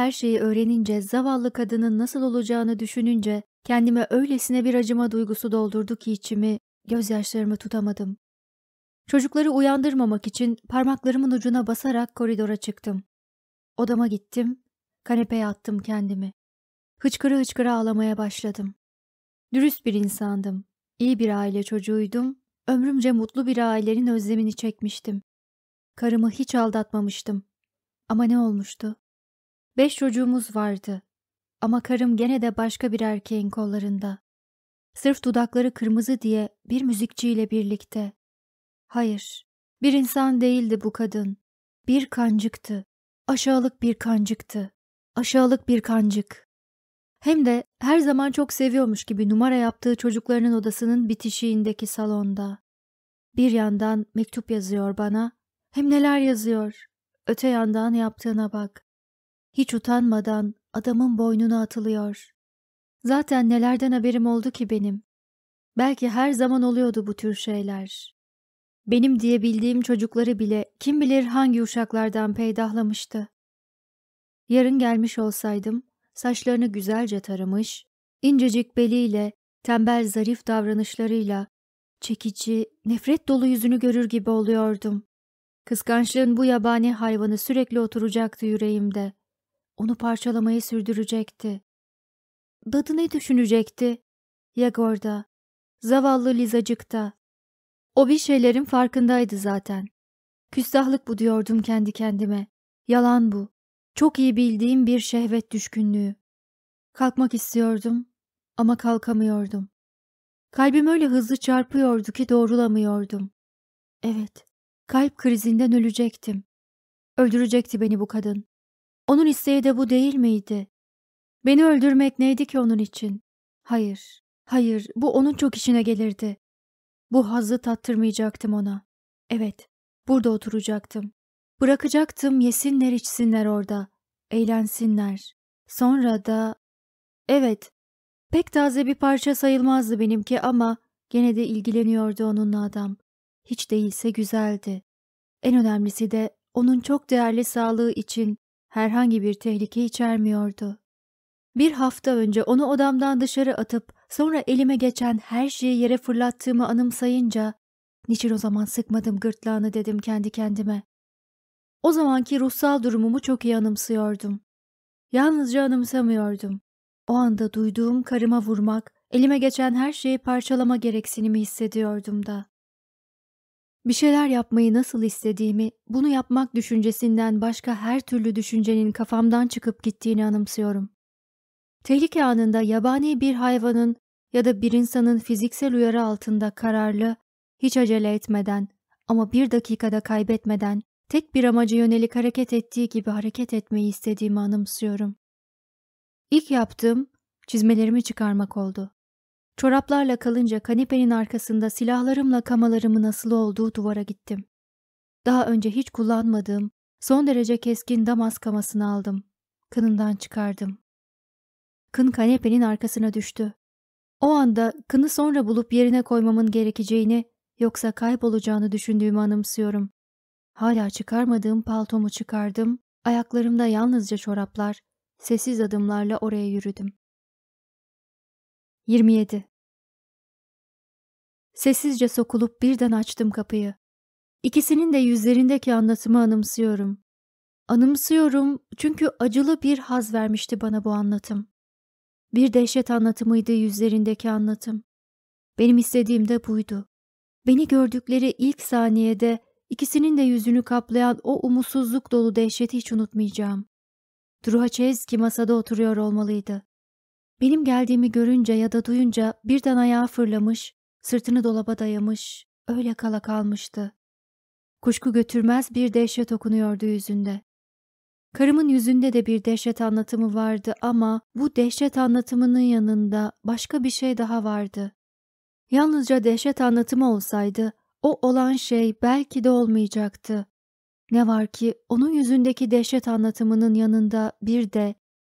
Her şeyi öğrenince zavallı kadının nasıl olacağını düşününce kendime öylesine bir acıma duygusu doldurdu ki içimi, gözyaşlarımı tutamadım. Çocukları uyandırmamak için parmaklarımın ucuna basarak koridora çıktım. Odama gittim, kanepeye attım kendimi. Hıçkırı hıçkırı ağlamaya başladım. Dürüst bir insandım, iyi bir aile çocuğuydum, ömrümce mutlu bir ailenin özlemini çekmiştim. Karımı hiç aldatmamıştım. Ama ne olmuştu? Beş çocuğumuz vardı. Ama karım gene de başka bir erkeğin kollarında. Sırf dudakları kırmızı diye bir müzikçiyle birlikte. Hayır, bir insan değildi bu kadın. Bir kancıktı. Aşağılık bir kancıktı. Aşağılık bir kancık. Hem de her zaman çok seviyormuş gibi numara yaptığı çocuklarının odasının bitişiğindeki salonda. Bir yandan mektup yazıyor bana, hem neler yazıyor. Öte yandan yaptığına bak. Hiç utanmadan adamın boynuna atılıyor. Zaten nelerden haberim oldu ki benim. Belki her zaman oluyordu bu tür şeyler. Benim diye bildiğim çocukları bile kim bilir hangi uşaklardan peydahlamıştı. Yarın gelmiş olsaydım, saçlarını güzelce taramış, incecik beliyle, tembel zarif davranışlarıyla, çekici, nefret dolu yüzünü görür gibi oluyordum. Kıskançlığın bu yabani hayvanı sürekli oturacaktı yüreğimde. Onu parçalamayı sürdürecekti. Dadı ne düşünecekti? Yegor'da, zavallı Lizacık'ta. O bir şeylerin farkındaydı zaten. Küstahlık bu diyordum kendi kendime. Yalan bu. Çok iyi bildiğim bir şehvet düşkünlüğü. Kalkmak istiyordum ama kalkamıyordum. Kalbim öyle hızlı çarpıyordu ki doğrulamıyordum. Evet, kalp krizinden ölecektim. Öldürecekti beni bu kadın. Onun isteği de bu değil miydi? Beni öldürmek neydi ki onun için? Hayır, hayır, bu onun çok işine gelirdi. Bu hazzı tattırmayacaktım ona. Evet, burada oturacaktım. Bırakacaktım yesinler içsinler orada. Eğlensinler. Sonra da... Evet, pek taze bir parça sayılmazdı benimki ama gene de ilgileniyordu onunla adam. Hiç değilse güzeldi. En önemlisi de onun çok değerli sağlığı için herhangi bir tehlike içermiyordu. Bir hafta önce onu odamdan dışarı atıp sonra elime geçen her şeyi yere fırlattığımı anımsayınca niçin o zaman sıkmadım gırtlağını dedim kendi kendime. O zamanki ruhsal durumumu çok iyi anımsıyordum. Yalnızca anımsamıyordum. O anda duyduğum karıma vurmak, elime geçen her şeyi parçalama gereksinimi hissediyordum da. Bir şeyler yapmayı nasıl istediğimi, bunu yapmak düşüncesinden başka her türlü düşüncenin kafamdan çıkıp gittiğini anımsıyorum. Tehlike anında yabani bir hayvanın ya da bir insanın fiziksel uyarı altında kararlı, hiç acele etmeden ama bir dakikada kaybetmeden tek bir amaca yönelik hareket ettiği gibi hareket etmeyi istediğimi anımsıyorum. İlk yaptığım çizmelerimi çıkarmak oldu. Çoraplarla kalınca kanepenin arkasında silahlarımla kamalarımın asılı olduğu duvara gittim. Daha önce hiç kullanmadığım son derece keskin damas kamasını aldım. Kınından çıkardım. Kın kanepenin arkasına düştü. O anda kını sonra bulup yerine koymamın gerekeceğini yoksa kaybolacağını düşündüğümü anımsıyorum. Hala çıkarmadığım paltomu çıkardım, ayaklarımda yalnızca çoraplar, sessiz adımlarla oraya yürüdüm. 27. Sessizce sokulup birden açtım kapıyı. İkisinin de yüzlerindeki anlatımı anımsıyorum. Anımsıyorum çünkü acılı bir haz vermişti bana bu anlatım. Bir dehşet anlatımıydı yüzlerindeki anlatım. Benim istediğim de buydu. Beni gördükleri ilk saniyede ikisinin de yüzünü kaplayan o umutsuzluk dolu dehşeti hiç unutmayacağım. Druhaçevski masada oturuyor olmalıydı. Benim geldiğimi görünce ya da duyunca birden ayağa fırlamış, sırtını dolaba dayamış, öyle kala kalmıştı. Kuşku götürmez bir dehşet okunuyordu yüzünde. Karımın yüzünde de bir dehşet anlatımı vardı ama bu dehşet anlatımının yanında başka bir şey daha vardı. Yalnızca dehşet anlatımı olsaydı o olan şey belki de olmayacaktı. Ne var ki onun yüzündeki dehşet anlatımının yanında bir de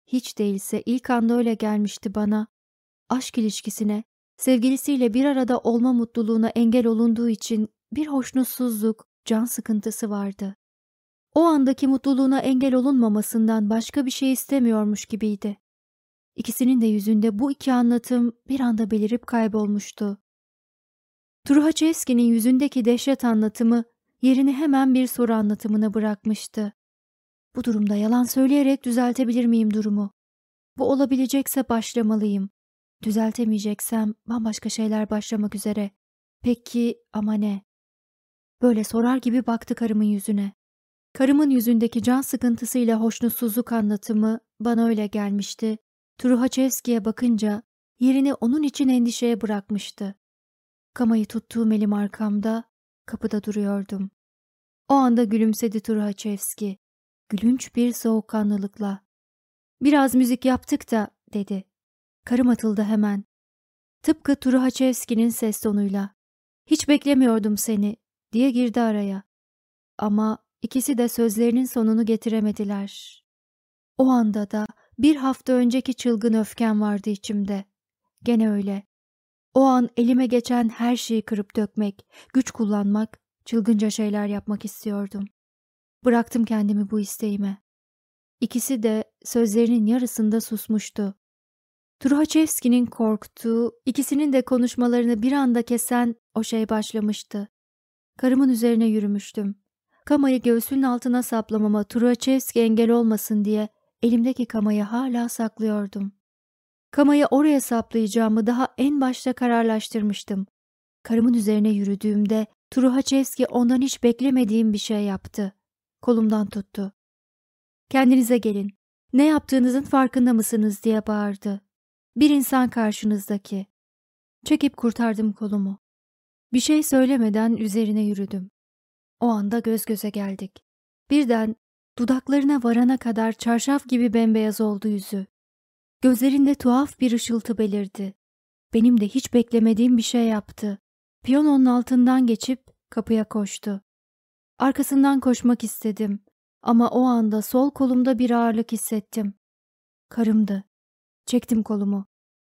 hiç değilse ilk anda öyle gelmişti bana. Aşk ilişkisine, sevgilisiyle bir arada olma mutluluğuna engel olunduğu için bir hoşnutsuzluk, can sıkıntısı vardı. O andaki mutluluğuna engel olunmamasından başka bir şey istemiyormuş gibiydi. İkisinin de yüzünde bu iki anlatım bir anda belirip kaybolmuştu. Truhaçevski'nin yüzündeki dehşet anlatımı yerini hemen bir soru anlatımına bırakmıştı. Bu durumda yalan söyleyerek düzeltebilir miyim durumu? Bu olabilecekse başlamalıyım. Düzeltemeyeceksem bambaşka şeyler başlamak üzere. Peki ama ne? Böyle sorar gibi baktı karımın yüzüne. Karımın yüzündeki can sıkıntısıyla hoşnutsuzluk anlatımı bana öyle gelmişti. Truhaçevski'ye bakınca yerini onun için endişeye bırakmıştı. Kamayı tuttuğum elim arkamda, kapıda duruyordum. O anda gülümsedi Truhaçevski. Gülünç bir soğukkanlılıkla. Biraz müzik yaptık da, dedi. Karım atıldı hemen. Tıpkı Truhaçevski'nin ses tonuyla. Hiç beklemiyordum seni, diye girdi araya. Ama ikisi de sözlerinin sonunu getiremediler. O anda da bir hafta önceki çılgın öfkem vardı içimde. Gene öyle. O an elime geçen her şeyi kırıp dökmek, güç kullanmak, çılgınca şeyler yapmak istiyordum. Bıraktım kendimi bu isteğime. İkisi de sözlerinin yarısında susmuştu. Truhaçevski'nin korktuğu, ikisinin de konuşmalarını bir anda kesen o şey başlamıştı. Karımın üzerine yürümüştüm. Kamayı göğsünün altına saplamama Truhaçevski engel olmasın diye elimdeki kamayı hala saklıyordum. Kamayı oraya saplayacağımı daha en başta kararlaştırmıştım. Karımın üzerine yürüdüğümde Truhaçevski ondan hiç beklemediğim bir şey yaptı. Kolumdan tuttu. Kendinize gelin. Ne yaptığınızın farkında mısınız diye bağırdı. Bir insan karşınızdaki. Çekip kurtardım kolumu. Bir şey söylemeden üzerine yürüdüm. O anda göz göze geldik. Birden dudaklarına varana kadar çarşaf gibi bembeyaz oldu yüzü. Gözlerinde tuhaf bir ışıltı belirdi. Benim de hiç beklemediğim bir şey yaptı. Piyanonun altından geçip kapıya koştu. Arkasından koşmak istedim ama o anda sol kolumda bir ağırlık hissettim. Karımdı. Çektim kolumu.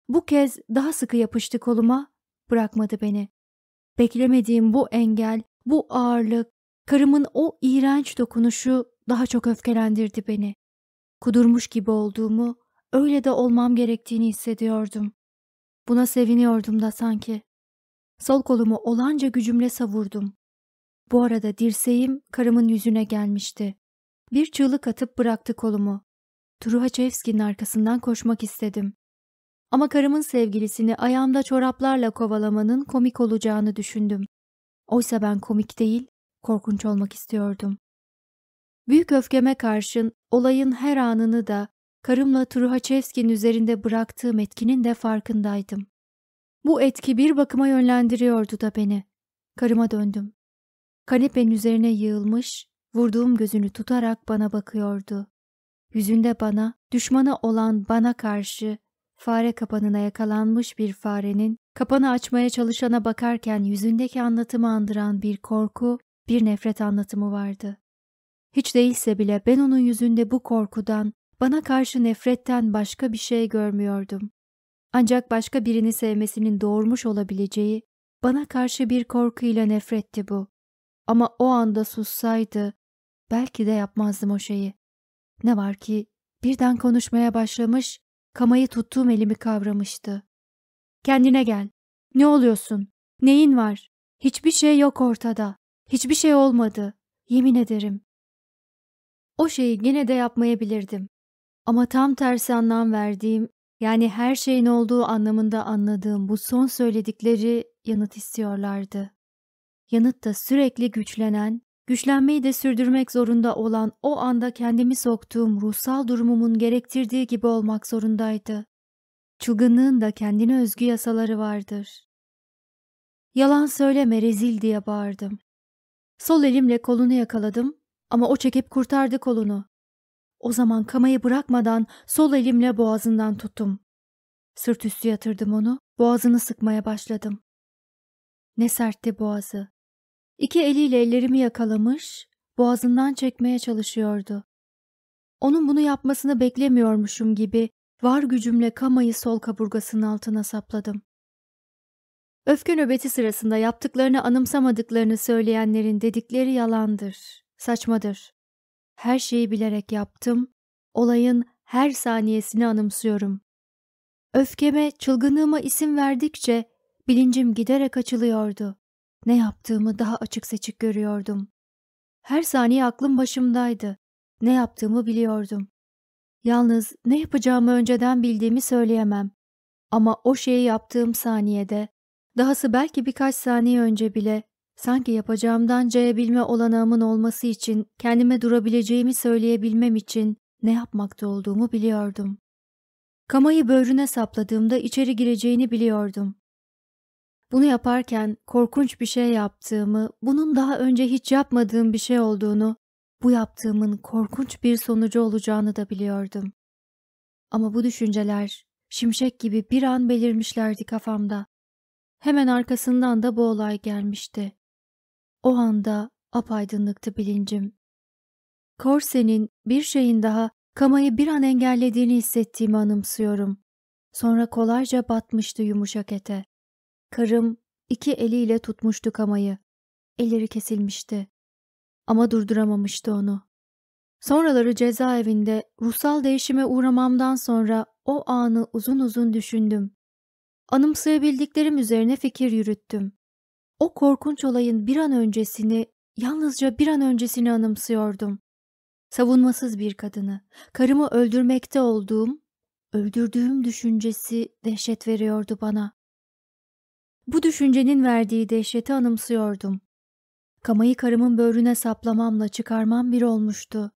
Bu kez daha sıkı yapıştı koluma, bırakmadı beni. Beklemediğim bu engel, bu ağırlık, karımın o iğrenç dokunuşu daha çok öfkelendirdi beni. Kudurmuş gibi olduğumu, öyle de olmam gerektiğini hissediyordum. Buna seviniyordum da sanki. Sol kolumu olanca gücümle savurdum. Bu arada dirseğim karımın yüzüne gelmişti. Bir çığlık atıp bıraktı kolumu. Truhaçevski'nin arkasından koşmak istedim. Ama karımın sevgilisini ayağımda çoraplarla kovalamanın komik olacağını düşündüm. Oysa ben komik değil, korkunç olmak istiyordum. Büyük öfkeme karşın olayın her anını da karımla Truhaçevski'nin üzerinde bıraktığım etkinin de farkındaydım. Bu etki bir bakıma yönlendiriyordu da beni. Karıma döndüm. Kanepenin üzerine yığılmış, vurduğum gözünü tutarak bana bakıyordu. Yüzünde bana, düşmanı olan bana karşı fare kapanına yakalanmış bir farenin kapanı açmaya çalışana bakarken yüzündeki anlatımı andıran bir korku, bir nefret anlatımı vardı. Hiç değilse bile ben onun yüzünde bu korkudan, bana karşı nefretten başka bir şey görmüyordum. Ancak başka birini sevmesinin doğurmuş olabileceği, bana karşı bir korkuyla nefretti bu. Ama o anda sussaydı, belki de yapmazdım o şeyi. Ne var ki birden konuşmaya başlamış, kamayı tuttuğum elimi kavramıştı. Kendine gel. Ne oluyorsun? Neyin var? Hiçbir şey yok ortada. Hiçbir şey olmadı. Yemin ederim. O şeyi gene de yapmayabilirdim. Ama tam tersi anlam verdiğim, yani her şeyin olduğu anlamında anladığım bu son söyledikleri yanıt istiyorlardı. Yanıt da sürekli güçlenen, güçlenmeyi de sürdürmek zorunda olan o anda kendimi soktuğum ruhsal durumumun gerektirdiği gibi olmak zorundaydı. Çılgınlığın da kendine özgü yasaları vardır. Yalan söyleme rezil diye bağırdım. Sol elimle kolunu yakaladım ama o çekip kurtardı kolunu. O zaman kamayı bırakmadan sol elimle boğazından tuttum. Sırt üstü yatırdım onu, boğazını sıkmaya başladım. Ne sertti boğazı. İki eliyle ellerimi yakalamış, boğazından çekmeye çalışıyordu. Onun bunu yapmasını beklemiyormuşum gibi var gücümle kamayı sol kaburgasının altına sapladım. Öfke nöbeti sırasında yaptıklarını anımsamadıklarını söyleyenlerin dedikleri yalandır, saçmadır. Her şeyi bilerek yaptım, olayın her saniyesini anımsıyorum. Öfkeme, çılgınlığıma isim verdikçe bilincim giderek açılıyordu. Ne yaptığımı daha açık seçik görüyordum. Her saniye aklım başımdaydı. Ne yaptığımı biliyordum. Yalnız ne yapacağımı önceden bildiğimi söyleyemem. Ama o şeyi yaptığım saniyede, dahası belki birkaç saniye önce bile Sanki yapacağımdan cayabilme olanağımın olması için, kendime durabileceğimi söyleyebilmem için ne yapmakta olduğumu biliyordum. Kamayı böğrüne sapladığımda içeri gireceğini biliyordum. Bunu yaparken korkunç bir şey yaptığımı, bunun daha önce hiç yapmadığım bir şey olduğunu, bu yaptığımın korkunç bir sonucu olacağını da biliyordum. Ama bu düşünceler şimşek gibi bir an belirmişlerdi kafamda. Hemen arkasından da bu olay gelmişti. O anda apaydınlıktı bilincim. Korse'nin bir şeyin daha kamayı bir an engellediğini hissettiğimi anımsıyorum. Sonra kolayca batmıştı yumuşak ete. Karım iki eliyle tutmuştu kamayı. Elleri kesilmişti. Ama durduramamıştı onu. Sonraları cezaevinde ruhsal değişime uğramamdan sonra o anı uzun uzun düşündüm. Anımsayabildiklerim üzerine fikir yürüttüm. O korkunç olayın bir an öncesini, yalnızca bir an öncesini anımsıyordum. Savunmasız bir kadını, karımı öldürmekte olduğum, öldürdüğüm düşüncesi dehşet veriyordu bana. Bu düşüncenin verdiği dehşeti anımsıyordum. Kamayı karımın böğrüne saplamamla çıkarmam bir olmuştu.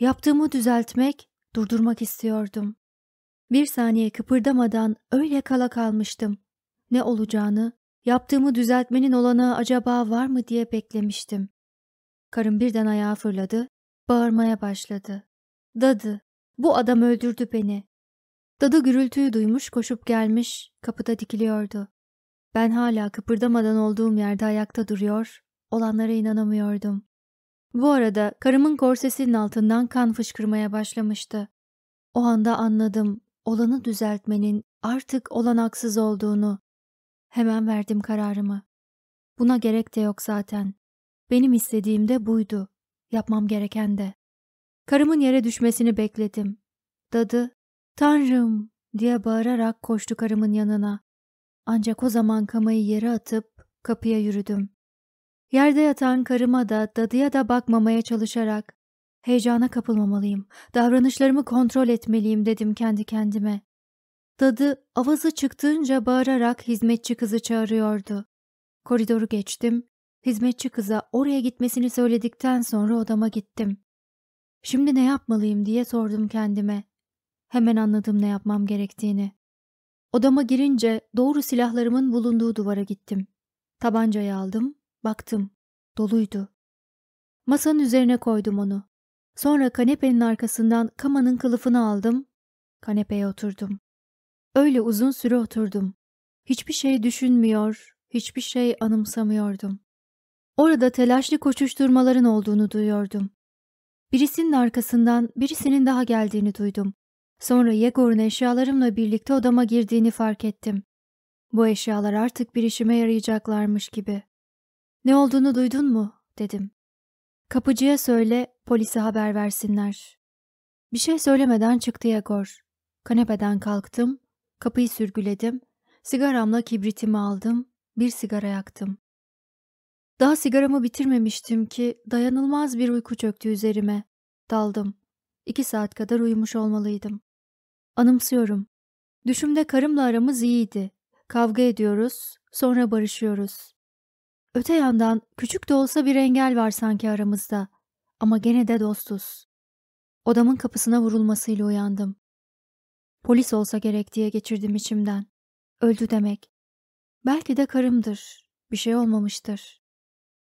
Yaptığımı düzeltmek, durdurmak istiyordum. Bir saniye kıpırdamadan öyle kala kalmıştım. Ne olacağını, yaptığımı düzeltmenin olanağı acaba var mı diye beklemiştim. Karım birden ayağa fırladı, bağırmaya başladı. Dadı, bu adam öldürdü beni. Dadı gürültüyü duymuş koşup gelmiş, kapıda dikiliyordu. Ben hala kıpırdamadan olduğum yerde ayakta duruyor, olanlara inanamıyordum. Bu arada karımın korsesinin altından kan fışkırmaya başlamıştı. O anda anladım olanı düzeltmenin artık olanaksız olduğunu. Hemen verdim kararımı. Buna gerek de yok zaten. Benim istediğim de buydu. Yapmam gereken de. Karımın yere düşmesini bekledim. Dadı, Tanrım diye bağırarak koştu karımın yanına. Ancak o zaman kamayı yere atıp kapıya yürüdüm. Yerde yatan karıma da dadıya da bakmamaya çalışarak heyecana kapılmamalıyım, davranışlarımı kontrol etmeliyim dedim kendi kendime. Dadı avazı çıktığınca bağırarak hizmetçi kızı çağırıyordu. Koridoru geçtim, hizmetçi kıza oraya gitmesini söyledikten sonra odama gittim. Şimdi ne yapmalıyım diye sordum kendime. Hemen anladım ne yapmam gerektiğini. Odama girince doğru silahlarımın bulunduğu duvara gittim. Tabancayı aldım, baktım. Doluydu. Masanın üzerine koydum onu. Sonra kanepenin arkasından kamanın kılıfını aldım. Kanepeye oturdum. Öyle uzun süre oturdum. Hiçbir şey düşünmüyor, hiçbir şey anımsamıyordum. Orada telaşlı koşuşturmaların olduğunu duyuyordum. Birisinin arkasından birisinin daha geldiğini duydum. Sonra Yegor'un eşyalarımla birlikte odama girdiğini fark ettim. Bu eşyalar artık bir işime yarayacaklarmış gibi. Ne olduğunu duydun mu? dedim. Kapıcıya söyle, polise haber versinler. Bir şey söylemeden çıktı Yegor. Kanepeden kalktım, kapıyı sürgüledim, sigaramla kibritimi aldım, bir sigara yaktım. Daha sigaramı bitirmemiştim ki dayanılmaz bir uyku çöktü üzerime. Daldım. İki saat kadar uyumuş olmalıydım. Anımsıyorum. Düşümde karımla aramız iyiydi. Kavga ediyoruz, sonra barışıyoruz. Öte yandan küçük de olsa bir engel var sanki aramızda. Ama gene de dostuz. Odamın kapısına vurulmasıyla uyandım. Polis olsa gerek diye geçirdim içimden. Öldü demek. Belki de karımdır. Bir şey olmamıştır.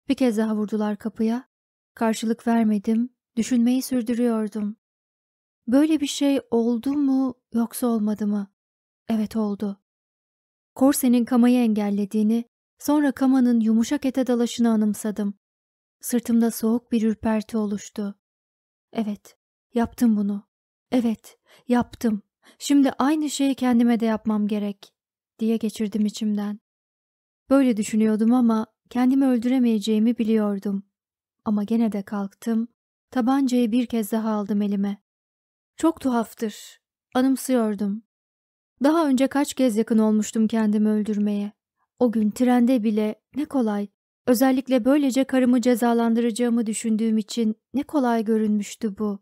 Bir kez daha vurdular kapıya. Karşılık vermedim. Düşünmeyi sürdürüyordum. Böyle bir şey oldu mu yoksa olmadı mı? Evet oldu. Korsenin kamayı engellediğini, sonra kamanın yumuşak ete dalaşını anımsadım. Sırtımda soğuk bir ürperti oluştu. Evet, yaptım bunu. Evet, yaptım. Şimdi aynı şeyi kendime de yapmam gerek, diye geçirdim içimden. Böyle düşünüyordum ama kendimi öldüremeyeceğimi biliyordum. Ama gene de kalktım, tabancayı bir kez daha aldım elime. Çok tuhaftır. Anımsıyordum. Daha önce kaç kez yakın olmuştum kendimi öldürmeye. O gün trende bile ne kolay, özellikle böylece karımı cezalandıracağımı düşündüğüm için ne kolay görünmüştü bu.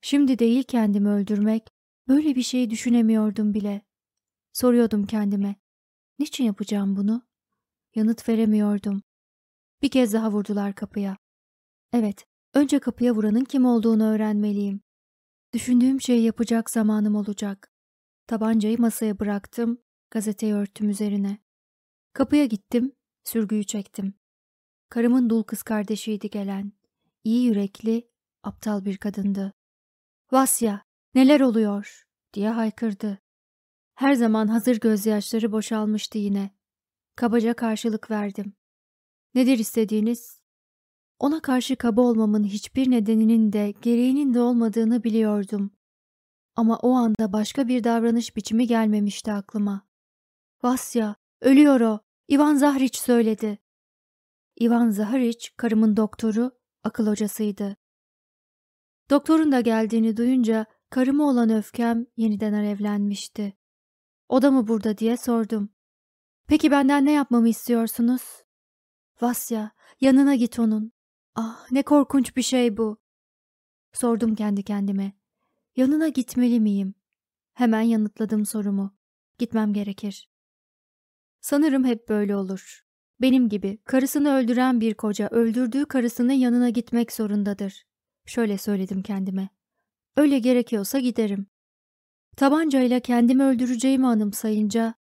Şimdi değil kendimi öldürmek, böyle bir şey düşünemiyordum bile. Soruyordum kendime, niçin yapacağım bunu? Yanıt veremiyordum. Bir kez daha vurdular kapıya. Evet, önce kapıya vuranın kim olduğunu öğrenmeliyim. Düşündüğüm şeyi yapacak zamanım olacak. Tabancayı masaya bıraktım, gazeteyi örttüm üzerine. Kapıya gittim, sürgüyü çektim. Karımın dul kız kardeşiydi gelen. İyi yürekli, aptal bir kadındı. Vasya, neler oluyor? diye haykırdı. Her zaman hazır gözyaşları boşalmıştı yine. Kabaca karşılık verdim. Nedir istediğiniz? Ona karşı kaba olmamın hiçbir nedeninin de gereğinin de olmadığını biliyordum. Ama o anda başka bir davranış biçimi gelmemişti aklıma. Vasya, ölüyor o. Ivan Zahriç söyledi. Ivan Zahriç, karımın doktoru, akıl hocasıydı. Doktorun da geldiğini duyunca karıma olan öfkem yeniden alevlenmişti. O da mı burada diye sordum. Peki benden ne yapmamı istiyorsunuz? Vasya, yanına git onun. Ah, ne korkunç bir şey bu. Sordum kendi kendime. Yanına gitmeli miyim? Hemen yanıtladım sorumu. Gitmem gerekir. Sanırım hep böyle olur. Benim gibi karısını öldüren bir koca öldürdüğü karısının yanına gitmek zorundadır. Şöyle söyledim kendime. Öyle gerekiyorsa giderim. Tabancayla kendimi öldüreceğimi anımsayınca,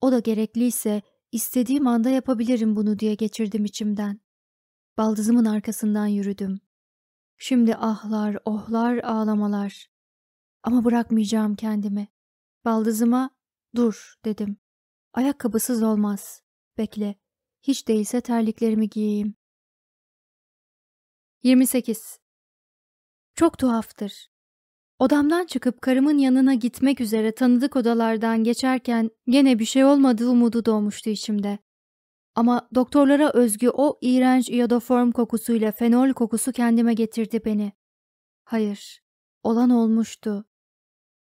o da gerekliyse istediğim anda yapabilirim bunu diye geçirdim içimden. Baldızımın arkasından yürüdüm. Şimdi ahlar, ohlar, ağlamalar. Ama bırakmayacağım kendimi. Baldızıma dur dedim. Ayakkabısız olmaz. Bekle. Hiç değilse terliklerimi giyeyim. 28. Çok tuhaftır. Odamdan çıkıp karımın yanına gitmek üzere tanıdık odalardan geçerken gene bir şey olmadığı umudu doğmuştu içimde. Ama doktorlara özgü o iğrenç iodoform kokusuyla fenol kokusu kendime getirdi beni. Hayır, olan olmuştu.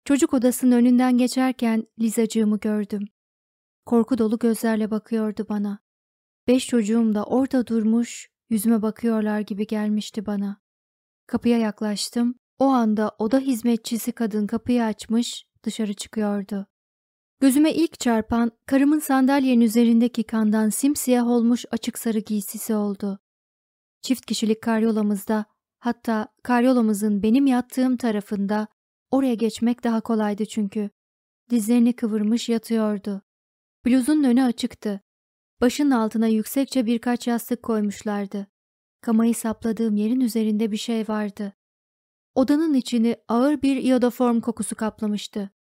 Çocuk odasının önünden geçerken Lizacığımı gördüm. Korku dolu gözlerle bakıyordu bana. Beş çocuğum da orada durmuş, yüzüme bakıyorlar gibi gelmişti bana. Kapıya yaklaştım. O anda oda hizmetçisi kadın kapıyı açmış, dışarı çıkıyordu. Gözüme ilk çarpan karımın sandalyenin üzerindeki kandan simsiyah olmuş açık sarı giysisi oldu. Çift kişilik karyolamızda, hatta karyolamızın benim yattığım tarafında oraya geçmek daha kolaydı çünkü. Dizlerini kıvırmış yatıyordu. Bluzun önü açıktı. Başının altına yüksekçe birkaç yastık koymuşlardı. Kamayı sapladığım yerin üzerinde bir şey vardı. Odanın içini ağır bir iodoform kokusu kaplamıştı.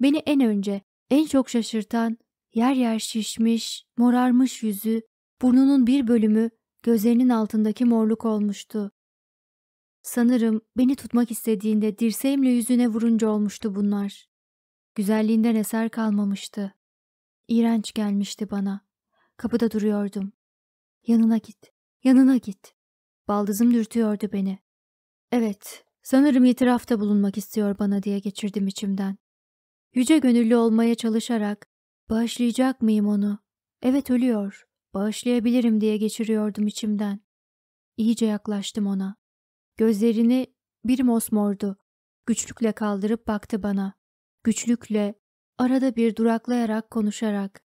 Beni en önce, en çok şaşırtan, yer yer şişmiş, morarmış yüzü, burnunun bir bölümü gözlerinin altındaki morluk olmuştu. Sanırım beni tutmak istediğinde dirseğimle yüzüne vurunca olmuştu bunlar. Güzelliğinden eser kalmamıştı. İğrenç gelmişti bana. Kapıda duruyordum. Yanına git, yanına git. Baldızım dürtüyordu beni. Evet, sanırım itirafta bulunmak istiyor bana diye geçirdim içimden. Yüce gönüllü olmaya çalışarak, bağışlayacak mıyım onu? Evet ölüyor, bağışlayabilirim diye geçiriyordum içimden. İyice yaklaştım ona. Gözlerini bir mosmordu. Güçlükle kaldırıp baktı bana. Güçlükle, arada bir duraklayarak konuşarak.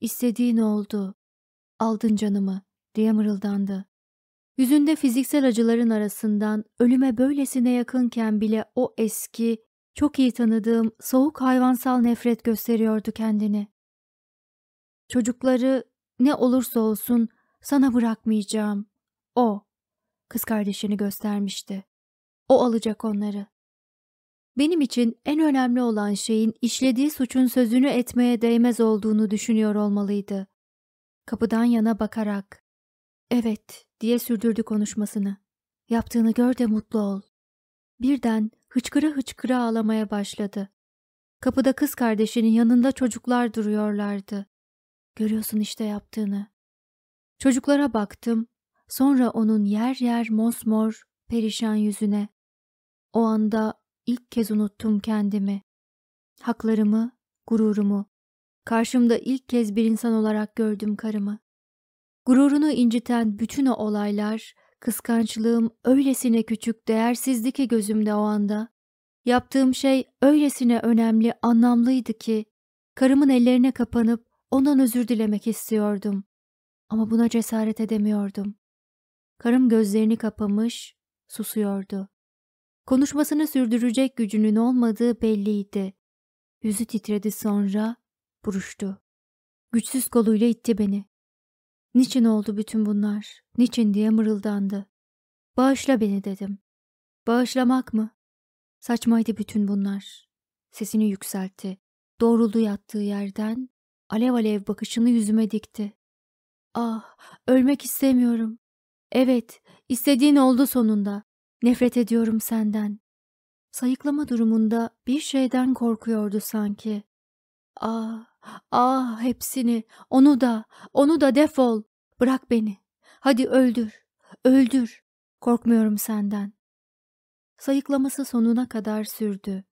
İstediğin oldu. Aldın canımı diye mırıldandı. Yüzünde fiziksel acıların arasından ölüme böylesine yakınken bile o eski, çok iyi tanıdığım soğuk hayvansal nefret gösteriyordu kendini. Çocukları ne olursa olsun sana bırakmayacağım. O, kız kardeşini göstermişti. O alacak onları. Benim için en önemli olan şeyin işlediği suçun sözünü etmeye değmez olduğunu düşünüyor olmalıydı. Kapıdan yana bakarak, evet diye sürdürdü konuşmasını. Yaptığını gör de mutlu ol. Birden hıçkıra hıçkıra ağlamaya başladı. Kapıda kız kardeşinin yanında çocuklar duruyorlardı. Görüyorsun işte yaptığını. Çocuklara baktım, sonra onun yer yer mosmor, perişan yüzüne. O anda ilk kez unuttum kendimi. Haklarımı, gururumu. Karşımda ilk kez bir insan olarak gördüm karımı. Gururunu inciten bütün o olaylar, kıskançlığım öylesine küçük, değersizdi ki gözümde o anda. Yaptığım şey öylesine önemli, anlamlıydı ki, karımın ellerine kapanıp ondan özür dilemek istiyordum. Ama buna cesaret edemiyordum. Karım gözlerini kapamış, susuyordu. Konuşmasını sürdürecek gücünün olmadığı belliydi. Yüzü titredi sonra, buruştu. Güçsüz koluyla itti beni. Niçin oldu bütün bunlar? Niçin diye mırıldandı. Bağışla beni dedim. Bağışlamak mı? Saçmaydı bütün bunlar. Sesini yükseltti. Doğruldu yattığı yerden. Alev alev bakışını yüzüme dikti. Ah, ölmek istemiyorum. Evet, istediğin oldu sonunda. Nefret ediyorum senden. Sayıklama durumunda bir şeyden korkuyordu sanki. Ah, ah hepsini, onu da, onu da defol. Bırak beni. Hadi öldür, öldür. Korkmuyorum senden. Sayıklaması sonuna kadar sürdü.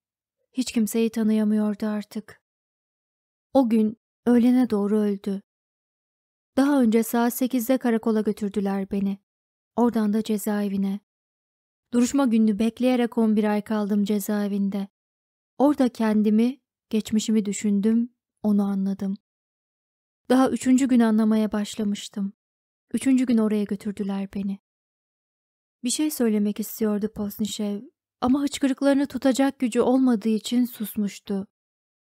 Hiç kimseyi tanıyamıyordu artık. O gün öğlene doğru öldü. Daha önce saat sekizde karakola götürdüler beni. Oradan da cezaevine. Duruşma gününü bekleyerek on bir ay kaldım cezaevinde. Orada kendimi, geçmişimi düşündüm, onu anladım. Daha üçüncü gün anlamaya başlamıştım. Üçüncü gün oraya götürdüler beni. Bir şey söylemek istiyordu Posnişev ama hıçkırıklarını tutacak gücü olmadığı için susmuştu.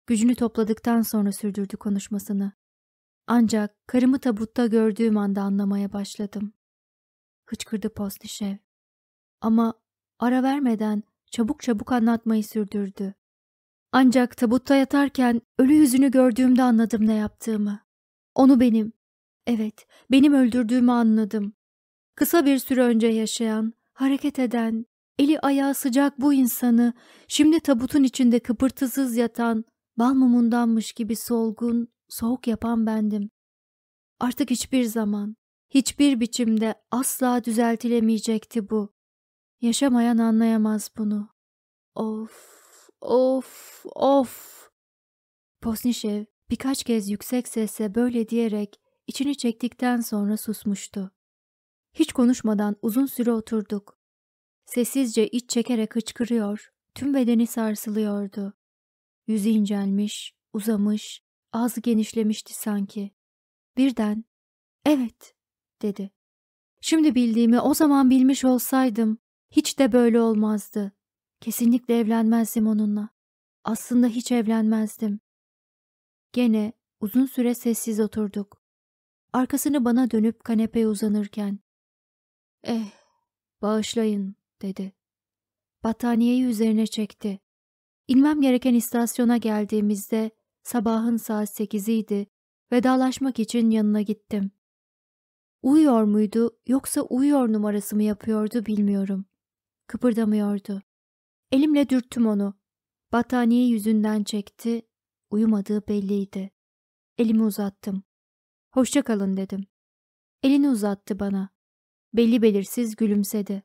Gücünü topladıktan sonra sürdürdü konuşmasını. Ancak karımı tabutta gördüğüm anda anlamaya başladım. Hıçkırdı Postişev. Ama ara vermeden çabuk çabuk anlatmayı sürdürdü. Ancak tabutta yatarken ölü yüzünü gördüğümde anladım ne yaptığımı. Onu benim, evet benim öldürdüğümü anladım. Kısa bir süre önce yaşayan, hareket eden, eli ayağı sıcak bu insanı şimdi tabutun içinde kıpırtısız yatan, bal mumundanmış gibi solgun, soğuk yapan bendim. Artık hiçbir zaman, hiçbir biçimde asla düzeltilemeyecekti bu. Yaşamayan anlayamaz bunu. Of, of, of. Posnişev birkaç kez yüksek sesle böyle diyerek içini çektikten sonra susmuştu. Hiç konuşmadan uzun süre oturduk. Sessizce iç çekerek hıçkırıyor, tüm bedeni sarsılıyordu. Yüzü incelmiş, uzamış, ağzı genişlemişti sanki. Birden, evet, dedi. Şimdi bildiğimi o zaman bilmiş olsaydım, hiç de böyle olmazdı. Kesinlikle evlenmezdim onunla. Aslında hiç evlenmezdim. Gene uzun süre sessiz oturduk. Arkasını bana dönüp kanepeye uzanırken, Eh, bağışlayın, dedi. Battaniyeyi üzerine çekti. İnmem gereken istasyona geldiğimizde sabahın saat sekiziydi. Vedalaşmak için yanına gittim. Uyuyor muydu yoksa uyuyor numarası mı yapıyordu bilmiyorum. Kıpırdamıyordu. Elimle dürttüm onu. Battaniyeyi yüzünden çekti. Uyumadığı belliydi. Elimi uzattım. Hoşça kalın dedim. Elini uzattı bana belli belirsiz gülümsedi.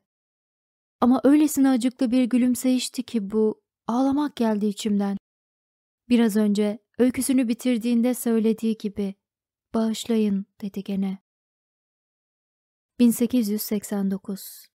Ama öylesine acıklı bir gülümseyişti ki bu, ağlamak geldi içimden. Biraz önce öyküsünü bitirdiğinde söylediği gibi, bağışlayın dedi gene. 1889